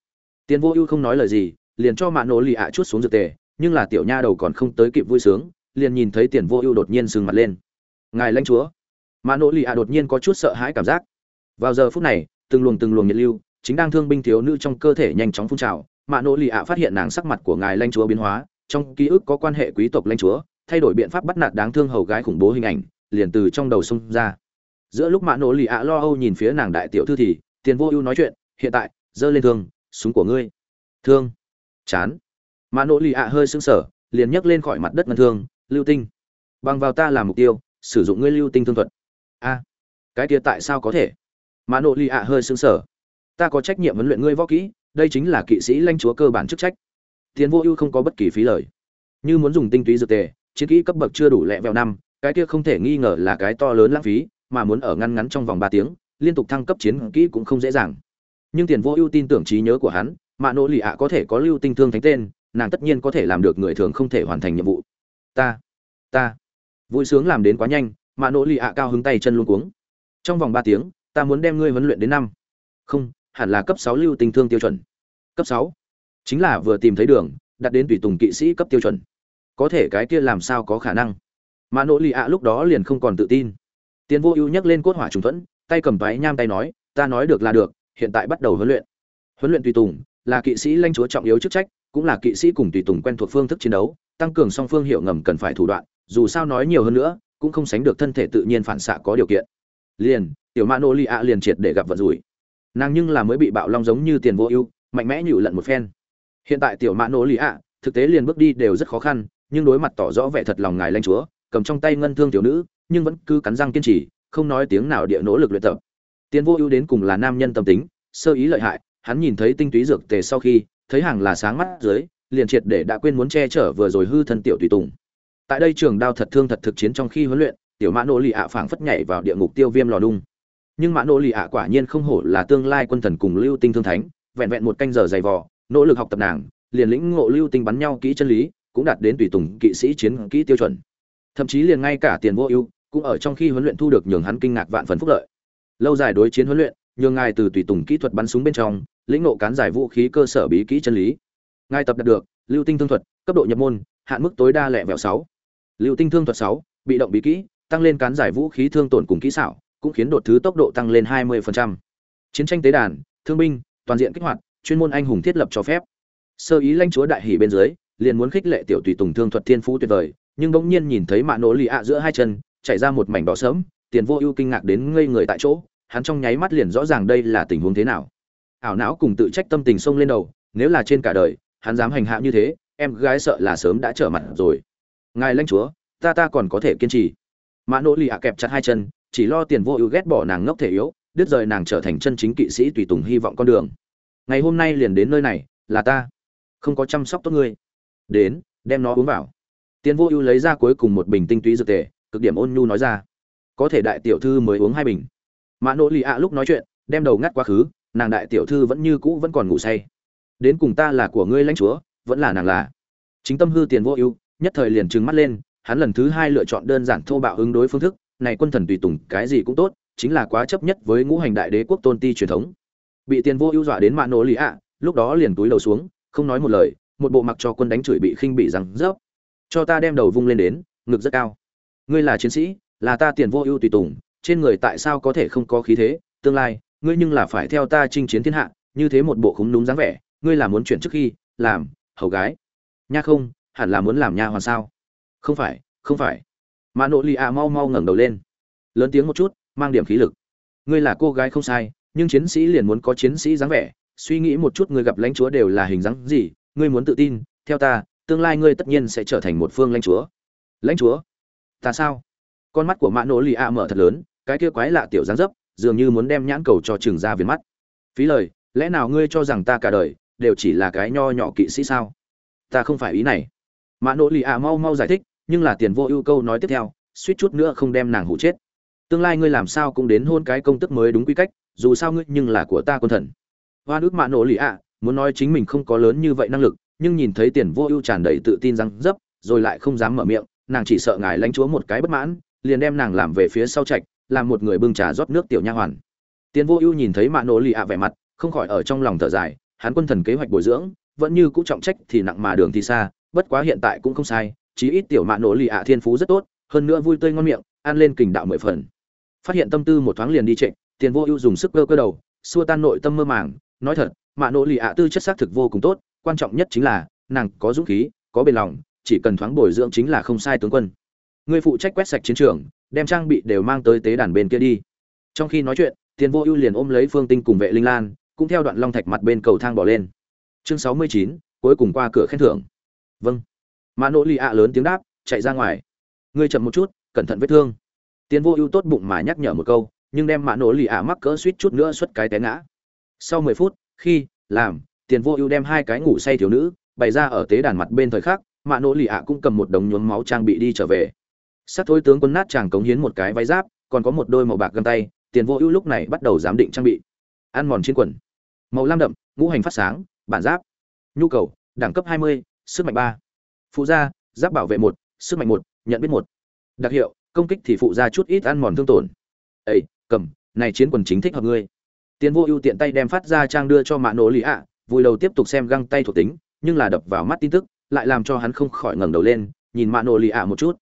[SPEAKER 1] Tiền vô ưu không nói lời gì, liền cho mạ Nỗ Lý ạ chút xuống dược tề, nhưng là tiểu nha đầu còn không tới kịp vui sướng, liền nhìn thấy tiền vô ưu đột nhiên sừng mặt lên ngài lãnh chúa. Mà nỗi lì ạ đột nhiên có chút sợ hãi cảm giác. Vào giờ phút này, từng luồng từng luồng nhiệt lưu, chính đang thương binh thiếu nữ trong cơ thể nhanh chóng phun trào, mà nỗi lì ạ phát hiện nàng sắc mặt của ngài lãnh chúa biến hóa, trong ký ức có quan hệ quý tộc lãnh chúa, thay đổi biện pháp bắt nạt đáng thương hầu gái khủng bố hình ảnh, liền từ trong đầu xông ra. Giữa lúc mạ Nỗ lì ạ lo âu nhìn phía nàng đại tiểu thư thì, tiền vô ưu nói chuyện, hiện tại giơ lên thương, súng của ngươi. Thương? Chán. Mạ Nỗ lì ạ hơi sững sờ, liền nhấc lên khỏi mặt đất ngân thương, lưu tinh, bằng vào ta làm mục tiêu sử dụng ngươi lưu tinh thương thuật. A, cái kia tại sao có thể? Mã nội lì ạ hơi sững sờ. Ta có trách nhiệm huấn luyện ngươi võ kỹ, đây chính là kỵ sĩ lãnh chúa cơ bản chức trách. Tiến vô ưu không có bất kỳ phí lời. Như muốn dùng tinh túy dược tề, chiến kỹ cấp bậc chưa đủ lẹ vẹo năm, cái kia không thể nghi ngờ là cái to lớn lãng phí, mà muốn ở ngăn ngắn trong vòng ba tiếng, liên tục thăng cấp chiến kỹ cũng không dễ dàng. Nhưng tiền vô ưu tin tưởng trí nhớ của hắn mạ nỗ lì ạ có thể có lưu tinh thương thánh tên, nàng tất nhiên có thể làm được người thường không thể hoàn thành nhiệm vụ. Ta ta vui sướng làm đến quá nhanh mạ nỗ lì ạ cao hứng tay chân luôn cuống. Trong vòng ba tiếng, ta muốn đem ngươi huấn luyện đến năm. Không, hẳn là cấp sáu lưu tình thương tiêu chuẩn. Cấp sáu? Chính là vừa tìm thấy đường, đặt đến tùy tùng kỵ sĩ cấp tiêu chuẩn. Có thể cái kia làm sao có khả năng? Mà nỗ lì ạ lúc đó liền không còn tự tin. Tiến vô ưu nhắc lên cốt hỏa trùng thuẫn, tay cầm váy nham tay nói, ta nói được là được, hiện tại bắt đầu huấn luyện. Huấn luyện tùy tùng, là kỵ sĩ lanh chúa trọng yếu chức trách, cũng là kỵ sĩ cùng tùy tùng quen thuộc phương thức chiến đấu, tăng cường song phương hiệu ngầm cần phải thủ đoạn dù sao nói nhiều hơn nữa cũng không sánh được thân thể tự nhiên phản xạ có điều kiện. Liền tiểu mã nô li ạ liền triệt để gặp vận rủi. Nàng nhưng là mới bị bạo long giống như tiền vô ưu mạnh mẽ nhự lận một phen. Hiện tại tiểu mã nô li ạ thực tế liền bước đi đều rất khó khăn nhưng đối mặt tỏ rõ vẻ thật lòng ngài lanh chúa cầm trong tay ngân thương tiểu nữ nhưng vẫn cứ cắn răng kiên trì không nói tiếng nào địa nỗ lực luyện tập. Tiền Vô Ưu đến cùng là nam nhân tâm tính, sơ ý lợi hại, hắn nhìn thấy tinh túy dược tề sau khi, thấy hàng là sáng mắt dưới, liền triệt để đã quên muốn che chở vừa rồi hư thân tiểu tùy tùng. Tại đây trường đao thật thương thật thực chiến trong khi huấn luyện, tiểu Mã Nỗ Lì ạ phảng phất nhảy vào địa ngục tiêu viêm lò đung. Nhưng Mã Nỗ Lì ạ quả nhiên không hổ là tương lai quân thần cùng Lưu Tinh Thương Thánh, vẹn vẹn một canh giờ dày vò, nỗ lực học tập nàng, liền lĩnh ngộ Lưu Tinh bắn nhau kỹ chân lý, cũng đạt đến tùy tùng kỵ sĩ chiến kỹ tiêu chuẩn. Thậm chí liền ngay cả tiền vô ưu, cũng ở trong khi huấn luyện thu được nhường hắn kinh ngạc vạn phần phúc lợi. Lâu dài đối chiến huấn luyện, nhường ngài từ tùy tùng kỹ thuật bắn súng bên trong, lĩnh ngộ cán giải vũ khí cơ sở bí kỹ chân lý. Ngài tập đạt được Lưu Tinh thương thuật, cấp độ nhập môn, hạn mức tối đa lẻ vẹo sáu Lưu Tinh thương thuật 6, bị động bí kỹ, tăng lên cán giải vũ khí thương tổn cùng kỹ xảo, cũng khiến đột thứ tốc độ tăng lên 20%. Chiến tranh tế đàn, thương binh, toàn diện kích hoạt, chuyên môn anh hùng thiết lập cho phép. Sơ ý lãnh chúa đại hỉ bên dưới, liền muốn khích lệ tiểu tùy tùng thương thuật thiên phú tuyệt vời, nhưng bỗng nhiên nhìn thấy mạ nổ lì ạ giữa hai chân, chảy ra một mảnh đỏ sớm, tiền vô ưu kinh ngạc đến ngây người tại chỗ, hắn trong nháy mắt liền rõ ràng đây là tình huống thế nào. Ảo não cùng tự trách tâm tình xông lên đầu, nếu là trên cả đời, hắn dám hành hạ như thế, em gái sợ là sớm đã trở mặt rồi. Ngài lãnh chúa, ta ta còn có thể kiên trì. Mã Nỗ Lì ạ kẹp chặt hai chân, chỉ lo tiền vô ưu ghét bỏ nàng ngốc thể yếu, đứt rời nàng trở thành chân chính kỵ sĩ tùy tùng hy vọng con đường. Ngày hôm nay liền đến nơi này, là ta, không có chăm sóc tốt ngươi. Đến, đem nó uống vào. Tiền vô ưu lấy ra cuối cùng một bình tinh túy dược tề, cực điểm ôn nhu nói ra, có thể đại tiểu thư mới uống hai bình. Mã Nỗ Lì ạ lúc nói chuyện, đem đầu ngắt quá khứ, nàng đại tiểu thư vẫn như cũ vẫn còn ngủ say. Đến cùng ta là của ngươi lãnh chúa, vẫn là nàng là. Chính tâm hư tiền vô ưu, nhất thời liền trừng mắt lên, hắn lần thứ hai lựa chọn đơn giản thô bạo ứng đối phương thức này quân thần tùy tùng cái gì cũng tốt chính là quá chấp nhất với ngũ hành đại đế quốc tôn ti truyền thống. Bị tiền vô ưu dọa đến mạ nổ lý ạ lúc đó liền túi đầu xuống không nói một lời một bộ mặc cho quân đánh chửi bị khinh bị rằng rớp. Cho ta đem đầu vung lên đến ngực rất cao. Ngươi là chiến sĩ là ta tiền vô ưu tùy tùng trên người tại sao có thể không có khí thế tương lai ngươi nhưng là phải theo ta chinh chiến thiên hạ như thế một bộ khúng đúng dáng vẻ ngươi là muốn chuyển trước khi làm hầu gái. Nha không hẳn là muốn làm nha hoàn sao? Không phải không phải. Mà nội lì ạ mau mau ngẩng đầu lên. Lớn tiếng một chút, mang điểm khí lực. Ngươi là cô gái không sai, nhưng chiến sĩ liền muốn có chiến sĩ dáng vẻ. Suy nghĩ một chút ngươi gặp lãnh chúa đều là hình dáng gì, ngươi muốn tự tin. Theo ta, tương lai ngươi tất nhiên sẽ trở thành một phương lãnh chúa. Lãnh chúa? Ta sao? Con mắt của mã nỗ lì ạ mở thật lớn, cái kia quái lạ tiểu dáng dấp, dường như muốn đem nhãn cầu cho trường ra viền mắt. Phí lời, lẽ nào ngươi cho rằng ta cả đời đều chỉ là cái nho nhỏ kỵ sĩ sao? Ta không phải ý này mã nỗ lì ạ mau mau giải thích, nhưng là tiền vô ưu câu nói tiếp theo, suýt chút nữa không đem nàng hụ chết. Tương lai ngươi làm sao cũng đến hôn cái công tức mới đúng quy cách, dù sao ngươi nhưng là của ta quân thần. Hoa nước mạ nổ lì ạ, muốn nói chính mình không có lớn như vậy năng lực, nhưng nhìn thấy tiền vô ưu tràn đầy tự tin răng dấp, rồi lại không dám mở miệng, nàng chỉ sợ ngài lãnh chúa một cái bất mãn, liền đem nàng làm về phía sau trạch, làm một người bưng trà rót nước tiểu nha hoàn. Tiền vô ưu nhìn thấy mạ nổ lì ạ vẻ mặt, không khỏi ở trong lòng thở dài, hắn quân thần kế hoạch bồi dưỡng, vẫn như cũ trọng trách thì nặng mà đường thì xa bất quá hiện tại cũng không sai, chí ít tiểu mạ nổ lì ạ thiên phú rất tốt, hơn nữa vui tươi ngon miệng, ăn lên kình đạo mười phần. Phát hiện tâm tư một thoáng liền đi trịnh tiền vô ưu dùng sức cơ cơ đầu, xua tan nội tâm mơ màng, nói thật, mạ nổ lì ạ tư chất xác thực vô cùng tốt, quan trọng nhất chính là, nàng có dũng khí, có bền lòng, chỉ cần thoáng bồi dưỡng chính là không sai tướng quân. Người phụ trách quét sạch chiến trường, đem trang bị đều mang tới tế đàn bên kia đi. Trong khi nói chuyện, tiền vô ưu liền ôm lấy phương tinh cùng vệ linh lan, cũng theo đoạn long thạch mặt bên cầu thang bỏ lên. Chương sáu mươi chín, cuối cùng qua cửa khen thưởng vâng. Mã nỗ lì ạ lớn tiếng đáp chạy ra ngoài. Ngươi chậm một chút cẩn thận vết thương. Tiến vô ưu tốt bụng mà nhắc nhở một câu nhưng đem mã nỗ lì ạ mắc cỡ suýt chút nữa xuất cái té ngã. Sau mười phút khi làm tiền vô ưu đem hai cái ngủ say thiếu nữ bày ra ở tế đàn mặt bên thời khắc mã nỗ lì ạ cũng cầm một đống nhuốm máu trang bị đi trở về. Sát thối tướng quân nát chàng cống hiến một cái váy giáp còn có một đôi màu bạc găng tay tiền vô ưu lúc này bắt đầu giám định trang bị. Ăn mòn trên quần. Màu lam đậm ngũ hành phát sáng bản giáp. Nhu cầu đẳng cấp 20, sức mạnh ba, phụ gia giáp bảo vệ một sức mạnh một nhận biết một. Đặc hiệu công kích thì phụ gia chút ít ăn mòn thương tổn. Ây cầm này chiến quần chính thích hợp ngươi. Tiến vô ưu tiện tay đem phát ra trang đưa cho mạ nổ lì ạ vui đầu tiếp tục xem găng tay thuộc tính nhưng là đập vào mắt tin tức lại làm cho hắn không khỏi ngẩng đầu lên nhìn mạ nổ lì ạ một chút.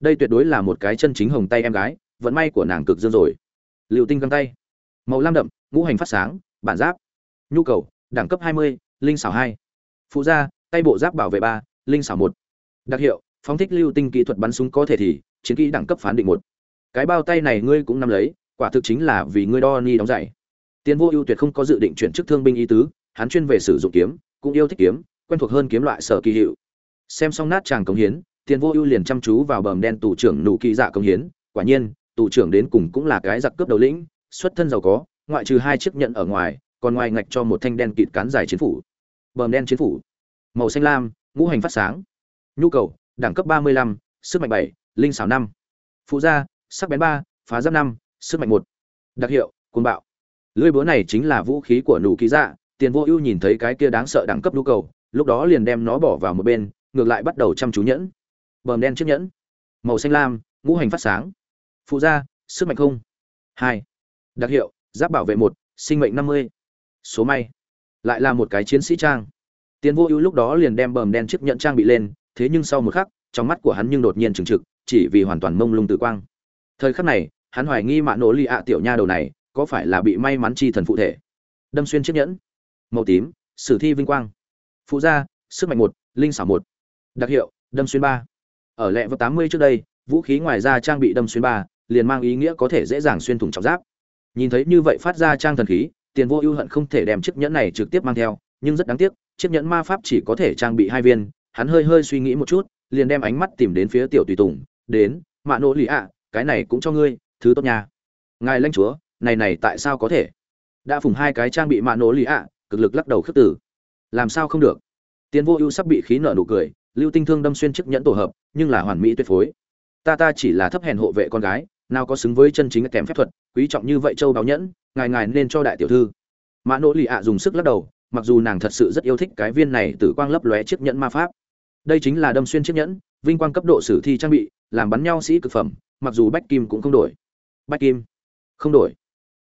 [SPEAKER 1] Đây tuyệt đối là một cái chân chính hồng tay em gái vận may của nàng cực dương rồi. Liệu tinh găng tay. Màu lam đậm ngũ hành phát sáng bản giáp. Nhu cầu đẳng cấp 20, linh xảo 2. phụ gia tay bộ giáp bảo vệ ba, linh xảo một. Đặc hiệu, phóng thích lưu tinh kỹ thuật bắn súng có thể thì, chiến kỹ đẳng cấp phán định một. Cái bao tay này ngươi cũng nắm lấy, quả thực chính là vì ngươi đo ni đóng giày. Tiến vô ưu tuyệt không có dự định chuyển chức thương binh y tứ, hắn chuyên về sử dụng kiếm, cũng yêu thích kiếm, quen thuộc hơn kiếm loại sở kỳ hiệu. Xem xong nát chàng công hiến tiền vô ưu liền chăm chú vào bầm đen tù trưởng nụ kỳ dạ công hiến, quả nhiên, tù trưởng đến cùng cũng là cái giặc cướp đầu lĩnh, xuất thân giàu có, ngoại trừ hai chiếc nhận ở ngoài, còn ngoài ngạch cho một thanh đen kịt cán dài chiến phủ. Bờm đen chiến phủ màu xanh lam ngũ hành phát sáng. Nhu cầu đẳng cấp 35, sức mạnh 7, linh xảo 5. phụ gia sắc bén 3, phá giáp 5, sức mạnh 1. đặc hiệu cuồng bạo. Lưỡi búa này chính là vũ khí của nụ ký dạ tiền vô ưu nhìn thấy cái kia đáng sợ đẳng cấp nhu cầu lúc đó liền đem nó bỏ vào một bên ngược lại bắt đầu chăm chú nhẫn. Bờm đen chiếc nhẫn. Màu xanh lam ngũ hành phát sáng. Phụ gia sức mạnh không. Hai. Đặc hiệu giáp bảo vệ một sinh mệnh năm mươi. Số may. Lại là một cái chiến sĩ trang tiền vô ưu lúc đó liền đem bờm đen chiếc nhẫn trang bị lên, thế nhưng sau một khắc, trong mắt của hắn nhưng đột nhiên trừng trực, chỉ vì hoàn toàn mông lung tự quang. Thời khắc này, hắn hoài nghi Mạn Nỗ Ly ạ tiểu nha đầu này có phải là bị may mắn chi thần phụ thể. Đâm xuyên chiếc nhẫn. Màu tím, sử thi vinh quang. Phụ gia, sức mạnh một, linh xảo một. Đặc hiệu, đâm xuyên ba. Ở lẹ vào tám mươi trước đây, vũ khí ngoài ra trang bị đâm xuyên ba, liền mang ý nghĩa có thể dễ dàng xuyên thủng trọng giáp. Nhìn thấy như vậy phát ra trang thần khí, tiền vô ưu hận không thể đem chiếc nhẫn này trực tiếp mang theo, nhưng rất đáng tiếc chiếc nhẫn ma pháp chỉ có thể trang bị hai viên, hắn hơi hơi suy nghĩ một chút, liền đem ánh mắt tìm đến phía tiểu tùy tùng, đến, mạ nỗ lì ạ, cái này cũng cho ngươi, thứ tốt nha. Ngài lãnh chúa, này này tại sao có thể? Đã phùng hai cái trang bị mạ nỗ lì ạ, cực lực lắc đầu khước tử làm sao không được? Tiến vô ưu sắp bị khí nợ nụ cười, lưu tinh thương đâm xuyên chiếc nhẫn tổ hợp, nhưng là hoàn mỹ tuyệt phối. Ta ta chỉ là thấp hèn hộ vệ con gái, nào có xứng với chân chính kèm phép thuật, quý trọng như vậy châu báo nhẫn, ngài ngài nên cho đại tiểu thư. Mã nỗ lì ạ dùng sức lắc đầu mặc dù nàng thật sự rất yêu thích cái viên này tử quang lấp lóe chiếc nhẫn ma pháp. Đây chính là đâm xuyên chiếc nhẫn, vinh quang cấp độ sử thi trang bị, làm bắn nhau sĩ cực phẩm, mặc dù bách kim cũng không đổi. Bách kim? Không đổi.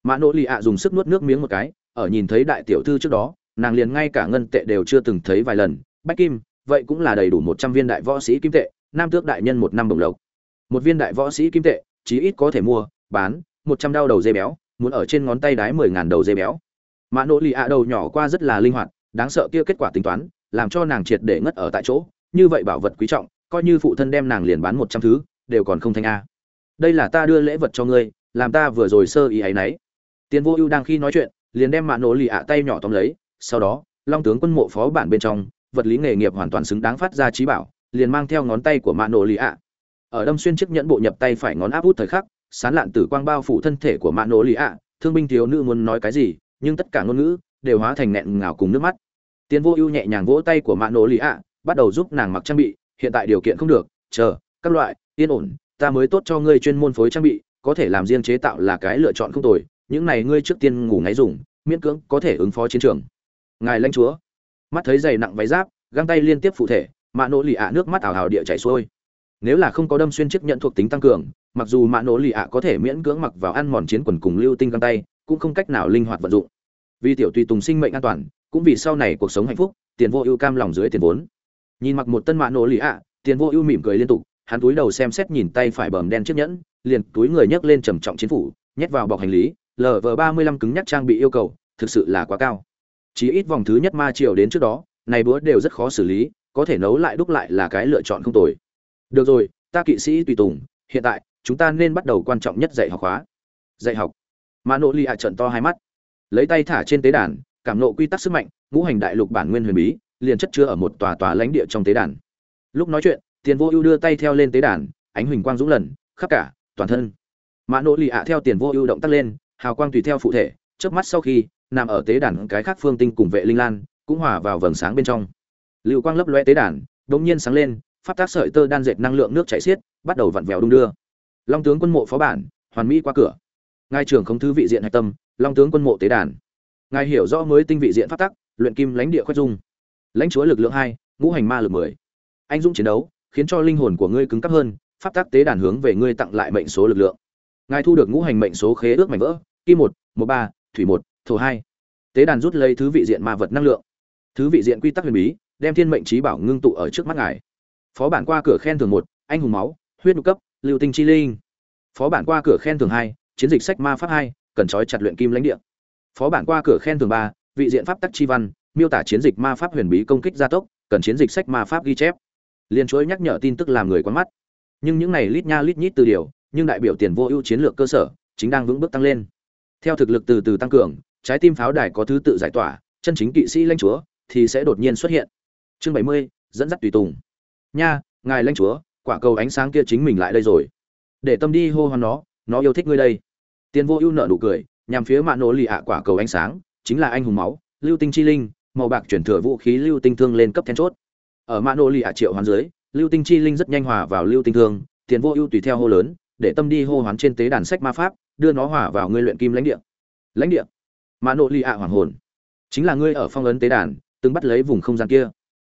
[SPEAKER 1] Mã nỗ lì ạ dùng sức nuốt nước miếng một cái, ở nhìn thấy đại tiểu thư trước đó, nàng liền ngay cả ngân tệ đều chưa từng thấy vài lần. Bách kim, vậy cũng là đầy đủ một trăm viên đại võ sĩ kim tệ, nam tước đại nhân một năm đồng lộc. Một viên đại võ sĩ kim tệ, chí ít có thể mua, bán, một trăm đao đầu dê béo, muốn ở trên ngón tay đái mười ngàn đầu dê béo mã nỗ lì ạ đầu nhỏ qua rất là linh hoạt, đáng sợ kia kết quả tính toán, làm cho nàng triệt để ngất ở tại chỗ. Như vậy bảo vật quý trọng, coi như phụ thân đem nàng liền bán một trăm thứ, đều còn không thành a. Đây là ta đưa lễ vật cho ngươi, làm ta vừa rồi sơ ý ấy nấy. Tiền vô ưu đang khi nói chuyện, liền đem mạ nổ lì ạ tay nhỏ tóm lấy, sau đó, long tướng quân mộ phó bản bên trong, vật lý nghề nghiệp hoàn toàn xứng đáng phát ra trí bảo, liền mang theo ngón tay của mạ nổ lì ạ. Ở đâm xuyên chiếc nhẫn bộ nhập tay phải ngón áp út thời khắc, sán lạn tử quang bao phủ thân thể của mạ nổ lì ạ. Thương binh thiếu nữ muốn nói cái gì nhưng tất cả ngôn ngữ đều hóa thành nghẹn ngào cùng nước mắt. Tiến vô ưu nhẹ nhàng vỗ tay của mạ nổ lì ạ bắt đầu giúp nàng mặc trang bị, hiện tại điều kiện không được, chờ, các loại, yên ổn, ta mới tốt cho ngươi chuyên môn phối trang bị, có thể làm riêng chế tạo là cái lựa chọn không tồi, những này ngươi trước tiên ngủ ngáy dùng, miễn cưỡng có thể ứng phó chiến trường. Ngài lãnh chúa. Mắt thấy dày nặng váy giáp, găng tay liên tiếp phụ thể mạ nỗ lì ạ nước mắt ảo hào địa chảy xuôi. Nếu là không có đâm xuyên chiếc nhận thuộc tính tăng cường, mặc dù mạ nỗ lì ạ có thể miễn cưỡng mặc vào ăn mòn chiến quần cùng lưu tinh găng tay cũng không cách nào linh hoạt vận dụng. Vì tiểu tùy tùng sinh mệnh an toàn, cũng vì sau này cuộc sống hạnh phúc, tiền vô ưu cam lòng dưới tiền vốn. Nhìn mặc một tân mạ nổ lì ạ, tiền vô ưu mỉm cười liên tục, hắn túi đầu xem xét nhìn tay phải bầm đen chiếc nhẫn, liền túi người nhấc lên trầm trọng chiến phủ, nhét vào bọc hành lý lv ba mươi lăm cứng nhắc trang bị yêu cầu, thực sự là quá cao. Chỉ ít vòng thứ nhất ma triều đến trước đó, này bữa đều rất khó xử lý, có thể nấu lại đúc lại là cái lựa chọn không tồi. Được rồi, ta kỵ sĩ tùy tùng, hiện tại, chúng ta nên bắt đầu quan trọng nhất dạy học khóa dạy học mã nỗ ly ạ trận to hai mắt. Lấy tay thả trên tế đàn, cảm nộ quy tắc sức mạnh, ngũ hành đại lục bản nguyên huyền bí, liền chất chứa ở một tòa tòa lãnh địa trong tế đàn. Lúc nói chuyện, tiền vô ưu đưa tay theo lên tế đàn, ánh huỳnh quang dũng lần, khắp cả, toàn thân. Mã nỗ lì ạ theo tiền vô ưu động tác lên, hào quang tùy theo phụ thể trước mắt sau khi, nằm ở tế đàn cái khác phương tinh cùng vệ linh lan, cũng hòa vào vầng sáng bên trong. Lưu quang lấp loe tế đàn đống nhiên sáng lên phát tác sợi tơ đan dệt năng lượng nước chảy xiết, bắt đầu vặn vẹo đung đưa. Long tướng quân mộ phó bản, hoàn mỹ qua cửa ngài trưởng không thứ vị diện hạch tâm, long tướng quân mộ tế đàn. Ngài hiểu rõ mới tinh vị diện phát tắc, luyện kim lãnh địa khoét dung. Lãnh chúa lực lượng hai, ngũ hành ma lực mười. Anh dũng chiến đấu, khiến cho linh hồn của ngươi cứng cắp hơn, pháp tác tế đàn hướng về ngươi tặng lại mệnh số lực lượng. Ngài thu được ngũ hành mệnh số khế ước mảnh vỡ, kim một một ba, thủy một, thổ hai. Tế đàn rút lấy thứ vị diện ma vật năng lượng. Thứ vị diện quy tắc huyền bí, đem thiên mệnh trí bảo ngưng tụ ở trước mắt ngài. Phó bản qua cửa khen thường một, anh hùng máu, huyết nhục cấp, lưu tinh chi linh. Phó bản qua cửa khen thường hai chiến dịch sách ma pháp hai, cần trói chặt luyện kim lãnh địa. Phó bản qua cửa khen thường ba, vị diện pháp tắc chi văn, miêu tả chiến dịch ma pháp huyền bí công kích gia tốc, cần chiến dịch sách ma pháp ghi chép. Liên chuỗi nhắc nhở tin tức làm người quan mắt. Nhưng những này lít nha lít nhít từ điều, nhưng đại biểu tiền vô ưu chiến lược cơ sở, chính đang vững bước tăng lên. Theo thực lực từ từ tăng cường, trái tim pháo đài có thứ tự giải tỏa, chân chính kỵ sĩ lãnh chúa thì sẽ đột nhiên xuất hiện. Chương bảy mươi, dẫn dắt tùy tùng. Nha, ngài lãnh chúa, quả cầu ánh sáng kia chính mình lại đây rồi. Để tâm đi hô hoán nó nó yêu thích ngươi đây. Tiền vô ưu nợ nụ cười, nhằm phía mạ nổ lì ạ quả cầu ánh sáng, chính là anh hùng máu, lưu tinh chi linh, màu bạc chuyển thừa vũ khí lưu tinh thương lên cấp then chốt. Ở mạ nổ lì ạ triệu hoán dưới, lưu tinh chi linh rất nhanh hòa vào lưu tinh thương tiền vô ưu tùy theo hô lớn, để tâm đi hô hoán trên tế đàn sách ma pháp, đưa nó hòa vào ngươi luyện kim lãnh địa. Lãnh địa? Mạ nổ lì ạ hoàng hồn. Chính là ngươi ở phong ấn tế đàn, từng bắt lấy vùng không gian kia.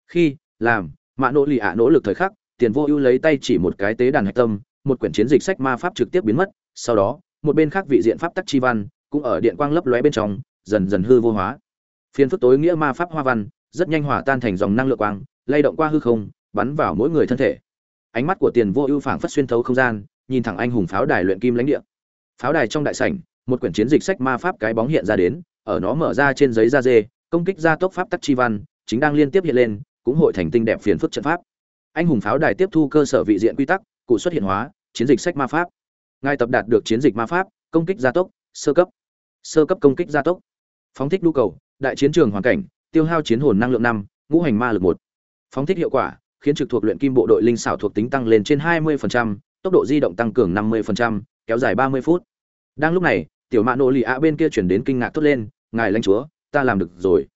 [SPEAKER 1] Khi, làm mạ nỗ lì ạ nỗ lực thời khắc tiền vô ưu lấy tay chỉ một cái tế đàn hạch tâm một quyển chiến dịch sách ma pháp trực tiếp biến mất, sau đó, một bên khác vị diện pháp tắc chi văn cũng ở điện quang lấp lóe bên trong, dần dần hư vô hóa. Phiên phức tối nghĩa ma pháp hoa văn rất nhanh hòa tan thành dòng năng lượng quang, lay động qua hư không, bắn vào mỗi người thân thể. Ánh mắt của tiền vô ưu phảng phất xuyên thấu không gian, nhìn thẳng anh hùng pháo đài luyện kim lãnh địa. Pháo đài trong đại sảnh, một quyển chiến dịch sách ma pháp cái bóng hiện ra đến, ở nó mở ra trên giấy da dê, công kích ra tốc pháp tắc chi văn, chính đang liên tiếp hiện lên, cũng hội thành tinh đẹp phiền phức trận pháp. Anh hùng pháo đài tiếp thu cơ sở vị diện quy tắc cụ xuất hiện hóa chiến dịch sách ma pháp. Ngài tập đạt được chiến dịch ma pháp công kích gia tốc sơ cấp. Sơ cấp công kích gia tốc. Phóng thích nhu cầu đại chiến trường hoàn cảnh tiêu hao chiến hồn năng lượng năm ngũ hành ma lực một. Phóng thích hiệu quả khiến trực thuộc luyện kim bộ đội linh xảo thuộc tính tăng lên trên 20%, tốc độ di động tăng cường 50%, kéo dài 30 phút. Đang lúc này tiểu mạ nộ lì ạ bên kia chuyển đến kinh ngạc thốt lên ngài lãnh chúa ta làm được rồi.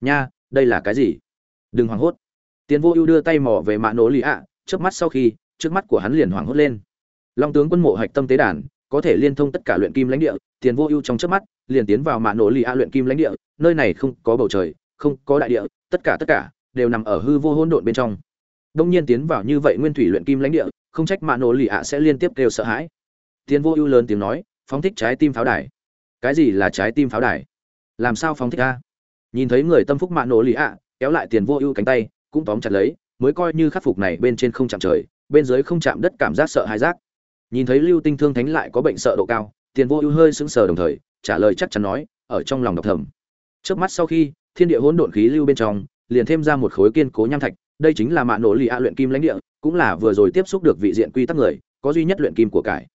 [SPEAKER 1] Nha đây là cái gì? Đừng hoảng hốt. Tiến vô ưu đưa tay mỏ về mạ nổ lì ạ trước mắt sau khi trước mắt của hắn liền hoảng hốt lên. Long tướng quân mộ hạch tâm tế đàn, có thể liên thông tất cả luyện kim lãnh địa, tiền vô ưu trong trước mắt, liền tiến vào mạ nổ lì a luyện kim lãnh địa, nơi này không có bầu trời, không có đại địa, tất cả tất cả đều nằm ở hư vô hỗn độn bên trong. Đông nhiên tiến vào như vậy nguyên thủy luyện kim lãnh địa, không trách mạ nổ lì a sẽ liên tiếp kêu sợ hãi. Tiền vô ưu lớn tiếng nói, phóng thích trái tim pháo đài. Cái gì là trái tim pháo đài? Làm sao phóng thích a? Nhìn thấy người tâm phúc mạ nổ lì a, kéo lại tiền vô ưu cánh tay, cũng tóm chặt lấy, mới coi như khắc phục này bên trên không chạm trời bên dưới không chạm đất cảm giác sợ hãi giác nhìn thấy lưu tinh thương thánh lại có bệnh sợ độ cao, tiền vô ưu hơi sững sờ đồng thời, trả lời chắc chắn nói, ở trong lòng độc thầm. Trước mắt sau khi, thiên địa hỗn độn khí lưu bên trong, liền thêm ra một khối kiên cố nham thạch, đây chính là mạ nổ lì a luyện kim lãnh địa, cũng là vừa rồi tiếp xúc được vị diện quy tắc người, có duy nhất luyện kim của cải.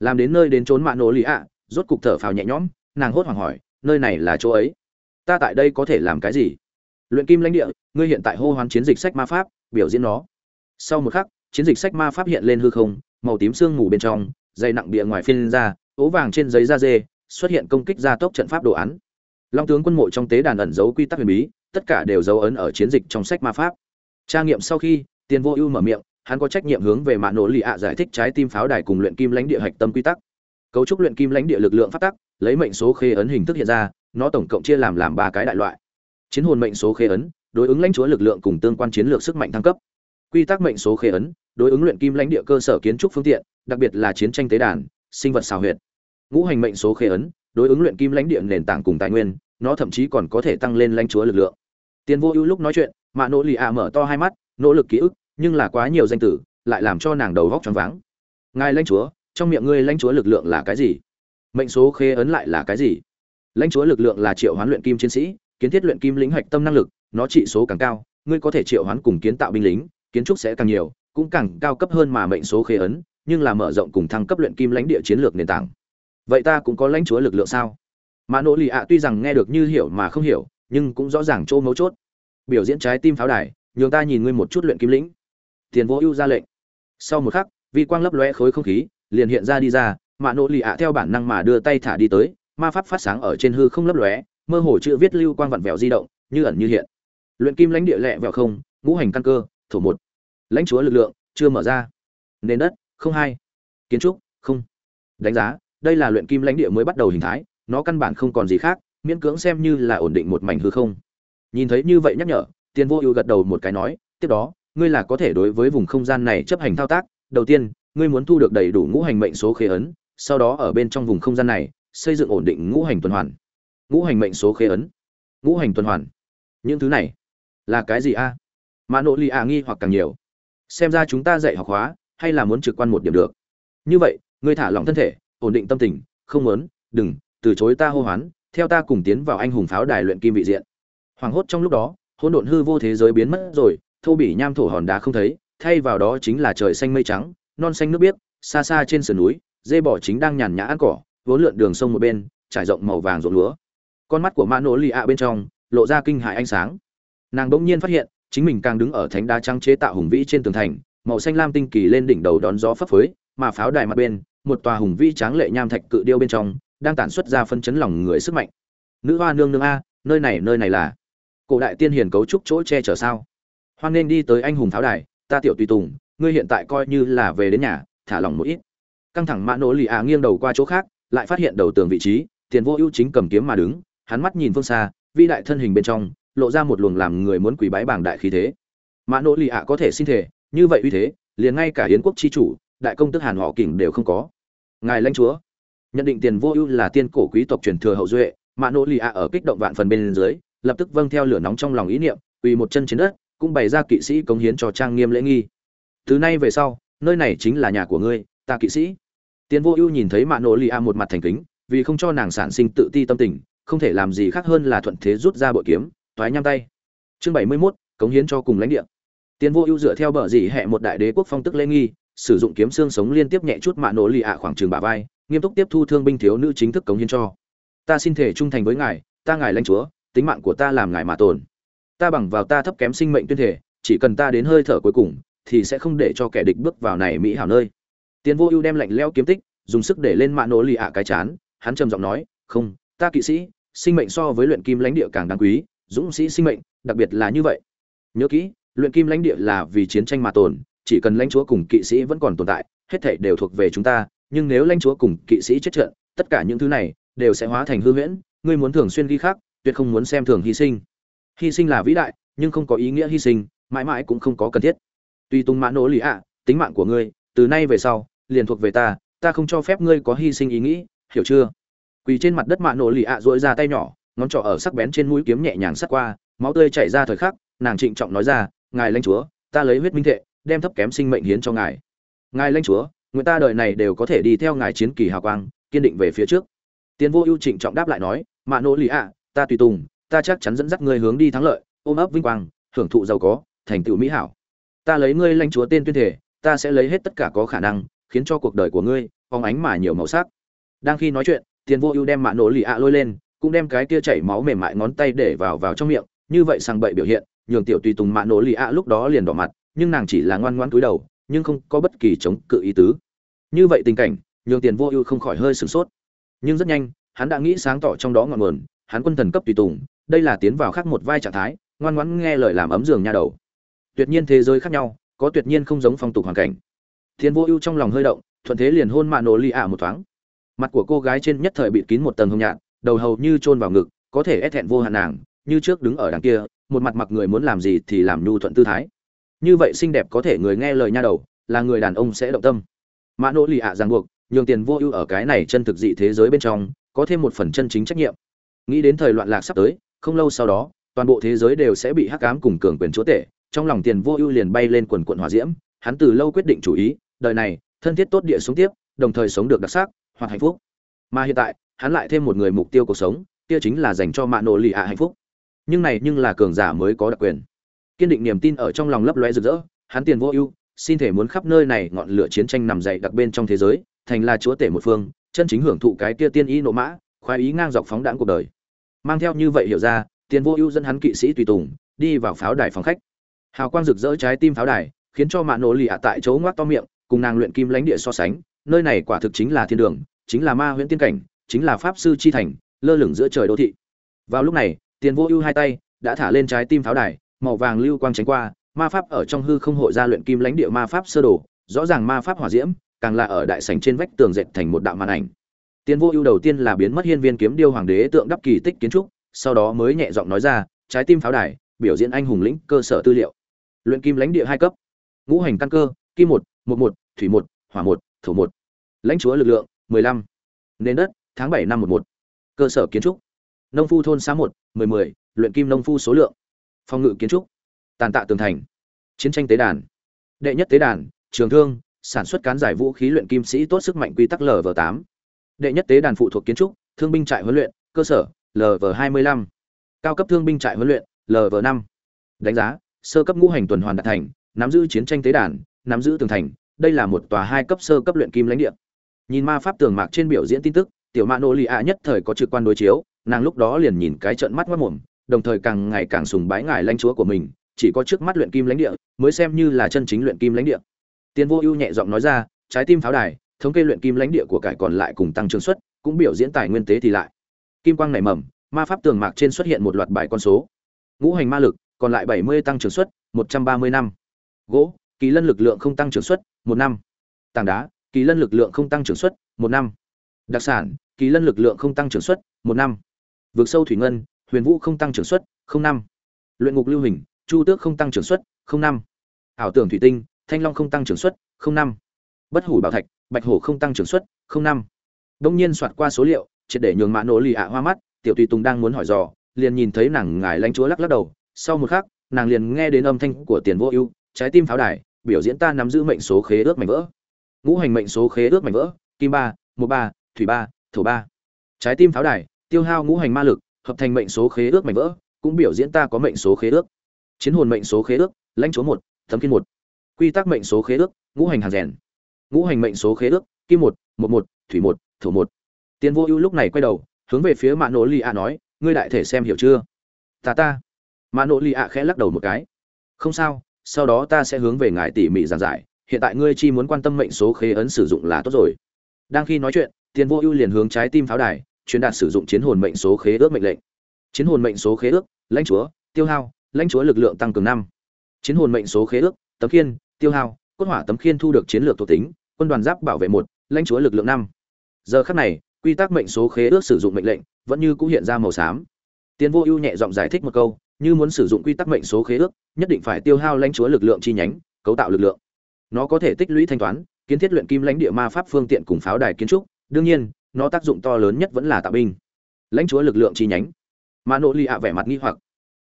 [SPEAKER 1] Làm đến nơi đến trốn mạ nổ lì a, rốt cục thở phào nhẹ nhõm, nàng hốt hoảng hỏi, nơi này là chỗ ấy? Ta tại đây có thể làm cái gì? Luyện kim lãnh địa, ngươi hiện tại hô hoán chiến dịch sách ma pháp, biểu diễn nó. Sau một khắc chiến dịch sách ma pháp hiện lên hư không, màu tím sương mù bên trong, dây nặng địa ngoài phiên ra, ố vàng trên giấy da dê, xuất hiện công kích gia tốc trận pháp đồ án. Long tướng quân mộ trong tế đàn ẩn giấu quy tắc huyền bí, tất cả đều dấu ấn ở chiến dịch trong sách ma pháp. Tra nghiệm sau khi, tiền vô ưu mở miệng, hắn có trách nhiệm hướng về mạ nổ lì ạ giải thích trái tim pháo đài cùng luyện kim lãnh địa hạch tâm quy tắc. Cấu trúc luyện kim lãnh địa lực lượng phát tắc, lấy mệnh số khê ấn hình thức hiện ra, nó tổng cộng chia làm làm ba cái đại loại. Chiến hồn mệnh số khê ấn, đối ứng lãnh chúa lực lượng cùng tương quan chiến lược sức mạnh thăng cấp. Quy tắc mệnh số khê ấn đối ứng luyện kim lãnh địa cơ sở kiến trúc phương tiện, đặc biệt là chiến tranh tế đàn, sinh vật xào huyệt. Ngũ hành mệnh số khê ấn, đối ứng luyện kim lãnh địa nền tảng cùng tài nguyên, nó thậm chí còn có thể tăng lên lãnh chúa lực lượng. Tiền vô ưu lúc nói chuyện mã nỗ lì ạ mở to hai mắt, nỗ lực ký ức, nhưng là quá nhiều danh tử, lại làm cho nàng đầu óc choáng váng. Ngài lãnh chúa, trong miệng ngươi lãnh chúa lực lượng là cái gì? Mệnh số khê ấn lại là cái gì? Lãnh chúa lực lượng là triệu hoán luyện kim chiến sĩ, kiến thiết luyện kim lĩnh hạch tâm năng lực, nó trị số càng cao, ngươi có thể triệu hoán cùng kiến tạo binh lính, kiến trúc sẽ càng nhiều cũng càng cao cấp hơn mà mệnh số khế ấn, nhưng là mở rộng cùng thăng cấp luyện kim lãnh địa chiến lược nền tảng. Vậy ta cũng có lãnh chúa lực lượng sao? Mã nỗ lì ạ tuy rằng nghe được như hiểu mà không hiểu, nhưng cũng rõ ràng chỗ mấu chốt. Biểu diễn trái tim pháo đài, nhường ta nhìn ngươi một chút luyện kim lĩnh. Tiền vô ưu ra lệnh. Sau một khắc, vi quang lấp lóe khối không khí, liền hiện ra đi ra mã nỗ lì ạ theo bản năng mà đưa tay thả đi tới, ma pháp phát sáng ở trên hư không lấp lóe, mơ hồ chữ viết lưu quang vặn vẹo di động, như ẩn như hiện. Luyện kim lãnh địa lẹ vẹo không, ngũ hành căn cơ thủ một lãnh chúa lực lượng chưa mở ra. Nền đất, không hai. Kiến trúc, không. Đánh giá, đây là luyện kim lãnh địa mới bắt đầu hình thái, nó căn bản không còn gì khác, miễn cưỡng xem như là ổn định một mảnh hư không. Nhìn thấy như vậy nhắc nhở, tiền vô ưu gật đầu một cái nói, tiếp đó, ngươi là có thể đối với vùng không gian này chấp hành thao tác. Đầu tiên, ngươi muốn thu được đầy đủ ngũ hành mệnh số khế ấn, sau đó ở bên trong vùng không gian này, xây dựng ổn định ngũ hành tuần hoàn. Ngũ hành mệnh số khế ấn. Ngũ hành tuần hoàn. Những thứ này là cái gì a? À? mà nội lì à nghi hoặc càng nhiều xem ra chúng ta dạy học hóa, hay là muốn trực quan một điểm được. Như vậy, ngươi thả lỏng thân thể, ổn định tâm tình, không muốn, đừng, từ chối ta hô hoán, theo ta cùng tiến vào anh hùng pháo đài luyện kim vị diện. Hoảng hốt trong lúc đó, hỗn độn hư vô thế giới biến mất rồi, thô bỉ nham thổ hòn đá không thấy, thay vào đó chính là trời xanh mây trắng, non xanh nước biếc, xa xa trên sườn núi, dê bò chính đang nhàn nhã ăn cỏ, vốn lượn đường sông một bên, trải rộng màu vàng ruộng lúa. Con mắt của mã nỗ lì ạ bên trong, lộ ra kinh hại ánh sáng. Nàng bỗng nhiên phát hiện chính mình càng đứng ở thánh đá trắng chế tạo hùng vĩ trên tường thành, màu xanh lam tinh kỳ lên đỉnh đầu đón gió phấp phới, mà pháo đài mặt bên, một tòa hùng vĩ tráng lệ nham thạch cự điêu bên trong, đang tản xuất ra phân chấn lòng người sức mạnh. Nữ hoa nương nương a, nơi này nơi này là. Cổ đại tiên hiền cấu trúc chỗ che chở sao? Hoan nên đi tới anh hùng tháo đài, ta tiểu tùy tùng, ngươi hiện tại coi như là về đến nhà, thả lỏng một ít. Căng thẳng mã nỗ lì ạ nghiêng đầu qua chỗ khác, lại phát hiện đầu tường vị trí, tiền vô ưu chính cầm kiếm mà đứng, hắn mắt nhìn phương xa vi đại thân hình bên trong lộ ra một luồng làm người muốn quỳ bái bảng đại khí thế. Mã nỗ lì ạ có thể xin thể như vậy uy thế, liền ngay cả hiến quốc chi chủ, đại công tức hàn họ kỉnh đều không có. Ngài lãnh chúa, nhận định tiền vô ưu là tiên cổ quý tộc truyền thừa hậu duệ, mã nỗ lì ạ ở kích động vạn phần bên dưới, lập tức vâng theo lửa nóng trong lòng ý niệm, quỳ một chân trên đất, cũng bày ra kỵ sĩ cống hiến cho trang nghiêm lễ nghi. Từ nay về sau, nơi này chính là nhà của ngươi, ta kỵ sĩ. Tiền vô ưu nhìn thấy mạ nỗ lì a một mặt thành kính, vì không cho nàng sản sinh tự ti tâm tình, không thể làm gì khác hơn là thuận thế rút ra bội kiếm toái nhăm tay. Chương bảy mươi 71, cống hiến cho cùng lãnh địa. Tiền vô ưu dựa theo bờ dỉ hẹ một đại đế quốc phong tức lễ nghi sử dụng kiếm xương sống liên tiếp nhẹ chút mạ nổ lì ạ khoảng trường bả vai nghiêm túc tiếp thu thương binh thiếu nữ chính thức cống hiến cho. Ta xin thể trung thành với ngài ta ngài lãnh chúa tính mạng của ta làm ngài mà tồn. Ta bằng vào ta thấp kém sinh mệnh tuyên thể chỉ cần ta đến hơi thở cuối cùng thì sẽ không để cho kẻ địch bước vào này mỹ hảo nơi. Tiến vô ưu đem lạnh leo kiếm tích dùng sức để lên mạ nổ lì ạ cái chán hắn trầm giọng nói không ta kỵ sĩ sinh mệnh so với luyện kim lãnh địa càng đáng quý dũng sĩ sinh mệnh, đặc biệt là như vậy. Nhớ kỹ, luyện kim lãnh địa là vì chiến tranh mà tồn, chỉ cần lãnh chúa cùng kỵ sĩ vẫn còn tồn tại, hết thảy đều thuộc về chúng ta, nhưng nếu lãnh chúa cùng kỵ sĩ chết trận, tất cả những thứ này đều sẽ hóa thành hư huyễn, ngươi muốn thường xuyên ghi khắc, tuyệt không muốn xem thường hy sinh. Hy sinh là vĩ đại, nhưng không có ý nghĩa hy sinh, mãi mãi cũng không có cần thiết. Tuy tung mã nỗ lý ạ, tính mạng của ngươi, từ nay về sau, liền thuộc về ta ta không cho phép ngươi có hy sinh ý nghĩ, hiểu chưa? Quỳ trên mặt đất mã nỗ lý ạ duỗi ra tay nhỏ ngón trỏ ở sắc bén trên mũi kiếm nhẹ nhàng sắt qua, máu tươi chảy ra thời khắc, nàng trịnh trọng nói ra, ngài lãnh chúa, ta lấy huyết minh thệ, đem thấp kém sinh mệnh hiến cho ngài. Ngài lãnh chúa người ta đời này đều có thể đi theo ngài chiến kỳ hào quang, kiên định về phía trước. Tiến vô ưu trịnh trọng đáp lại nói, mạ nỗ lì ạ, ta tùy tùng, ta chắc chắn dẫn dắt ngươi hướng đi thắng lợi, ôm ấp vinh quang hưởng thụ giàu có, thành tựu mỹ hảo. Ta lấy ngươi lãnh chúa tên tuyên thể ta sẽ lấy hết tất cả có khả năng, khiến cho cuộc đời của ngươi phóng ánh mà nhiều màu sắc. Đang khi nói chuyện tiền vô ưu đem mạ nỗ lì ạ lôi lên cũng đem cái kia chảy máu mềm mại ngón tay để vào vào trong miệng, như vậy sang bậy biểu hiện, nhường tiểu tùy tùng mạ nổ lì ạ lúc đó liền đỏ mặt, nhưng nàng chỉ là ngoan ngoan cúi đầu, nhưng không có bất kỳ chống cự ý tứ. Như vậy tình cảnh, nhường tiền vô ưu không khỏi hơi sửng sốt. Nhưng rất nhanh, hắn đã nghĩ sáng tỏ trong đó ngọn nguồn, hắn quân thần cấp tùy tùng, đây là tiến vào khác một vai trạng thái, ngoan ngoãn nghe lời làm ấm giường nha đầu. Tuyệt nhiên thế giới khác nhau, có tuyệt nhiên không giống phong tục hoàn cảnh. Thiên vô ưu trong lòng hơi động, thuận thế liền hôn mạ nổ lì ạ một thoáng. Mặt của cô gái trên nhất thời bị kín một tầng hồng nhạt đầu hầu như chôn vào ngực, có thể ép thẹn vô hạn nàng, như trước đứng ở đằng kia, một mặt mặc người muốn làm gì thì làm nhu thuận tư thái. Như vậy xinh đẹp có thể người nghe lời nha đầu, là người đàn ông sẽ động tâm. Mã nỗ lì ạ ràng buộc, nhường tiền vô ưu ở cái này chân thực dị thế giới bên trong, có thêm một phần chân chính trách nhiệm. Nghĩ đến thời loạn lạc sắp tới, không lâu sau đó, toàn bộ thế giới đều sẽ bị hắc ám cùng cường quyền chúa tể, trong lòng tiền vô ưu liền bay lên quần quận hỏa diễm, hắn từ lâu quyết định chủ ý, đời này, thân thiết tốt địa sống tiếp, đồng thời sống được đặc sắc, hoặc hạnh phúc. Mà hiện tại hắn lại thêm một người mục tiêu cuộc sống, kia chính là dành cho mạ nổ lì ạ hạnh phúc. Nhưng này nhưng là cường giả mới có đặc quyền. Kiên định niềm tin ở trong lòng lấp loe rực rỡ, hắn tiền vô ưu, xin thể muốn khắp nơi này ngọn lửa chiến tranh nằm dậy đặc bên trong thế giới, thành là chúa tể một phương, chân chính hưởng thụ cái kia tiên ý nộ mã, khoái ý ngang dọc phóng đãng cuộc đời. Mang theo như vậy hiểu ra, tiền vô ưu dẫn hắn kỵ sĩ tùy tùng, đi vào pháo đài phòng khách. Hào quang rực rỡ trái tim pháo đài, khiến cho mạ nổ lì ạ tại chỗ ngoác to miệng, cùng nàng luyện kim lãnh địa so sánh, nơi này quả thực chính là thiên đường, chính là ma huyễn tiên cảnh chính là pháp sư chi thành, lơ lửng giữa trời đô thị. Vào lúc này, tiền vô ưu hai tay đã thả lên trái tim pháo đài, màu vàng lưu quang tránh qua, ma pháp ở trong hư không hội ra luyện kim lãnh địa ma pháp sơ đồ, rõ ràng ma pháp hỏa diễm, càng là ở đại sảnh trên vách tường dệt thành một đạo màn ảnh. Tiền vô ưu đầu tiên là biến mất hiên viên kiếm điêu hoàng đế tượng đắp kỳ tích kiến trúc, sau đó mới nhẹ giọng nói ra, trái tim pháo đài, biểu diễn anh hùng lĩnh cơ sở tư liệu. Luyện kim lãnh địa hai cấp. Ngũ hành căn cơ, kim một một một, thủy một, hỏa một, thổ một. Lãnh chúa lực lượng, mười lăm. Nền đất tháng bảy năm một một. Cơ sở kiến trúc. Nông phu thôn xã một, mười mười, luyện kim nông phu số lượng. Phòng ngự kiến trúc. Tàn tạ tường thành. Chiến tranh tế đàn. Đệ nhất tế đàn, trường thương, sản xuất cán giải vũ khí luyện kim sĩ tốt sức mạnh quy tắc lv tám. Đệ nhất tế đàn phụ thuộc kiến trúc, thương binh trại huấn luyện, cơ sở lv hai mươi lăm. Cao cấp thương binh trại huấn luyện lv năm. Đánh giá, sơ cấp ngũ hành tuần hoàn đạt thành, nắm giữ chiến tranh tế đàn, nắm giữ tường thành, đây là một tòa hai cấp sơ cấp luyện kim lãnh địa. Nhìn ma pháp tường mạc trên biểu diễn tin tức tiểu mạ nô lì ạ nhất thời có trực quan đối chiếu, nàng lúc đó liền nhìn cái trận mắt mất mồm, đồng thời càng ngày càng sùng bái ngài lãnh chúa của mình, chỉ có trước mắt luyện kim lãnh địa, mới xem như là chân chính luyện kim lãnh địa. Tiền vô ưu nhẹ giọng nói ra, trái tim pháo đài, thống kê luyện kim lãnh địa của cải còn lại cùng tăng trưởng suất, cũng biểu diễn tài nguyên tế thì lại. Kim quang nảy mầm, ma pháp tường mạc trên xuất hiện một loạt bài con số. Ngũ hành ma lực, còn lại bảy mươi tăng trưởng suất, một trăm ba mươi năm. Gỗ, kỳ lân lực lượng không tăng trưởng suất, một năm. Tảng đá, kỳ lân lực lượng không tăng trưởng suất, một năm đặc sản, kỳ lân lực lượng không tăng trưởng suất, một năm. Vượt sâu thủy ngân, huyền vũ không tăng trưởng suất, không năm. Luyện ngục lưu hình, chu tước không tăng trưởng suất, không năm. Ảo tưởng thủy tinh, thanh long không tăng trưởng suất, không năm. Bất hủ bảo thạch, bạch hổ không tăng trưởng suất, không năm. Đông nhiên soạt qua số liệu, triệt để nhường mã nổ lì ạ hoa mắt, tiểu tùy tùng đang muốn hỏi dò, liền nhìn thấy nàng ngài lãnh chúa lắc lắc đầu. Sau một khắc, nàng liền nghe đến âm thanh của tiền vô ưu, trái tim pháo đài, biểu diễn ta nắm giữ mệnh số khế ước mảnh vỡ. Ngũ hành mệnh số khế ước mảnh vỡ, kim ba, một ba thủy ba, thổ ba. Trái tim pháo đài, tiêu hao ngũ hành ma lực, hợp thành mệnh số khế ước mảnh vỡ, cũng biểu diễn ta có mệnh số khế ước. Chiến hồn mệnh số khế ước, lãnh chúa một, thấm kim một. Quy tắc mệnh số khế ước, ngũ hành hàng rèn. Ngũ hành mệnh số khế ước, kim một một một, thủy một, thổ một. Tiền vô ưu lúc này quay đầu, hướng về phía mạ nỗ lì ạ nói, ngươi đại thể xem hiểu chưa? Ta ta. Mạ nỗ lì ạ khẽ lắc đầu một cái. Không sao, sau đó ta sẽ hướng về ngài tỉ mỉ giảng giải. Hiện tại ngươi chi muốn quan tâm mệnh số khế ấn sử dụng là tốt rồi. Đang khi nói chuyện tiền vô ưu liền hướng trái tim pháo đài, truyền đạt sử dụng chiến hồn mệnh số khế ước mệnh lệnh. Chiến hồn mệnh số khế ước, lãnh chúa, tiêu hao, lãnh chúa lực lượng tăng cường năm. Chiến hồn mệnh số khế ước, tấm khiên, tiêu hao, cốt hỏa tấm khiên thu được chiến lược thuộc tính, quân đoàn giáp bảo vệ một, lãnh chúa lực lượng năm. Giờ khắc này, quy tắc mệnh số khế ước sử dụng mệnh lệnh vẫn như cũ hiện ra màu xám. Tiến vô ưu nhẹ giọng giải thích một câu, như muốn sử dụng quy tắc mệnh số khế ước, nhất định phải tiêu hao lãnh chúa lực lượng chi nhánh, cấu tạo lực lượng. Nó có thể tích lũy thanh toán, kiến thiết luyện kim lãnh địa ma pháp phương tiện cùng pháo đài kiến trúc đương nhiên, nó tác dụng to lớn nhất vẫn là tạo binh. Lãnh chúa lực lượng chi nhánh. Mà nội lì ạ vẻ mặt nghi hoặc.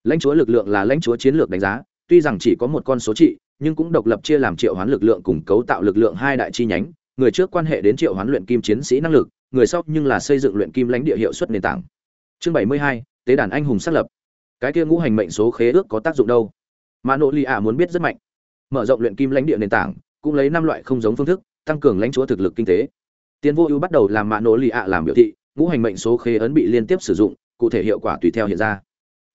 [SPEAKER 1] Lãnh chúa lực lượng là lãnh chúa chiến lược đánh giá, tuy rằng chỉ có một con số trị, nhưng cũng độc lập chia làm triệu hoán lực lượng cùng cấu tạo lực lượng hai đại chi nhánh, người trước quan hệ đến triệu hoán luyện kim chiến sĩ năng lực, người sau nhưng là xây dựng luyện kim lãnh địa hiệu suất nền tảng. Chương bảy mươi hai, tế đàn anh hùng xác lập. Cái kia ngũ hành mệnh số khế ước có tác dụng đâu? Mà nội lì ạ muốn biết rất mạnh. Mở rộng luyện kim lãnh địa nền tảng, cũng lấy năm loại không giống phương thức, tăng cường lãnh chúa thực lực kinh tế tiến vô ưu bắt đầu làm mạ nổ lì ạ làm biểu thị, ngũ hành mệnh số khế ấn bị liên tiếp sử dụng, cụ thể hiệu quả tùy theo hiện ra.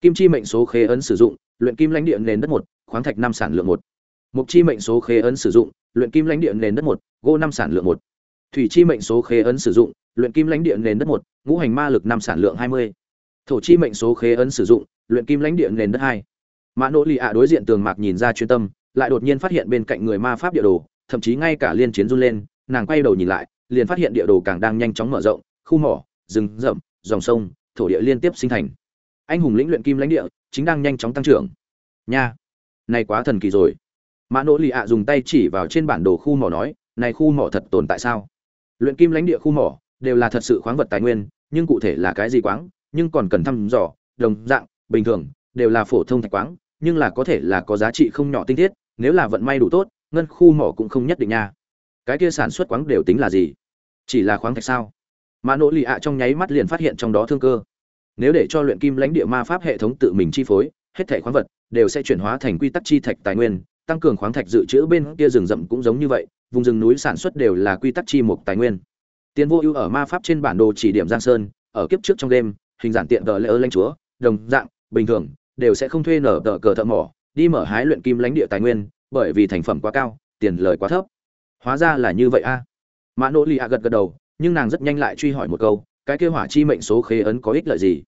[SPEAKER 1] Kim chi mệnh số khế ấn sử dụng, luyện kim lãnh địa nền đất một, khoáng thạch năm sản lượng một. Mục chi mệnh số khế ấn sử dụng, luyện kim lãnh địa nền đất một gỗ năm sản lượng một. Thủy chi mệnh số khế ấn sử dụng, luyện kim lãnh địa nền đất một, ngũ hành ma lực năm sản lượng hai mươi. Thổ chi mệnh số khế ấn sử dụng, luyện kim lãnh địa nền đất hai. Mã nỗ lì ạ đối diện tường mạc nhìn ra chuyên tâm, lại đột nhiên phát hiện bên cạnh người ma pháp địa đồ, thậm chí ngay cả liên chiến run lên, nàng quay đầu nhìn lại liền phát hiện địa đồ càng đang nhanh chóng mở rộng, khu mỏ, rừng rậm, dòng sông, thổ địa liên tiếp sinh thành. Anh hùng lĩnh luyện kim lãnh địa chính đang nhanh chóng tăng trưởng. Nha, này quá thần kỳ rồi. Mã nỗ lì ạ dùng tay chỉ vào trên bản đồ khu mỏ nói, này khu mỏ thật tồn tại sao? Luyện kim lãnh địa khu mỏ đều là thật sự khoáng vật tài nguyên, nhưng cụ thể là cái gì quáng, nhưng còn cần thăm dò, đồng dạng, bình thường, đều là phổ thông thạch quáng, nhưng là có thể là có giá trị không nhỏ tinh thiết, nếu là vận may đủ tốt, ngân khu mỏ cũng không nhất định nha. Cái kia sản xuất quáng đều tính là gì? Chỉ là khoáng thạch sao? Mà nỗ lì ạ trong nháy mắt liền phát hiện trong đó thương cơ. Nếu để cho luyện kim lãnh địa ma pháp hệ thống tự mình chi phối, hết thẻ khoáng vật đều sẽ chuyển hóa thành quy tắc chi thạch tài nguyên, tăng cường khoáng thạch dự trữ bên kia rừng rậm cũng giống như vậy, vùng rừng núi sản xuất đều là quy tắc chi mục tài nguyên. Tiến vô ưu ở ma pháp trên bản đồ chỉ điểm giang sơn, ở kiếp trước trong đêm, hình giản tiện gờ lễ ơ lãnh chúa, đồng dạng, bình thường, đều sẽ không thuê nở tờ cờ thợ mỏ, đi mở hái luyện kim lãnh địa tài nguyên, bởi vì thành phẩm quá cao, tiền lời quá thấp. Hóa ra là như vậy a. à mã nỗ lì ạ gật gật đầu, nhưng nàng rất nhanh lại truy hỏi một câu, cái kêu hỏa chi mệnh số khế ấn có ích lợi gì?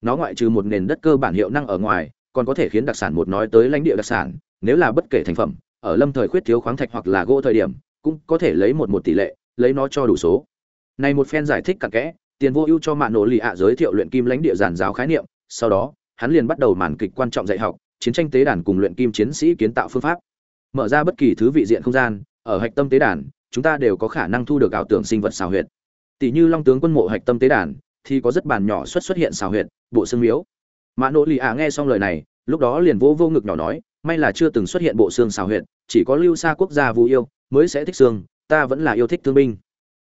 [SPEAKER 1] Nó ngoại trừ một nền đất cơ bản hiệu năng ở ngoài, còn có thể khiến đặc sản một nói tới lãnh địa đặc sản, nếu là bất kể thành phẩm, ở lâm thời khuyết thiếu khoáng thạch hoặc là gỗ thời điểm, cũng có thể lấy một một tỷ lệ, lấy nó cho đủ số. Này một phen giải thích cặn kẽ, tiền vô ưu cho mạn nổ lì ạ giới thiệu luyện kim lãnh địa giản giáo khái niệm, sau đó, hắn liền bắt đầu màn kịch quan trọng dạy học, chiến tranh tế đàn cùng luyện kim chiến sĩ kiến tạo phương pháp. Mở ra bất kỳ thứ vị diện không gian, ở hạch tâm tế đàn chúng ta đều có khả năng thu được ảo tưởng sinh vật xào huyệt. Tỷ như long tướng quân mộ hạch tâm tế đàn, thì có rất bàn nhỏ xuất xuất hiện xào huyệt, bộ xương miếu. Mã nỗ lì ạ nghe xong lời này, lúc đó liền vô vô ngực nhỏ nói, may là chưa từng xuất hiện bộ xương xào huyệt, chỉ có lưu xa quốc gia vũ yêu, mới sẽ thích xương, ta vẫn là yêu thích thương binh.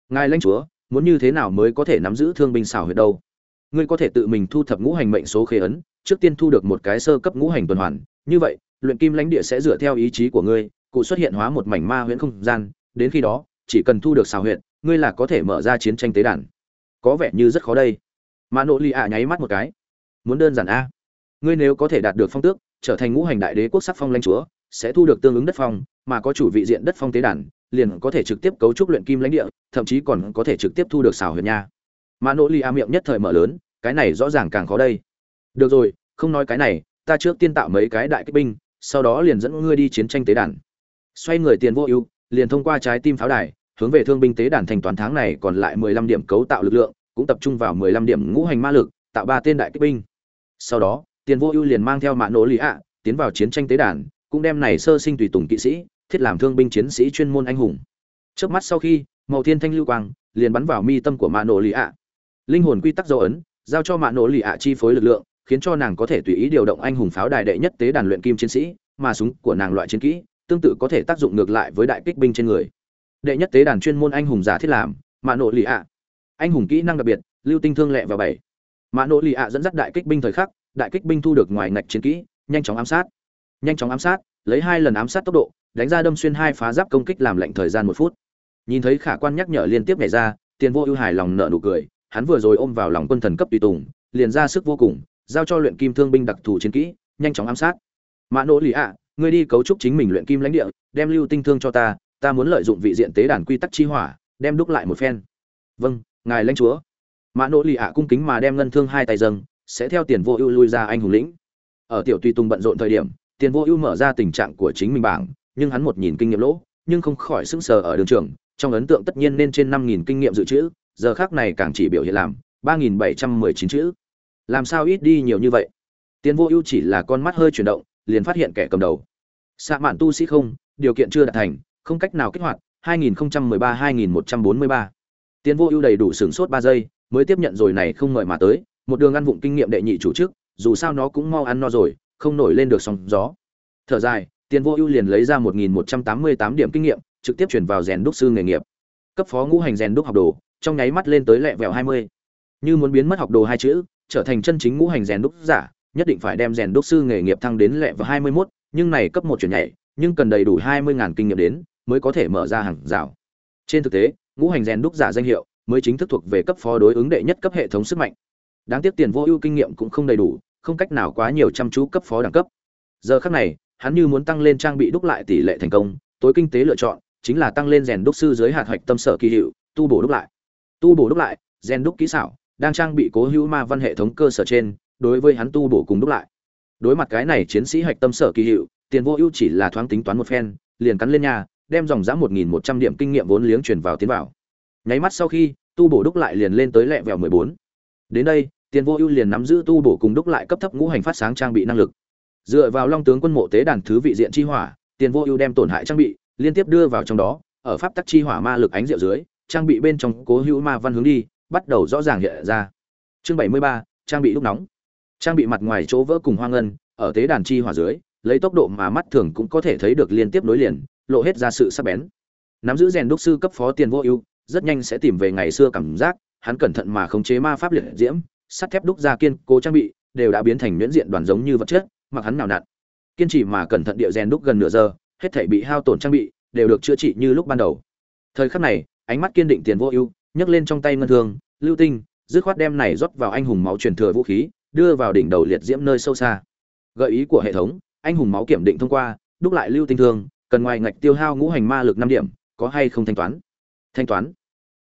[SPEAKER 1] Ngài lãnh chúa, muốn như thế nào mới có thể nắm giữ thương binh xào huyệt đâu? Ngươi có thể tự mình thu thập ngũ hành mệnh số khế ấn, trước tiên thu được một cái sơ cấp ngũ hành tuần hoàn, như vậy, luyện kim lãnh địa sẽ dựa theo ý chí của ngươi, cụ xuất hiện hóa một mảnh ma huyễn không gian đến khi đó, chỉ cần thu được xào huyện ngươi là có thể mở ra chiến tranh tế đàn. Có vẻ như rất khó đây. Mà nỗi lì ạ nháy mắt một cái. Muốn đơn giản a. Ngươi nếu có thể đạt được phong tước, trở thành ngũ hành đại đế quốc sắc phong lãnh chúa, sẽ thu được tương ứng đất phong, mà có chủ vị diện đất phong tế đàn, liền có thể trực tiếp cấu trúc luyện kim lãnh địa, thậm chí còn có thể trực tiếp thu được xào huyện nha. Mà nỗ lì a miệng nhất thời mở lớn, cái này rõ ràng càng khó đây. Được rồi, không nói cái này, ta trước tiên tạo mấy cái đại kích binh, sau đó liền dẫn ngươi đi chiến tranh tế đàn. Xoay người tiền vô ưu liền thông qua trái tim pháo đài, hướng về thương binh tế đàn thành toán tháng này còn lại mười lăm điểm cấu tạo lực lượng, cũng tập trung vào mười lăm điểm ngũ hành ma lực, tạo ba tên đại kích binh. Sau đó, tiền vô ưu liền mang theo mạ nỗ lý ạ, tiến vào chiến tranh tế đàn, cũng đem này sơ sinh tùy tùng kỵ sĩ, thiết làm thương binh chiến sĩ chuyên môn anh hùng. Trước mắt sau khi màu thiên thanh lưu quang liền bắn vào mi tâm của mạ nỗ lì ạ. Linh hồn quy tắc dấu ấn, giao cho mạ nỗ lì ạ chi phối lực lượng, khiến cho nàng có thể tùy ý điều động anh hùng pháo đài đệ nhất tế đàn luyện kim chiến sĩ, mà súng của nàng loại chiến kỹ tương tự có thể tác dụng ngược lại với đại kích binh trên người. Đệ nhất tế đàn chuyên môn anh hùng giả thiết làm, mạ nội lì ạ. Anh hùng kỹ năng đặc biệt, lưu tinh thương lẹ và bảy. Mạ nội lì ạ dẫn dắt đại kích binh thời khắc, đại kích binh thu được ngoài ngạch chiến kỹ, nhanh chóng ám sát. Nhanh chóng ám sát, lấy hai lần ám sát tốc độ, đánh ra đâm xuyên hai phá giáp công kích làm lệnh thời gian một phút. Nhìn thấy khả quan nhắc nhở liên tiếp nhảy ra, tiền vô ưu hài lòng nợ nụ cười, hắn vừa rồi ôm vào lòng quân thần cấp tùy tùng, liền ra sức vô cùng, giao cho luyện kim thương binh đặc thù chiến kỹ, nhanh chóng ám sát. Mã nỗ lì ạ ngươi đi cấu trúc chính mình luyện kim lãnh địa, đem lưu tinh thương cho ta ta muốn lợi dụng vị diện tế đàn quy tắc chi hỏa, đem đúc lại một phen. Vâng ngài lãnh chúa. Mã nỗ lì ạ cung kính mà đem ngân thương hai tay dâng, sẽ theo tiền vô ưu lui ra anh hùng lĩnh. Ở tiểu tùy tùng bận rộn thời điểm, tiền vô ưu mở ra tình trạng của chính mình bảng, nhưng hắn một nhìn kinh nghiệm lỗ, nhưng không khỏi sững sờ ở đường trường, trong ấn tượng tất nhiên nên trên năm nghìn kinh nghiệm dự trữ, giờ khác này càng chỉ biểu hiện làm ba nghìn bảy trăm mười chín chữ. Làm sao ít đi nhiều như vậy? Tiền vô ưu chỉ là con mắt hơi chuyển động liền phát hiện kẻ cầm đầu xạ mạn tu sĩ không điều kiện chưa đạt thành không cách nào kích hoạt 2013-2143. tiên vô ưu đầy đủ sửng sốt 3 giây, mới tiếp nhận rồi này không ngợi mà tới, một đường ăn vụng kinh nghiệm đệ nhị chủ chức, dù sao nó cũng mau ăn no rồi, không nổi lên được sóng gió. Thở dài, Tiền vô ưu liền lấy ra 1188 điểm kinh nghiệm, trực tiếp chuyển vào rèn đúc sư nghề nghiệp. Cấp phó ngũ hành rèn đúc học đồ, trong nháy mắt lên tới lẹ vẹo 20. Như muốn biến mất học đồ hai chữ, trở thành chân chính ngũ hành rèn đúc giả, nhất định phải đem rèn đúc sư nghề nghiệp thăng đến lệ vào 21, nhưng này cấp một chuyển nhảy, nhưng cần đầy đủ 20.000 kinh nghiệm đến, mới có thể mở ra hàng rào. Trên thực tế, ngũ hành rèn đúc giả danh hiệu mới chính thức thuộc về cấp phó đối ứng đệ nhất cấp hệ thống sức mạnh. Đáng tiếc tiền vô ưu kinh nghiệm cũng không đầy đủ, không cách nào quá nhiều chăm chú cấp phó đẳng cấp. Giờ khắc này, hắn như muốn tăng lên trang bị đúc lại tỷ lệ thành công, tối kinh tế lựa chọn chính là tăng lên rèn đúc sư dưới hạt hoạch tâm sở kỳ hiệu, tu bổ đúc lại. Tu bổ đúc lại, rèn đúc kỹ xảo, đang trang bị cố hữu ma văn hệ thống cơ sở trên, đối với hắn tu bổ cùng đúc lại. Đối mặt cái này chiến sĩ hạch tâm sở kỳ hiệu, tiền vô ưu chỉ là thoáng tính toán một phen, liền cắn lên nhà, đem dòng giá 1100 điểm kinh nghiệm vốn liếng truyền vào tiến vào. Nháy mắt sau khi, tu bổ đúc lại liền lên tới lẹ vẹo 14. Đến đây, Tiền Vô Ưu liền nắm giữ tu bổ cùng đúc lại cấp thấp ngũ hành phát sáng trang bị năng lực. Dựa vào Long tướng quân mộ tế đàn thứ vị diện chi hỏa, Tiền Vô Ưu đem tổn hại trang bị liên tiếp đưa vào trong đó, ở pháp tắc chi hỏa ma lực ánh diệu dưới, trang bị bên trong cố hữu ma văn hướng đi, bắt đầu rõ ràng hiện ra. Chương 73, trang bị lúc nóng. Trang bị mặt ngoài chỗ vỡ cùng hoang ngân, ở tế đàn chi hỏa dưới, lấy tốc độ mà mắt thường cũng có thể thấy được liên tiếp nối liền, lộ hết ra sự sắc bén. Nắm giữ rèn đúc sư cấp phó tiền vô ưu rất nhanh sẽ tìm về ngày xưa cảm giác hắn cẩn thận mà khống chế ma pháp liệt diễm sắt thép đúc ra kiên cố trang bị đều đã biến thành nhuyễn diện đoàn giống như vật chất mặc hắn nào nặn. Kiên trì mà cẩn thận địa rèn đúc gần nửa giờ hết thảy bị hao tổn trang bị đều được chữa trị như lúc ban đầu. Thời khắc này ánh mắt kiên định tiền vô ưu nhấc lên trong tay ngân thương lưu tinh dứt khoát đem này rót vào anh hùng máu truyền thừa vũ khí đưa vào đỉnh đầu liệt diễm nơi sâu xa. Gợi ý của hệ thống, anh hùng máu kiểm định thông qua, đúc lại lưu tinh thương, cần ngoài ngạch tiêu hao ngũ hành ma lực năm điểm, có hay không thanh toán? Thanh toán.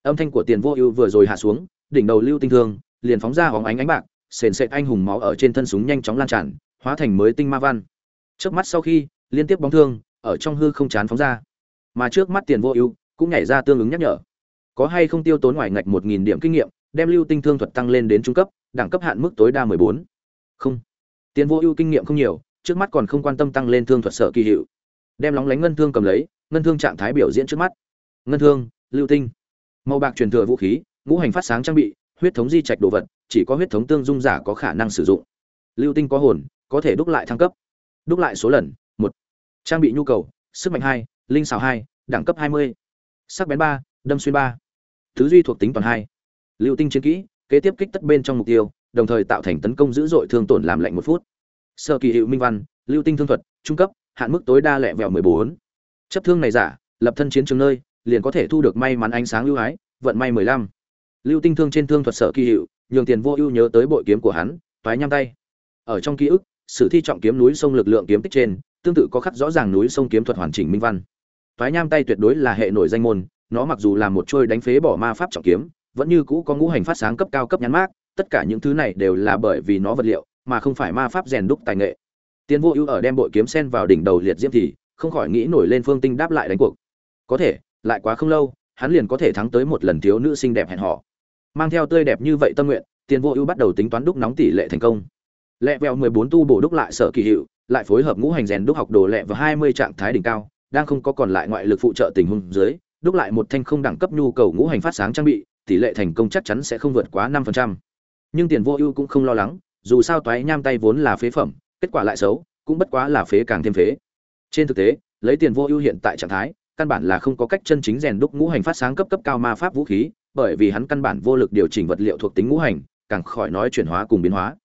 [SPEAKER 1] Âm thanh của tiền vô ưu vừa rồi hạ xuống, đỉnh đầu lưu tinh thương, liền phóng ra hóng ánh ánh bạc, sền sệt anh hùng máu ở trên thân súng nhanh chóng lan tràn, hóa thành mới tinh ma văn. Trước mắt sau khi, liên tiếp bóng thương, ở trong hư không chán phóng ra. Mà trước mắt tiền vô ưu, cũng nhảy ra tương ứng nhắc nhở. Có hay không tiêu tốn ngoài ngạch một nghìn điểm kinh nghiệm đem lưu tinh thương thuật tăng lên đến trung cấp, đẳng cấp hạn mức tối đa mười bốn. Không. Tiền vô ưu kinh nghiệm không nhiều, trước mắt còn không quan tâm tăng lên thương thuật sở kỳ hiệu. Đem lóng lánh ngân thương cầm lấy, ngân thương trạng thái biểu diễn trước mắt. Ngân thương, lưu tinh. Màu bạc truyền thừa vũ khí, ngũ hành phát sáng trang bị, huyết thống di trạch đồ vật, chỉ có huyết thống tương dung giả có khả năng sử dụng. Lưu tinh có hồn, có thể đúc lại thăng cấp. Đúc lại số lần, một. Trang bị nhu cầu, sức mạnh hai, linh xào hai, đẳng cấp hai mươi. Sắc bén ba, đâm xuyên ba. Thứ duy thuộc tính toàn hai lưu tinh chiến kỹ kế tiếp kích tất bên trong mục tiêu đồng thời tạo thành tấn công dữ dội thương tổn làm lạnh một phút sơ kỳ hiệu minh văn lưu tinh thương thuật trung cấp hạn mức tối đa lẹ vẹo 14. Chấp thương này giả, lập thân chiến trường nơi, liền có thể thu được may mắn ánh sáng lưu ái, vận may 15. Lưu tinh thương trên thương thuật sở kỳ hiệu, nhường tiền vô ưu nhớ tới bội kiếm của hắn, toái nhăm tay. Ở trong ký ức, sử thi trọng kiếm núi sông lực lượng kiếm tích trên, tương tự có khắc rõ ràng núi sông kiếm thuật hoàn chỉnh minh văn. Toái nham tay tuyệt đối là hệ nổi danh môn, nó mặc dù là một trôi đánh phế bỏ ma pháp trọng kiếm, vẫn như cũ có ngũ hành phát sáng cấp cao cấp nhãn mát tất cả những thứ này đều là bởi vì nó vật liệu mà không phải ma pháp rèn đúc tài nghệ Tiên Vô Ưu ở đem bội kiếm sen vào đỉnh đầu liệt diễm thì, không khỏi nghĩ nổi lên Phương Tinh đáp lại đánh cuộc. Có thể, lại quá không lâu, hắn liền có thể thắng tới một lần thiếu nữ xinh đẹp hẹn hò. Mang theo tươi đẹp như vậy tâm nguyện, Tiên Vô Ưu bắt đầu tính toán đúc nóng tỷ lệ thành công. Lẹ vẹo 14 tu bổ đúc lại sở kỳ hiệu, lại phối hợp ngũ hành rèn đúc học đồ lẹ và 20 trạng thái đỉnh cao, đang không có còn lại ngoại lực phụ trợ tình huống dưới, đúc lại một thanh không đẳng cấp nhu cầu ngũ hành phát sáng trang bị, tỷ lệ thành công chắc chắn sẽ không vượt quá 5%. Nhưng Tiền Vô Ưu cũng không lo lắng, dù sao toái nham tay vốn là phế phẩm, kết quả lại xấu, cũng bất quá là phế càng thêm phế. Trên thực tế, lấy Tiền Vô Ưu hiện tại trạng thái, căn bản là không có cách chân chính rèn đúc ngũ hành phát sáng cấp cấp cao ma pháp vũ khí, bởi vì hắn căn bản vô lực điều chỉnh vật liệu thuộc tính ngũ hành, càng khỏi nói chuyển hóa cùng biến hóa.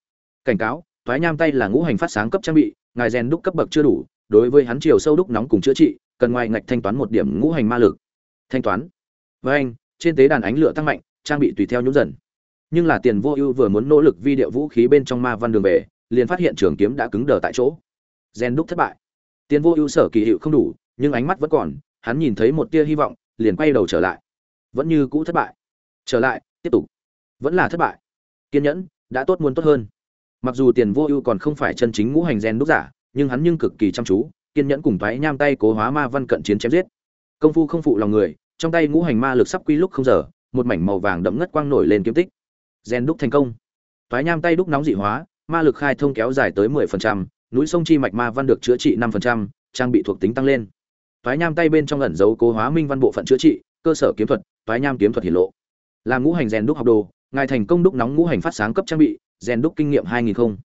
[SPEAKER 1] Cảnh cáo, toái nham tay là ngũ hành phát sáng cấp trang bị, ngài rèn đúc cấp bậc chưa đủ, đối với hắn chiều sâu đúc nóng cùng chữa trị, cần ngoài ngạch thanh toán một điểm ngũ hành ma lực. Thanh toán. Với anh, trên tế đàn ánh lửa tăng mạnh, trang bị tùy theo nhún dần. Nhưng là Tiền Vô Ưu vừa muốn nỗ lực vi điệu vũ khí bên trong ma văn đường về, liền phát hiện trường kiếm đã cứng đờ tại chỗ. Gen đúc thất bại. Tiền Vô Ưu sở kỳ hiệu không đủ, nhưng ánh mắt vẫn còn, hắn nhìn thấy một tia hy vọng, liền quay đầu trở lại. Vẫn như cũ thất bại. Trở lại, tiếp tục. Vẫn là thất bại. Kiên nhẫn, đã tốt muốn tốt hơn. Mặc dù Tiền Vô Ưu còn không phải chân chính ngũ hành gen đúc giả, nhưng hắn nhưng cực kỳ chăm chú, kiên nhẫn cùng váy nham tay cố hóa ma văn cận chiến chém giết. Công phu không phụ lòng người, trong tay ngũ hành ma lực sắp quy lúc không giờ, một mảnh màu vàng đậm ngất quang nổi lên kiếm tích. Gen đúc thành công. Toái nham tay đúc nóng dị hóa, ma lực khai thông kéo dài tới 10%, núi sông chi mạch ma văn được chữa trị 5%, trang bị thuộc tính tăng lên. Toái nham tay bên trong ẩn dấu cố hóa minh văn bộ phận chữa trị, cơ sở kiếm thuật, toái nham kiếm thuật hiển lộ. Làm ngũ hành rèn đúc học đồ, ngài thành công đúc nóng ngũ hành phát sáng cấp trang bị, rèn đúc kinh nghiệm 2000 không.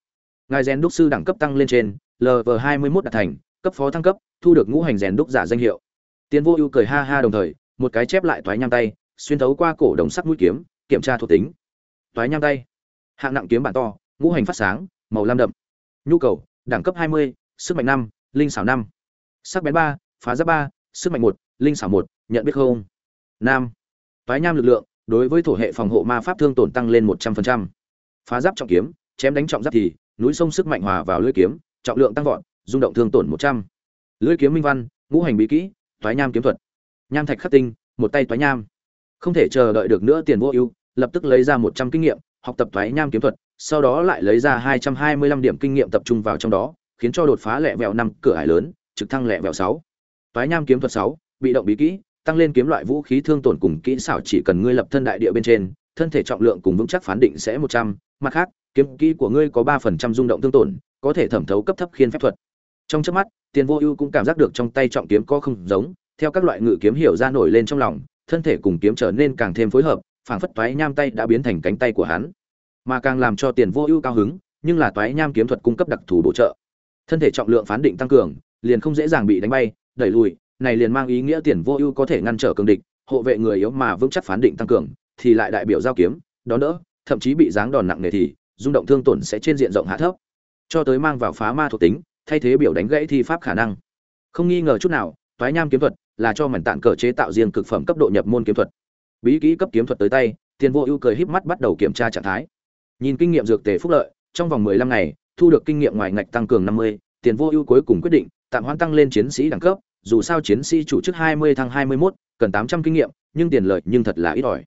[SPEAKER 1] Ngài rèn đúc sư đẳng cấp tăng lên trên, LV21 đạt thành, cấp phó thăng cấp, thu được ngũ hành rèn đúc giả danh hiệu. Tiến vô ưu cười ha ha đồng thời, một cái chép lại toái nham tay, xuyên thấu qua cổ đồng sắc mũi kiếm, kiểm tra thuộc tính. Toái nham tay. Hạng nặng kiếm bản to, ngũ hành phát sáng, màu lam đậm. Nhu cầu, đẳng cấp 20, sức mạnh 5, linh xảo 5. Sắc bén 3, phá giáp 3, sức mạnh 1, linh xảo 1, nhận biết không. Nam. Toái nham lực lượng, đối với thổ hệ phòng hộ ma pháp thương tổn tăng lên 100%. Phá giáp trọng kiếm, chém đánh trọng giáp thì, núi sông sức mạnh hòa vào lưỡi kiếm, trọng lượng tăng vọt, rung động thương tổn 100. Lưỡi kiếm minh văn, ngũ hành bí kỹ, toái nham kiếm thuật. Nham thạch khắc tinh, một tay toái nham. Không thể chờ đợi được nữa tiền vô ưu, lập tức lấy ra 100 kinh nghiệm, học tập toái nham kiếm thuật, sau đó lại lấy ra 225 điểm kinh nghiệm tập trung vào trong đó, khiến cho đột phá lẹ vẹo năm cửa hải lớn, trực thăng lẹ vẹo sáu, Toái nham kiếm thuật sáu, bị động bí kỹ, tăng lên kiếm loại vũ khí thương tổn cùng kỹ xảo chỉ cần ngươi lập thân đại địa bên trên, thân thể trọng lượng cùng vững chắc phán định sẽ 100, mặt khác, kiếm kỹ của ngươi có ba phần trăm rung động thương tổn, có thể thẩm thấu cấp thấp khiên phép thuật. Trong chớp mắt, Tiền Vô Ưu cũng cảm giác được trong tay trọng kiếm có không giống, theo các loại ngự kiếm hiểu ra nổi lên trong lòng, thân thể cùng kiếm trở nên càng thêm phối hợp, phảng phất toái nham tay đã biến thành cánh tay của hắn. Mà càng làm cho tiền vô ưu cao hứng nhưng là toái nham kiếm thuật cung cấp đặc thù bổ trợ. Thân thể trọng lượng phán định tăng cường liền không dễ dàng bị đánh bay đẩy lùi này liền mang ý nghĩa tiền vô ưu có thể ngăn trở cường địch hộ vệ người yếu mà vững chắc phán định tăng cường thì lại đại biểu giao kiếm đón đỡ thậm chí bị giáng đòn nặng nề thì rung động thương tổn sẽ trên diện rộng hạ thấp. Cho tới mang vào phá ma thuộc tính thay thế biểu đánh gãy thi pháp khả năng. Không nghi ngờ chút nào toái nham kiếm thuật là cho mảnh tạn cờ chế tạo riêng cực phẩm cấp độ nhập môn kiếm thuật bí kỹ cấp kiếm thuật tới tay tiền vô ưu cười híp mắt bắt đầu kiểm tra trạng thái Nhìn kinh nghiệm dược tề phúc lợi, trong vòng 15 ngày, thu được kinh nghiệm ngoài ngạch tăng cường 50, tiền vô ưu cuối cùng quyết định tạm hoãn tăng lên chiến sĩ đẳng cấp, dù sao chiến sĩ chủ chức 20 thăng 21, cần 800 kinh nghiệm, nhưng tiền lợi nhưng thật là ít ỏi.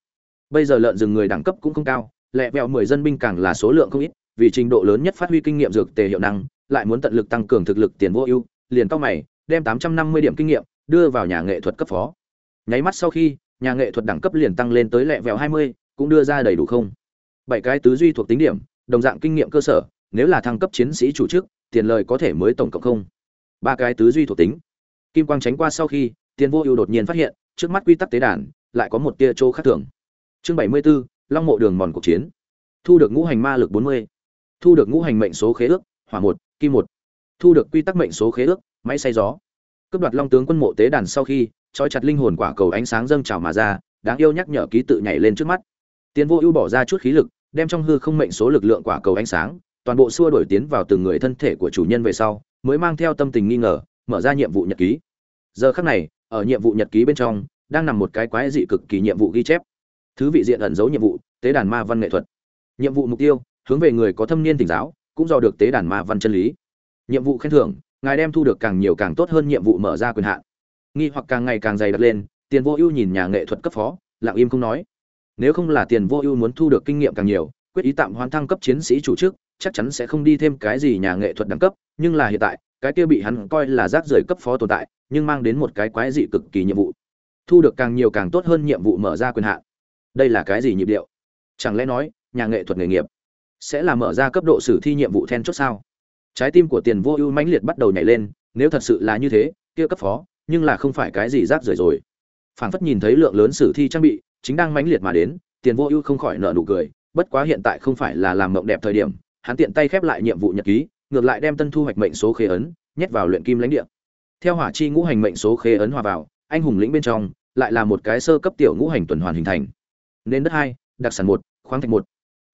[SPEAKER 1] Bây giờ lợn rừng người đẳng cấp cũng không cao, lẹ vẹo 10 dân binh càng là số lượng không ít, vì trình độ lớn nhất phát huy kinh nghiệm dược tề hiệu năng, lại muốn tận lực tăng cường thực lực tiền vô ưu, liền cao mày, đem 850 điểm kinh nghiệm đưa vào nhà nghệ thuật cấp phó. Nháy mắt sau khi, nhà nghệ thuật đẳng cấp liền tăng lên tới lẹ vẹo 20, cũng đưa ra đầy đủ không? Bảy cái tứ duy thuộc tính điểm đồng dạng kinh nghiệm cơ sở nếu là thăng cấp chiến sĩ chủ chức tiền lời có thể mới tổng cộng không? Ba cái tứ duy thuộc tính. Kim quang tránh qua sau khi tiền vô ưu đột nhiên phát hiện trước mắt quy tắc tế đàn lại có một tia chỗ khác thường. Chương bảy mươi 74, long mộ đường mòn cuộc chiến. Thu được ngũ hành ma lực bốn mươi. Thu được ngũ hành mệnh số khế ước hỏa một kim một. Thu được quy tắc mệnh số khế ước máy xay gió cướp đoạt long tướng quân mộ tế đàn sau khi trói chặt linh hồn quả cầu ánh sáng dâng trào mà ra đáng yêu nhắc nhở ký tự nhảy lên trước mắt tiến Vô Ưu bỏ ra chút khí lực, đem trong hư không mệnh số lực lượng quả cầu ánh sáng, toàn bộ xua đuổi tiến vào từng người thân thể của chủ nhân về sau, mới mang theo tâm tình nghi ngờ, mở ra nhiệm vụ nhật ký. Giờ khắc này, ở nhiệm vụ nhật ký bên trong, đang nằm một cái quái dị cực kỳ nhiệm vụ ghi chép. Thứ vị diện ẩn giấu nhiệm vụ, tế đàn ma văn nghệ thuật. Nhiệm vụ mục tiêu, hướng về người có thâm niên tỉnh giáo, cũng do được tế đàn ma văn chân lý. Nhiệm vụ khen thưởng, ngài đem thu được càng nhiều càng tốt hơn nhiệm vụ mở ra quyền hạn. Nghi hoặc càng ngày càng dày đặc lên, Tiền Vô Ưu nhìn nhà nghệ thuật cấp phó, lặng im không nói. Nếu không là tiền vô ưu muốn thu được kinh nghiệm càng nhiều quyết ý tạm hoán thăng cấp chiến sĩ chủ chức chắc chắn sẽ không đi thêm cái gì nhà nghệ thuật đẳng cấp nhưng là hiện tại cái kia bị hắn coi là rác rưởi cấp phó tồn tại nhưng mang đến một cái quái dị cực kỳ nhiệm vụ. Thu được càng nhiều càng tốt hơn nhiệm vụ mở ra quyền hạn. Đây là cái gì nhịp điệu? Chẳng lẽ nói nhà nghệ thuật nghề nghiệp sẽ là mở ra cấp độ sử thi nhiệm vụ then chốt sao? Trái tim của tiền vô ưu mãnh liệt bắt đầu nhảy lên, nếu thật sự là như thế, kia cấp phó, nhưng là không phải cái gì rác rưởi rồi. Phảng phất nhìn thấy lượng lớn sử thi trang bị, chính đang mãnh liệt mà đến, tiền vô ưu không khỏi nợ nụ cười, bất quá hiện tại không phải là làm mộng đẹp thời điểm, hắn tiện tay khép lại nhiệm vụ nhật ký, ngược lại đem tân thu hoạch mệnh số khế ấn, nhét vào luyện kim lãnh địa. Theo hỏa chi ngũ hành mệnh số khế ấn hòa vào, anh hùng lĩnh bên trong, lại là một cái sơ cấp tiểu ngũ hành tuần hoàn hình thành. Nên đất hai, đặc sản một, khoáng thạch một.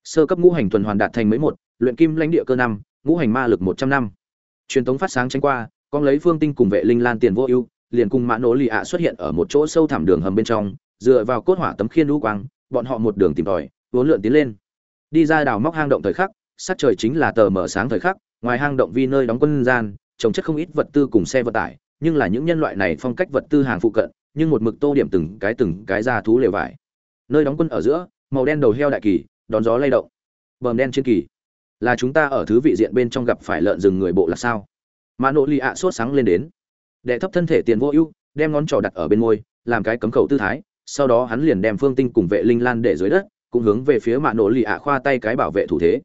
[SPEAKER 1] Sơ cấp ngũ hành tuần hoàn đạt thành mấy một, luyện kim lãnh địa cơ năm ngũ hành ma lực một trăm năm. Truyền tống phát sáng tránh qua con lấy phương tinh cùng vệ linh lan tiền vô ưu, liền cùng mã nỗ lì ạ xuất hiện ở một chỗ sâu thẳm đường hầm bên trong, dựa vào cốt hỏa tấm khiên lũ quang, bọn họ một đường tìm tòi, vốn lượn tiến lên. Đi ra đào móc hang động thời khắc sát trời chính là tờ mở sáng thời khắc, ngoài hang động vi nơi đóng quân gian, trồng chất không ít vật tư cùng xe vận tải, nhưng là những nhân loại này phong cách vật tư hàng phụ cận, nhưng một mực tô điểm từng cái từng cái ra thú lều vải. Nơi đóng quân ở giữa, màu đen đầu heo đại kỳ, đón gió lay động. Bờm đen trên kỳ là chúng ta ở thứ vị diện bên trong gặp phải lợn rừng người bộ là sao? Mà nỗi lì ạ sốt sáng lên đến. Đệ thấp thân thể tiền vô ưu, đem ngón trỏ đặt ở bên môi, làm cái cấm khẩu tư thái, sau đó hắn liền đem phương tinh cùng vệ linh lan để dưới đất, cũng hướng về phía mạ nổ lì ạ khoa tay cái bảo vệ thủ thế.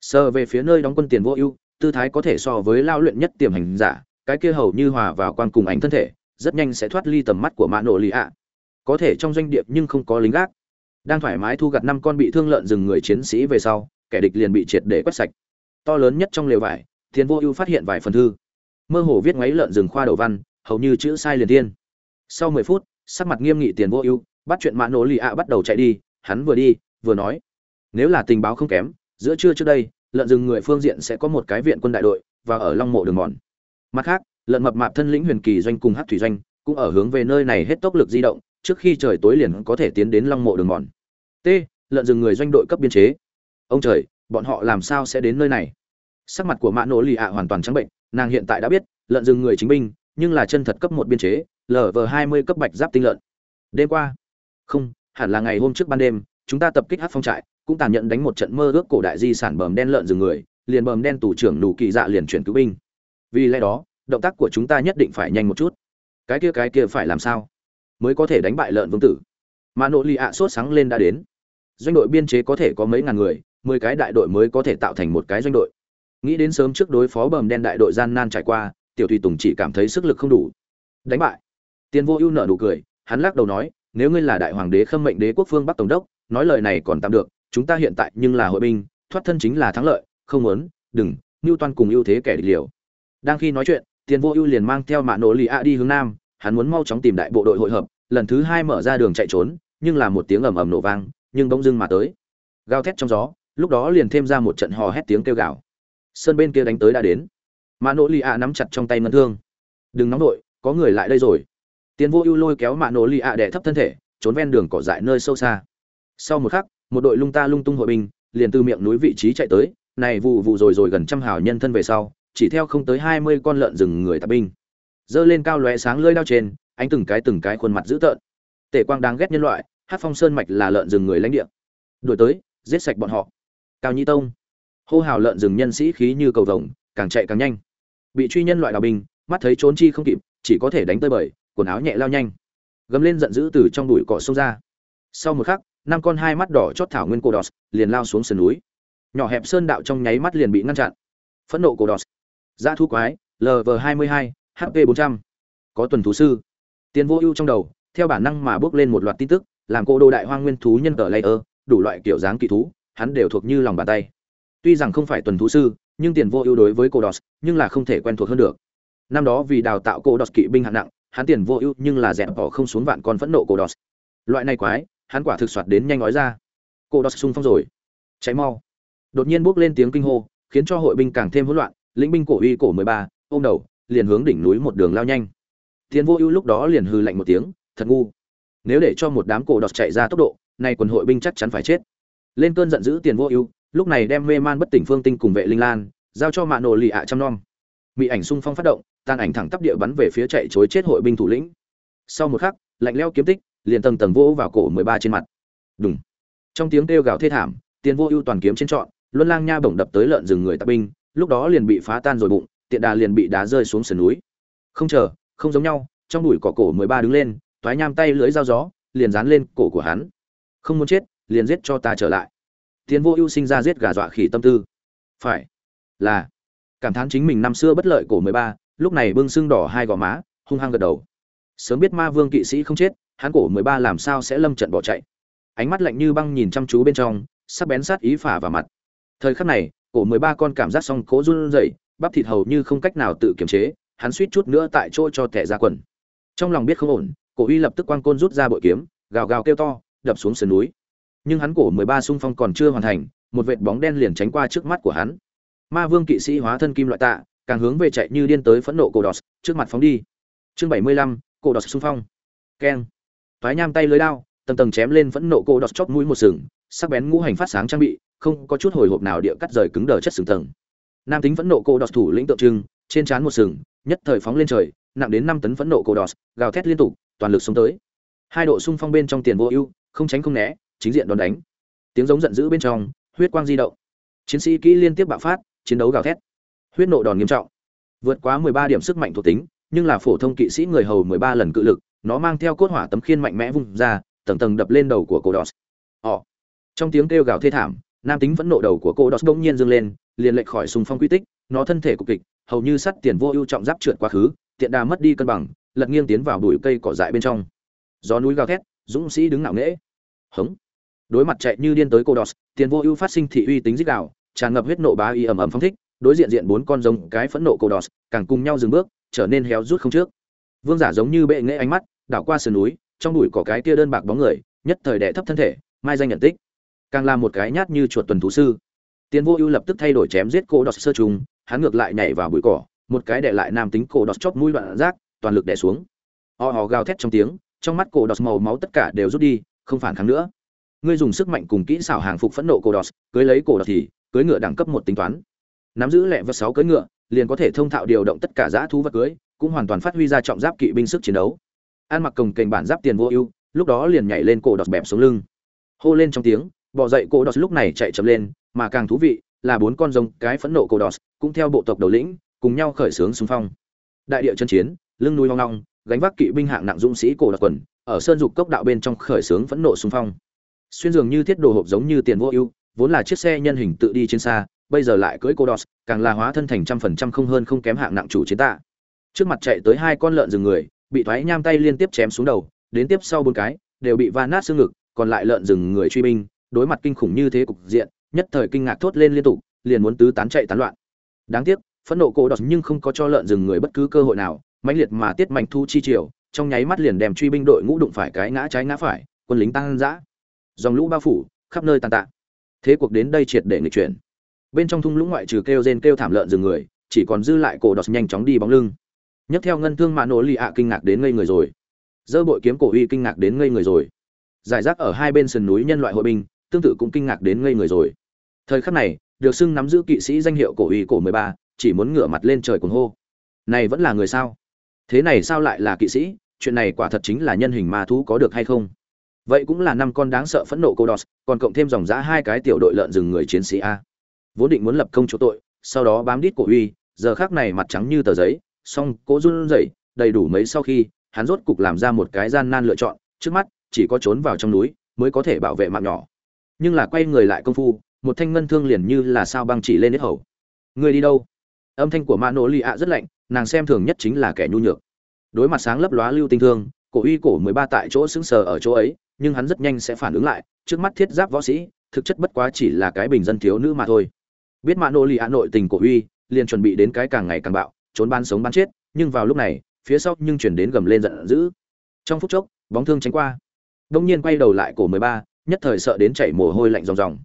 [SPEAKER 1] Sờ về phía nơi đóng quân tiền vô ưu, tư thái có thể so với lao luyện nhất tiềm hành giả, cái kia hầu như hòa vào quan cùng ảnh thân thể, rất nhanh sẽ thoát ly tầm mắt của mạ nổ lì ạ. Có thể trong doanh địa nhưng không có lính gác. Đang thoải mái thu gặt năm con bị thương lợn rừng người chiến sĩ về sau kẻ địch liền bị triệt để quét sạch. To lớn nhất trong lều vải tiền vô ưu phát hiện vài phần thư. Mơ hồ viết ngoáy lợn rừng khoa đầu văn, hầu như chữ sai liền tiên sau mười phút, sắc mặt nghiêm nghị tiền vô ưu, bắt chuyện mã nổ lì ạ bắt đầu chạy đi, hắn vừa đi, vừa nói, nếu là tình báo không kém, giữa trưa trước đây, lợn rừng người phương diện sẽ có một cái viện quân đại đội, và ở long mộ đường mòn. Mặt khác, lợn mập mạp thân lĩnh huyền kỳ doanh cùng hát thủy doanh cũng ở hướng về nơi này hết tốc lực di động, trước khi trời tối liền có thể tiến đến long mộ đường mòn. T, lợn rừng người doanh đội cấp biên chế ông trời, bọn họ làm sao sẽ đến nơi này? Sắc mặt của mạ nổ lì ạ hoàn toàn trắng bệnh, nàng hiện tại đã biết, lợn rừng người chính binh, nhưng là chân thật cấp một biên chế lv hai mươi cấp bạch giáp tinh lợn. Đêm qua. Không, hẳn là ngày hôm trước ban đêm, chúng ta tập kích hát phong trại, cũng tàn nhẫn đánh một trận mơ ước cổ đại di sản bờm đen lợn rừng người, liền bờm đen tù trưởng nụ kỳ dạ liền chuyển cứu binh. Vì lẽ đó, động tác của chúng ta nhất định phải nhanh một chút. Cái kia cái kia phải làm sao? Mới có thể đánh bại lợn vương tử. Mà nội lì ạ sốt sáng lên đã đến. Doanh đội biên chế có thể có mấy ngàn người mười cái đại đội mới có thể tạo thành một cái doanh đội. Nghĩ đến sớm trước đối phó bầm đen đại đội gian nan trải qua, tiểu thủy tùng chỉ cảm thấy sức lực không đủ. Đánh bại. Tiền vô ưu nợ nụ cười, hắn lắc đầu nói, nếu ngươi là đại hoàng đế khâm mệnh đế quốc phương bắc tổng đốc, nói lời này còn tạm được, chúng ta hiện tại nhưng là hội binh, thoát thân chính là thắng lợi, không muốn, đừng ngưu toan cùng ưu thế kẻ địch liều. Đang khi nói chuyện tiền vô ưu liền mang theo mạ nổ lì a đi hướng nam, hắn muốn mau chóng tìm đại bộ đội hội hợp, lần thứ hai mở ra đường chạy trốn, nhưng là một tiếng ầm ầm nổ vang, nhưng bỗng dưng mà tới. Gào thét trong gió lúc đó liền thêm ra một trận hò hét tiếng kêu gào. Sơn bên kia đánh tới đã đến. Mạ nỗ lì ạ nắm chặt trong tay ngân thương. Đừng nóng đội có người lại đây rồi. Tiến vô ưu lôi kéo mạ nổ lì a đẻ thấp thân thể, trốn ven đường cỏ dại nơi sâu xa. Sau một khắc, một đội lung ta lung tung hội binh liền từ miệng núi vị trí chạy tới, này vụ vụ rồi rồi gần trăm hào nhân thân về sau, chỉ theo không tới hai mươi con lợn rừng người tạp binh. Dơ lên cao lóe sáng lưỡi đao trên anh từng cái từng cái khuôn mặt dữ tợn. Tể quang đáng ghét nhân loại hát phong sơn mạch là lợn rừng người lãnh địa. Đuổi tới, giết sạch bọn họ cao nhĩ tông. Hô hào lợn rừng nhân sĩ khí như cầu vồng càng chạy càng nhanh. Bị truy nhân loại đào binh mắt thấy trốn chi không kịp chỉ có thể đánh tơi bời quần áo nhẹ lao nhanh. Gấm lên giận dữ từ trong đùi cỏ sông ra. Sau một khắc năm con hai mắt đỏ chót thảo nguyên cô đọt liền lao xuống sườn núi. Nhỏ hẹp sơn đạo trong nháy mắt liền bị ngăn chặn. Phẫn nộ cô đọt Dã thu quái, LV22, HP 400. Có tuần thú sư. Tiền vô ưu trong đầu, theo bản năng mà bước lên một loạt tin tức, làm cô đồ đại hoang nguyên thú nhân tờ layer, đủ loại kiểu dáng kỳ thú, hắn đều thuộc như lòng bàn tay. Tuy rằng không phải tuần thú sư, nhưng tiền vô ưu đối với cô đọt, nhưng là không thể quen thuộc hơn được. Năm đó vì đào tạo cô đọt kỵ binh hạng nặng, hắn tiền vô ưu nhưng là dẹp bỏ không xuống vạn con phẫn nộ cô đọt. Loại này quái, hắn quả thực soạt đến nhanh nói ra. Cô đọt xung phong rồi. Cháy mau. Đột nhiên bước lên tiếng kinh hô, khiến cho hội binh càng thêm hỗn loạn, lĩnh binh cổ uy cổ mười ba ôm đầu liền hướng đỉnh núi một đường lao nhanh Tiền vô ưu lúc đó liền hư lạnh một tiếng thật ngu nếu để cho một đám cổ đọt chạy ra tốc độ nay quần hội binh chắc chắn phải chết lên cơn giận dữ tiền vô ưu, lúc này đem mê man bất tỉnh phương tinh cùng vệ linh lan, giao cho mạ nổ lì ạ trăm nom. Mỹ ảnh xung phong phát động tan ảnh thẳng tắp địa bắn về phía chạy chối chết hội binh thủ lĩnh. Sau một khắc, lạnh leo kiếm tích, liền tầng tầng vỗ vào cổ mười ba trên mặt. Đúng trong tiếng kêu gào thê thảm, tiền vô ưu toàn kiếm trên trọn, luân lang nha bổng đập tới lợn rừng người tạp binh, lúc đó liền bị phá tan rồi bụng, tiện đà liền bị đá rơi xuống sườn núi. Không chờ, không giống nhau, trong bụi cỏ cổ mười ba đứng lên, toái nham tay lưới dao gió, liền dán lên cổ của hắn. Không muốn chết liền giết cho ta trở lại. Tiến vô ưu sinh ra giết gà dọa khỉ tâm tư. Phải. Là. Cảm thán chính mình năm xưa bất lợi cổ mười ba, lúc này bưng sưng đỏ hai gò má, hung hăng gật đầu. Sớm biết ma vương kỵ sĩ không chết, hắn cổ mười ba làm sao sẽ lâm trận bỏ chạy? Ánh mắt lạnh như băng nhìn chăm chú bên trong, sắc bén sát ý phả vào mặt. Thời khắc này, cổ mười ba con cảm giác xong cố run rẩy, bắp thịt hầu như không cách nào tự kiềm chế, hắn suýt chút nữa tại chỗ cho tẻ ra quần. Trong lòng biết không ổn, cổ uy lập tức quang côn rút ra bội kiếm, gào gào kêu to, đập xuống sườn núi nhưng hắn cổ mười ba xung phong còn chưa hoàn thành, một vệt bóng đen liền tránh qua trước mắt của hắn. Ma vương kỵ sĩ hóa thân kim loại tạ, càng hướng về chạy như điên tới phẫn nộ cổ đọt, trước mặt phóng đi. Chương bảy mươi lăm, cổ đọt xung phong. Keng. Thoái nham tay lưới đao, tầng tầng chém lên phẫn nộ cổ đọt chóp mũi một sừng, sắc bén ngũ hành phát sáng trang bị, không có chút hồi hộp nào địa cắt rời cứng đờ chất sừng tầng. Nam tính phẫn nộ cổ đọt thủ lĩnh tượng trưng, trên trán một sừng, nhất thời phóng lên trời, nặng đến năm tấn phẫn nộ cổ đọt, gào thét liên tục, toàn lực xông tới. Hai độ xung phong bên trong tiền vô ưu, không tránh không né chính diện đòn đánh. Tiếng giống giận dữ bên trong, huyết quang di động. Chiến sĩ kỹ liên tiếp bạo phát, chiến đấu gào thét. Huyết nộ đòn nghiêm trọng. Vượt quá 13 điểm sức mạnh thuộc tính, nhưng là phổ thông kỵ sĩ người hầu 13 lần cự lực, nó mang theo cốt hỏa tấm khiên mạnh mẽ vung ra, tầng tầng đập lên đầu của cô đọt họ trong tiếng kêu gào thê thảm, nam tính vẫn nộ đầu của cô đọt bỗng nhiên dâng lên, liền lệch khỏi sùng phong quy tích, nó thân thể cục kịch, hầu như sắt tiền vô ưu trọng giáp trượt quá khứ, tiện đà mất đi cân bằng, lật nghiêng tiến vào bụi cây cỏ dại bên trong. Gió núi gào thét, dũng sĩ đứng ngạo nghễ. Hống đối mặt chạy như điên tới cô đọt tiền vô ưu phát sinh thị uy tính dích đạo tràn ngập huyết nộ bá y ầm ầm phong thích, đối diện diện bốn con rồng cái phẫn nộ cô đọt càng cùng nhau dừng bước, trở nên héo rút không trước. Vương giả giống như bệ nghệ ánh mắt, đảo qua sườn núi, trong bụi cỏ cái tia đơn bạc bóng người, nhất thời đẻ thấp thân thể, mai danh nhận tích. Càng là một cái nhát như chuột tuần thú sư. Tiền vô ưu lập tức thay đổi chém giết cô đọt sơ trùng, hắn ngược lại nhảy vào bụi cỏ, một cái đẻ lại nam tính cô đọt chóp mũi đoạn rác, toàn lực đè xuống. Ho ho gào thét trong tiếng, trong mắt cổ đọt màu máu tất cả đều rút đi, không phản kháng nữa ngươi dùng sức mạnh cùng kỹ xảo hàng phục phẫn nộ cổ đọt, cưới lấy cổ đọt thì, cưới ngựa đẳng cấp một tính toán. Nắm giữ lẹ vật sáu cưới ngựa, liền có thể thông thạo điều động tất cả giã thú vật cưới, cũng hoàn toàn phát huy ra trọng giáp kỵ binh sức chiến đấu. An mặc cồng kềnh bản giáp tiền vô ưu, lúc đó liền nhảy lên cổ đọt bẹp xuống lưng. Hô lên trong tiếng bỏ dậy cổ đọt lúc này chạy chậm lên, mà càng thú vị là bốn con rồng, cái phẫn nộ cổ đọt, cũng theo bộ tộc đầu lĩnh, cùng nhau khởi xướng xung phong. Đại địa chân chiến, lưng núi hoang long, gánh vác kỵ binh hạng nặng dũng sĩ cổ đọt quần, ở sơn dục cốc đạo bên trong khởi xướng phẫn nộ xung phong xuyên dường như thiết đồ hộp giống như tiền vô ưu, vốn là chiếc xe nhân hình tự đi trên xa, bây giờ lại cưỡi cô đọt càng là hóa thân thành trăm phần trăm không hơn không kém hạng nặng chủ chiến tạ. Trước mặt chạy tới hai con lợn rừng người, bị thoái nham tay liên tiếp chém xuống đầu, đến tiếp sau bốn cái, đều bị va nát xương ngực, còn lại lợn rừng người truy binh, đối mặt kinh khủng như thế cục diện, nhất thời kinh ngạc thốt lên liên tục, liền muốn tứ tán chạy tán loạn. Đáng tiếc, phẫn nộ cô đọt nhưng không có cho lợn rừng người bất cứ cơ hội nào, mãnh liệt mà tiết mạnh thu chi triều, trong nháy mắt liền đem truy binh đội ngũ đụng phải cái ngã trái ngã phải, quân lính tăng dã dòng lũ bao phủ, khắp nơi tàn tạ. Thế cuộc đến đây triệt để nghịch chuyển. Bên trong thung lũng ngoại trừ kêu rên kêu thảm lợn rừng người, chỉ còn dư lại cổ đọt nhanh chóng đi bóng lưng. Nhấc theo ngân thương mạ nổ lì ạ kinh ngạc đến ngây người rồi. Dơ bội kiếm cổ uy kinh ngạc đến ngây người rồi. Giải rác ở hai bên sườn núi nhân loại hội binh, tương tự cũng kinh ngạc đến ngây người rồi. Thời khắc này, được xưng nắm giữ kỵ sĩ danh hiệu cổ uy cổ mười ba, chỉ muốn ngửa mặt lên trời cuồng hô. Này vẫn là người sao? Thế này sao lại là kỵ sĩ? Chuyện này quả thật chính là nhân hình ma thú có được hay không? Vậy cũng là năm con đáng sợ phẫn nộ cô đọt còn cộng thêm dòng giã hai cái tiểu đội lợn rừng người chiến sĩ a. Vốn định muốn lập công chỗ tội, sau đó bám đít cổ uy, giờ khác này mặt trắng như tờ giấy, song cố run rẩy, đầy đủ mấy sau khi, hắn rốt cục làm ra một cái gian nan lựa chọn, trước mắt, chỉ có trốn vào trong núi, mới có thể bảo vệ mạng nhỏ. Nhưng là quay người lại công phu, một thanh ngân thương liền như là sao băng chỉ lên hết hầu. Người đi đâu? Âm thanh của mã nỗ lì ạ rất lạnh, nàng xem thường nhất chính là kẻ nhu nhược. Đối mặt sáng lấp lóa lưu tinh thương, cổ uy cổ mười ba tại chỗ xứng sờ ở chỗ ấy nhưng hắn rất nhanh sẽ phản ứng lại, trước mắt thiết giáp võ sĩ, thực chất bất quá chỉ là cái bình dân thiếu nữ mà thôi. Biết mã nô lì hạ nội tình của uy liền chuẩn bị đến cái càng ngày càng bạo, trốn ban sống ban chết, nhưng vào lúc này, phía sau nhưng chuyển đến gầm lên giận dữ. Trong phút chốc, bóng thương tránh qua. Đông nhiên quay đầu lại cổ mười ba, nhất thời sợ đến chảy mồ hôi lạnh ròng ròng.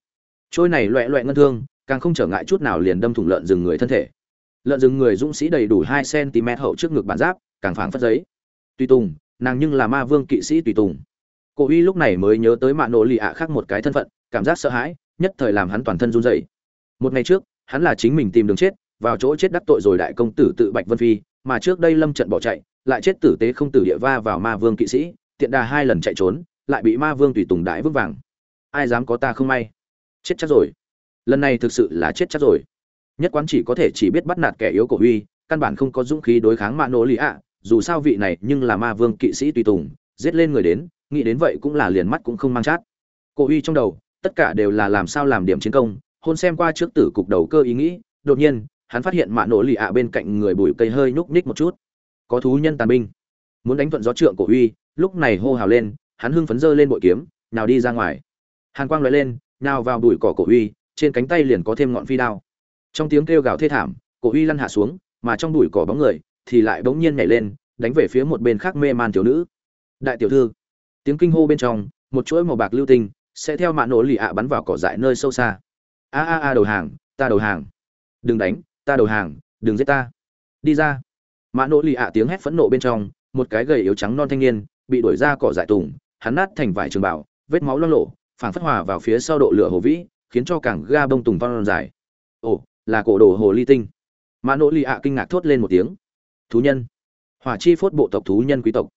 [SPEAKER 1] Trôi này loẹ loẹ ngân thương, càng không trở ngại chút nào liền đâm thủng lợn rừng người thân thể. Lợn rừng người dũng sĩ đầy đủ hai cm hậu trước ngực bản giáp, càng phảng phất giấy. Tùy tùng, nàng nhưng là ma vương kỵ sĩ tùy tùng cổ uy lúc này mới nhớ tới mạ nổ lì ạ khác một cái thân phận, cảm giác sợ hãi, nhất thời làm hắn toàn thân run rẩy. Một ngày trước, hắn là chính mình tìm đường chết, vào chỗ chết đắc tội rồi đại công tử tự bạch vân phi, mà trước đây lâm trận bỏ chạy, lại chết tử tế không tử địa va vào ma vương kỵ sĩ, tiện đà hai lần chạy trốn, lại bị ma vương tùy tùng đại vứt vàng. Ai dám có ta không may? Chết chắc rồi. Lần này thực sự là chết chắc rồi. Nhất quán chỉ có thể chỉ biết bắt nạt kẻ yếu cổ uy, căn bản không có dũng khí đối kháng mạ nỗ Lì ạ, dù sao vị này nhưng là ma vương kỵ sĩ tùy tùng, giết lên người đến nghĩ đến vậy cũng là liền mắt cũng không mang chát. Cổ uy trong đầu, tất cả đều là làm sao làm điểm chiến công, hôn xem qua trước tử cục đầu cơ ý nghĩ, đột nhiên, hắn phát hiện mạ nỗ lì ạ bên cạnh người bụi cây hơi nhúc nhích một chút. Có thú nhân tàn binh. Muốn đánh thuận gió trượng cổ uy, lúc này hô hào lên, hắn hưng phấn dơ lên bội kiếm, nào đi ra ngoài. Hàn quang lóe lên, nào vào bụi cỏ cổ uy, trên cánh tay liền có thêm ngọn phi đao. Trong tiếng kêu gào thê thảm, cổ uy lăn hạ xuống, mà trong bụi cỏ bóng người thì lại bỗng nhiên nhảy lên, đánh về phía một bên khác mê man tiểu nữ. Đại tiểu thư tiếng kinh hô bên trong, một chuỗi màu bạc lưu tinh sẽ theo mạ nổ lì ạ bắn vào cỏ dại nơi sâu xa. A a a đầu hàng, ta đầu hàng. Đừng đánh, ta đầu hàng, đừng giết ta. Đi ra. Mạ nổ lì ạ tiếng hét phẫn nộ bên trong, một cái gầy yếu trắng non thanh niên bị đuổi ra cỏ dại tùng, hắn nát thành vải trường bảo, vết máu lo lộ, phảng phất hòa vào phía sau độ lửa hồ vĩ, khiến cho càng ga bông tùng phong dài. Ồ, là cổ đồ hồ ly tinh. Mạ nổ lì ạ kinh ngạc thốt lên một tiếng. Thú nhân. Hỏa chi phốt bộ tộc thú nhân quý tộc.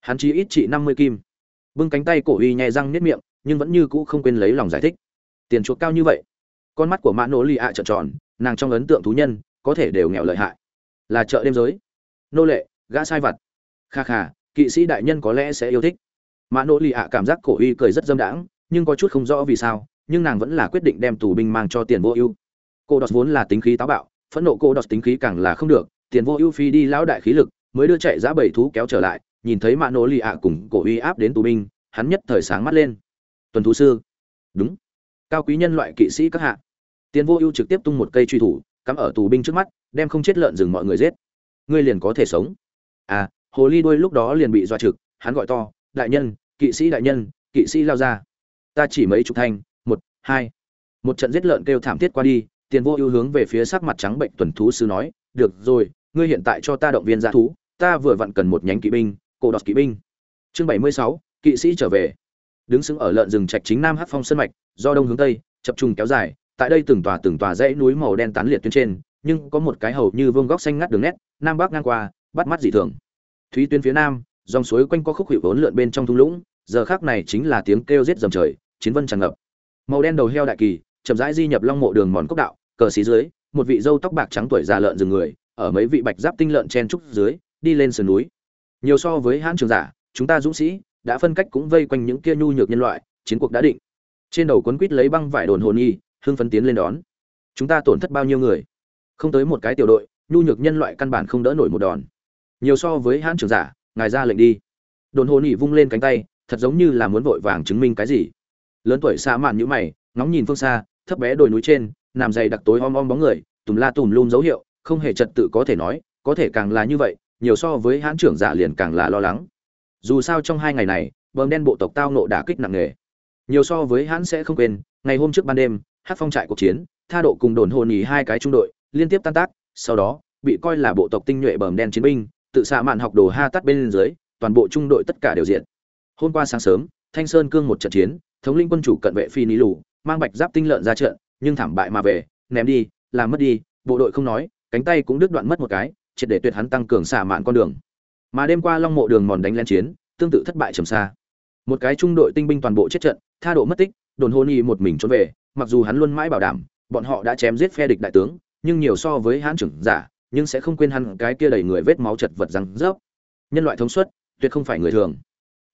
[SPEAKER 1] Hắn chi ít trị năm mươi kim bưng cánh tay cổ uy nhẹ răng nếp miệng, nhưng vẫn như cũ không quên lấy lòng giải thích. Tiền chuộc cao như vậy, con mắt của mã nỗ lì ạ trợn tròn, nàng trong ấn tượng thú nhân, có thể đều nghèo lợi hại. Là chợ đêm giới. Nô lệ, gã sai vặt. Kha kha, kỵ sĩ đại nhân có lẽ sẽ yêu thích. Mã nỗ lì ạ cảm giác cổ uy cười rất dâm đãng, nhưng có chút không rõ vì sao, nhưng nàng vẫn là quyết định đem tù binh mang cho tiền vô ưu. Cô đọt vốn là tính khí táo bạo, phẫn nộ cô đọt tính khí càng là không được, tiền vô ưu phi đi lão đại khí lực, mới đưa chạy giá bảy thú kéo trở lại nhìn thấy mạ nỗ lì ạ cùng cổ uy áp đến tù binh, hắn nhất thời sáng mắt lên. Tuần thú sư. Đúng. Cao quý nhân loại kỵ sĩ các hạ. Tiến vô ưu trực tiếp tung một cây truy thủ, cắm ở tù binh trước mắt, đem không chết lợn rừng mọi người giết. Ngươi liền có thể sống. À hồ ly đuôi lúc đó liền bị dọa trực, hắn gọi to, đại nhân, kỵ sĩ đại nhân, kỵ sĩ lao ra. Ta chỉ mấy chục thanh, một, hai. Một trận giết lợn kêu thảm thiết qua đi tiền vô ưu hướng về phía sắc mặt trắng bệnh tuần thú sư nói, được rồi, ngươi hiện tại cho ta động viên g thú, ta vừa vặn cần một nhánh kỵ binh cổ đọt kỵ binh. Chương bảy mươi sáu, kỵ sĩ trở về. Đứng sững ở lợn rừng trạch chính nam hát phong sân mạch, do đông hướng tây, chập trùng kéo dài, tại đây từng tòa từng tòa dãy núi màu đen tán liệt tuyến trên, nhưng có một cái hầu như vương góc xanh ngắt đường nét, nam bắc ngang qua, bắt mắt dị thường. Thúy tuyến phía nam, dòng suối quanh có khúc hiệu vốn lượn bên trong thung lũng, giờ khác này chính là tiếng kêu giết dầm trời, chiến vân tràn ngập. Màu đen đầu heo đại kỳ, chậm rãi di nhập long mộ đường mòn cốc đạo, cờ xí dưới, một vị dâu tóc bạc trắng tuổi già lợn rừng người, ở mấy vị bạch giáp tinh lợn chen trúc dưới, đi lên sườn núi nhiều so với hãn trường giả, chúng ta dũng sĩ, đã phân cách cũng vây quanh những kia nhu nhược nhân loại, chiến cuộc đã định. Trên đầu quấn quít lấy băng vải đồn hồn y, hưng phấn tiến lên đón. Chúng ta tổn thất bao nhiêu người? Không tới một cái tiểu đội, nhu nhược nhân loại căn bản không đỡ nổi một đòn. Nhiều so với hãn trường giả, ngài ra lệnh đi. Đồn hồn y vung lên cánh tay, thật giống như là muốn vội vàng chứng minh cái gì. Lớn tuổi xa mạn như mày, ngóng nhìn phương xa, thấp bé đồi núi trên, nằm dày đặc tối om om bóng người, tùm la tùm lum dấu hiệu, không hề trật tự có thể nói, có thể càng là như vậy nhiều so với hãn trưởng giả liền càng là lo lắng. Dù sao trong hai ngày này bờm đen bộ tộc tao nộ đả kích nặng nề. Nhiều so với hãn sẽ không quên, ngày hôm trước ban đêm hát phong trại cuộc chiến, tha độ cùng đồn hồn nhì hai cái trung đội, liên tiếp tan tác, sau đó, bị coi là bộ tộc tinh nhuệ bờm đen chiến binh, tự xạ mạn học đồ ha tắt bên dưới, toàn bộ trung đội tất cả đều diện hôm qua sáng sớm, thanh sơn cương một trận chiến, thống linh quân chủ cận vệ phi ní lù, mang bạch giáp tinh lợn ra trận, nhưng thảm bại mà về, ném đi, làm mất đi, bộ đội không nói, cánh tay cũng đứt đoạn mất một cái triệt để tuyệt hắn tăng cường xả mạn con đường. Mà đêm qua long mộ đường mòn đánh lên chiến, tương tự thất bại trầm xa. Một cái trung đội tinh binh toàn bộ chết trận, tha độ mất tích, đồn hôn y một mình trốn về, mặc dù hắn luôn mãi bảo đảm, bọn họ đã chém giết phe địch đại tướng, nhưng nhiều so với hãn trưởng giả, nhưng sẽ không quên hắn cái kia đầy người vết máu chật vật răng rớp. Nhân loại thống suất, tuyệt không phải người thường.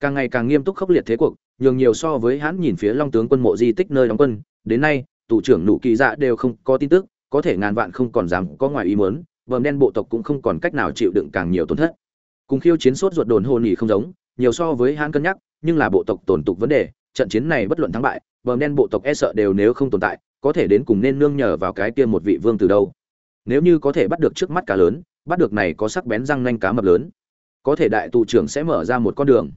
[SPEAKER 1] Càng ngày càng nghiêm túc khốc liệt thế cuộc, nhường nhiều so với hắn nhìn phía long tướng quân mộ di tích nơi đóng quân. Đến nay, tù trưởng nụ kỳ dạ đều không có tin tức, có thể ngàn vạn không còn dám có ngoài ý muốn vờm đen bộ tộc cũng không còn cách nào chịu đựng càng nhiều tổn thất. Cùng khiêu chiến sốt ruột đồn hồn nhỉ không giống, nhiều so với hãn cân nhắc, nhưng là bộ tộc tổn tục vấn đề, trận chiến này bất luận thắng bại, vờm đen bộ tộc e sợ đều nếu không tồn tại, có thể đến cùng nên nương nhờ vào cái kia một vị vương từ đâu. Nếu như có thể bắt được trước mắt cá lớn, bắt được này có sắc bén răng nanh cá mập lớn, có thể đại tù trưởng sẽ mở ra một con đường.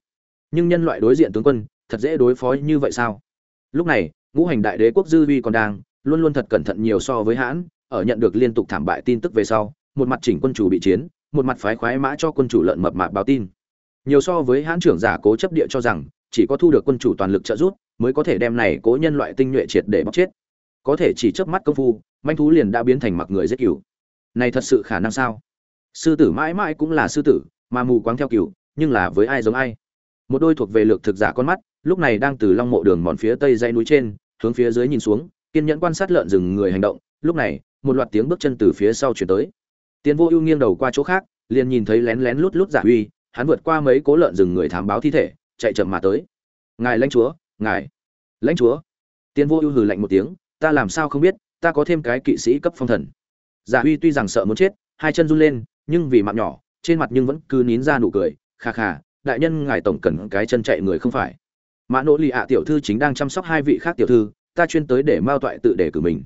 [SPEAKER 1] Nhưng nhân loại đối diện tướng quân, thật dễ đối phó như vậy sao? Lúc này, ngũ hành đại đế quốc dư vi còn đang, luôn luôn thật cẩn thận nhiều so với hãn, ở nhận được liên tục thảm bại tin tức về sau một mặt chỉnh quân chủ bị chiến, một mặt phái khoái mã cho quân chủ lợn mập mạp báo tin. Nhiều so với hãn trưởng giả cố chấp địa cho rằng, chỉ có thu được quân chủ toàn lực trợ giúp, mới có thể đem này cố nhân loại tinh nhuệ triệt để bóc chết. Có thể chỉ chớp mắt công phu, manh thú liền đã biến thành mặc người giết cừu. Này thật sự khả năng sao? Sư tử mãi mãi cũng là sư tử, mà mù quáng theo cừu, nhưng là với ai giống ai? Một đôi thuộc về lược thực giả con mắt, lúc này đang từ long mộ đường mòn phía tây dãy núi trên, hướng phía dưới nhìn xuống, kiên nhẫn quan sát lợn rừng người hành động. Lúc này, một loạt tiếng bước chân từ phía sau chuyển tới. Tiền vô ưu nghiêng đầu qua chỗ khác liền nhìn thấy lén lén lút lút giả huy, hắn vượt qua mấy cố lợn rừng người thám báo thi thể chạy chậm mà tới. Ngài lãnh chúa ngài lãnh chúa. Tiền vô ưu hừ lạnh một tiếng ta làm sao không biết ta có thêm cái kỵ sĩ cấp phong thần. Giả huy tuy rằng sợ muốn chết hai chân run lên nhưng vì mạng nhỏ trên mặt nhưng vẫn cứ nín ra nụ cười kha kha đại nhân ngài tổng cần cái chân chạy người không phải. Mã nỗ lì ạ tiểu thư chính đang chăm sóc hai vị khác tiểu thư ta chuyên tới để mao toại tự để cử mình.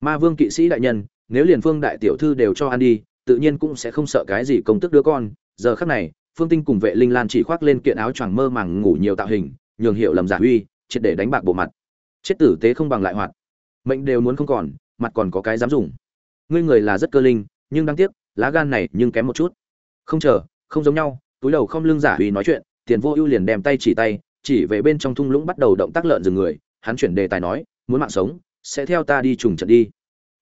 [SPEAKER 1] Ma vương kỵ sĩ đại nhân nếu liền phương đại tiểu thư đều cho ăn đi tự nhiên cũng sẽ không sợ cái gì công tức đứa con. Giờ khắc này phương tinh cùng vệ linh lan chỉ khoác lên kiện áo choàng mơ màng ngủ nhiều tạo hình nhường hiệu lầm giả huy, triệt để đánh bạc bộ mặt. Chết tử tế không bằng lại hoạt. Mệnh đều muốn không còn mặt còn có cái dám dùng. Ngươi người là rất cơ linh nhưng đáng tiếc lá gan này nhưng kém một chút. Không chờ không giống nhau túi đầu không lưng giả Huy nói chuyện tiền vô ưu liền đem tay chỉ tay chỉ về bên trong thung lũng bắt đầu động tác lợn dừng người. Hắn chuyển đề tài nói muốn mạng sống sẽ theo ta đi trùng trận đi.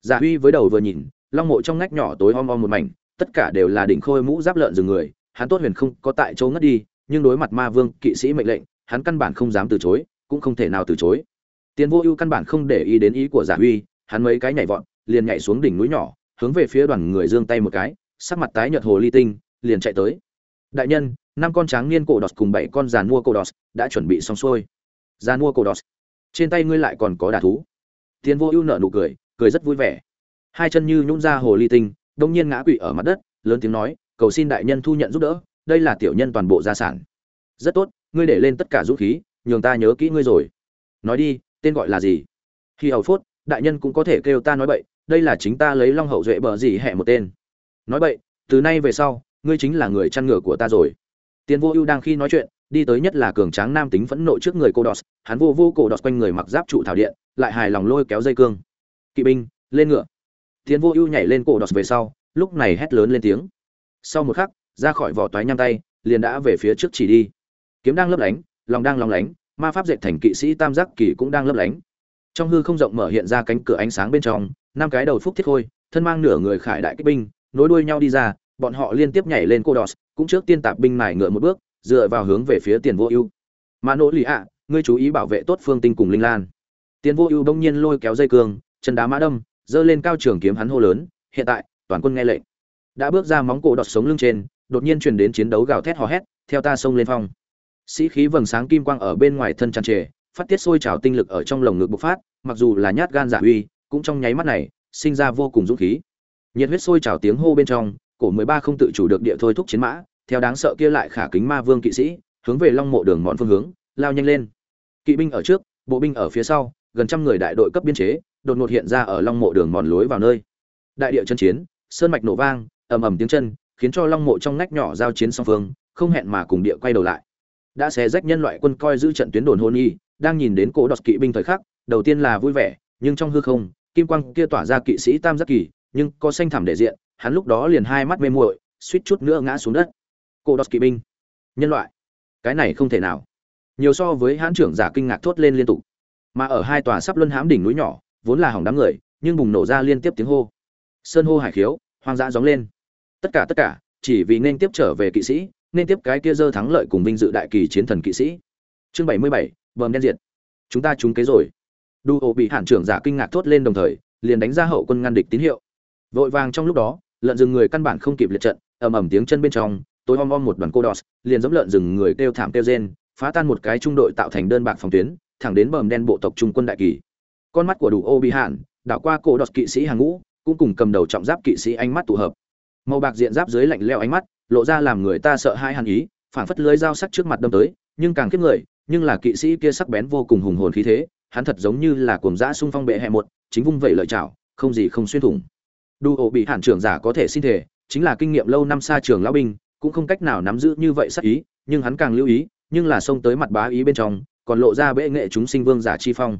[SPEAKER 1] Giả huy với đầu vừa nhìn long mộ trong ngách nhỏ tối om om một mảnh tất cả đều là đỉnh khôi mũ giáp lợn rừng người hắn tốt huyền không có tại chỗ ngất đi nhưng đối mặt ma vương kỵ sĩ mệnh lệnh hắn căn bản không dám từ chối cũng không thể nào từ chối. Tiền vô ưu căn bản không để ý đến ý của giả huy, hắn mấy cái nhảy vọt liền nhảy xuống đỉnh núi nhỏ hướng về phía đoàn người giương tay một cái sắc mặt tái nhợt hồ ly tinh liền chạy tới. Đại nhân năm con tráng niên cổ đọt cùng bảy con giàn mua cổ đọt đã chuẩn bị xong xuôi. Giàn mua cổ đọt. Trên tay ngươi lại còn có đà thú. Tiền vô ưu nở nụ cười cười rất vui vẻ hai chân như nhún ra hồ ly tinh, đông nhiên ngã quỵ ở mặt đất, lớn tiếng nói, cầu xin đại nhân thu nhận giúp đỡ, đây là tiểu nhân toàn bộ gia sản. Rất tốt, ngươi để lên tất cả dũng khí, nhường ta nhớ kỹ ngươi rồi. Nói đi, tên gọi là gì? Khi hầu phốt, đại nhân cũng có thể kêu ta nói bậy, đây là chính ta lấy long hậu duệ bờ gì hẹ một tên. Nói bậy, từ nay về sau, ngươi chính là người chăn ngựa của ta rồi. Tiền vô ưu đang khi nói chuyện, đi tới nhất là cường tráng nam tính phẫn nộ trước người cô đọt, hắn vô vô cổ đọt quanh người mặc giáp trụ thảo điện, lại hài lòng lôi kéo dây cương. Kỵ binh, lên ngựa. Tiên vô ưu nhảy lên cổ đọt về sau, lúc này hét lớn lên tiếng. Sau một khắc, ra khỏi vỏ toái nhang tay, liền đã về phía trước chỉ đi. Kiếm đang lấp lánh, lòng đang lòng lánh, ma pháp dệt thành kỵ sĩ tam giác kỳ cũng đang lấp lánh. Trong hư không rộng mở hiện ra cánh cửa ánh sáng bên trong, năm cái đầu phúc thiết khôi, thân mang nửa người khải đại kích binh, nối đuôi nhau đi ra, bọn họ liên tiếp nhảy lên cô đọt, cũng trước tiên tạp binh mải ngựa một bước, dựa vào hướng về phía tiền vô ưu. Mà nỗ lì ạ, ngươi chú ý bảo vệ tốt phương tinh cùng linh lan. Tiền vô ưu bỗng nhiên lôi kéo dây cương, chân đá mã đâm giơ lên cao trường kiếm hắn hô lớn, hiện tại, toàn quân nghe lệnh. Đã bước ra móng cổ đọt sống lưng trên, đột nhiên truyền đến chiến đấu gào thét hò hét, theo ta xông lên phong. Sĩ khí vầng sáng kim quang ở bên ngoài thân tràn trề, phát tiết sôi trào tinh lực ở trong lồng ngực bộc phát, mặc dù là nhát gan giả uy, cũng trong nháy mắt này, sinh ra vô cùng dũng khí. Nhiệt huyết sôi trào tiếng hô bên trong, cổ mười ba không tự chủ được địa thôi thúc chiến mã, theo đáng sợ kia lại khả kính ma vương kỵ sĩ, hướng về long mộ đường mọn phương hướng, lao nhanh lên. Kỵ binh ở trước, bộ binh ở phía sau, gần trăm người đại đội cấp biên chế đột ngột hiện ra ở long mộ đường mòn lối vào nơi. Đại địa chân chiến, sơn mạch nổ vang, ầm ầm tiếng chân, khiến cho long mộ trong ngách nhỏ giao chiến song phương, không hẹn mà cùng địa quay đầu lại. Đã xé rách nhân loại quân coi giữ trận tuyến đồn hôn y, đang nhìn đến cổ đọt kỵ binh thời khắc, đầu tiên là vui vẻ, nhưng trong hư không, kim quang kia tỏa ra kỵ sĩ tam giác kỳ, nhưng có xanh thảm để diện, hắn lúc đó liền hai mắt mê muội, suýt chút nữa ngã xuống đất. Cổ đọt kỵ binh, nhân loại, cái này không thể nào. Nhiều so với hãn trưởng giả kinh ngạc thốt lên liên tục. Mà ở hai tòa sắp luân hãm đỉnh núi nhỏ vốn là hỏng đám người, nhưng bùng nổ ra liên tiếp tiếng hô. Sơn hô hải khiếu, hoang dã gióng lên. Tất cả tất cả, chỉ vì nên tiếp trở về kỵ sĩ, nên tiếp cái kia dơ thắng lợi cùng vinh dự đại kỳ chiến thần kỵ sĩ. Chương bảy mươi bảy vờm đen diệt. Chúng ta trúng kế rồi. Đu ổ bị hạn trưởng giả kinh ngạc thốt lên đồng thời, liền đánh ra hậu quân ngăn địch tín hiệu. Vội vàng trong lúc đó, lợn rừng người căn bản không kịp liệt trận, ầm ầm tiếng chân bên trong, tối om om một đoàn cô đọt, liền giống lợn rừng người kêu thảm kêu rên, phá tan một cái trung đội tạo thành đơn bạc phòng tuyến, thẳng đến bờm đen bộ tộc trung quân đại kỳ con mắt của đủ ô bị hạn, đảo qua cổ đọt kỵ sĩ hàng ngũ, cũng cùng cầm đầu trọng giáp kỵ sĩ ánh mắt tụ hợp. Màu bạc diện giáp dưới lạnh leo ánh mắt, lộ ra làm người ta sợ hai hàn ý, phảng phất lưới dao sắc trước mặt đâm tới, nhưng càng kiếp người, nhưng là kỵ sĩ kia sắc bén vô cùng hùng hồn khí thế, hắn thật giống như là cuồng dã xung phong bệ hệ một, chính vung vẩy lợi chảo, không gì không xuyên thủng. Đu ô bị hạn trưởng giả có thể xin thể chính là kinh nghiệm lâu năm xa trường lão binh, cũng không cách nào nắm giữ như vậy sắc ý, nhưng hắn càng lưu ý, nhưng là xông tới mặt bá ý bên trong, còn lộ ra bệ nghệ chúng sinh vương giả chi phong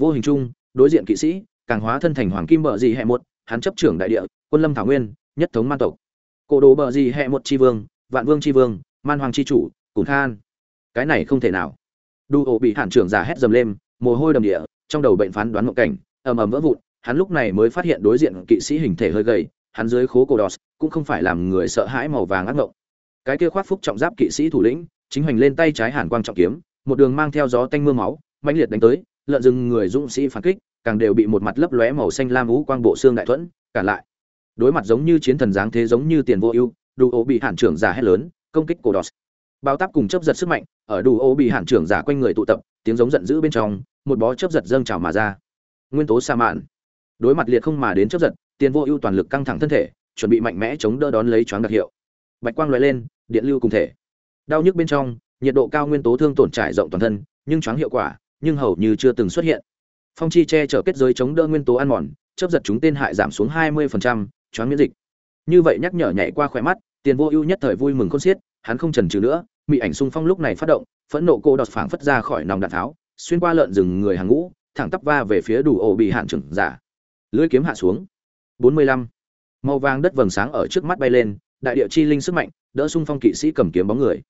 [SPEAKER 1] vô hình chung, đối diện kỵ sĩ, càng hóa thân thành hoàng kim bờ gì hệ một, hắn chấp trưởng đại địa, quân lâm thảo nguyên, nhất thống man tộc. Cổ đồ bờ gì hệ một tri vương, vạn vương tri vương, man hoàng tri chủ cùng khan. Cái này không thể nào. Đu ổ bị hạn trưởng giả hét dầm lên, mồ hôi đầm địa, trong đầu bệnh phán đoán ngộ cảnh, ầm ầm vỡ vụn, hắn lúc này mới phát hiện đối diện kỵ sĩ hình thể hơi gầy, hắn dưới khố cổ đọt, cũng không phải làm người sợ hãi màu vàng ác ngộng cái kia khoác phúc trọng giáp kỵ sĩ thủ lĩnh, chính hoành lên tay trái hàn quang trọng kiếm, một đường mang theo gió tanh mưa máu, mãnh liệt đánh tới lợn rừng người dũng sĩ phản kích, càng đều bị một mặt lấp lóe màu xanh lam ú quang bộ xương đại thuẫn, cản lại. Đối mặt giống như chiến thần dáng thế giống như tiền vô ưu đủ ố bị hạn trưởng giả hét lớn, công kích cổ đọt. Bao táp cùng chấp giật sức mạnh, ở đủ ố bị hạn trưởng giả quanh người tụ tập, tiếng giống giận dữ bên trong, một bó chấp giật dâng trào mà ra. Nguyên tố sa mạn. Đối mặt liệt không mà đến chấp giật, tiền vô ưu toàn lực căng thẳng thân thể, chuẩn bị mạnh mẽ chống đỡ đón lấy choáng đặc hiệu. Bạch quang lóe lên, điện lưu cùng thể. Đau nhức bên trong, nhiệt độ cao nguyên tố thương tổn trải rộng toàn thân, nhưng choáng hiệu quả nhưng hầu như chưa từng xuất hiện. Phong chi che chở kết giới chống đỡ nguyên tố ăn mòn chấp giật chúng tên hại giảm xuống 20%, choáng miễn dịch. Như vậy nhắc nhở nhảy qua khỏe mắt tiền vô ưu nhất thời vui mừng khôn xiết hắn không chần chừ nữa bị ảnh xung phong lúc này phát động phẫn nộ cô đọt phảng phất ra khỏi nòng đạn tháo xuyên qua lợn rừng người hàng ngũ thẳng tắp va về phía đủ ổ bị hạn trưởng giả. Lưỡi kiếm hạ xuống. 45. màu vàng đất vầng sáng ở trước mắt bay lên đại địa chi linh sức mạnh đỡ xung phong kỵ sĩ cầm kiếm bóng người.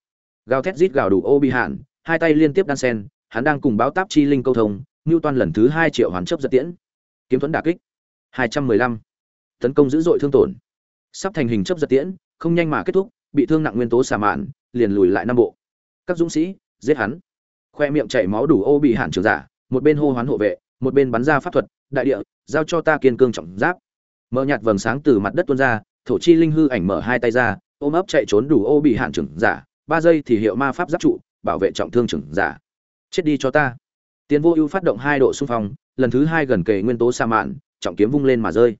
[SPEAKER 1] Gào thét rít gào đủ ô bị hạn hai tay liên tiếp đan sen hắn đang cùng báo táp chi linh câu thông ngưu toan lần thứ hai triệu hoàn chấp giật tiễn. Kiếm thuẫn đả kích 215. tấn công dữ dội thương tổn. Sắp thành hình chấp giật tiễn, không nhanh mà kết thúc, bị thương nặng nguyên tố xà mạn, liền lùi lại năm bộ. Các dũng sĩ, giết hắn. Khoe miệng chảy máu đủ ô bị hạn trường giả, một bên hô hoán hộ vệ, một bên bắn ra pháp thuật, đại địa, giao cho ta kiên cương trọng giáp. Mở nhạt vầng sáng từ mặt đất tuôn ra, thổ chi linh hư ảnh mở hai tay ra, ôm ấp chạy trốn đủ ô bị hạn trưởng giả, ba giây thì hiệu ma pháp giáp trụ, bảo vệ trọng thương trưởng giả chết đi cho ta. Tiến vô ưu phát động hai độ xung phong, lần thứ hai gần kề nguyên tố sa mạn, trọng kiếm vung lên mà rơi.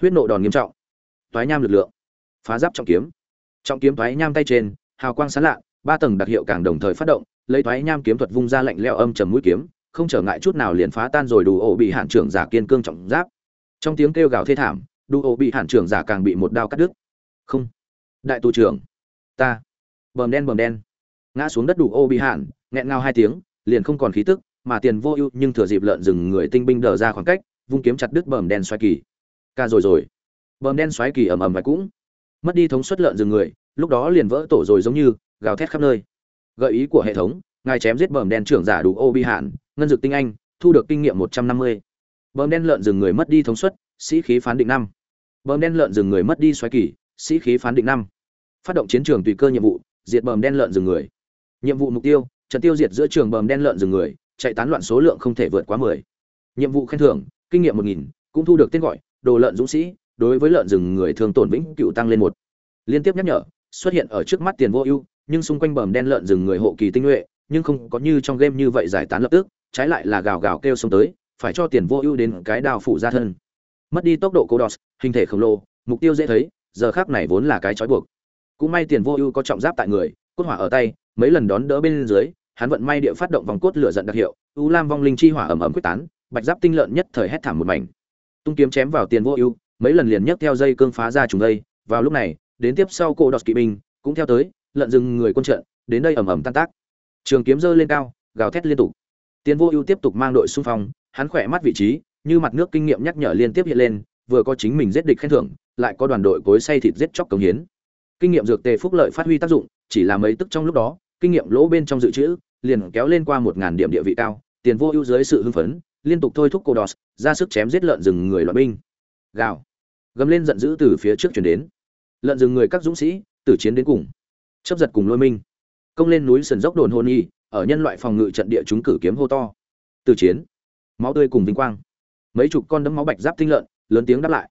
[SPEAKER 1] Huyết nộ đòn nghiêm trọng. Toái nham lực lượng. Phá giáp trọng kiếm. Trọng kiếm toái nham tay trên, hào quang sáng lạ ba tầng đặc hiệu càng đồng thời phát động, lấy toái nham kiếm thuật vung ra lạnh leo âm trầm mũi kiếm, không trở ngại chút nào liền phá tan rồi đủ ổ bị hạn trưởng giả kiên cương trọng giáp. Trong tiếng kêu gào thê thảm, đủ ổ bị hạn trưởng giả càng bị một đao cắt đứt. Không. Đại tù trưởng. Ta. Bờm đen bờm đen. Ngã xuống đất đủ ô bị hạn, nghẹn ngào hai tiếng liền không còn khí tức, mà tiền vô ưu nhưng thừa dịp lợn rừng người tinh binh đờ ra khoảng cách, vung kiếm chặt đứt bờm đen xoáy kỳ. Ca rồi rồi. Bờm đen xoáy kỳ ầm ầm và cũng mất đi thống suất lợn rừng người, lúc đó liền vỡ tổ rồi giống như gào thét khắp nơi. Gợi ý của hệ thống, ngài chém giết bờm đen trưởng giả đủ ô bi hạn ngân dược tinh anh, thu được kinh nghiệm một trăm năm mươi. Bờm đen lợn rừng người mất đi thống suất, sĩ khí phán định năm. Bờm đen lợn rừng người mất đi xoáy kỳ, sĩ khí phán định năm. Phát động chiến trường tùy cơ nhiệm vụ, diệt bờm đen lợn rừng người. Nhiệm vụ mục tiêu trận tiêu diệt giữa trường bầm đen lợn rừng người, chạy tán loạn số lượng không thể vượt quá mười. Nhiệm vụ khen thưởng, kinh nghiệm một nghìn, cũng thu được tên gọi, đồ lợn dũng sĩ, đối với lợn rừng người thường tổn vĩnh cựu tăng lên một. Liên tiếp nhắc nhở, xuất hiện ở trước mắt tiền vô ưu, nhưng xung quanh bầm đen lợn rừng người hộ kỳ tinh nhuệ, nhưng không có như trong game như vậy giải tán lập tức, trái lại là gào gào kêu xông tới, phải cho tiền vô ưu đến cái đào phủ ra thân. Mất đi tốc độ cô đọt, hình thể khổng lồ, mục tiêu dễ thấy, giờ khác này vốn là cái trói buộc. Cũng may tiền vô ưu có trọng giáp tại người, cốt hỏa ở tay mấy lần đón đỡ bên dưới, hắn vận may địa phát động vòng cốt lửa giận đặc hiệu, u lam vong linh chi hỏa ẩm ẩm quyết tán, bạch giáp tinh lợn nhất thời hét thảm một mảnh. Tung kiếm chém vào tiền vô ưu, mấy lần liền nhấc theo dây cương phá ra trùng dây, vào lúc này, đến tiếp sau cổ đọt kỵ binh, cũng theo tới, lợn rừng người quân trận, đến đây ầm ầm tan tác. Trường kiếm giơ lên cao, gào thét liên tục. Tiền vô ưu tiếp tục mang đội xung phong, hắn khỏe mắt vị trí, như mặt nước kinh nghiệm nhắc nhở liên tiếp hiện lên, vừa có chính mình giết địch khen thưởng, lại có đoàn đội cối say thịt giết chóc cống hiến. Kinh nghiệm dược tề phúc lợi phát huy tác dụng, chỉ là mấy tức trong lúc đó kinh nghiệm lỗ bên trong dự trữ, liền kéo lên qua một ngàn điểm địa vị cao, tiền vô ưu dưới sự hưng phấn, liên tục thôi thúc cô đọt ra sức chém giết lợn rừng người loại binh. Gào. Gầm lên giận dữ từ phía trước chuyển đến. Lợn rừng người các dũng sĩ, tử chiến đến cùng. Chấp giật cùng lôi minh. Công lên núi sườn dốc đồn hôn y, ở nhân loại phòng ngự trận địa chúng cử kiếm hô to. Từ chiến. Máu tươi cùng vinh quang. Mấy chục con đấm máu bạch giáp tinh lợn, lớn tiếng đáp lại.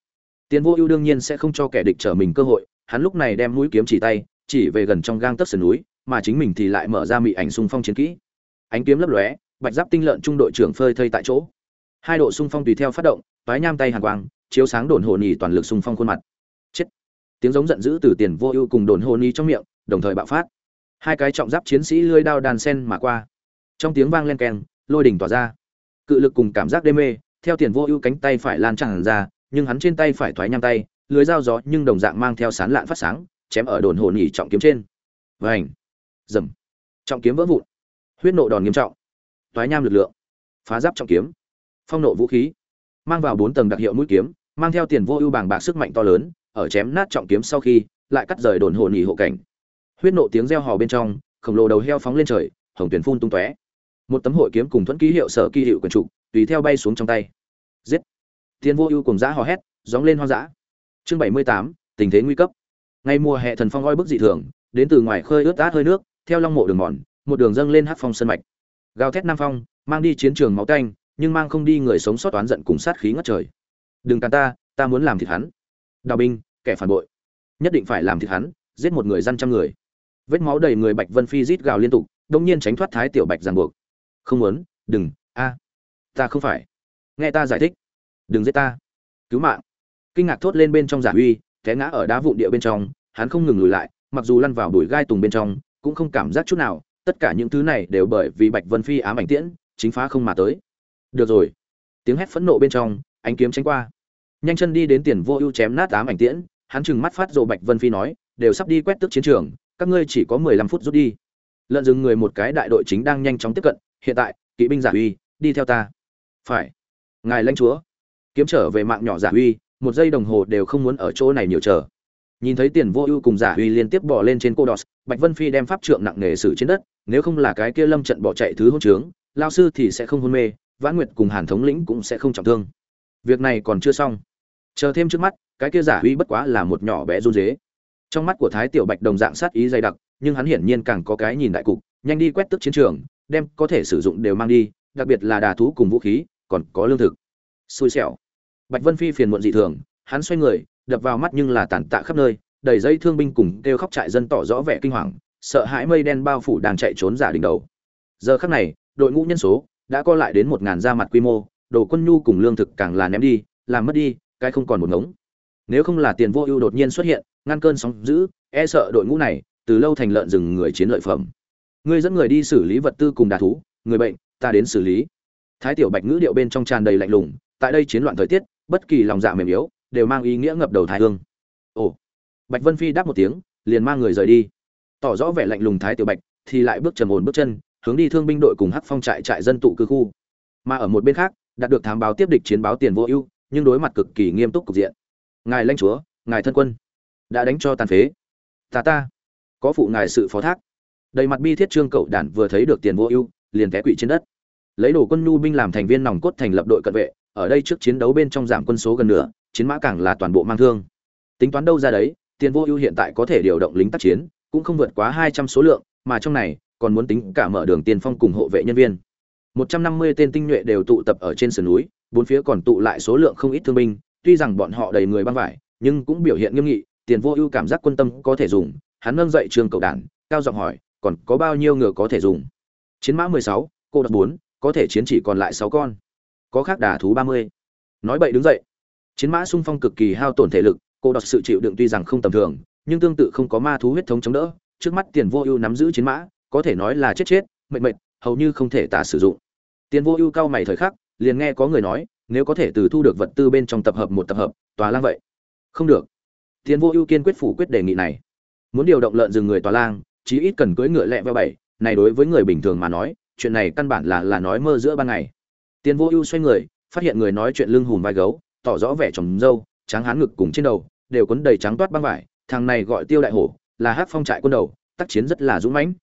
[SPEAKER 1] Tiến vô ưu đương nhiên sẽ không cho kẻ địch trở mình cơ hội, hắn lúc này đem mũi kiếm chỉ tay, chỉ về gần trong gang tấc sườn núi mà chính mình thì lại mở ra mị ảnh xung phong chiến kỹ. Ánh kiếm lấp lóe, bạch giáp tinh lợn trung đội trưởng phơi thây tại chỗ. Hai độ xung phong tùy theo phát động, toái nham tay hàn quang, chiếu sáng đồn hồ nhì toàn lực xung phong khuôn mặt. Chết. Tiếng giống giận dữ từ tiền vô ưu cùng đồn hồ nhì trong miệng, đồng thời bạo phát. Hai cái trọng giáp chiến sĩ lưỡi đao đàn sen mà qua. Trong tiếng vang len keng, lôi đỉnh tỏa ra. Cự lực cùng cảm giác đê mê, theo tiền vô ưu cánh tay phải lan tràn ra, nhưng hắn trên tay phải thoái nham tay, lưới dao gió nhưng đồng dạng mang theo sán lạn phát sáng, chém ở đồn hồn nhỉ trọng kiếm trên. Vảnh dầm. Trọng kiếm vỡ vụn. Huyết nộ đòn nghiêm trọng. Toái nham lực lượng. Phá giáp trọng kiếm. Phong nộ vũ khí. Mang vào bốn tầng đặc hiệu mũi kiếm, mang theo tiền vô ưu bàng bạc sức mạnh to lớn, ở chém nát trọng kiếm sau khi, lại cắt rời đồn hồn nhị hộ cảnh. Huyết nộ tiếng reo hò bên trong, khổng lồ đầu heo phóng lên trời, hồng tuyển phun tung tóe. Một tấm hội kiếm cùng thuẫn ký hiệu sở kỳ hiệu quần trụ tùy theo bay xuống trong tay. Giết. Tiền vô ưu cùng giã hò hét, gióng lên hoang dã. Chương bảy mươi tám, tình thế nguy cấp. Ngay mùa hè thần phong oi bức dị thường, đến từ ngoài khơi ướt át hơi nước theo long mộ đường mòn, một đường dâng lên hát phong sân mạch. Gào thét nam phong, mang đi chiến trường máu tanh, nhưng mang không đi người sống sót toán giận cùng sát khí ngất trời. Đừng càn ta ta muốn làm thịt hắn. Đào binh, kẻ phản bội. Nhất định phải làm thịt hắn, giết một người dân trăm người. Vết máu đầy người bạch vân phi rít gào liên tục đông nhiên tránh thoát thái tiểu bạch ràng buộc. Không muốn, đừng, a, ta không phải. Nghe ta giải thích. Đừng giết ta. Cứu mạng. Kinh ngạc thốt lên bên trong giả uy té ngã ở đá vụn địa bên trong, hắn không ngừng lùi lại, mặc dù lăn vào đùi gai tùng bên trong cũng không cảm giác chút nào, tất cả những thứ này đều bởi vì bạch vân phi ám ảnh tiễn, chính phá không mà tới. Được rồi. Tiếng hét phẫn nộ bên trong, ánh kiếm tránh qua. Nhanh chân đi đến tiền vô ưu chém nát ám ảnh tiễn, hắn trừng mắt phát rộ bạch vân phi nói, đều sắp đi quét tước chiến trường, các ngươi chỉ có mười lăm phút rút đi. Lợn dừng người một cái đại đội chính đang nhanh chóng tiếp cận, hiện tại, kỵ binh giả uy, đi theo ta. Phải. Ngài lãnh chúa. Kiếm trở về mạng nhỏ giả uy, một giây đồng hồ đều không muốn ở chỗ này nhiều chờ nhìn thấy tiền vô ưu cùng giả huy liên tiếp bỏ lên trên cô đọt bạch vân phi đem pháp trượng nặng nề xử trên đất, nếu không là cái kia lâm trận bỏ chạy thứ hôn trướng lao sư thì sẽ không hôn mê, vãn nguyệt cùng hàn thống lĩnh cũng sẽ không trọng thương. Việc này còn chưa xong. Chờ thêm trước mắt, cái kia giả huy bất quá là một nhỏ bé run dế trong mắt của thái tiểu bạch đồng dạng sát ý dày đặc, nhưng hắn hiển nhiên càng có cái nhìn đại cục, nhanh đi quét tức chiến trường, đem có thể sử dụng đều mang đi, đặc biệt là đà thú cùng vũ khí, còn có lương thực. Xui xẻo. Bạch vân phi phiền muộn dị thường, hắn xoay người đập vào mắt nhưng là tàn tạ khắp nơi, đầy dây thương binh cùng kêu khóc trại dân tỏ rõ vẻ kinh hoàng, sợ hãi mây đen bao phủ đang chạy trốn giả đỉnh đầu. Giờ khắc này, đội ngũ nhân số đã co lại đến một ngàn ra mặt quy mô, đồ quân nhu cùng lương thực càng là ném đi, làm mất đi, cái không còn một ngống. Nếu không là tiền vô ưu đột nhiên xuất hiện, ngăn cơn sóng dữ e sợ đội ngũ này từ lâu thành lợn rừng người chiến lợi phẩm. Ngươi dẫn người đi xử lý vật tư cùng đà thú, người bệnh, ta đến xử lý. Thái tiểu bạch ngữ điệu bên trong tràn đầy lạnh lùng, tại đây chiến loạn thời tiết, bất kỳ lòng dạ mềm yếu đều mang ý nghĩa ngập đầu thái hương. Ồ. Bạch vân phi đáp một tiếng, liền mang người rời đi. Tỏ rõ vẻ lạnh lùng thái tiểu bạch, thì lại bước trầm ổn bước chân, hướng đi thương binh đội cùng hắc phong trại trại dân tụ cư khu. Mà ở một bên khác, đạt được thám báo tiếp địch chiến báo tiền vô ưu, nhưng đối mặt cực kỳ nghiêm túc cục diện. Ngài lãnh chúa, ngài thân quân, đã đánh cho tàn phế. Ta ta, có phụ ngài sự phó thác. Đầy mặt bi thiết trương cậu đản vừa thấy được tiền vô ưu, liền té quỵ trên đất. Lấy đồ quân nhu binh làm thành viên nòng cốt thành lập đội cận vệ, ở đây trước chiến đấu bên trong giảm quân số gần nửa chiến mã càng là toàn bộ mang thương. Tính toán đâu ra đấy, tiền vô ưu hiện tại có thể điều động lính tác chiến, cũng không vượt quá hai trăm số lượng, mà trong này, còn muốn tính cả mở đường tiền phong cùng hộ vệ nhân viên. Một trăm năm mươi tên tinh nhuệ đều tụ tập ở trên sườn núi, bốn phía còn tụ lại số lượng không ít thương binh, tuy rằng bọn họ đầy người băng vải, nhưng cũng biểu hiện nghiêm nghị, tiền vô ưu cảm giác quân tâm có thể dùng, hắn nâng dậy trường cầu đản cao giọng hỏi, còn có bao nhiêu ngựa có thể dùng? Chiến mã mười sáu, cô đặc bốn, có thể chiến chỉ còn lại sáu con. Có khác đà thú ba mươi. Nói bậy đứng dậy chiến mã sung phong cực kỳ hao tổn thể lực, cô đọc sự chịu đựng tuy rằng không tầm thường, nhưng tương tự không có ma thú huyết thống chống đỡ. Trước mắt tiền vô ưu nắm giữ chiến mã, có thể nói là chết chết, mệt mệt, hầu như không thể tả sử dụng. Tiền vô ưu cao mày thời khắc, liền nghe có người nói, nếu có thể từ thu được vật tư bên trong tập hợp một tập hợp, tòa lang vậy. Không được. Tiền vô ưu kiên quyết phủ quyết đề nghị này. Muốn điều động lợn rừng người tòa lang, chí ít cần cưỡi ngựa lẹ veo bảy. Này đối với người bình thường mà nói, chuyện này căn bản là là nói mơ giữa ban ngày. Tiền vô ưu xoay người, phát hiện người nói chuyện lưng hùm vai gấu tỏ rõ vẻ trồng râu trắng hán ngực cùng trên đầu, đều quấn đầy trắng toát băng vải, thằng này gọi tiêu đại hổ, là hát phong trại quân đầu, tác chiến rất là dũng mãnh.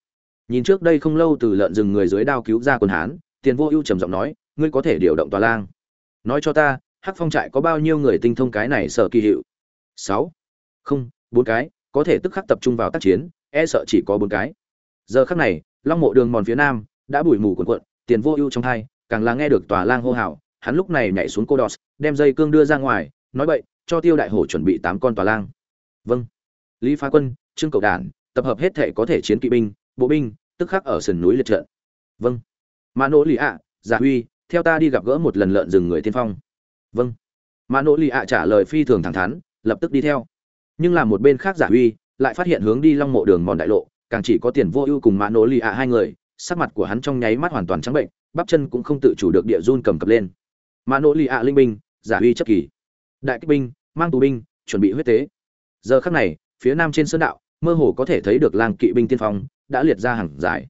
[SPEAKER 1] Nhìn trước đây không lâu từ lợn rừng người dưới đao cứu ra quân hán, tiền vô ưu trầm giọng nói, ngươi có thể điều động tòa lang. Nói cho ta hát phong trại có bao nhiêu người tinh thông cái này sở kỳ hiệu? Sáu. Không, bốn cái, có thể tức khắc tập trung vào tác chiến e sợ chỉ có bốn cái. Giờ khắc này, long mộ đường mòn phía nam, đã bụi mù cuộn cuộn, tiền vô ưu trong hai càng là nghe được tòa lang hô hào, hắn lúc này nhảy xuống cô đọt đem dây cương đưa ra ngoài, nói bậy, cho tiêu đại hổ chuẩn bị tám con tòa lang. Vâng. Lý phá quân, trương cầu đản, tập hợp hết thể có thể chiến kỵ binh, bộ binh, tức khắc ở sườn núi liệt trận. Vâng. Mã nỗ lì ạ, giả huy, theo ta đi gặp gỡ một lần lợn rừng người tiên phong. Vâng. Mã nỗ lì ạ trả lời phi thường thẳng thắn, lập tức đi theo. Nhưng làm một bên khác giả huy lại phát hiện hướng đi long mộ đường mòn đại lộ, càng chỉ có tiền vô ưu cùng mã nỗ lì ạ hai người, sắc mặt của hắn trong nháy mắt hoàn toàn trắng bệnh, bắp chân cũng không tự chủ được địa run cầm cập lên mã nỗ lì ạ linh binh, giả huy chấp kỳ. Đại kích binh, mang tù binh, chuẩn bị huyết tế. Giờ khắc này, phía nam trên sơn đạo, mơ hồ có thể thấy được làng kỵ binh tiên phong đã liệt ra hàng dài.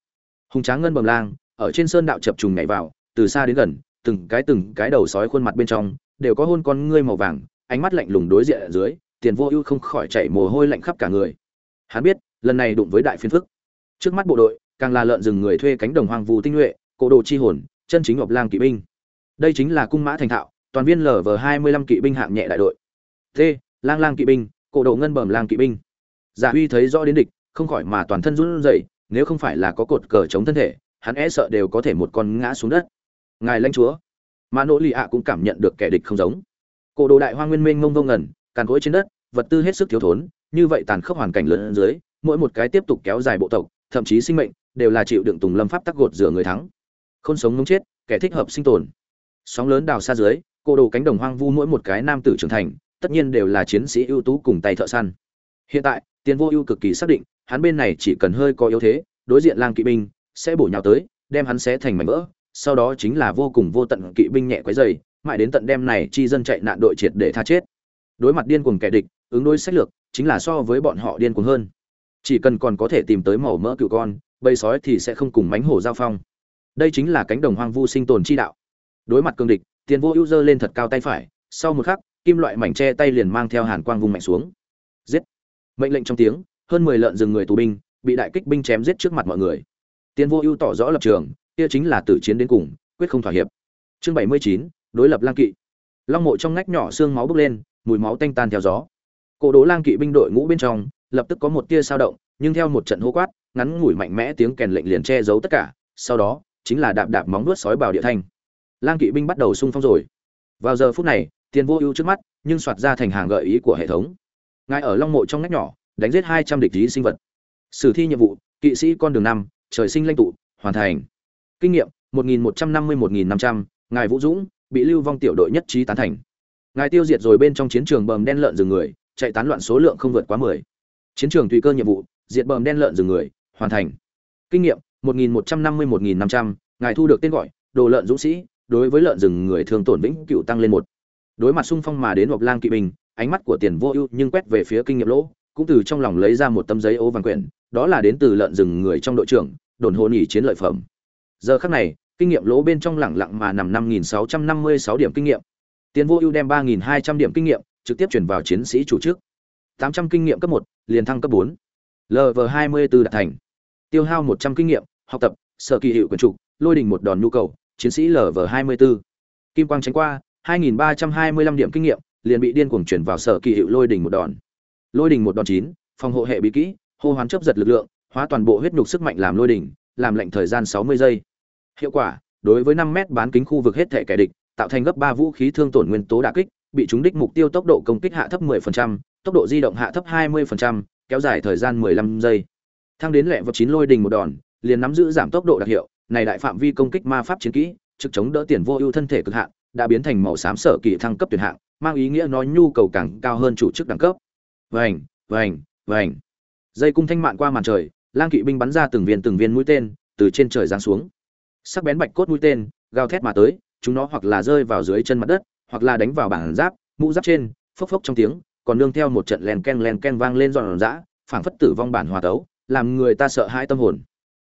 [SPEAKER 1] Hùng tráng ngân bầm lang, ở trên sơn đạo chập trùng nhảy vào, từ xa đến gần, từng cái từng cái đầu sói khuôn mặt bên trong đều có hôn con ngươi màu vàng, ánh mắt lạnh lùng đối diện ở dưới, tiền vô ưu không khỏi chảy mồ hôi lạnh khắp cả người. Hắn biết, lần này đụng với đại phiên phức. Trước mắt bộ đội, càng là lợn rừng người thuê cánh đồng hoang vu tinh nhuệ, cổ đồ chi hồn, chân chính ngọc lang kỵ binh đây chính là cung mã thành thạo, toàn viên lv hai mươi lăm kỵ binh hạng nhẹ đại đội. T, lang lang kỵ binh, cổ đồ ngân bẩm lang kỵ binh. Giả huy thấy rõ đến địch, không khỏi mà toàn thân run rẩy, nếu không phải là có cột cờ chống thân thể, hắn e sợ đều có thể một con ngã xuống đất. Ngài lãnh chúa. Mà nỗ lì ạ cũng cảm nhận được kẻ địch không giống. Cổ đồ đại hoa nguyên minh ngông vô ngẩn, càn cỗi trên đất, vật tư hết sức thiếu thốn, như vậy tàn khốc hoàn cảnh lớn dưới, mỗi một cái tiếp tục kéo dài bộ tộc, thậm chí sinh mệnh, đều là chịu đựng tùng lâm pháp tắc gột rửa người thắng. Không sống ngống chết, kẻ thích hợp sinh tồn sóng lớn đào xa dưới cô đồ cánh đồng hoang vu mỗi một cái nam tử trưởng thành, tất nhiên đều là chiến sĩ ưu tú cùng tay thợ săn. Hiện tại tiền vô ưu cực kỳ xác định, hắn bên này chỉ cần hơi có yếu thế, đối diện lang kỵ binh, sẽ bổ nhào tới, đem hắn xé thành mảnh vỡ, sau đó chính là vô cùng vô tận kỵ binh nhẹ quấy dày mãi đến tận đem này chi dân chạy nạn đội triệt để tha chết. Đối mặt điên cuồng kẻ địch, ứng đối sách lược, chính là so với bọn họ điên cuồng hơn. Chỉ cần còn có thể tìm tới màu mỡ cựu con, bầy sói thì sẽ không cùng mánh hổ giao phong. Đây chính là cánh đồng hoang vu sinh tồn chi đạo đối mặt cương địch, tiền vô ưu dơ lên thật cao tay phải, sau một khắc, kim loại mảnh tre tay liền mang theo hàn quang vùng mạnh xuống. Giết! Mệnh lệnh trong tiếng, hơn mười lợn rừng người tù binh, bị đại kích binh chém giết trước mặt mọi người. Tiền vô ưu tỏ rõ lập trường, kia chính là tử chiến đến cùng, quyết không thỏa hiệp. Chương bảy mươi chín, đối lập lang kỵ. Long mộ trong ngách nhỏ xương máu bốc lên, mùi máu tanh tan theo gió. Cổ đố lang kỵ binh đội ngũ bên trong, lập tức có một tia sao động, nhưng theo một trận hô quát, ngắn ngủi mạnh mẽ tiếng kèn lệnh liền che giấu tất cả, sau đó, chính là đạp đạp móng nuốt sói bào địa thanh lang kỵ binh bắt đầu sung phong rồi. Vào giờ phút này, tiền vô ưu trước mắt, nhưng soạt ra thành hàng gợi ý của hệ thống. Ngài ở long mộ trong ngách nhỏ, đánh giết hai trăm địch lý sinh vật. Sử thi nhiệm vụ, kỵ sĩ con đường năm, trời sinh lãnh tụ, hoàn thành. Kinh nghiệm, một nghìn một trăm năm mươi một nghìn năm trăm, ngài vũ dũng, bị lưu vong tiểu đội nhất trí tán thành. Ngài tiêu diệt rồi bên trong chiến trường bầm đen lợn rừng người, chạy tán loạn số lượng không vượt quá mười. Chiến trường tùy cơ nhiệm vụ, diệt bầm đen lợn rừng người, hoàn thành. Kinh nghiệm, một nghìn một trăm năm mươi một nghìn năm trăm, ngài thu được tên gọi, đồ lợn dũng sĩ đối với lợn rừng người thường tổn vĩnh cựu tăng lên một. Đối mặt xung phong mà đến ngọc lang kỵ binh, ánh mắt của tiền vô ưu nhưng quét về phía kinh nghiệm lỗ, cũng từ trong lòng lấy ra một tấm giấy ố vàng quyển, đó là đến từ lợn rừng người trong đội trưởng, đồn hồn nghỉ chiến lợi phẩm. Giờ khắc này, kinh nghiệm lỗ bên trong lẳng lặng mà nằm năm nghìn sáu trăm năm mươi sáu điểm kinh nghiệm. Tiền vô ưu đem ba nghìn hai trăm điểm kinh nghiệm trực tiếp chuyển vào chiến sĩ chủ chức tám trăm kinh nghiệm cấp một, liền thăng cấp bốn. Lv hai mươi b ố đạt thành. Tiêu hao một trăm kinh nghiệm, học tập, sở kỳ hiệu quyền trục, lôi đình một đòn nhu cầu chiến sĩ lv hai mươi b ố kim quang tránh qua hai nghìn ba trăm hai mươi lăm điểm kinh nghiệm liền bị điên cuồng chuyển vào sở kỳ hiệu lôi đình một đòn. Lôi đình một đòn chín phòng hộ hệ bí kỹ hô hoán chấp giật lực lượng hóa toàn bộ huyết nhục sức mạnh làm lôi đình làm lệnh thời gian sáu mươi giây. Hiệu quả đối với 5 mét bán kính khu vực hết thể kẻ địch tạo thành gấp ba vũ khí thương tổn nguyên tố đả kích bị trúng đích mục tiêu tốc độ công kích hạ thấp 10%, tốc độ di động hạ thấp 20%, kéo dài thời gian 15 giây. Thang đến lẹ vào chín lôi đình một đòn liền nắm giữ giảm tốc độ đặc hiệu này đại phạm vi công kích ma pháp chiến kỹ, trực chống đỡ tiền vô ưu thân thể cực hạn, đã biến thành màu xám sở kỳ thăng cấp tuyệt hạng, mang ý nghĩa nói nhu cầu càng cao hơn chủ chức đẳng cấp. Vành vành vành. Dây cung thanh mạn qua màn trời, lang kỵ binh bắn ra từng viên từng viên mũi tên, từ trên trời giáng xuống. Sắc bén bạch cốt mũi tên, gào thét mà tới, chúng nó hoặc là rơi vào dưới chân mặt đất, hoặc là đánh vào bảng giáp, mũ giáp trên, phốc phốc trong tiếng, còn nương theo một trận len ken len ken vang lên giòn giã, phảng phất tử vong bản hòa tấu, làm người ta sợ hãi tâm hồn.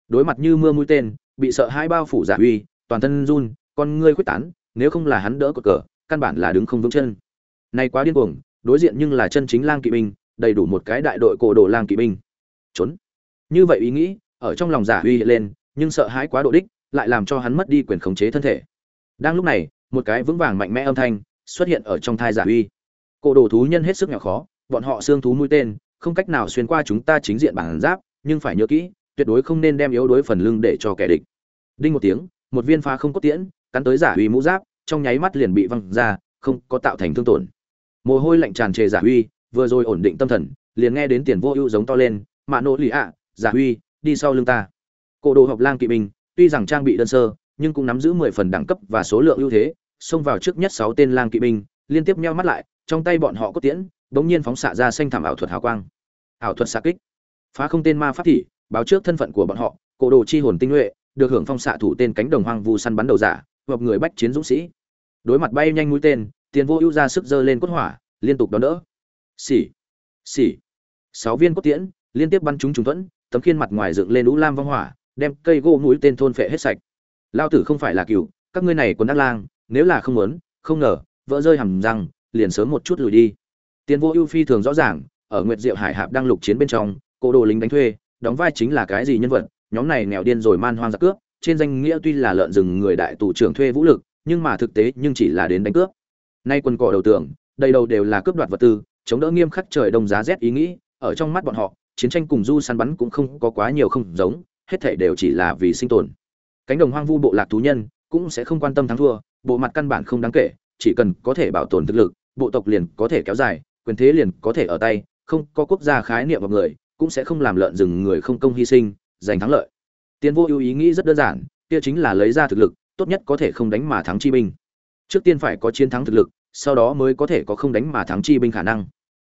[SPEAKER 1] Đối mặt như mưa mũi tên bị sợ hai bao phủ giả uy, toàn thân run, con ngươi khuếch tán, nếu không là hắn đỡ cột cờ, căn bản là đứng không vững chân. Nay quá điên cuồng, đối diện nhưng là chân chính lang kỵ binh, đầy đủ một cái đại đội cổ đồ lang kỵ binh. Trốn. Như vậy ý nghĩ, ở trong lòng giả uy hiện lên, nhưng sợ hãi quá độ đích, lại làm cho hắn mất đi quyền khống chế thân thể. Đang lúc này, một cái vững vàng mạnh mẽ âm thanh xuất hiện ở trong thai giả uy. Cổ đồ thú nhân hết sức nhỏ khó, bọn họ xương thú mũi tên, không cách nào xuyên qua chúng ta chính diện bản giáp, nhưng phải nhớ kỹ tuyệt đối không nên đem yếu đối phần lưng để cho kẻ địch. Đinh một tiếng một viên phá không có tiễn cắn tới giả huy mũ giáp trong nháy mắt liền bị văng ra không có tạo thành thương tổn. Mồ hôi lạnh tràn trề giả huy, vừa rồi ổn định tâm thần liền nghe đến tiền vô ưu giống to lên mạ nỗ lì ạ giả huy, đi sau lưng ta. Cổ đồ học lang kỵ binh tuy rằng trang bị đơn sơ nhưng cũng nắm giữ mười phần đẳng cấp và số lượng ưu thế xông vào trước nhất sáu tên lang kỵ binh liên tiếp nheo mắt lại trong tay bọn họ có tiễn bỗng nhiên phóng xạ ra xanh thảm ảo thuật hào quang. Ảo thuật xạ kích. Phá không tên ma pháp thị báo trước thân phận của bọn họ, cổ đồ chi hồn tinh nhuệ, được hưởng phong xạ thủ tên cánh đồng hoang vu săn bắn đầu giả hoặc người bách chiến dũng sĩ. Đối mặt bay nhanh mũi tên, tiền vô ưu ra sức dơ lên cốt hỏa, liên tục đón đỡ. Xỉ xỉ. Sáu viên cốt tiễn, liên tiếp bắn trúng trúng thuẫn, tấm khiên mặt ngoài dựng lên lũ lam vong hỏa, đem cây gỗ mũi tên thôn phệ hết sạch. Lao tử không phải là cừu, các ngươi này còn đắc lang, nếu là không muốn, không ngờ, vỡ rơi hầm răng, liền sớm một chút lùi đi. Tiền vô ưu phi thường rõ ràng, ở nguyệt diệu hải hạp đang lục chiến bên trong cô đồ lính đánh thuê đóng vai chính là cái gì nhân vật, nhóm này nghèo điên rồi man hoang giặc cướp, trên danh nghĩa tuy là lợn rừng người đại tù trưởng thuê vũ lực, nhưng mà thực tế nhưng chỉ là đến đánh cướp. Nay quần cỏ đầu tưởng đầy đầu đều là cướp đoạt vật tư, chống đỡ nghiêm khắc trời đông giá rét ý nghĩ, ở trong mắt bọn họ, chiến tranh cùng du săn bắn cũng không có quá nhiều không giống, hết thảy đều chỉ là vì sinh tồn. Cánh đồng hoang vu bộ lạc thú nhân cũng sẽ không quan tâm thắng thua, bộ mặt căn bản không đáng kể, chỉ cần có thể bảo tồn thực lực, bộ tộc liền có thể kéo dài, quyền thế liền có thể ở tay, không có quốc gia khái niệm vào người cũng sẽ không làm lợn rừng người không công hy sinh, giành thắng lợi. Tiến vô ưu ý nghĩ rất đơn giản, kia chính là lấy ra thực lực, tốt nhất có thể không đánh mà thắng chi binh. Trước tiên phải có chiến thắng thực lực, sau đó mới có thể có không đánh mà thắng chi binh khả năng.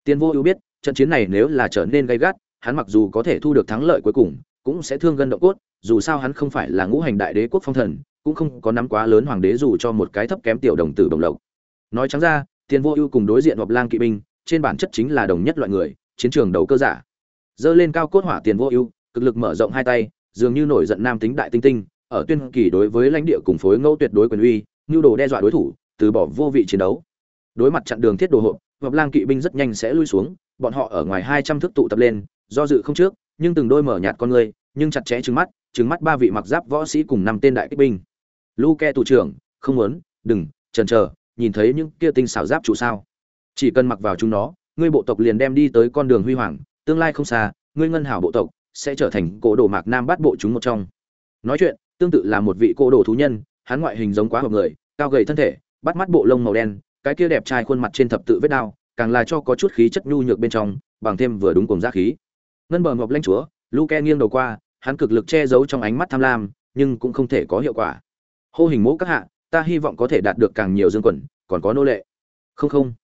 [SPEAKER 1] Tiến vô ưu biết, trận chiến này nếu là trở nên gay gắt, hắn mặc dù có thể thu được thắng lợi cuối cùng, cũng sẽ thương gân động cốt, dù sao hắn không phải là ngũ hành đại đế quốc phong thần, cũng không có nắm quá lớn hoàng đế dù cho một cái thấp kém tiểu đồng tử đồng lộc. Nói trắng ra tiền vô ưu cùng đối diện hoặc lang kỵ binh, trên bản chất chính là đồng nhất loại người, chiến trường đấu cơ giả dơ lên cao cốt hỏa tiền vô ưu, cực lực mở rộng hai tay, dường như nổi giận nam tính đại tinh tinh, ở tuyên kỳ đối với lãnh địa cùng phối ngẫu tuyệt đối quyền uy, nhu đồ đe dọa đối thủ, từ bỏ vô vị chiến đấu. Đối mặt chặn đường thiết đồ hộ ngọc lang kỵ binh rất nhanh sẽ lui xuống, bọn họ ở ngoài hai trăm thước tụ tập lên, do dự không trước, nhưng từng đôi mở nhạt con người, nhưng chặt chẽ trừng mắt trừng mắt ba vị mặc giáp võ sĩ cùng năm tên đại kích binh. Luke thủ trưởng, không muốn, đừng, chần chờ, nhìn thấy những kia tinh xảo giáp chủ sao? Chỉ cần mặc vào chúng nó, ngươi bộ tộc liền đem đi tới con đường huy hoàng tương lai không xa, ngươi ngân hảo bộ tộc, sẽ trở thành cổ đồ mạc nam bắt bộ chúng một trong. Nói chuyện, tương tự là một vị cổ đồ thú nhân, hắn ngoại hình giống quá hợp người, cao gầy thân thể, bắt mắt bộ lông màu đen, cái kia đẹp trai khuôn mặt trên thập tự vết đao, càng là cho có chút khí chất nhu nhược bên trong, bằng thêm vừa đúng cùng giá khí. Ngân bờ ngọc lãnh chúa luke nghiêng đầu qua, hắn cực lực che giấu trong ánh mắt tham lam, nhưng cũng không thể có hiệu quả. Hô hình mẫu các hạ, ta hy vọng có thể đạt được càng nhiều dương quần, còn có nô lệ. Không không.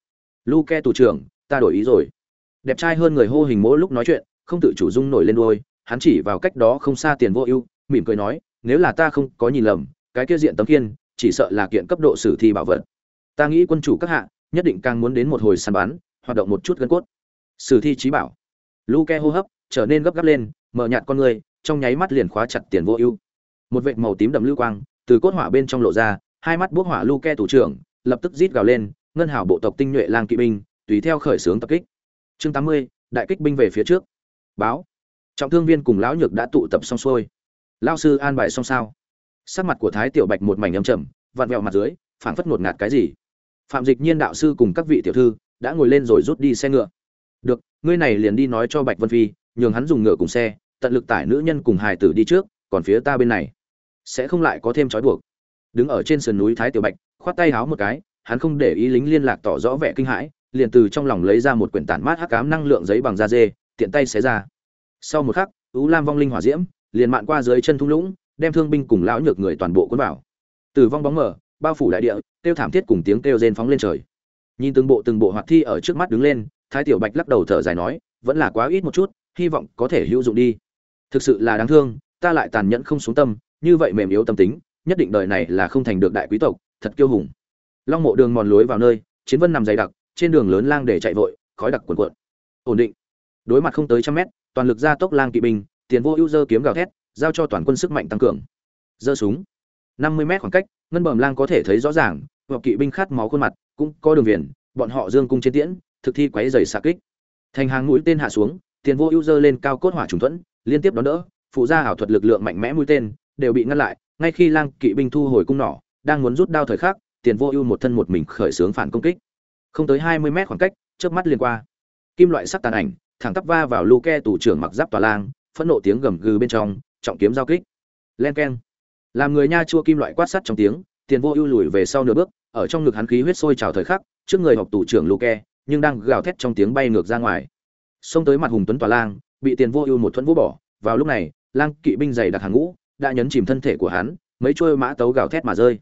[SPEAKER 1] Luke tù trưởng, ta đổi ý rồi đẹp trai hơn người hô hình mẫu lúc nói chuyện, không tự chủ dung nổi lên đôi hắn chỉ vào cách đó không xa tiền vô ưu, mỉm cười nói, nếu là ta không có nhìn lầm, cái kia diện tấm kiên chỉ sợ là kiện cấp độ sử thi bảo vật. Ta nghĩ quân chủ các hạ, nhất định càng muốn đến một hồi săn bắn, hoạt động một chút gân cốt. Sử thi trí bảo. Luke hô hấp, trở nên gấp gáp lên, mở nhạt con người, trong nháy mắt liền khóa chặt tiền vô ưu. Một vệt màu tím đậm lưu quang, từ cốt hỏa bên trong lộ ra, hai mắt bốc hỏa luke thủ trưởng, lập tức rít gào lên, ngân hảo bộ tộc tinh nhuệ lang kỵ binh, tùy theo khởi xướng tập kích chương tám mươi, đại kích binh về phía trước. Báo. Trọng thương viên cùng lão nhược đã tụ tập xong xuôi. Lao sư an bài xong sao? Sắc mặt của thái tiểu bạch một mảnh âm trầm, vặn vẹo mặt dưới, phảng phất ngột ngạt cái gì. Phạm dịch nhiên đạo sư cùng các vị tiểu thư đã ngồi lên rồi rút đi xe ngựa. Được, ngươi này liền đi nói cho bạch vân phi, nhường hắn dùng ngựa cùng xe, tận lực tải nữ nhân cùng hài tử đi trước, còn phía ta bên này. Sẽ không lại có thêm trói buộc. Đứng ở trên sườn núi thái tiểu bạch, khoát tay háo một cái, hắn không để ý lính liên lạc tỏ rõ vẻ kinh hãi liền từ trong lòng lấy ra một quyển tản mát hắc ám năng lượng giấy bằng da dê, tiện tay xé ra. Sau một khắc U lam vong linh hỏa diễm, liền mạn qua dưới chân thung lũng, đem thương binh cùng lão nhược người toàn bộ cuốn vào. Tử vong bóng mở bao phủ đại địa tiêu thảm thiết cùng tiếng kêu rên phóng lên trời. Nhìn từng bộ từng bộ hoạt thi ở trước mắt đứng lên, thái tiểu bạch lắc đầu thở dài nói, vẫn là quá ít một chút, hy vọng có thể hữu dụng đi. Thực sự là đáng thương, ta lại tàn nhẫn không xuống tâm, như vậy mềm yếu tâm tính, nhất định đời này là không thành được đại quý tộc, thật kiêu hùng. Long mộ đường mòn lối vào nơi, chiến vân nằm dày đặc trên đường lớn lang để chạy vội, khói đặc cuồn cuộn. Ổn định. Đối mặt không tới trăm mét, toàn lực ra tốc lang kỵ binh, tiền vô ưu dơ kiếm gào thét, giao cho toàn quân sức mạnh tăng cường. Giơ súng. Năm mươi mét khoảng cách, ngân bẩm lang có thể thấy rõ ràng hoặc kỵ binh khát máu khuôn mặt, cũng có đường viền, bọn họ dương cung chiến tiễn, thực thi quấy giày xạ kích. Thành hàng mũi tên hạ xuống, tiền vô ưu dơ lên cao cốt hỏa trùng thuẫn, liên tiếp đón đỡ, phụ gia ảo thuật lực lượng mạnh mẽ mũi tên, đều bị ngăn lại, ngay khi lang kỵ binh thu hồi cung nỏ, đang muốn rút đao thời khắc, tiền vô ưu một thân một mình khởi xướng phản công kích không tới hai mươi mét khoảng cách trước mắt liền qua. Kim loại sắc tàn ảnh, thẳng tắp va vào luke tủ trưởng mặc giáp tòa lang, phẫn nộ tiếng gầm gừ bên trong, trọng kiếm giao kích. Len keng. Làm người nha chua kim loại quát sắt trong tiếng, tiền vô ưu lùi về sau nửa bước, ở trong ngực hắn khí huyết sôi trào thời khắc, trước người học tủ trưởng luke nhưng đang gào thét trong tiếng bay ngược ra ngoài. Xông tới mặt hùng tuấn tòa lang, bị tiền vô ưu một thuẫn vũ bỏ. Vào lúc này, lang kỵ binh dày đặc hàng ngũ, đã nhấn chìm thân thể của hắn, mấy chuôi mã tấu gào thét mà rơi.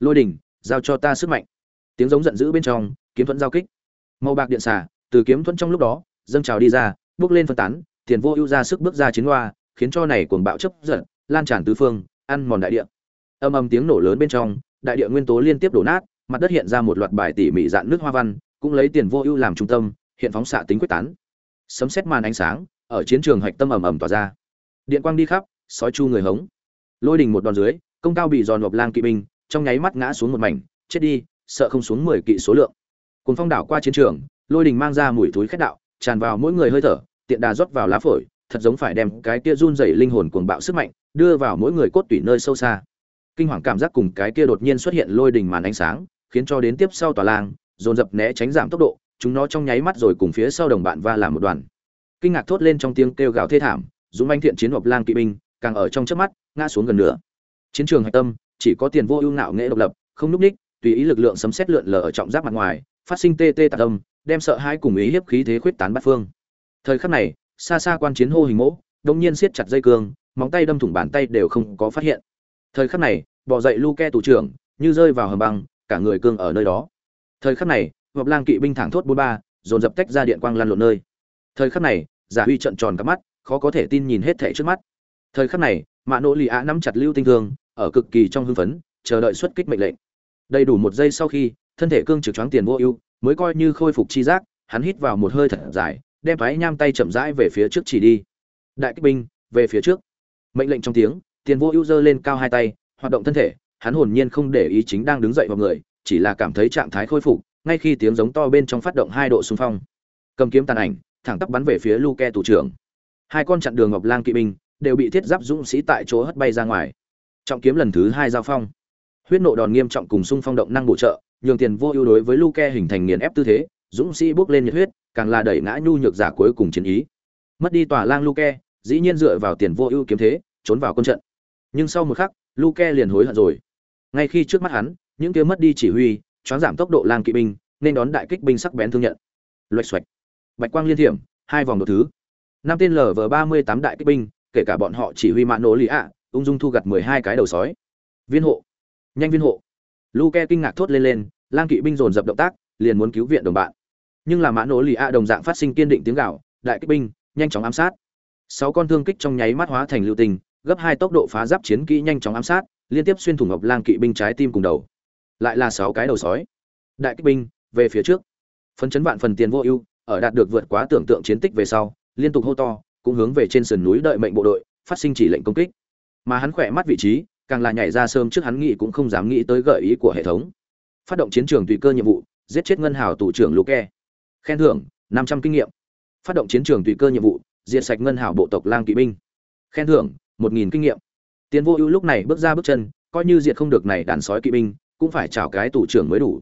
[SPEAKER 1] Lôi đỉnh, giao cho ta sức mạnh. Tiếng giống giận dữ bên trong kiếm thuẫn giao kích. Màu bạc điện xả từ kiếm thuẫn trong lúc đó, dâng trào đi ra, bước lên phân tán, tiền vô ưu ra sức bước ra chiến hoa khiến cho này cuồng bạo chấp giận, lan tràn tứ phương, ăn mòn đại địa. Âm âm tiếng nổ lớn bên trong, đại địa nguyên tố liên tiếp đổ nát, mặt đất hiện ra một loạt bài tỉ mỉ dạn nước hoa văn, cũng lấy tiền vô ưu làm trung tâm, hiện phóng xạ tính quyết tán. Sấm xét màn ánh sáng, ở chiến trường hạch tâm ầm ầm tỏa ra. Điện quang đi khắp, sói chu người hống. Lôi đình một đòn dưới, công cao bị giòn ngọc lang kỵ binh, trong nháy mắt ngã xuống một mảnh, chết đi, sợ không xuống mười kỵ số lượng cùng phong đảo qua chiến trường, lôi đình mang ra mùi túi khét đạo, tràn vào mỗi người hơi thở, tiện đà rót vào lá phổi, thật giống phải đem cái kia run rẩy linh hồn cuồng bạo sức mạnh đưa vào mỗi người cốt tủy nơi sâu xa. Kinh hoàng cảm giác cùng cái kia đột nhiên xuất hiện lôi đình màn ánh sáng, khiến cho đến tiếp sau tòa lang dồn dập né tránh giảm tốc độ, chúng nó trong nháy mắt rồi cùng phía sau đồng bạn va làm một đoàn. Kinh ngạc thốt lên trong tiếng kêu gào thê thảm, dũng anh thiện chiến hợp lang kỵ binh, càng ở trong chớp mắt, ngã xuống gần nửa. Chiến trường hạch tâm, chỉ có tiền vô ưu ngạo nghệ độc lập, không núp ních, tùy ý lực lượng sấm xét lượn lờ ở trọng giáp mặt ngoài phát sinh tê tê tạc âm, đem sợ hãi cùng ý hiếp khí thế khuyết tán bát phương. Thời khắc này, xa xa quan chiến hô hình mỗ, đông nhiên siết chặt dây cương, móng tay đâm thủng bàn tay đều không có phát hiện. Thời khắc này bỏ dậy luke tù trưởng, như rơi vào hầm băng, cả người cương ở nơi đó. Thời khắc này hợp lang kỵ binh thẳng thốt bốn ba, dồn dập tách ra điện quang lan lộn nơi. Thời khắc này, giả huy trận tròn cả mắt, khó có thể tin nhìn hết thẻ trước mắt. Thời khắc này mạ nỗ lì ạ nắm chặt lưu tinh thương, ở cực kỳ trong hưng phấn, chờ đợi xuất kích mệnh lệnh. Đầy đủ một giây sau khi thân thể cương trực choáng tiền vô ưu, mới coi như khôi phục chi giác, hắn hít vào một hơi thật dài, đem thoái nham tay chậm rãi về phía trước chỉ đi. Đại kích binh, về phía trước. Mệnh lệnh trong tiếng, tiền vô ưu giơ lên cao hai tay, hoạt động thân thể, hắn hồn nhiên không để ý chính đang đứng dậy vào người, chỉ là cảm thấy trạng thái khôi phục, ngay khi tiếng giống to bên trong phát động hai độ xung phong. Cầm kiếm tàn ảnh, thẳng tắp bắn về phía luke thủ trưởng. Hai con chặn đường ngọc lang kỵ binh đều bị thiết giáp dũng sĩ tại chỗ hất bay ra ngoài. Trọng kiếm lần thứ hai giao phong. Huyết nộ đòn nghiêm trọng cùng xung phong động năng bổ trợ nhường tiền vô ưu đối với luke hình thành nghiền ép tư thế, dũng sĩ bước lên nhiệt huyết, càng là đẩy ngã nhu nhược giả cuối cùng chiến ý. Mất đi tòa lang luke, dĩ nhiên dựa vào tiền vô ưu kiếm thế, trốn vào quân trận. Nhưng sau một khắc, luke liền hối hận rồi. Ngay khi trước mắt hắn, những kia mất đi chỉ huy, choáng giảm tốc độ lang kỵ binh, nên đón đại kích binh sắc bén thương nhận. Loạch xoạch. Bạch quang liên thiểm, hai vòng đột thứ. Năm tên lv ba mươi tám đại kích binh, kể cả bọn họ chỉ huy mã nổ lý ạ, ung dung thu gặt mười hai cái đầu sói. Viên hộ. Nhanh viên hộ luke kinh ngạc thốt lên lên lang kỵ binh dồn dập động tác liền muốn cứu viện đồng bạn. Nhưng là mã nổ lì ạ đồng dạng phát sinh kiên định tiếng gào, đại kích binh nhanh chóng ám sát. Sáu con thương kích trong nháy mắt hóa thành lưu tình gấp hai tốc độ phá giáp chiến kỹ nhanh chóng ám sát liên tiếp xuyên thủng ngọc lang kỵ binh trái tim cùng đầu. Lại là sáu cái đầu sói. Đại kích binh về phía trước. Phấn chấn vạn phần tiền vô ưu ở đạt được vượt quá tưởng tượng chiến tích về sau liên tục hô to cũng hướng về trên sườn núi đợi mệnh bộ đội phát sinh chỉ lệnh công kích. Mà hắn khỏe mắt vị trí càng là nhảy ra sớm trước hắn nghĩ cũng không dám nghĩ tới gợi ý của hệ thống. Phát động chiến trường tùy cơ nhiệm vụ, giết chết ngân hào tù trưởng luke. Khen thưởng, năm trăm kinh nghiệm. Phát động chiến trường tùy cơ nhiệm vụ, diệt sạch ngân hào bộ tộc lang kỵ binh. Khen thưởng, một nghìn kinh nghiệm. Tiến vô ưu lúc này bước ra bước chân, coi như diệt không được này đàn sói kỵ binh, cũng phải chào cái tù trưởng mới đủ.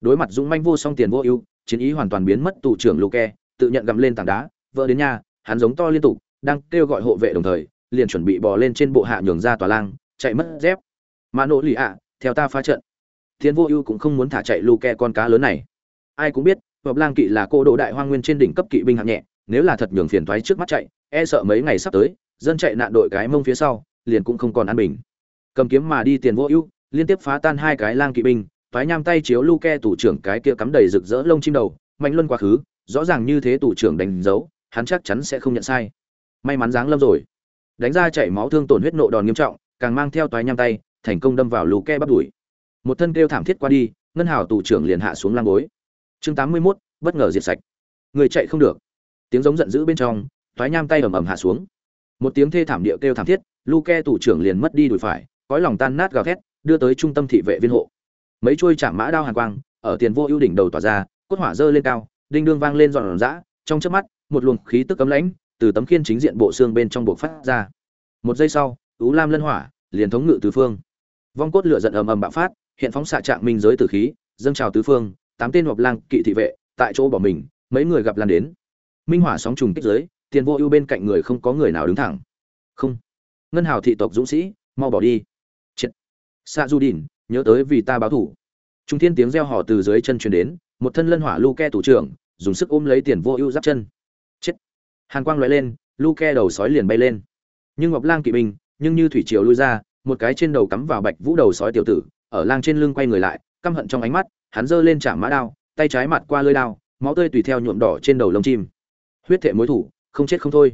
[SPEAKER 1] Đối mặt dũng manh vô song tiền vô ưu, chiến ý hoàn toàn biến mất tù trưởng luke, tự nhận gầm lên tảng đá, vỡ đến nhà, hắn giống to liên tục, đang kêu gọi hộ vệ đồng thời, liền chuẩn bị bò lên trên bộ hạ nhường ra tòa lang chạy mất dép. Mà nỗ lì ạ, theo ta phá trận. Thiên vô ưu cũng không muốn thả chạy luke con cá lớn này. Ai cũng biết, hợp lang kỵ là cô độ đại hoang nguyên trên đỉnh cấp kỵ binh hạng nhẹ, nếu là thật nhường phiền thoái trước mắt chạy e sợ mấy ngày sắp tới, dân chạy nạn đội cái mông phía sau, liền cũng không còn an bình. Cầm kiếm mà đi tiền vô ưu, liên tiếp phá tan hai cái lang kỵ binh thoái nham tay chiếu luke tủ trưởng cái kia cắm đầy rực rỡ lông chim đầu, mạnh luân quá khứ, rõ ràng như thế tủ trưởng đánh dấu, hắn chắc chắn sẽ không nhận sai. May mắn giáng lâm rồi. Đánh ra chảy máu thương tổn huyết nộ đòn nghiêm trọng càng mang theo toái nham tay thành công đâm vào lù ke bắt đuổi một thân kêu thảm thiết qua đi ngân hào tù trưởng liền hạ xuống lang gối. Chương tám mươi 81, bất ngờ diệt sạch. Người chạy không được. Tiếng giống giận dữ bên trong toái nham tay ầm ầm hạ xuống. Một tiếng thê thảm địa kêu thảm thiết luke tù trưởng liền mất đi đùi phải cõi lòng tan nát gào thét đưa tới trung tâm thị vệ viên hộ. Mấy chuôi chạm mã đao hàn quang ở tiền vô ưu đỉnh đầu tỏa ra cốt hỏa dơ lên cao đinh đương vang lên giòn giã trong chớp mắt một luồng khí tức cấm lãnh từ tấm khiên chính diện bộ xương bên trong buộc phát ra. Một giây sau ú lam lân hỏa, liền thống ngự tứ phương. Vong cốt lửa giận ầm ầm bạo phát, hiện phóng xạ trạng minh giới tử khí, dâng trào tứ phương, tám tên hộp lang kỵ thị vệ, tại chỗ bỏ mình, mấy người gặp lan đến. Minh hỏa sóng trùng kích giới, tiền vô ưu bên cạnh người không có người nào đứng thẳng. Không. Ngân hào thị tộc dũng sĩ, mau bỏ đi. Triệt. Xạ du đỉn nhớ tới vì ta báo thủ. Trung thiên tiếng reo hò từ dưới chân truyền đến, một thân lân hỏa lu ke thủ trưởng, dùng sức ôm lấy tiền vô ưu giáp chân. Chết hàn quang lóe lên, lu ke đầu sói liền bay lên. Nhưng ngọc lang kỵ binh nhưng như thủy triều lui ra, một cái trên đầu cắm vào bạch vũ đầu sói tiểu tử, ở lang trên lưng quay người lại, căm hận trong ánh mắt, hắn giơ lên chạm mã đao, tay trái mặt qua lưỡi đao, máu tươi tùy theo nhuộm đỏ trên đầu lông chim. Huyết thệ mối thủ, không chết không thôi.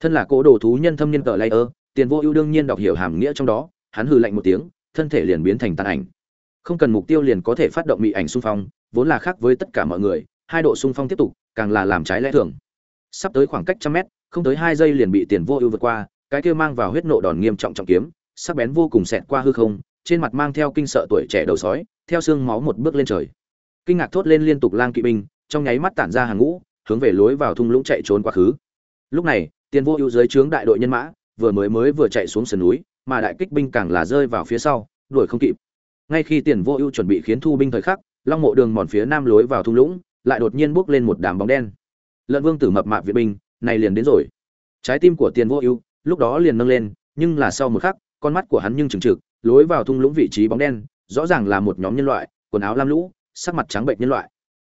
[SPEAKER 1] Thân là cỗ đồ thú nhân thâm nhân cờ lay ơ, tiền vô ưu đương nhiên đọc hiểu hàm nghĩa trong đó, hắn hừ lạnh một tiếng, thân thể liền biến thành tàn ảnh. Không cần mục tiêu liền có thể phát động mị ảnh xung phong, vốn là khác với tất cả mọi người, hai độ xung phong tiếp tục, càng là làm trái lẽ thường. Sắp tới khoảng cách trăm mét, không tới hai giây liền bị tiền vô ưu vượt qua cái kia mang vào huyết nộ đòn nghiêm trọng trọng kiếm, sắc bén vô cùng xẹt qua hư không, trên mặt mang theo kinh sợ tuổi trẻ đầu sói, theo xương máu một bước lên trời. Kinh ngạc thốt lên liên tục lang kỵ binh, trong nháy mắt tản ra hàng ngũ, hướng về lối vào thung lũng chạy trốn quá khứ. Lúc này, tiền vô ưu dưới trướng đại đội nhân mã, vừa mới mới vừa chạy xuống sườn núi, mà đại kích binh càng là rơi vào phía sau, đuổi không kịp. Ngay khi tiền vô ưu chuẩn bị khiến thu binh thời khắc, long mộ đường mòn phía nam lối vào thung lũng, lại đột nhiên bước lên một đám bóng đen. Lợn vương tử mập mạp viện binh, này liền đến rồi. Trái tim của tiền vô ưu lúc đó liền nâng lên, nhưng là sau một khắc, con mắt của hắn nhưng trừng trực, lối vào thung lũng vị trí bóng đen, rõ ràng là một nhóm nhân loại, quần áo lam lũ, sắc mặt trắng bệnh nhân loại.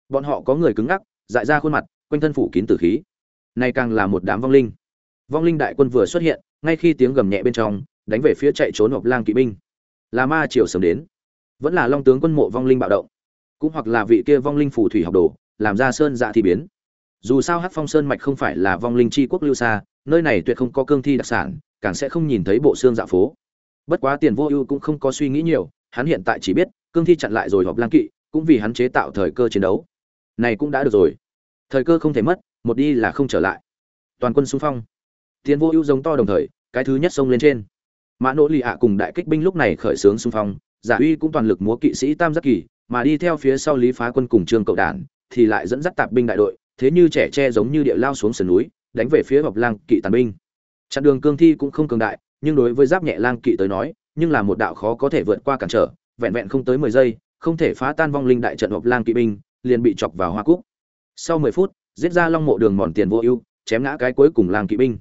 [SPEAKER 1] Bọn họ có người cứng ngắc, dại ra khuôn mặt, quanh thân phủ kín tử khí. Nay càng là một đám vong linh. Vong linh đại quân vừa xuất hiện, ngay khi tiếng gầm nhẹ bên trong, đánh về phía chạy trốn hộp lang kỵ binh. Là ma triều sớm đến. Vẫn là long tướng quân mộ vong linh bạo động. Cũng hoặc là vị kia vong linh phù thủy học đồ, làm ra sơn dạ thì biến dù sao hát phong sơn mạch không phải là vong linh chi quốc lưu xa, nơi này tuyệt không có cương thi đặc sản, càng sẽ không nhìn thấy bộ xương dạ phố. Bất quá tiền vô ưu cũng không có suy nghĩ nhiều, hắn hiện tại chỉ biết, cương thi chặn lại rồi họp lang kỵ, cũng vì hắn chế tạo thời cơ chiến đấu. Này cũng đã được rồi. Thời cơ không thể mất, một đi là không trở lại. Toàn quân xung phong. Tiền vô ưu giống to đồng thời, cái thứ nhất xông lên trên. Mã nỗ lì ạ cùng đại kích binh lúc này khởi xướng xung phong, giả uy cũng toàn lực múa kỵ sĩ tam giác kỳ, mà đi theo phía sau lý phá quân cùng trương cậu đản, thì lại dẫn dắt tạp binh đại đội thế như trẻ tre giống như địa lao xuống sườn núi, đánh về phía bọc lang kỵ tàn binh. Chặn đường cương thi cũng không cường đại, nhưng đối với giáp nhẹ lang kỵ tới nói, nhưng là một đạo khó có thể vượt qua cản trở, vẹn vẹn không tới mười giây, không thể phá tan vong linh đại trận bọc lang kỵ binh, liền bị chọc vào hoa cúc. Sau mười phút, giết ra long mộ đường mòn tiền vô ưu, chém ngã cái cuối cùng lang kỵ binh.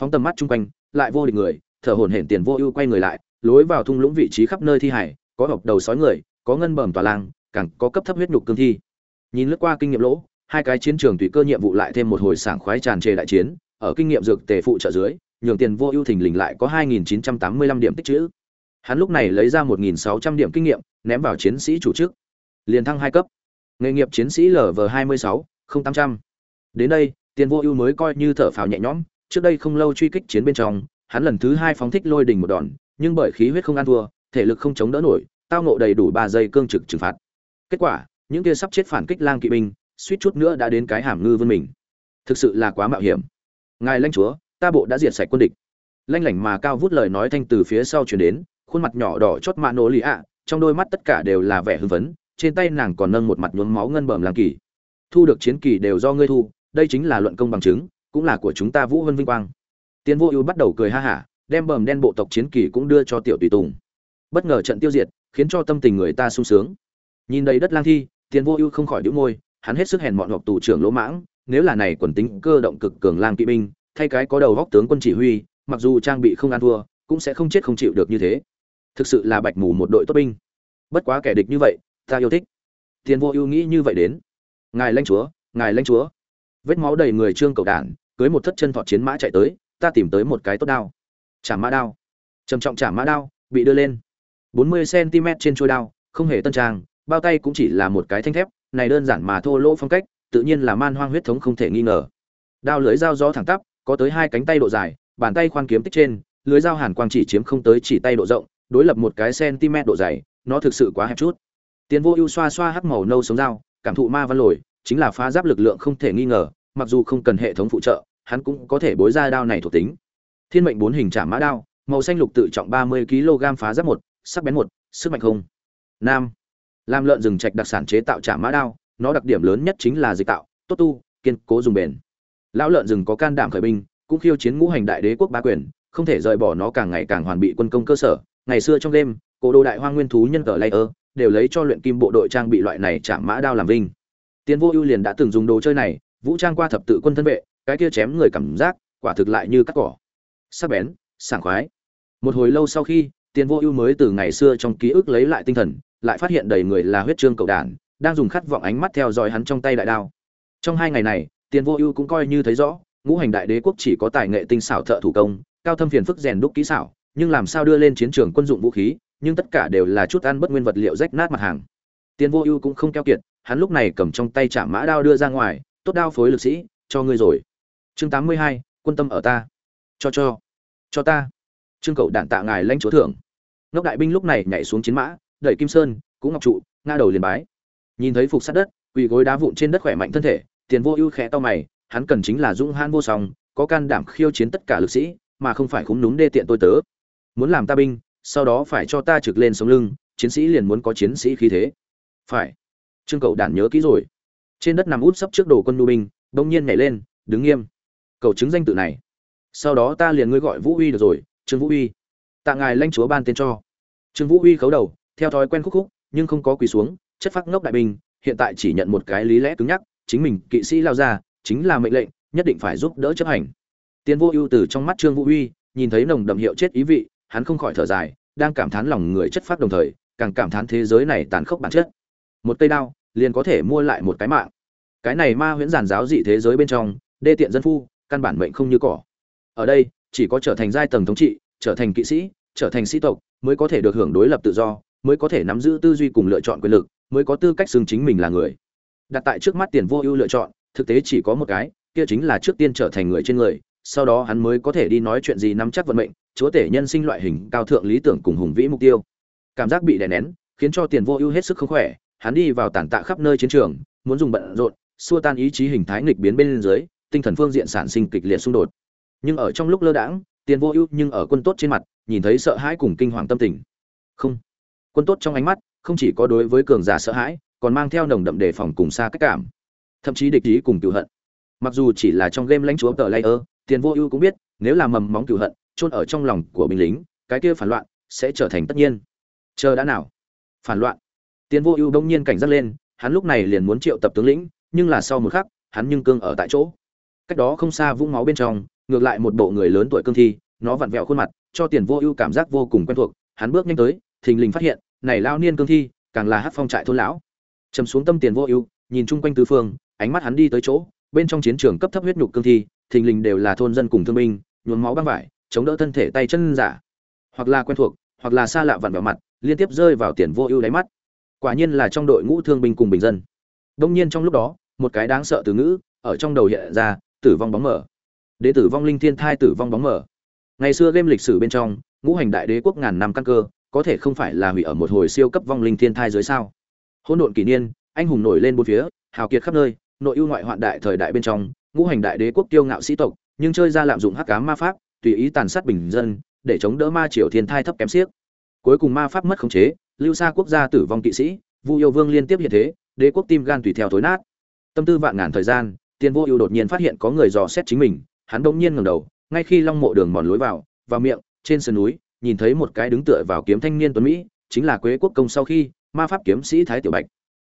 [SPEAKER 1] Phóng tầm mắt chung quanh, lại vô địch người, thở hổn hển tiền vô ưu quay người lại, lối vào thung lũng vị trí khắp nơi thi hải, có hộp đầu sói người, có ngân bẩm tòa lang càng có cấp thấp huyết nhục cương thi. Nhìn lướt qua kinh nghiệm lỗ hai cái chiến trường tùy cơ nhiệm vụ lại thêm một hồi sảng khoái tràn trề đại chiến, ở kinh nghiệm dược tề phụ trợ dưới, nhường tiền vô ưu thình lình lại có 2.985 điểm tích chữ hắn lúc này lấy ra 1.600 điểm kinh nghiệm, ném vào chiến sĩ chủ chức. Liền thăng hai cấp. Nghề nghiệp chiến sĩ lv 26 0800. đến đây, tiền vô ưu mới coi như thở phào nhẹ nhõm, trước đây không lâu truy kích chiến bên trong, hắn lần thứ hai phóng thích lôi đình một đòn, nhưng bởi khí huyết không ăn thua, thể lực không chống đỡ nổi, tao ngộ đầy đủ ba giây cương trực trừng phạt. Kết quả, những kia sắp chết phản kích lang kỵ binh suýt chút nữa đã đến cái hàm ngư vươn mình. Thực sự là quá mạo hiểm. Ngài lãnh chúa, ta bộ đã diệt sạch quân địch. Lanh lảnh mà cao vút lời nói thanh từ phía sau chuyển đến, khuôn mặt nhỏ đỏ chót mạ nổ lì ạ, trong đôi mắt tất cả đều là vẻ hưng phấn, trên tay nàng còn nâng một mặt nhuốm máu ngân bờm lang kỳ. Thu được chiến kỳ đều do ngươi thu, đây chính là luận công bằng chứng, cũng là của chúng ta vũ vân vinh quang. Tiến vô ưu bắt đầu cười ha hả, đem bầm đen bộ tộc chiến kỳ cũng đưa cho tiểu tùy tùng. Bất ngờ trận tiêu diệt, khiến cho tâm tình người ta sung sướng. Nhìn đầy đất lang thi tiến vô ưu không khỏi đĩu môi hắn hết sức hèn mọn hoặc tù trưởng lỗ mãng, nếu là này quần tính cơ động cực cường lang kỵ binh, thay cái có đầu góc tướng quân chỉ huy, mặc dù trang bị không ăn thua, cũng sẽ không chết không chịu được như thế. Thực sự là bạch mù một đội tốt binh. Bất quá kẻ địch như vậy, ta yêu thích. Tiền vô ưu nghĩ như vậy đến. Ngài lãnh chúa, ngài lãnh chúa. Vết máu đầy người trương cầu đản, cưới một thất chân thọ chiến mã chạy tới, ta tìm tới một cái tốt đao. Chả mã đao. Trầm trọng chả mã đao, bị đưa lên. Bốn mươi cm trên chuôi đao, không hề tân trang, bao tay cũng chỉ là một cái thanh thép này đơn giản mà thô lỗ phong cách, tự nhiên là man hoang huyết thống không thể nghi ngờ. Đao lưới dao gió thẳng tắp, có tới hai cánh tay độ dài, bàn tay khoan kiếm tích trên, lưới dao hàn quang chỉ chiếm không tới chỉ tay độ rộng, đối lập một cái cm độ dày nó thực sự quá hẹp chút. Tiến vô ưu xoa xoa hắc màu nâu sống dao, cảm thụ ma văn lồi, chính là phá giáp lực lượng không thể nghi ngờ, mặc dù không cần hệ thống phụ trợ, hắn cũng có thể bối ra đao này thuộc tính. Thiên mệnh bốn hình trả mã đao, màu xanh lục tự trọng ba mươi kg phá giáp một, sắc bén một, sức mạnh không. Nam làm lợn rừng trạch đặc sản chế tạo trả mã đao, nó đặc điểm lớn nhất chính là dịch tạo, tốt tu, kiên cố dùng bền. Lão lợn rừng có can đảm khởi binh, cũng khiêu chiến ngũ hành đại đế quốc ba quyền, không thể rời bỏ nó càng ngày càng hoàn bị quân công cơ sở. Ngày xưa trong đêm cổ đô đại hoa nguyên thú nhân cờ layer đều lấy cho luyện kim bộ đội trang bị loại này chạm mã đao làm vinh. Tiến vô ưu liền đã từng dùng đồ chơi này, vũ trang qua thập tự quân thân vệ, cái kia chém người cảm giác, quả thực lại như cắt cỏ. Sắc bén, sảng khoái. Một hồi lâu sau khi tiến vô ưu mới từ ngày xưa trong ký ức lấy lại tinh thần lại phát hiện đầy người là huyết trương cầu đản đang dùng khát vọng ánh mắt theo dõi hắn trong tay đại đao. Trong hai ngày này, tiền vô ưu cũng coi như thấy rõ, ngũ hành đại đế quốc chỉ có tài nghệ tinh xảo thợ thủ công, cao thâm phiền phức rèn đúc kỹ xảo, nhưng làm sao đưa lên chiến trường quân dụng vũ khí, nhưng tất cả đều là chút ăn bất nguyên vật liệu rách nát mặt hàng. Tiền vô ưu cũng không keo kiệt, hắn lúc này cầm trong tay trả mã đao đưa ra ngoài, tốt đao phối lực sĩ, cho ngươi rồi. Chương tám mươi hai, quân tâm ở ta. Cho cho cho ta. Trương cậu đản tạ ngài lãnh chúa thưởng. Ngốc đại binh lúc này nhảy xuống chiến mã đẩy kim sơn, cũng ngọc trụ nga đầu liền bái. Nhìn thấy phục sát đất, quỳ gối đá vụn trên đất khỏe mạnh thân thể, tiền vô ưu khẽ to mày, hắn cần chính là dũng hãn vô song, có can đảm khiêu chiến tất cả lực sĩ, mà không phải khúng núm đê tiện tôi tớ. Muốn làm ta binh, sau đó phải cho ta trực lên sống lưng, chiến sĩ liền muốn có chiến sĩ khí thế. Phải. Trương cậu đản nhớ kỹ rồi. Trên đất nằm út sấp trước đồ quân nu binh, bỗng nhiên nhảy lên, đứng nghiêm. Cậu chứng danh tự này. Sau đó ta liền ngươi gọi vũ uy được rồi, trương vũ uy. Tạ ngài lãnh chúa ban tên cho. Trương vũ uy khấu đầu theo thói quen khúc khúc, nhưng không có quỳ xuống, chất phác ngốc đại binh hiện tại chỉ nhận một cái lý lẽ cứng nhắc, chính mình, kỵ sĩ lao ra, chính là mệnh lệnh, nhất định phải giúp đỡ chấp hành. Tiến vô ưu từ trong mắt trương vũ uy nhìn thấy nồng đậm hiệu chết ý vị, hắn không khỏi thở dài, đang cảm thán lòng người chất phát đồng thời, càng cảm thán thế giới này tàn khốc bản chất. Một cây đao, liền có thể mua lại một cái mạng. Cái này ma huyễn giản giáo dị thế giới bên trong, đê tiện dân phu, căn bản mệnh không như cỏ. Ở đây, chỉ có trở thành giai tầng thống trị, trở thành kỵ sĩ, trở thành sĩ tộc, mới có thể được hưởng đối lập tự do mới có thể nắm giữ tư duy cùng lựa chọn quyền lực, mới có tư cách xưng chính mình là người. Đặt tại trước mắt tiền vô ưu lựa chọn, thực tế chỉ có một cái, kia chính là trước tiên trở thành người trên người, sau đó hắn mới có thể đi nói chuyện gì nắm chắc vận mệnh, chúa tể nhân sinh loại hình, cao thượng lý tưởng cùng hùng vĩ mục tiêu. Cảm giác bị đè nén, khiến cho tiền vô ưu hết sức không khỏe, hắn đi vào tàn tạ khắp nơi chiến trường, muốn dùng bận rộn, xua tan ý chí hình thái nghịch biến bên dưới, tinh thần phương diện sản sinh kịch liệt xung đột. Nhưng ở trong lúc lơ đãng, tiền vô ưu nhưng ở quân tốt trên mặt, nhìn thấy sợ hãi cùng kinh hoàng tâm tình. Không quân tốt trong ánh mắt, không chỉ có đối với cường giả sợ hãi, còn mang theo nồng đậm đề phòng cùng xa cách cảm. Thậm chí địch ý cùng cựu hận. Mặc dù chỉ là trong game lãnh chúa tờ layer, tiền vô ưu cũng biết, nếu là mầm móng cựu hận, chôn ở trong lòng của binh lính, cái kia phản loạn sẽ trở thành tất nhiên. Chờ đã nào? Phản loạn. Tiền vô ưu đông nhiên cảnh giác lên, hắn lúc này liền muốn triệu tập tướng lĩnh, nhưng là sau một khắc, hắn nhưng cương ở tại chỗ. Cách đó không xa vũng máu bên trong, ngược lại một bộ người lớn tuổi cương thi, nó vặn vẹo khuôn mặt, cho tiền vô ưu cảm giác vô cùng quen thuộc. Hắn bước nhanh tới, thình lình phát hiện này lao niên cương thi, càng là hát phong trại thôn lão. Chầm xuống tâm tiền vô ưu, nhìn chung quanh tứ phương, ánh mắt hắn đi tới chỗ, bên trong chiến trường cấp thấp huyết nhục cương thi, thình lình đều là thôn dân cùng thương binh, nhuốm máu băng vải, chống đỡ thân thể tay chân giả. Hoặc là quen thuộc, hoặc là xa lạ vặn vào mặt, liên tiếp rơi vào tiền vô ưu đáy mắt. Quả nhiên là trong đội ngũ thương binh cùng bình dân. Đông nhiên trong lúc đó, một cái đáng sợ từ ngữ, ở trong đầu hiện ra, tử vong bóng mở. Đế tử vong linh thiên thai tử vong bóng mở. Ngày xưa game lịch sử bên trong, ngũ hành đại đế quốc ngàn năm căn cơ có thể không phải là hủy ở một hồi siêu cấp vong linh thiên thai dưới sao? Hỗn độn kỷ niên, anh hùng nổi lên bốn phía, hào kiệt khắp nơi, nội ưu ngoại hoạn đại thời đại bên trong, ngũ hành đại đế quốc tiêu ngạo sĩ tộc, nhưng chơi ra lạm dụng hắc cá ma pháp, tùy ý tàn sát bình dân, để chống đỡ ma triều thiên thai thấp kém xiếc. Cuối cùng ma pháp mất khống chế, lưu xa quốc gia tử vong kỵ sĩ, vu yêu vương liên tiếp hiện thế, đế quốc tim gan tùy theo thối nát. Tâm tư vạn ngàn thời gian tiền vô ưu đột nhiên phát hiện có người dò xét chính mình, hắn đông nhiên ngẩng đầu, ngay khi long mộ đường mòn lối vào vào miệng, trên sườn núi nhìn thấy một cái đứng tựa vào kiếm thanh niên tuấn mỹ, chính là quế quốc công sau khi, ma pháp kiếm sĩ thái tiểu bạch.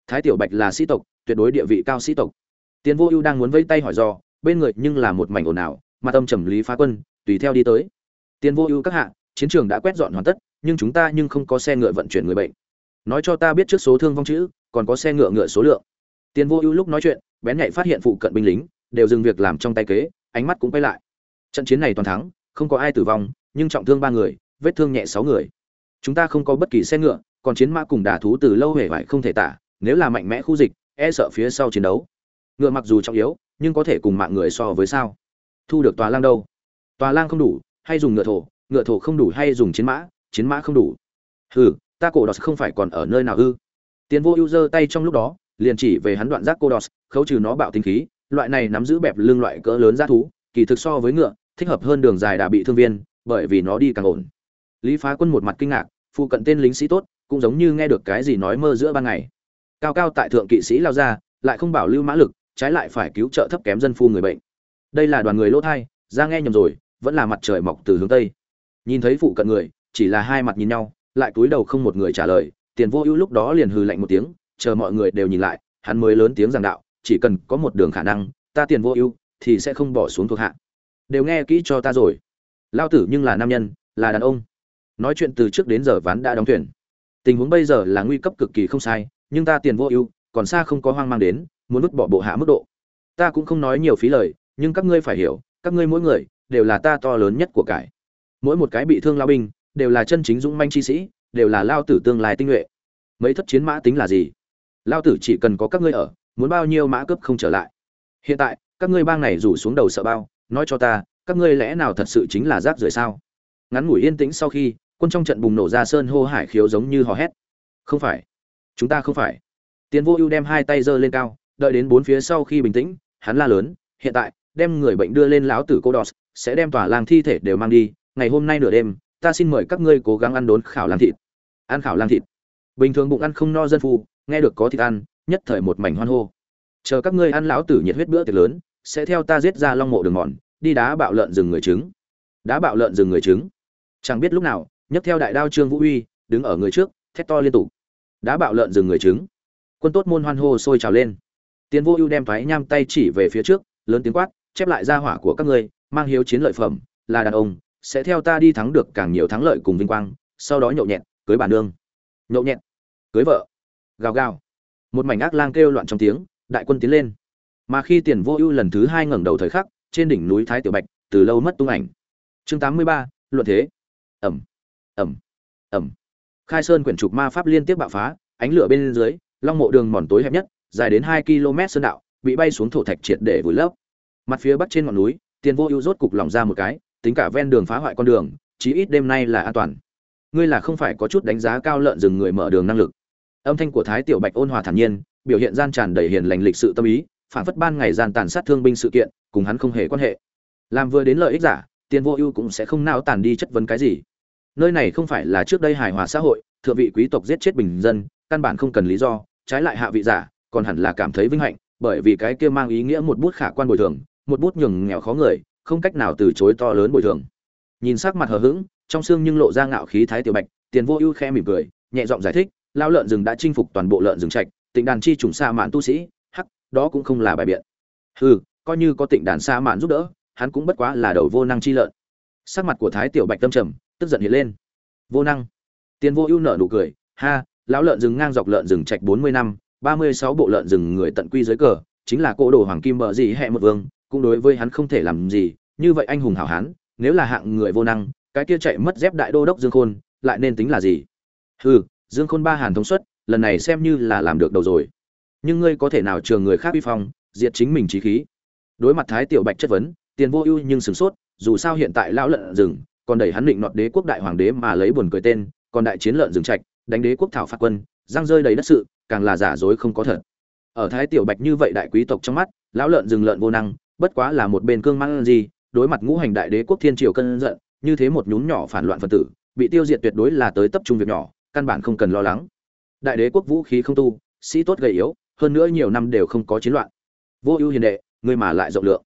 [SPEAKER 1] Thái tiểu bạch là sĩ tộc, tuyệt đối địa vị cao sĩ tộc. Tiền vô ưu đang muốn vẫy tay hỏi dò, bên người nhưng là một mảnh ồn ào mà tâm trầm lý phá quân, tùy theo đi tới. Tiền vô ưu các hạ, chiến trường đã quét dọn hoàn tất, nhưng chúng ta nhưng không có xe ngựa vận chuyển người bệnh. Nói cho ta biết trước số thương vong chữ, còn có xe ngựa ngựa số lượng. Tiền vô ưu lúc nói chuyện, bén nhạy phát hiện phụ cận binh lính, đều dừng việc làm trong tay kế, ánh mắt cũng quay lại. Trận chiến này toàn thắng, không có ai tử vong, nhưng trọng thương ba người vết thương nhẹ sáu người. Chúng ta không có bất kỳ xe ngựa, còn chiến mã cùng đả thú từ lâu hề vải không thể tả, nếu là mạnh mẽ khu dịch e sợ phía sau chiến đấu. Ngựa mặc dù trọng yếu, nhưng có thể cùng mạng người so với sao? Thu được tòa lang đâu? Tòa lang không đủ, hay dùng ngựa thổ ngựa thổ không đủ hay dùng chiến mã chiến mã không đủ. Hừ, ta cổ đọt không phải còn ở nơi nào ư? Tiến vô ưu giơ tay trong lúc đó, liền chỉ về hắn đoạn giác cô đọt, khấu trừ nó bạo tinh khí, loại này nắm giữ bẹp lưng loại cỡ lớn giá thú, kỳ thực so với ngựa, thích hợp hơn đường dài đã bị thương viên, bởi vì nó đi càng ổn lý phá quân một mặt kinh ngạc, phụ cận tên lính sĩ tốt, cũng giống như nghe được cái gì nói mơ giữa ban ngày. Cao cao tại thượng kỵ sĩ lao ra, lại không bảo lưu mã lực, trái lại phải cứu trợ thấp kém dân phu người bệnh. Đây là đoàn người lỗ thai, ra nghe nhầm rồi, vẫn là mặt trời mọc từ hướng tây. Nhìn thấy phụ cận người, chỉ là hai mặt nhìn nhau, lại cúi đầu không một người trả lời, tiền vô ưu lúc đó liền hừ lạnh một tiếng, chờ mọi người đều nhìn lại, hắn mới lớn tiếng giảng đạo, chỉ cần có một đường khả năng, ta tiền vô ưu thì sẽ không bỏ xuống thuộc hạ. Đều nghe kỹ cho ta rồi. Lao tử nhưng là nam nhân, là đàn ông nói chuyện từ trước đến giờ ván đã đóng thuyền. Tình huống bây giờ là nguy cấp cực kỳ không sai, nhưng ta tiền vô ưu, còn xa không có hoang mang đến, muốn vứt bỏ bộ hạ mức độ. Ta cũng không nói nhiều phí lời, nhưng các ngươi phải hiểu, các ngươi mỗi người, đều là ta to lớn nhất của cải. Mỗi một cái bị thương lao binh, đều là chân chính dũng manh chi sĩ, đều là lao tử tương lai tinh nhuệ. Mấy thất chiến mã tính là gì? Lao tử chỉ cần có các ngươi ở, muốn bao nhiêu mã cướp không trở lại. Hiện tại, các ngươi bang này rủ xuống đầu sợ bao, nói cho ta, các ngươi lẽ nào thật sự chính là rác rưởi sao? Ngắn ngủi yên tĩnh sau khi quân trong trận bùng nổ ra sơn hô hải khiếu giống như hò hét. Không phải. Chúng ta không phải. Tiến vô ưu đem hai tay giơ lên cao, đợi đến bốn phía sau khi bình tĩnh, hắn la lớn, hiện tại, đem người bệnh đưa lên lão tử cô đọt sẽ đem tòa làng thi thể đều mang đi. Ngày hôm nay nửa đêm, ta xin mời các ngươi cố gắng ăn đốn khảo lang thịt. Ăn khảo lang thịt. Bình thường bụng ăn không no dân phu, nghe được có thịt ăn, nhất thời một mảnh hoan hô. Chờ các ngươi ăn lão tử nhiệt huyết bữa tiệc lớn, sẽ theo ta giết ra long mộ đường mòn, đi đá bạo lợn rừng người trứng. Đá bạo lợn rừng người trứng. Chẳng biết lúc nào nhấc theo đại đao trương vũ uy, đứng ở người trước, thét to liên tục. Đã bạo lợn dừng người chứng quân tốt môn hoan hô sôi trào lên. Tiến vô ưu đem thoái nham tay chỉ về phía trước, lớn tiếng quát, chép lại ra hỏa của các ngươi, mang hiếu chiến lợi phẩm, là đàn ông, sẽ theo ta đi thắng được càng nhiều thắng lợi cùng vinh quang. Sau đó nhậu nhẹt, cưới bà nương. Nhậu nhẹt, cưới vợ. Gào gào. Một mảnh ác lang kêu loạn trong tiếng, đại quân tiến lên. Mà khi tiền vô ưu lần thứ hai ngẩng đầu thời khắc, trên đỉnh núi thái tiểu bạch, từ lâu mất tung ảnh. Chương tám mươi ba, luận thế. Ẩm ẩm ẩm. Khai sơn quyển trục ma pháp liên tiếp bạo phá, ánh lửa bên dưới, long mộ đường mòn tối hẹp nhất, dài đến hai km sơn đạo, bị bay xuống thổ thạch triệt để vùi lấp. Mặt phía bắc trên ngọn núi, tiền vô ưu rốt cục lỏng ra một cái, tính cả ven đường phá hoại con đường, chí ít đêm nay là an toàn. Ngươi là không phải có chút đánh giá cao lợn rừng người mở đường năng lực. Âm thanh của thái tiểu bạch ôn hòa thản nhiên, biểu hiện gian tràn đầy hiền lành lịch sự tâm ý, phản phất ban ngày gian tàn sát thương binh sự kiện, cùng hắn không hề quan hệ. Làm vừa đến lợi ích giả, tiền vô ưu cũng sẽ không nao tàn đi chất vấn cái gì nơi này không phải là trước đây hài hòa xã hội, thượng vị quý tộc giết chết bình dân, căn bản không cần lý do, trái lại hạ vị giả, còn hẳn là cảm thấy vinh hạnh, bởi vì cái kia mang ý nghĩa một bút khả quan bồi thường, một bút nhường nghèo khó người, không cách nào từ chối to lớn bồi thường. Nhìn sắc mặt hờ hững, trong xương nhưng lộ ra ngạo khí thái tiểu bạch, tiền vô ưu khe mỉm cười, nhẹ giọng giải thích lao lợn rừng đã chinh phục toàn bộ lợn rừng trạch, tịnh đàn chi trùng xa mạn tu sĩ, hắc, đó cũng không là bài biện. Hừ, coi như có tịnh đàn xa mạn giúp đỡ, hắn cũng bất quá là đầu vô năng chi lợn. Sắc mặt của thái tiểu bạch tâm trầm tức giận hiện lên. Vô năng. Tiền vô ưu nợ nụ cười, ha, lão lợn rừng ngang dọc lợn rừng trạch bốn mươi năm, ba mươi sáu bộ lợn rừng người tận quy dưới cờ, chính là cỗ đồ hoàng kim bợ gì hẹ một vương, cũng đối với hắn không thể làm gì, như vậy anh hùng hảo hán, nếu là hạng người vô năng, cái kia chạy mất dép đại đô đốc dương khôn, lại nên tính là gì? Hừ, dương khôn ba hàn thống suất, lần này xem như là làm được đầu rồi. Nhưng ngươi có thể nào trường người khác uy phong, diệt chính mình trí khí? Đối mặt thái tiểu bạch chất vấn tiền vô ưu nhưng sửng sốt, dù sao hiện tại lão lợn rừng còn đẩy hắn định nọt đế quốc đại hoàng đế mà lấy buồn cười tên, còn đại chiến lợn rừng trạch, đánh đế quốc thảo phạt quân giang rơi đầy đất sự, càng là giả dối không có thật. Ở thái tiểu bạch như vậy đại quý tộc trong mắt, lão lợn rừng lợn vô năng, bất quá là một bên cương mang gì, đối mặt ngũ hành đại đế quốc thiên triều cân giận, như thế một nhún nhỏ phản loạn phân tử, bị tiêu diệt tuyệt đối là tới tập trung việc nhỏ, căn bản không cần lo lắng. Đại đế quốc vũ khí không tu, sĩ tốt gầy yếu, hơn nữa nhiều năm đều không có chiến loạn. Vô ưu hiền đệ người mà lại rộng lượng.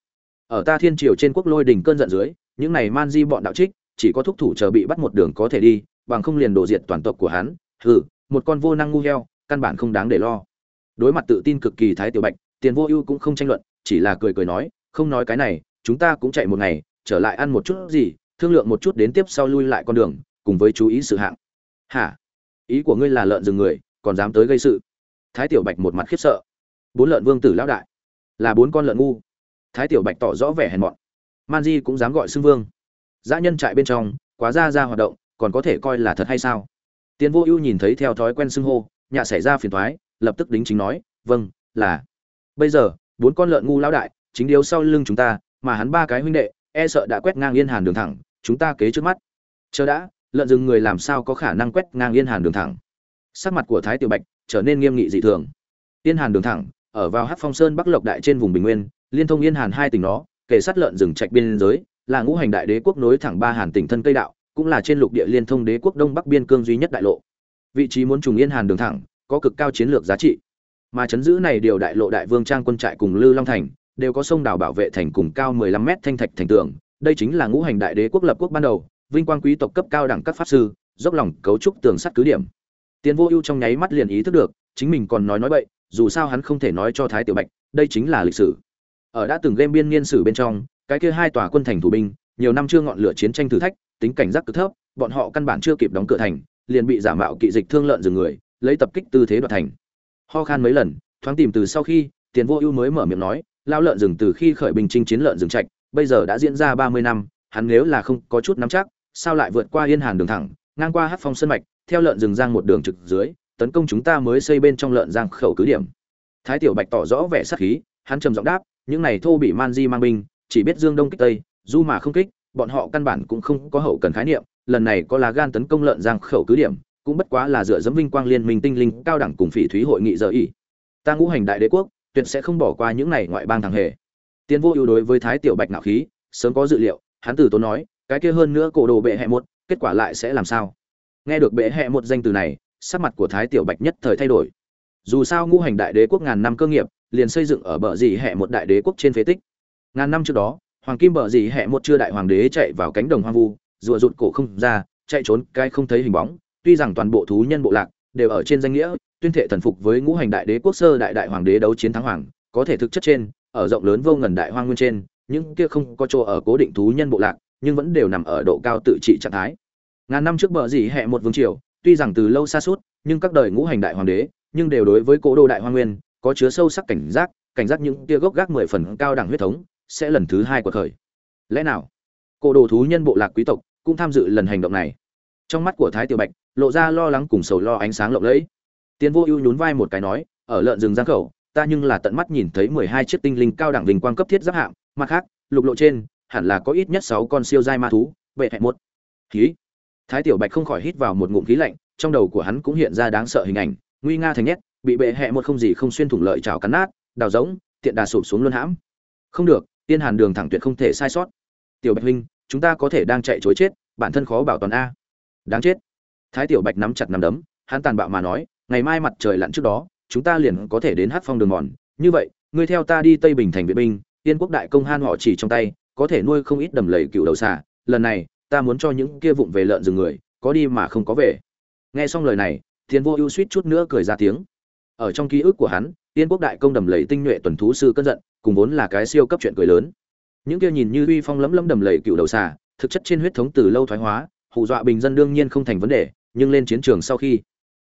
[SPEAKER 1] Ở ta thiên triều trên quốc lôi đỉnh cơn giận dưới, những này man di bọn đạo trích chỉ có thúc thủ chờ bị bắt một đường có thể đi, bằng không liền đổ diệt toàn tộc của hắn. Hừ, một con vô năng ngu heo, căn bản không đáng để lo. Đối mặt tự tin cực kỳ thái tiểu bạch, tiền vô ưu cũng không tranh luận, chỉ là cười cười nói, không nói cái này, chúng ta cũng chạy một ngày, trở lại ăn một chút gì, thương lượng một chút đến tiếp sau lui lại con đường, cùng với chú ý sự hạng. Hả? Ý của ngươi là lợn rừng người, còn dám tới gây sự? Thái tiểu bạch một mặt khiếp sợ. Bốn lợn vương tử lão đại. Là bốn con lợn ngu. Thái tiểu bạch tỏ rõ vẻ hèn mọn. Man di cũng dám gọi xưng vương dã nhân trại bên trong, quá ra ra hoạt động, còn có thể coi là thật hay sao? Tiến vô ưu nhìn thấy theo thói quen xưng hô nhà xảy ra phiền thoái lập tức đính chính nói vâng là. Bây giờ, bốn con lợn ngu lão đại, chính điếu sau lưng chúng ta, mà hắn ba cái huynh đệ e sợ đã quét ngang yên hàn đường thẳng, chúng ta kế trước mắt. Chờ đã, lợn rừng người làm sao có khả năng quét ngang yên hàn đường thẳng? Sắc mặt của thái tiểu bạch trở nên nghiêm nghị dị thường. Yên hàn đường thẳng, ở vào hát phong sơn bắc lộc đại trên vùng bình nguyên, liên thông yên hàn hai tỉnh đó kể sát lợn rừng trạch biên giới là ngũ hành đại đế quốc nối thẳng ba hàn tỉnh thân cây đạo, cũng là trên lục địa liên thông đế quốc đông bắc biên cương duy nhất đại lộ. Vị trí muốn trùng yên hàn đường thẳng, có cực cao chiến lược giá trị. Mà chấn giữ này điều đại lộ đại vương trang quân trại cùng lư long thành, đều có sông đảo bảo vệ thành cùng cao 15 mét thanh thạch thành tường. Đây chính là ngũ hành đại đế quốc lập quốc ban đầu, vinh quang quý tộc cấp cao đẳng các pháp sư, dốc lòng cấu trúc tường sắt cứ điểm. Tiến vô ưu trong nháy mắt liền ý thức được, chính mình còn nói nói bậy, dù sao hắn không thể nói cho thái tiểu bạch, đây chính là lịch sử. Ở đã từng game biên niên sử bên trong cái kia hai tòa quân thành thủ binh, nhiều năm chưa ngọn lửa chiến tranh thử thách, tính cảnh giác cực thấp, bọn họ căn bản chưa kịp đóng cửa thành, liền bị giả mạo kỵ dịch thương lợn dừng người, lấy tập kích tư thế đoạt thành. Ho khan mấy lần, thoáng tìm từ sau khi, tiền vô ưu mới mở miệng nói lao lợn rừng từ khi khởi binh chinh chiến lợn rừng trạch, bây giờ đã diễn ra ba mươi năm, hắn nếu là không có chút nắm chắc, sao lại vượt qua yên hàn đường thẳng, ngang qua hát phong sân mạch, theo lợn rừng giang một đường trực dưới, tấn công chúng ta mới xây bên trong lợn giang khẩu cứ điểm. Thái tiểu bạch tỏ rõ vẻ sắc khí, hắn trầm giọng đáp, những này thô bị man di mang binh chỉ biết dương đông kích tây du mà không kích, bọn họ căn bản cũng không có hậu cần khái niệm, lần này có lá gan tấn công lợn giang khẩu cứ điểm, cũng bất quá là dựa dẫm vinh quang liên minh tinh linh cao đẳng cùng phỉ thúy hội nghị giờ ỉ ta ngũ hành đại đế quốc, tuyệt sẽ không bỏ qua những này ngoại bang thằng hề. Tiến vô ưu đối với thái tiểu bạch nạo khí, sớm có dự liệu, hắn từ tốn nói, cái kia hơn nữa cổ đồ bệ hẹ một, kết quả lại sẽ làm sao? Nghe được bệ hẹ một danh từ này, sắc mặt của thái tiểu bạch nhất thời thay đổi. Dù sao ngũ hành đại đế quốc ngàn năm cơ nghiệp, liền xây dựng ở bờ dì hẹ một đại đế quốc trên phế tích ngàn năm trước đó, hoàng kim bờ dì hẹ một chưa đại hoàng đế chạy vào cánh đồng hoang vu, rùa rụt cổ không ra, chạy trốn cái không thấy hình bóng. Tuy rằng toàn bộ thú nhân bộ lạc đều ở trên danh nghĩa, tuyên thệ thần phục với ngũ hành đại đế quốc sơ đại đại hoàng đế đấu chiến thắng hoàng, có thể thực chất trên, ở rộng lớn vô ngần đại hoang nguyên trên, những kia không có chỗ ở cố định thú nhân bộ lạc, nhưng vẫn đều nằm ở độ cao tự trị trạng thái. Ngàn năm trước bờ dì hẹ một vương triều, tuy rằng từ lâu xa suốt, nhưng các đời ngũ hành đại hoàng đế, nhưng đều đối với cố đô đại hoa nguyên, có chứa sâu sắc cảnh giác cảnh giác những tia gốc gác mười phần cao đẳng huyết thống sẽ lần thứ hai của thời lẽ nào, cổ đồ thú nhân bộ lạc quý tộc cũng tham dự lần hành động này? Trong mắt của thái tiểu bạch, lộ ra lo lắng cùng sầu lo ánh sáng lộng lẫy. Tiến vô ưu nhún vai một cái nói, ở lợn rừng giang khẩu, ta nhưng là tận mắt nhìn thấy mười hai chiếc tinh linh cao đẳng vinh quang cấp thiết giáp hạng mặt khác, lục lộ trên, hẳn là có ít nhất sáu con siêu giai ma thú, vệ hẹn một. Khí thái tiểu bạch không khỏi hít vào một ngụm khí lạnh, trong đầu của hắn cũng hiện ra đáng sợ hình ảnh, nguy nga thành nhét, bị bệ hẹ một không gì không xuyên thủng lợi trảo cắn nát, đào rỗng, tiện đà sụp xuống luôn hãm. Không được tiên hàn đường thẳng tuyệt không thể sai sót. Tiểu bạch huynh, chúng ta có thể đang chạy chối chết, bản thân khó bảo toàn a. Đáng chết. Thái tiểu bạch nắm chặt nắm đấm, hắn tàn bạo mà nói, ngày mai mặt trời lặn trước đó, chúng ta liền có thể đến hát phong đường mòn. Như vậy, ngươi theo ta đi tây bình thành vệ binh tiên quốc đại công han họ chỉ trong tay, có thể nuôi không ít đầm lầy cựu đầu xà. Lần này, ta muốn cho những kia vụng về lợn rừng người, có đi mà không có về. Nghe xong lời này, thiên vô ưu suýt chút nữa cười ra tiếng. Ở trong ký ức của hắn tiên quốc đại công đầm lầy tinh nhuệ tuần thú sư cơn giận cùng vốn là cái siêu cấp chuyện cười lớn. Những kia nhìn như uy phong lấm lấm đầm lầy cựu đầu xà thực chất trên huyết thống từ lâu thoái hóa hù dọa bình dân đương nhiên không thành vấn đề nhưng lên chiến trường sau khi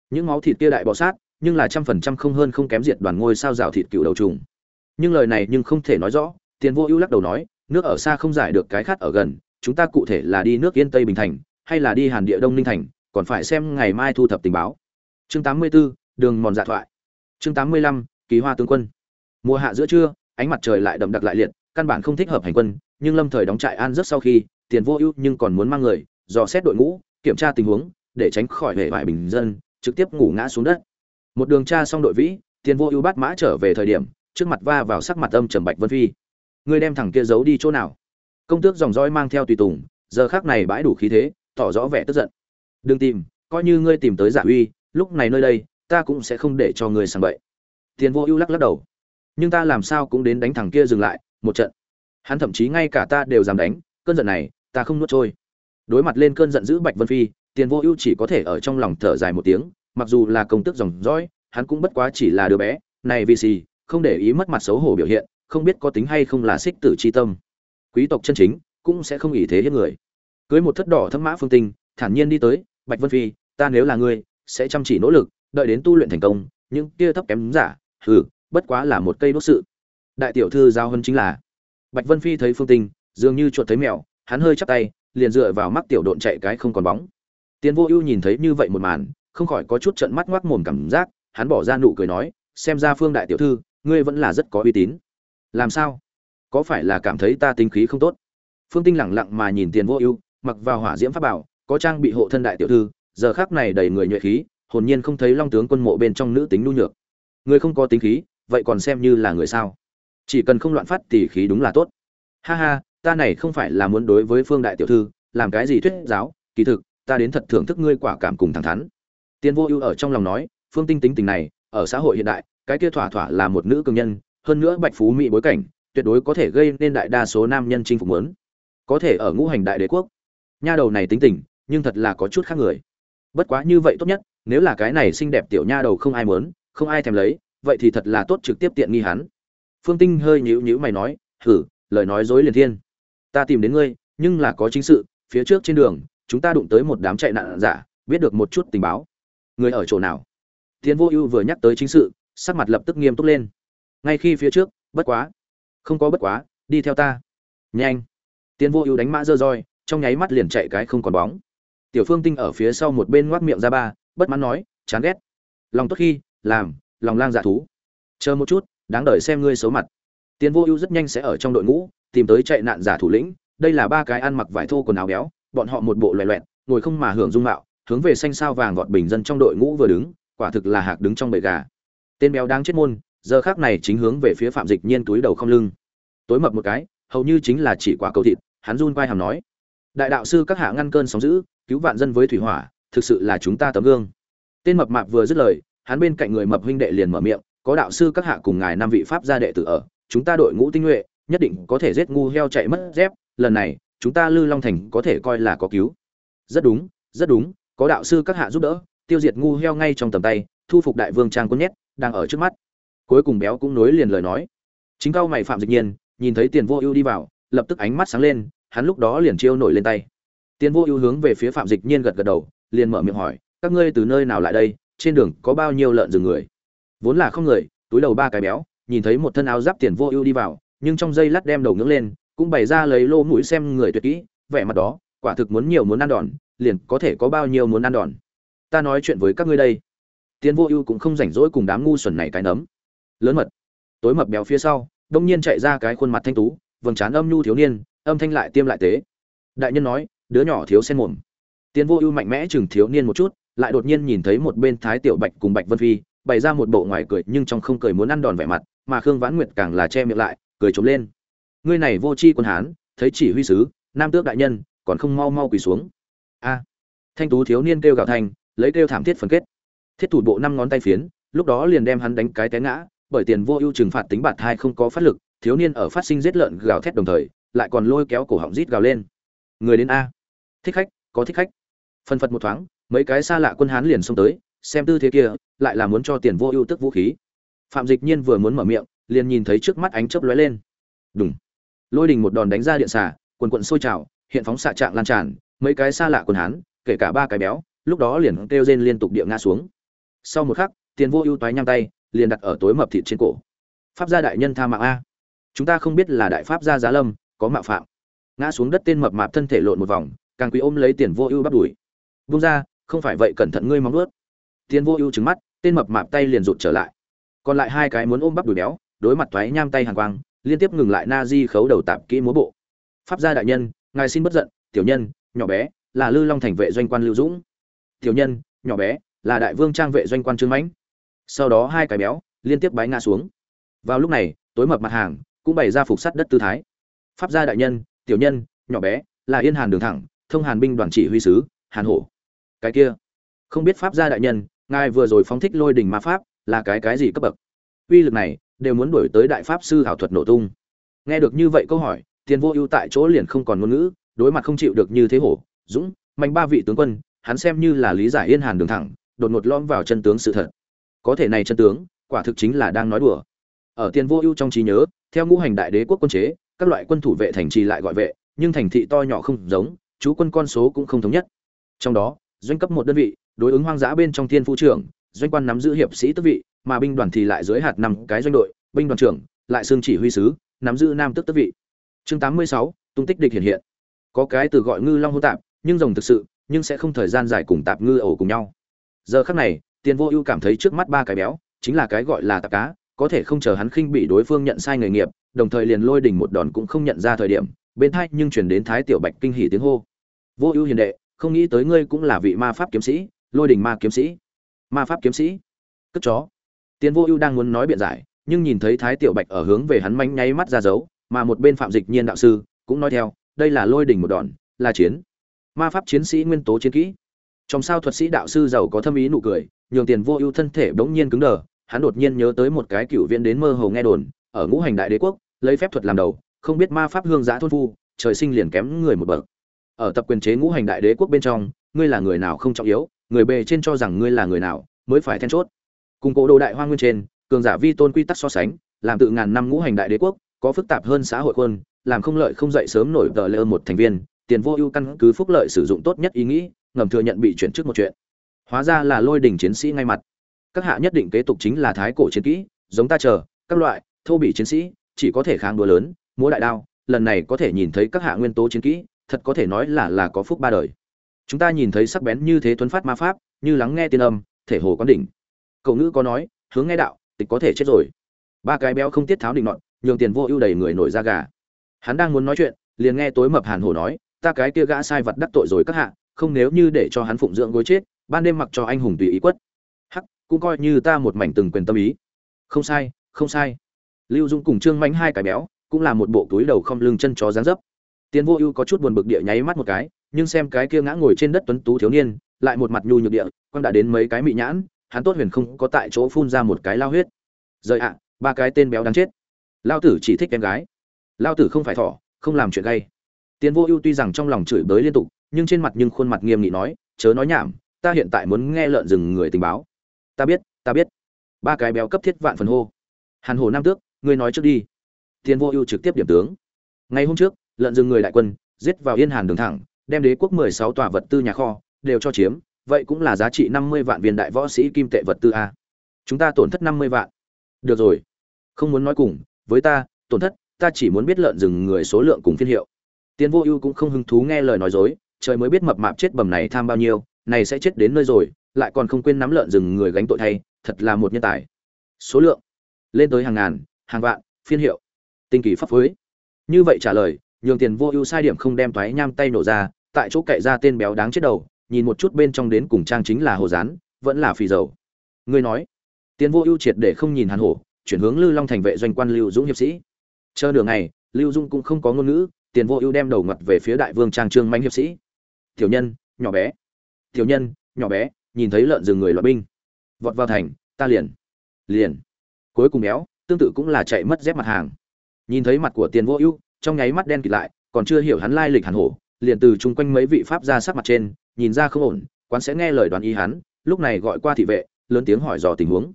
[SPEAKER 1] những máu thịt kia đại bọ sát nhưng là trăm phần trăm không hơn không kém diệt đoàn ngôi sao rào thịt cựu đầu trùng. Nhưng lời này nhưng không thể nói rõ tiền vô ưu lắc đầu nói nước ở xa không giải được cái khát ở gần chúng ta cụ thể là đi nước yên tây bình thành hay là đi hàn địa đông ninh thành còn phải xem ngày mai thu thập tình báo. Chương 84, đường mòn dạ thoại. Chương 85, kỳ hoa tướng quân. Mùa hạ giữa trưa, ánh mặt trời lại đậm đặc lại liệt, căn bản không thích hợp hành quân, nhưng lâm thời đóng trại an rất sau khi, tiền vô ưu nhưng còn muốn mang người, dò xét đội ngũ, kiểm tra tình huống, để tránh khỏi hệ vải bình dân, trực tiếp ngủ ngã xuống đất. Một đường tra xong đội vĩ, tiền vô ưu bắt mã trở về thời điểm, trước mặt va vào sắc mặt âm trầm bạch vân phi. Ngươi đem thằng kia giấu đi chỗ nào? Công tước dòng dõi mang theo tùy tùng, giờ khác này bãi đủ khí thế, tỏ rõ vẻ tức giận. Đừng tìm, coi như ngươi tìm tới giả uy, lúc này nơi đây, ta cũng sẽ không để cho ngươi sang bậy tiền vô ưu lắc lắc đầu. Nhưng ta làm sao cũng đến đánh thằng kia dừng lại, một trận. Hắn thậm chí ngay cả ta đều dám đánh, cơn giận này, ta không nuốt trôi. Đối mặt lên cơn giận dữ bạch vân phi tiền vô ưu chỉ có thể ở trong lòng thở dài một tiếng, mặc dù là công tước dòng dõi, hắn cũng bất quá chỉ là đứa bé, này vì gì, không để ý mất mặt xấu hổ biểu hiện, không biết có tính hay không là xích tử chi tâm. Quý tộc chân chính, cũng sẽ không ỷ thế hiếp người. Cưới một thất đỏ thâm mã phương tinh, thản nhiên đi tới, bạch vân phi, ta nếu là ngươi, sẽ chăm chỉ nỗ lực, đợi đến tu luyện thành công, những kia thấp kém giả hừ bất quá là một cây đốt sự. Đại tiểu thư giao hơn chính là. Bạch vân phi thấy phương tinh, dường như chuột thấy mèo, hắn hơi chắp tay, liền dựa vào mắt tiểu độn chạy cái không còn bóng. Tiến vô ưu nhìn thấy như vậy một màn, không khỏi có chút trận mắt ngoác mồm cảm giác, hắn bỏ ra nụ cười nói, xem ra phương đại tiểu thư, ngươi vẫn là rất có uy tín. Làm sao? Có phải là cảm thấy ta tính khí không tốt? Phương tinh lẳng lặng mà nhìn tiền vô ưu, mặc vào hỏa diễm pháp bảo, có trang bị hộ thân đại tiểu thư, giờ khác này đầy người nhuệ khí, hồn nhiên không thấy long tướng quân mộ bên trong nữ tính nhu nhược người không có tính khí, vậy còn xem như là người sao? Chỉ cần không loạn phát tỉ khí đúng là tốt. Ha ha, ta này không phải là muốn đối với phương đại tiểu thư, làm cái gì thuyết giáo? Kỳ thực, ta đến thật thưởng thức ngươi quả cảm cùng thẳng thắn. Tiên vô ưu ở trong lòng nói, phương tinh tính tình này, ở xã hội hiện đại, cái kia thỏa thỏa là một nữ cường nhân, hơn nữa bạch phú mỹ bối cảnh, tuyệt đối có thể gây nên đại đa số nam nhân chinh phục muốn. Có thể ở ngũ hành đại đế quốc. Nha đầu này tính tình, nhưng thật là có chút khác người. Bất quá như vậy tốt nhất, nếu là cái này xinh đẹp tiểu nha đầu không ai muốn không ai thèm lấy, vậy thì thật là tốt trực tiếp tiện nghi hắn. Phương tinh hơi nhíu nhíu mày nói, hử, lời nói dối liền thiên. Ta tìm đến ngươi, nhưng là có chính sự, phía trước trên đường, chúng ta đụng tới một đám chạy nạn giả, biết được một chút tình báo. Người ở chỗ nào? Tiến vô ưu vừa nhắc tới chính sự, sắc mặt lập tức nghiêm túc lên. Ngay khi phía trước, bất quá. Không có bất quá, đi theo ta. Nhanh. Tiến vô ưu đánh mã dơ roi, trong nháy mắt liền chạy cái không còn bóng. Tiểu phương tinh ở phía sau một bên ngoác miệng ra ba, bất mãn nói, chán ghét. Lòng tốt khi làm, lòng lang dạ thú. Chờ một chút, đáng đợi xem ngươi xấu mặt. Tiến vô ưu rất nhanh sẽ ở trong đội ngũ, tìm tới chạy nạn giả thủ lĩnh. Đây là ba cái ăn mặc vải thô quần áo béo, bọn họ một bộ loẹ loẹt, ngồi không mà hưởng dung mạo, hướng về xanh sao vàng vọt bình dân trong đội ngũ vừa đứng, quả thực là hạc đứng trong bầy gà. Tên béo đang chết môn, giờ khác này chính hướng về phía phạm dịch nhiên túi đầu không lưng. Tối mập một cái, hầu như chính là chỉ quả cầu thịt, hắn run vai hàm nói. Đại đạo sư các hạ ngăn cơn sóng giữ cứu vạn dân với thủy hỏa, thực sự là chúng ta tấm gương. Tên mập mạp vừa dứt lời hắn bên cạnh người mập huynh đệ liền mở miệng, có đạo sư các hạ cùng ngài năm vị pháp gia đệ tử ở, chúng ta đội ngũ tinh nhuệ, nhất định có thể giết ngu heo chạy mất dép, lần này, chúng ta lư long thành có thể coi là có cứu. Rất đúng rất đúng, có đạo sư các hạ giúp đỡ, tiêu diệt ngu heo ngay trong tầm tay, thu phục đại vương trang quân nhét đang ở trước mắt. Cuối cùng béo cũng nối liền lời nói. Chính cao mày phạm dịch nhiên, nhìn thấy tiền vô ưu đi vào, lập tức ánh mắt sáng lên, hắn lúc đó liền chiêu nổi lên tay. Tiền vô ưu hướng về phía phạm dịch nhiên gật gật đầu, liền mở miệng hỏi, các ngươi từ nơi nào lại đây? Trên đường có bao nhiêu lợn rừng người. Vốn là không người, túi đầu ba cái béo, nhìn thấy một thân áo giáp tiền vô ưu đi vào, nhưng trong giây lát đem đầu ngưỡng lên, cũng bày ra lấy lô mũi xem người tuyệt kỹ, vẻ mặt đó, quả thực muốn nhiều muốn ăn đòn, liền có thể có bao nhiêu muốn ăn đòn. Ta nói chuyện với các ngươi đây. Tiền vô ưu cũng không rảnh rỗi cùng đám ngu xuẩn này cái nấm. Lớn mật. Tối mập béo phía sau, đông nhiên chạy ra cái khuôn mặt thanh tú, vầng trán âm nhu thiếu niên, âm thanh lại tiêm lại tế. Đại nhân nói, đứa nhỏ thiếu sen mồm. Tiền vô ưu mạnh mẽ chừng thiếu niên một chút lại đột nhiên nhìn thấy một bên thái tiểu bạch cùng bạch vân phi, bày ra một bộ ngoài cười nhưng trong không cười muốn ăn đòn vẻ mặt, mà khương vãn nguyệt càng là che miệng lại, cười trống lên. Ngươi này vô tri quân hán, thấy chỉ huy sứ, nam tước đại nhân, còn không mau mau quỳ xuống. A. Thanh tú thiếu niên kêu gào thành, lấy kêu thảm thiết phân kết. Thiết thủ bộ năm ngón tay phiến, lúc đó liền đem hắn đánh cái té ngã, bởi tiền vô ưu trừng phạt tính bạt hai không có phát lực, thiếu niên ở phát sinh giết lợn gào thét đồng thời, lại còn lôi kéo cổ họng rít gào lên. Người đến a. Thích khách, có thích khách. Phân phật một thoáng mấy cái xa lạ quân hán liền xông tới, xem tư thế kia, lại là muốn cho tiền vô ưu tức vũ khí. Phạm dịch nhiên vừa muốn mở miệng, liền nhìn thấy trước mắt ánh chớp lóe lên. Đúng lôi đình một đòn đánh ra điện xà, quần quận sôi trào, hiện phóng xạ trạng lan tràn, mấy cái xa lạ quân hán, kể cả ba cái béo, lúc đó liền kêu rên liên tục địa ngã xuống. Sau một khắc, tiền vô ưu toái nhang tay, liền đặt ở tối mập thịt trên cổ. Pháp gia đại nhân tha mạng a. Chúng ta không biết là đại pháp gia giá lâm, có mạo phạm. Ngã xuống đất tên mập mạp thân thể lộn một vòng, càng quý ôm lấy tiền vô ưu bắt đuổi Buông ra không phải vậy cẩn thận ngươi móng ướt tiền vô ưu trứng mắt, tên mập mạp tay liền rụt trở lại. Còn lại hai cái muốn ôm bắp đùi béo, đối mặt thoái nham tay hàng quang, liên tiếp ngừng lại na di khấu đầu tạp kỹ múa bộ. Pháp gia đại nhân, ngài xin bất giận, tiểu nhân, nhỏ bé, là lư long thành vệ doanh quan lưu dũng. Tiểu nhân, nhỏ bé, là đại vương trang vệ doanh quan trương mãnh. Sau đó hai cái béo, liên tiếp bái ngã xuống. Vào lúc này, tối mập mặt hàng, cũng bày ra phục sắt đất tư thái. Pháp gia đại nhân, tiểu nhân, nhỏ bé, là yên hàn đường thẳng, thông hàn binh đoàn chỉ huy sứ, hàn hổ cái kia. Không biết pháp gia đại nhân, ngài vừa rồi phóng thích lôi đình ma pháp, là cái cái gì cấp bậc? Uy lực này, đều muốn đổi tới đại pháp sư thảo thuật nổ tung. Nghe được như vậy câu hỏi, tiền vô ưu tại chỗ liền không còn ngôn ngữ, đối mặt không chịu được như thế hổ, dũng, mạnh ba vị tướng quân, hắn xem như là lý giải yên hàn đường thẳng, đột ngột lom vào chân tướng sự thật. Có thể này chân tướng, quả thực chính là đang nói đùa. Ở tiền vô ưu trong trí nhớ, theo ngũ hành đại đế quốc quân chế, các loại quân thủ vệ thành trì lại gọi vệ, nhưng thành thị to nhỏ không giống, chú quân con số cũng không thống nhất. Trong đó doanh cấp một đơn vị, đối ứng hoang dã bên trong thiên phu trưởng, doanh quan nắm giữ hiệp sĩ tước vị, mà binh đoàn thì lại dưới hạt năm cái doanh đội, binh đoàn trưởng, lại xương chỉ huy sứ, nắm giữ nam tước tước vị. Chương tám mươi sáu, tung tích địch hiện hiện. Có cái từ gọi ngư long hô tạp, nhưng rồng thực sự, nhưng sẽ không thời gian dài cùng tạp ngư ổ cùng nhau. Giờ khắc này, tiền vô ưu cảm thấy trước mắt ba cái béo, chính là cái gọi là tạp cá, có thể không chờ hắn khinh bị đối phương nhận sai nghề nghiệp, đồng thời liền lôi đỉnh một đòn cũng không nhận ra thời điểm, bên thai nhưng chuyển đến thái tiểu bạch kinh hỉ tiếng hô. Vô ưu hiền đệ không nghĩ tới ngươi cũng là vị ma pháp kiếm sĩ, lôi đỉnh ma kiếm sĩ. Ma pháp kiếm sĩ. Cất chó. Tiền vô ưu đang muốn nói biện giải, nhưng nhìn thấy thái tiểu bạch ở hướng về hắn manh nháy mắt ra dấu, mà một bên phạm dịch nhiên đạo sư cũng nói theo, đây là lôi đỉnh một đòn, là chiến. Ma pháp chiến sĩ nguyên tố chiến kỹ. Trong sao thuật sĩ đạo sư giàu có thâm ý nụ cười, nhường tiền vô ưu thân thể bỗng nhiên cứng đờ, hắn đột nhiên nhớ tới một cái cựu viên đến mơ hồ nghe đồn, ở ngũ hành đại đế quốc, lấy phép thuật làm đầu, không biết ma pháp hương giã thôn phu, trời sinh liền kém người một bậc ở tập quyền chế ngũ hành đại đế quốc bên trong, ngươi là người nào không trọng yếu, người bề trên cho rằng ngươi là người nào, mới phải then chốt. Cùng cố đồ đại hoa nguyên trên, cường giả vi tôn quy tắc so sánh, làm tự ngàn năm ngũ hành đại đế quốc, có phức tạp hơn xã hội quân, làm không lợi không dậy sớm nổi tờ lơ một thành viên, tiền vô ưu căn cứ phúc lợi sử dụng tốt nhất ý nghĩ, ngầm thừa nhận bị chuyển trước một chuyện. Hóa ra là lôi đỉnh chiến sĩ ngay mặt. Các hạ nhất định kế tục chính là thái cổ chiến kỹ, giống ta chờ, các loại, thô bị chiến sĩ, chỉ có thể kháng đua lớn, múa đại đao, lần này có thể nhìn thấy các hạ nguyên tố chiến kỹ thật có thể nói là là có phúc ba đời. Chúng ta nhìn thấy sắc bén như thế tuấn phát ma pháp, như lắng nghe tiên âm, thể hồ quán đỉnh. Cậu ngữ có nói, hướng nghe đạo, tịch có thể chết rồi. Ba cái béo không tiết tháo định nọn nhường tiền vô ưu đầy người nổi da gà. Hắn đang muốn nói chuyện, liền nghe tối mập hàn hổ nói, ta cái kia gã sai vật đắc tội rồi các hạ, không nếu như để cho hắn phụng dưỡng gối chết, ban đêm mặc cho anh hùng tùy ý quất. Hắc, cũng coi như ta một mảnh từng quyền tâm ý. Không sai không sai. Lưu dung cùng trương mánh hai cái béo, cũng là một bộ túi đầu không lưng chân chó dáng dấp. Tiền vô ưu có chút buồn bực địa nháy mắt một cái, nhưng xem cái kia ngã ngồi trên đất tuấn tú thiếu niên, lại một mặt nhu nhược địa quang đã đến mấy cái mị nhãn, hắn tốt huyền không có tại chỗ phun ra một cái lao huyết. Rời ạ, ba cái tên béo đáng chết. Lao tử chỉ thích em gái. Lao tử không phải thỏ, không làm chuyện gay. Tiền vô ưu tuy rằng trong lòng chửi bới liên tục, nhưng trên mặt nhưng khuôn mặt nghiêm nghị nói, chớ nói nhảm, ta hiện tại muốn nghe lợn rừng người tình báo. Ta biết ta biết. Ba cái béo cấp thiết vạn phần hô. Hàn hồ nam tước, ngươi nói trước đi. Tiền vô ưu trực tiếp điểm tướng. Ngày hôm trước lợn rừng người đại quân, giết vào yên hàn đường thẳng, đem đế quốc mười sáu tòa vật tư nhà kho đều cho chiếm, vậy cũng là giá trị năm mươi vạn viên đại võ sĩ kim tệ vật tư a. Chúng ta tổn thất năm mươi vạn. Được rồi. Không muốn nói cùng với ta, tổn thất, ta chỉ muốn biết lợn rừng người số lượng cùng phiên hiệu. Tiến vô ưu cũng không hứng thú nghe lời nói dối, trời mới biết mập mạp chết bầm này tham bao nhiêu, này sẽ chết đến nơi rồi, lại còn không quên nắm lợn rừng người gánh tội thay, thật là một nhân tài. Số lượng. Lên tới hàng ngàn, hàng vạn, phiên hiệu. Tinh kỳ pháp phối. Như vậy trả lời nhường tiền vô ưu sai điểm không đem toái nham tay nổ ra, tại chỗ cậy ra tên béo đáng chết đầu, nhìn một chút bên trong đến cùng trang chính là hồ rán vẫn là phì dầu. Ngươi nói, tiền vô ưu triệt để không nhìn hàn hổ, chuyển hướng lưu long thành vệ doanh quan lưu dũng hiệp sĩ. Chờ đường này lưu dung cũng không có ngôn ngữ, tiền vô ưu đem đầu ngặt về phía đại vương trang trương manh hiệp sĩ. Tiểu nhân, nhỏ bé. Tiểu nhân, nhỏ bé. Nhìn thấy lợn rừng người loại binh, vọt vào thành, ta liền liền. Cuối cùng béo, tương tự cũng là chạy mất dép mặt hàng. Nhìn thấy mặt của tiền vô ưu trong nháy mắt đen kịt lại, còn chưa hiểu hắn lai lịch hàn hổ, liền từ chung quanh mấy vị pháp gia sắc mặt trên, nhìn ra không ổn, quán sẽ nghe lời đoán ý hắn, lúc này gọi qua thị vệ, lớn tiếng hỏi dò tình huống.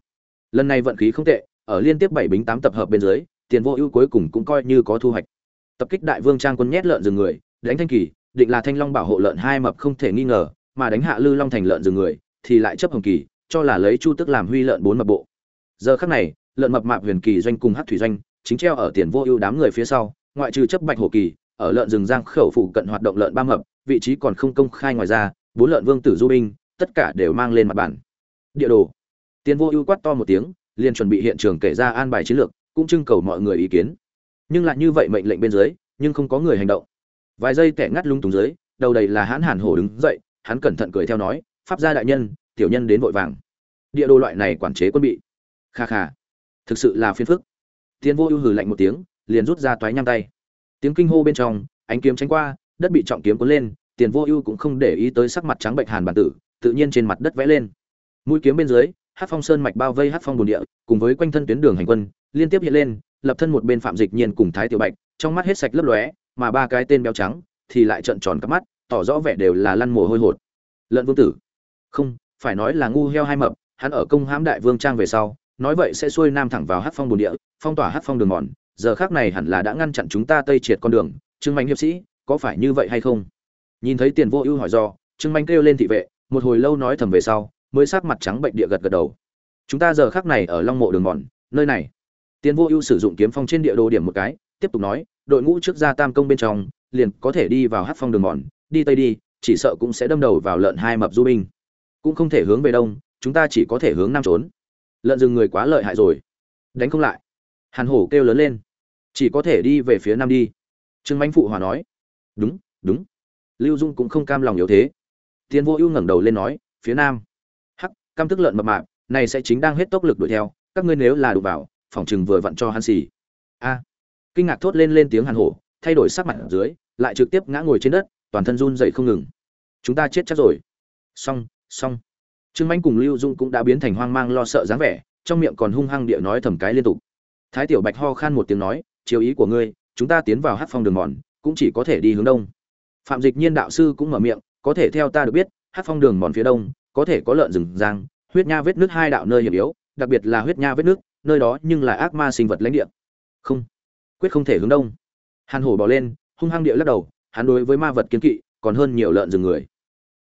[SPEAKER 1] Lần này vận khí không tệ, ở liên tiếp bảy bính tám tập hợp bên dưới, tiền vô ưu cuối cùng cũng coi như có thu hoạch. Tập kích đại vương trang quân nhét lợn rừng người, đánh thanh kỳ, định là thanh long bảo hộ lợn hai mập không thể nghi ngờ, mà đánh hạ lư long thành lợn rừng người, thì lại chấp hồng kỳ, cho là lấy chu tức làm huy lợn bốn mập bộ. Giờ khắc này, lợn mập mạp huyền kỳ doanh cùng hắc thủy doanh, chính treo ở tiền vô ưu đám người phía sau ngoại trừ chấp bạch hổ kỳ, ở lợn rừng giang khẩu phụ cận hoạt động lợn ba mập, vị trí còn không công khai ngoài ra, bốn lợn vương tử du binh, tất cả đều mang lên mặt bản địa đồ. Tiền vô ưu quát to một tiếng, liền chuẩn bị hiện trường kể ra an bài chiến lược, cũng trưng cầu mọi người ý kiến. Nhưng lại như vậy mệnh lệnh bên dưới, nhưng không có người hành động. Vài giây tẻ ngắt lung túng dưới, đầu đầy là hãn hàn hổ đứng dậy, hắn cẩn thận cười theo nói, pháp gia đại nhân, tiểu nhân đến vội vàng. Địa đồ loại này quản chế quân bị. Kha kha. Thực sự là phiền phức. Tiến vô ưu hừ lạnh một tiếng liền rút ra toái nham tay. Tiếng kinh hô bên trong, ánh kiếm tránh qua, đất bị trọng kiếm cuốn lên, tiền vô ưu cũng không để ý tới sắc mặt trắng bệnh hàn bản tử, tự nhiên trên mặt đất vẽ lên. Mũi kiếm bên dưới hát phong sơn mạch bao vây hát phong bồn địa, cùng với quanh thân tuyến đường hành quân, liên tiếp hiện lên, lập thân một bên phạm dịch nhiên cùng thái tiểu bạch, trong mắt hết sạch lấp lóe, mà ba cái tên béo trắng thì lại trợn tròn cắp mắt, tỏ rõ vẻ đều là lăn mồ hôi hột. Lợn vương tử, không, phải nói là ngu heo hai mập, hắn ở công hãm đại vương trang về sau, nói vậy sẽ xuôi nam thẳng vào hát phong bồn địa, phong tỏa hát phong đường mòn giờ khác này hẳn là đã ngăn chặn chúng ta tây triệt con đường, trương mạnh hiệp sĩ, có phải như vậy hay không? Nhìn thấy tiền vô ưu hỏi do, trương mạnh kêu lên thị vệ, một hồi lâu nói thầm về sau, mới sát mặt trắng bệnh địa gật gật đầu. Chúng ta giờ khác này ở long mộ đường mòn, nơi này. Tiền vô ưu sử dụng kiếm phong trên địa đồ điểm một cái, tiếp tục nói, đội ngũ trước ra tam công bên trong, liền có thể đi vào hát phong đường mòn, đi tây đi, chỉ sợ cũng sẽ đâm đầu vào lợn hai mập du binh. Cũng không thể hướng về đông, chúng ta chỉ có thể hướng nam trốn. Lợn rừng người quá lợi hại rồi. Đánh không lại hàn hổ kêu lớn lên. Chỉ có thể đi về phía nam đi. Trương Mạnh phụ hòa nói. Đúng đúng. Lưu dung cũng không cam lòng yếu thế. Tiến vô ưu ngẩng đầu lên nói, phía nam. Hắc, cam tức lợn mập mạp, này sẽ chính đang hết tốc lực đuổi theo, các ngươi nếu là đụng vào, phòng chừng vừa vặn cho hắn xì. A. Kinh ngạc thốt lên lên tiếng hàn hổ, thay đổi sắc mặt ở dưới, lại trực tiếp ngã ngồi trên đất, toàn thân run dậy không ngừng. Chúng ta chết chắc rồi. Xong xong. Trương Mạnh cùng lưu dung cũng đã biến thành hoang mang lo sợ dáng vẻ, trong miệng còn hung hăng địa nói thầm cái liên tục thái tiểu bạch ho khan một tiếng nói chiều ý của ngươi, chúng ta tiến vào hát phong đường mòn, cũng chỉ có thể đi hướng đông. Phạm dịch nhiên đạo sư cũng mở miệng, có thể theo ta được biết hát phong đường mòn phía đông, có thể có lợn rừng giang huyết nha vết nước hai đạo nơi hiểm yếu, đặc biệt là huyết nha vết nước nơi đó nhưng là ác ma sinh vật lãnh địa. Không, quyết không thể hướng đông. Hàn hổ bỏ lên, hung hăng địa lắc đầu, hắn đối với ma vật kiến kỵ, còn hơn nhiều lợn rừng người.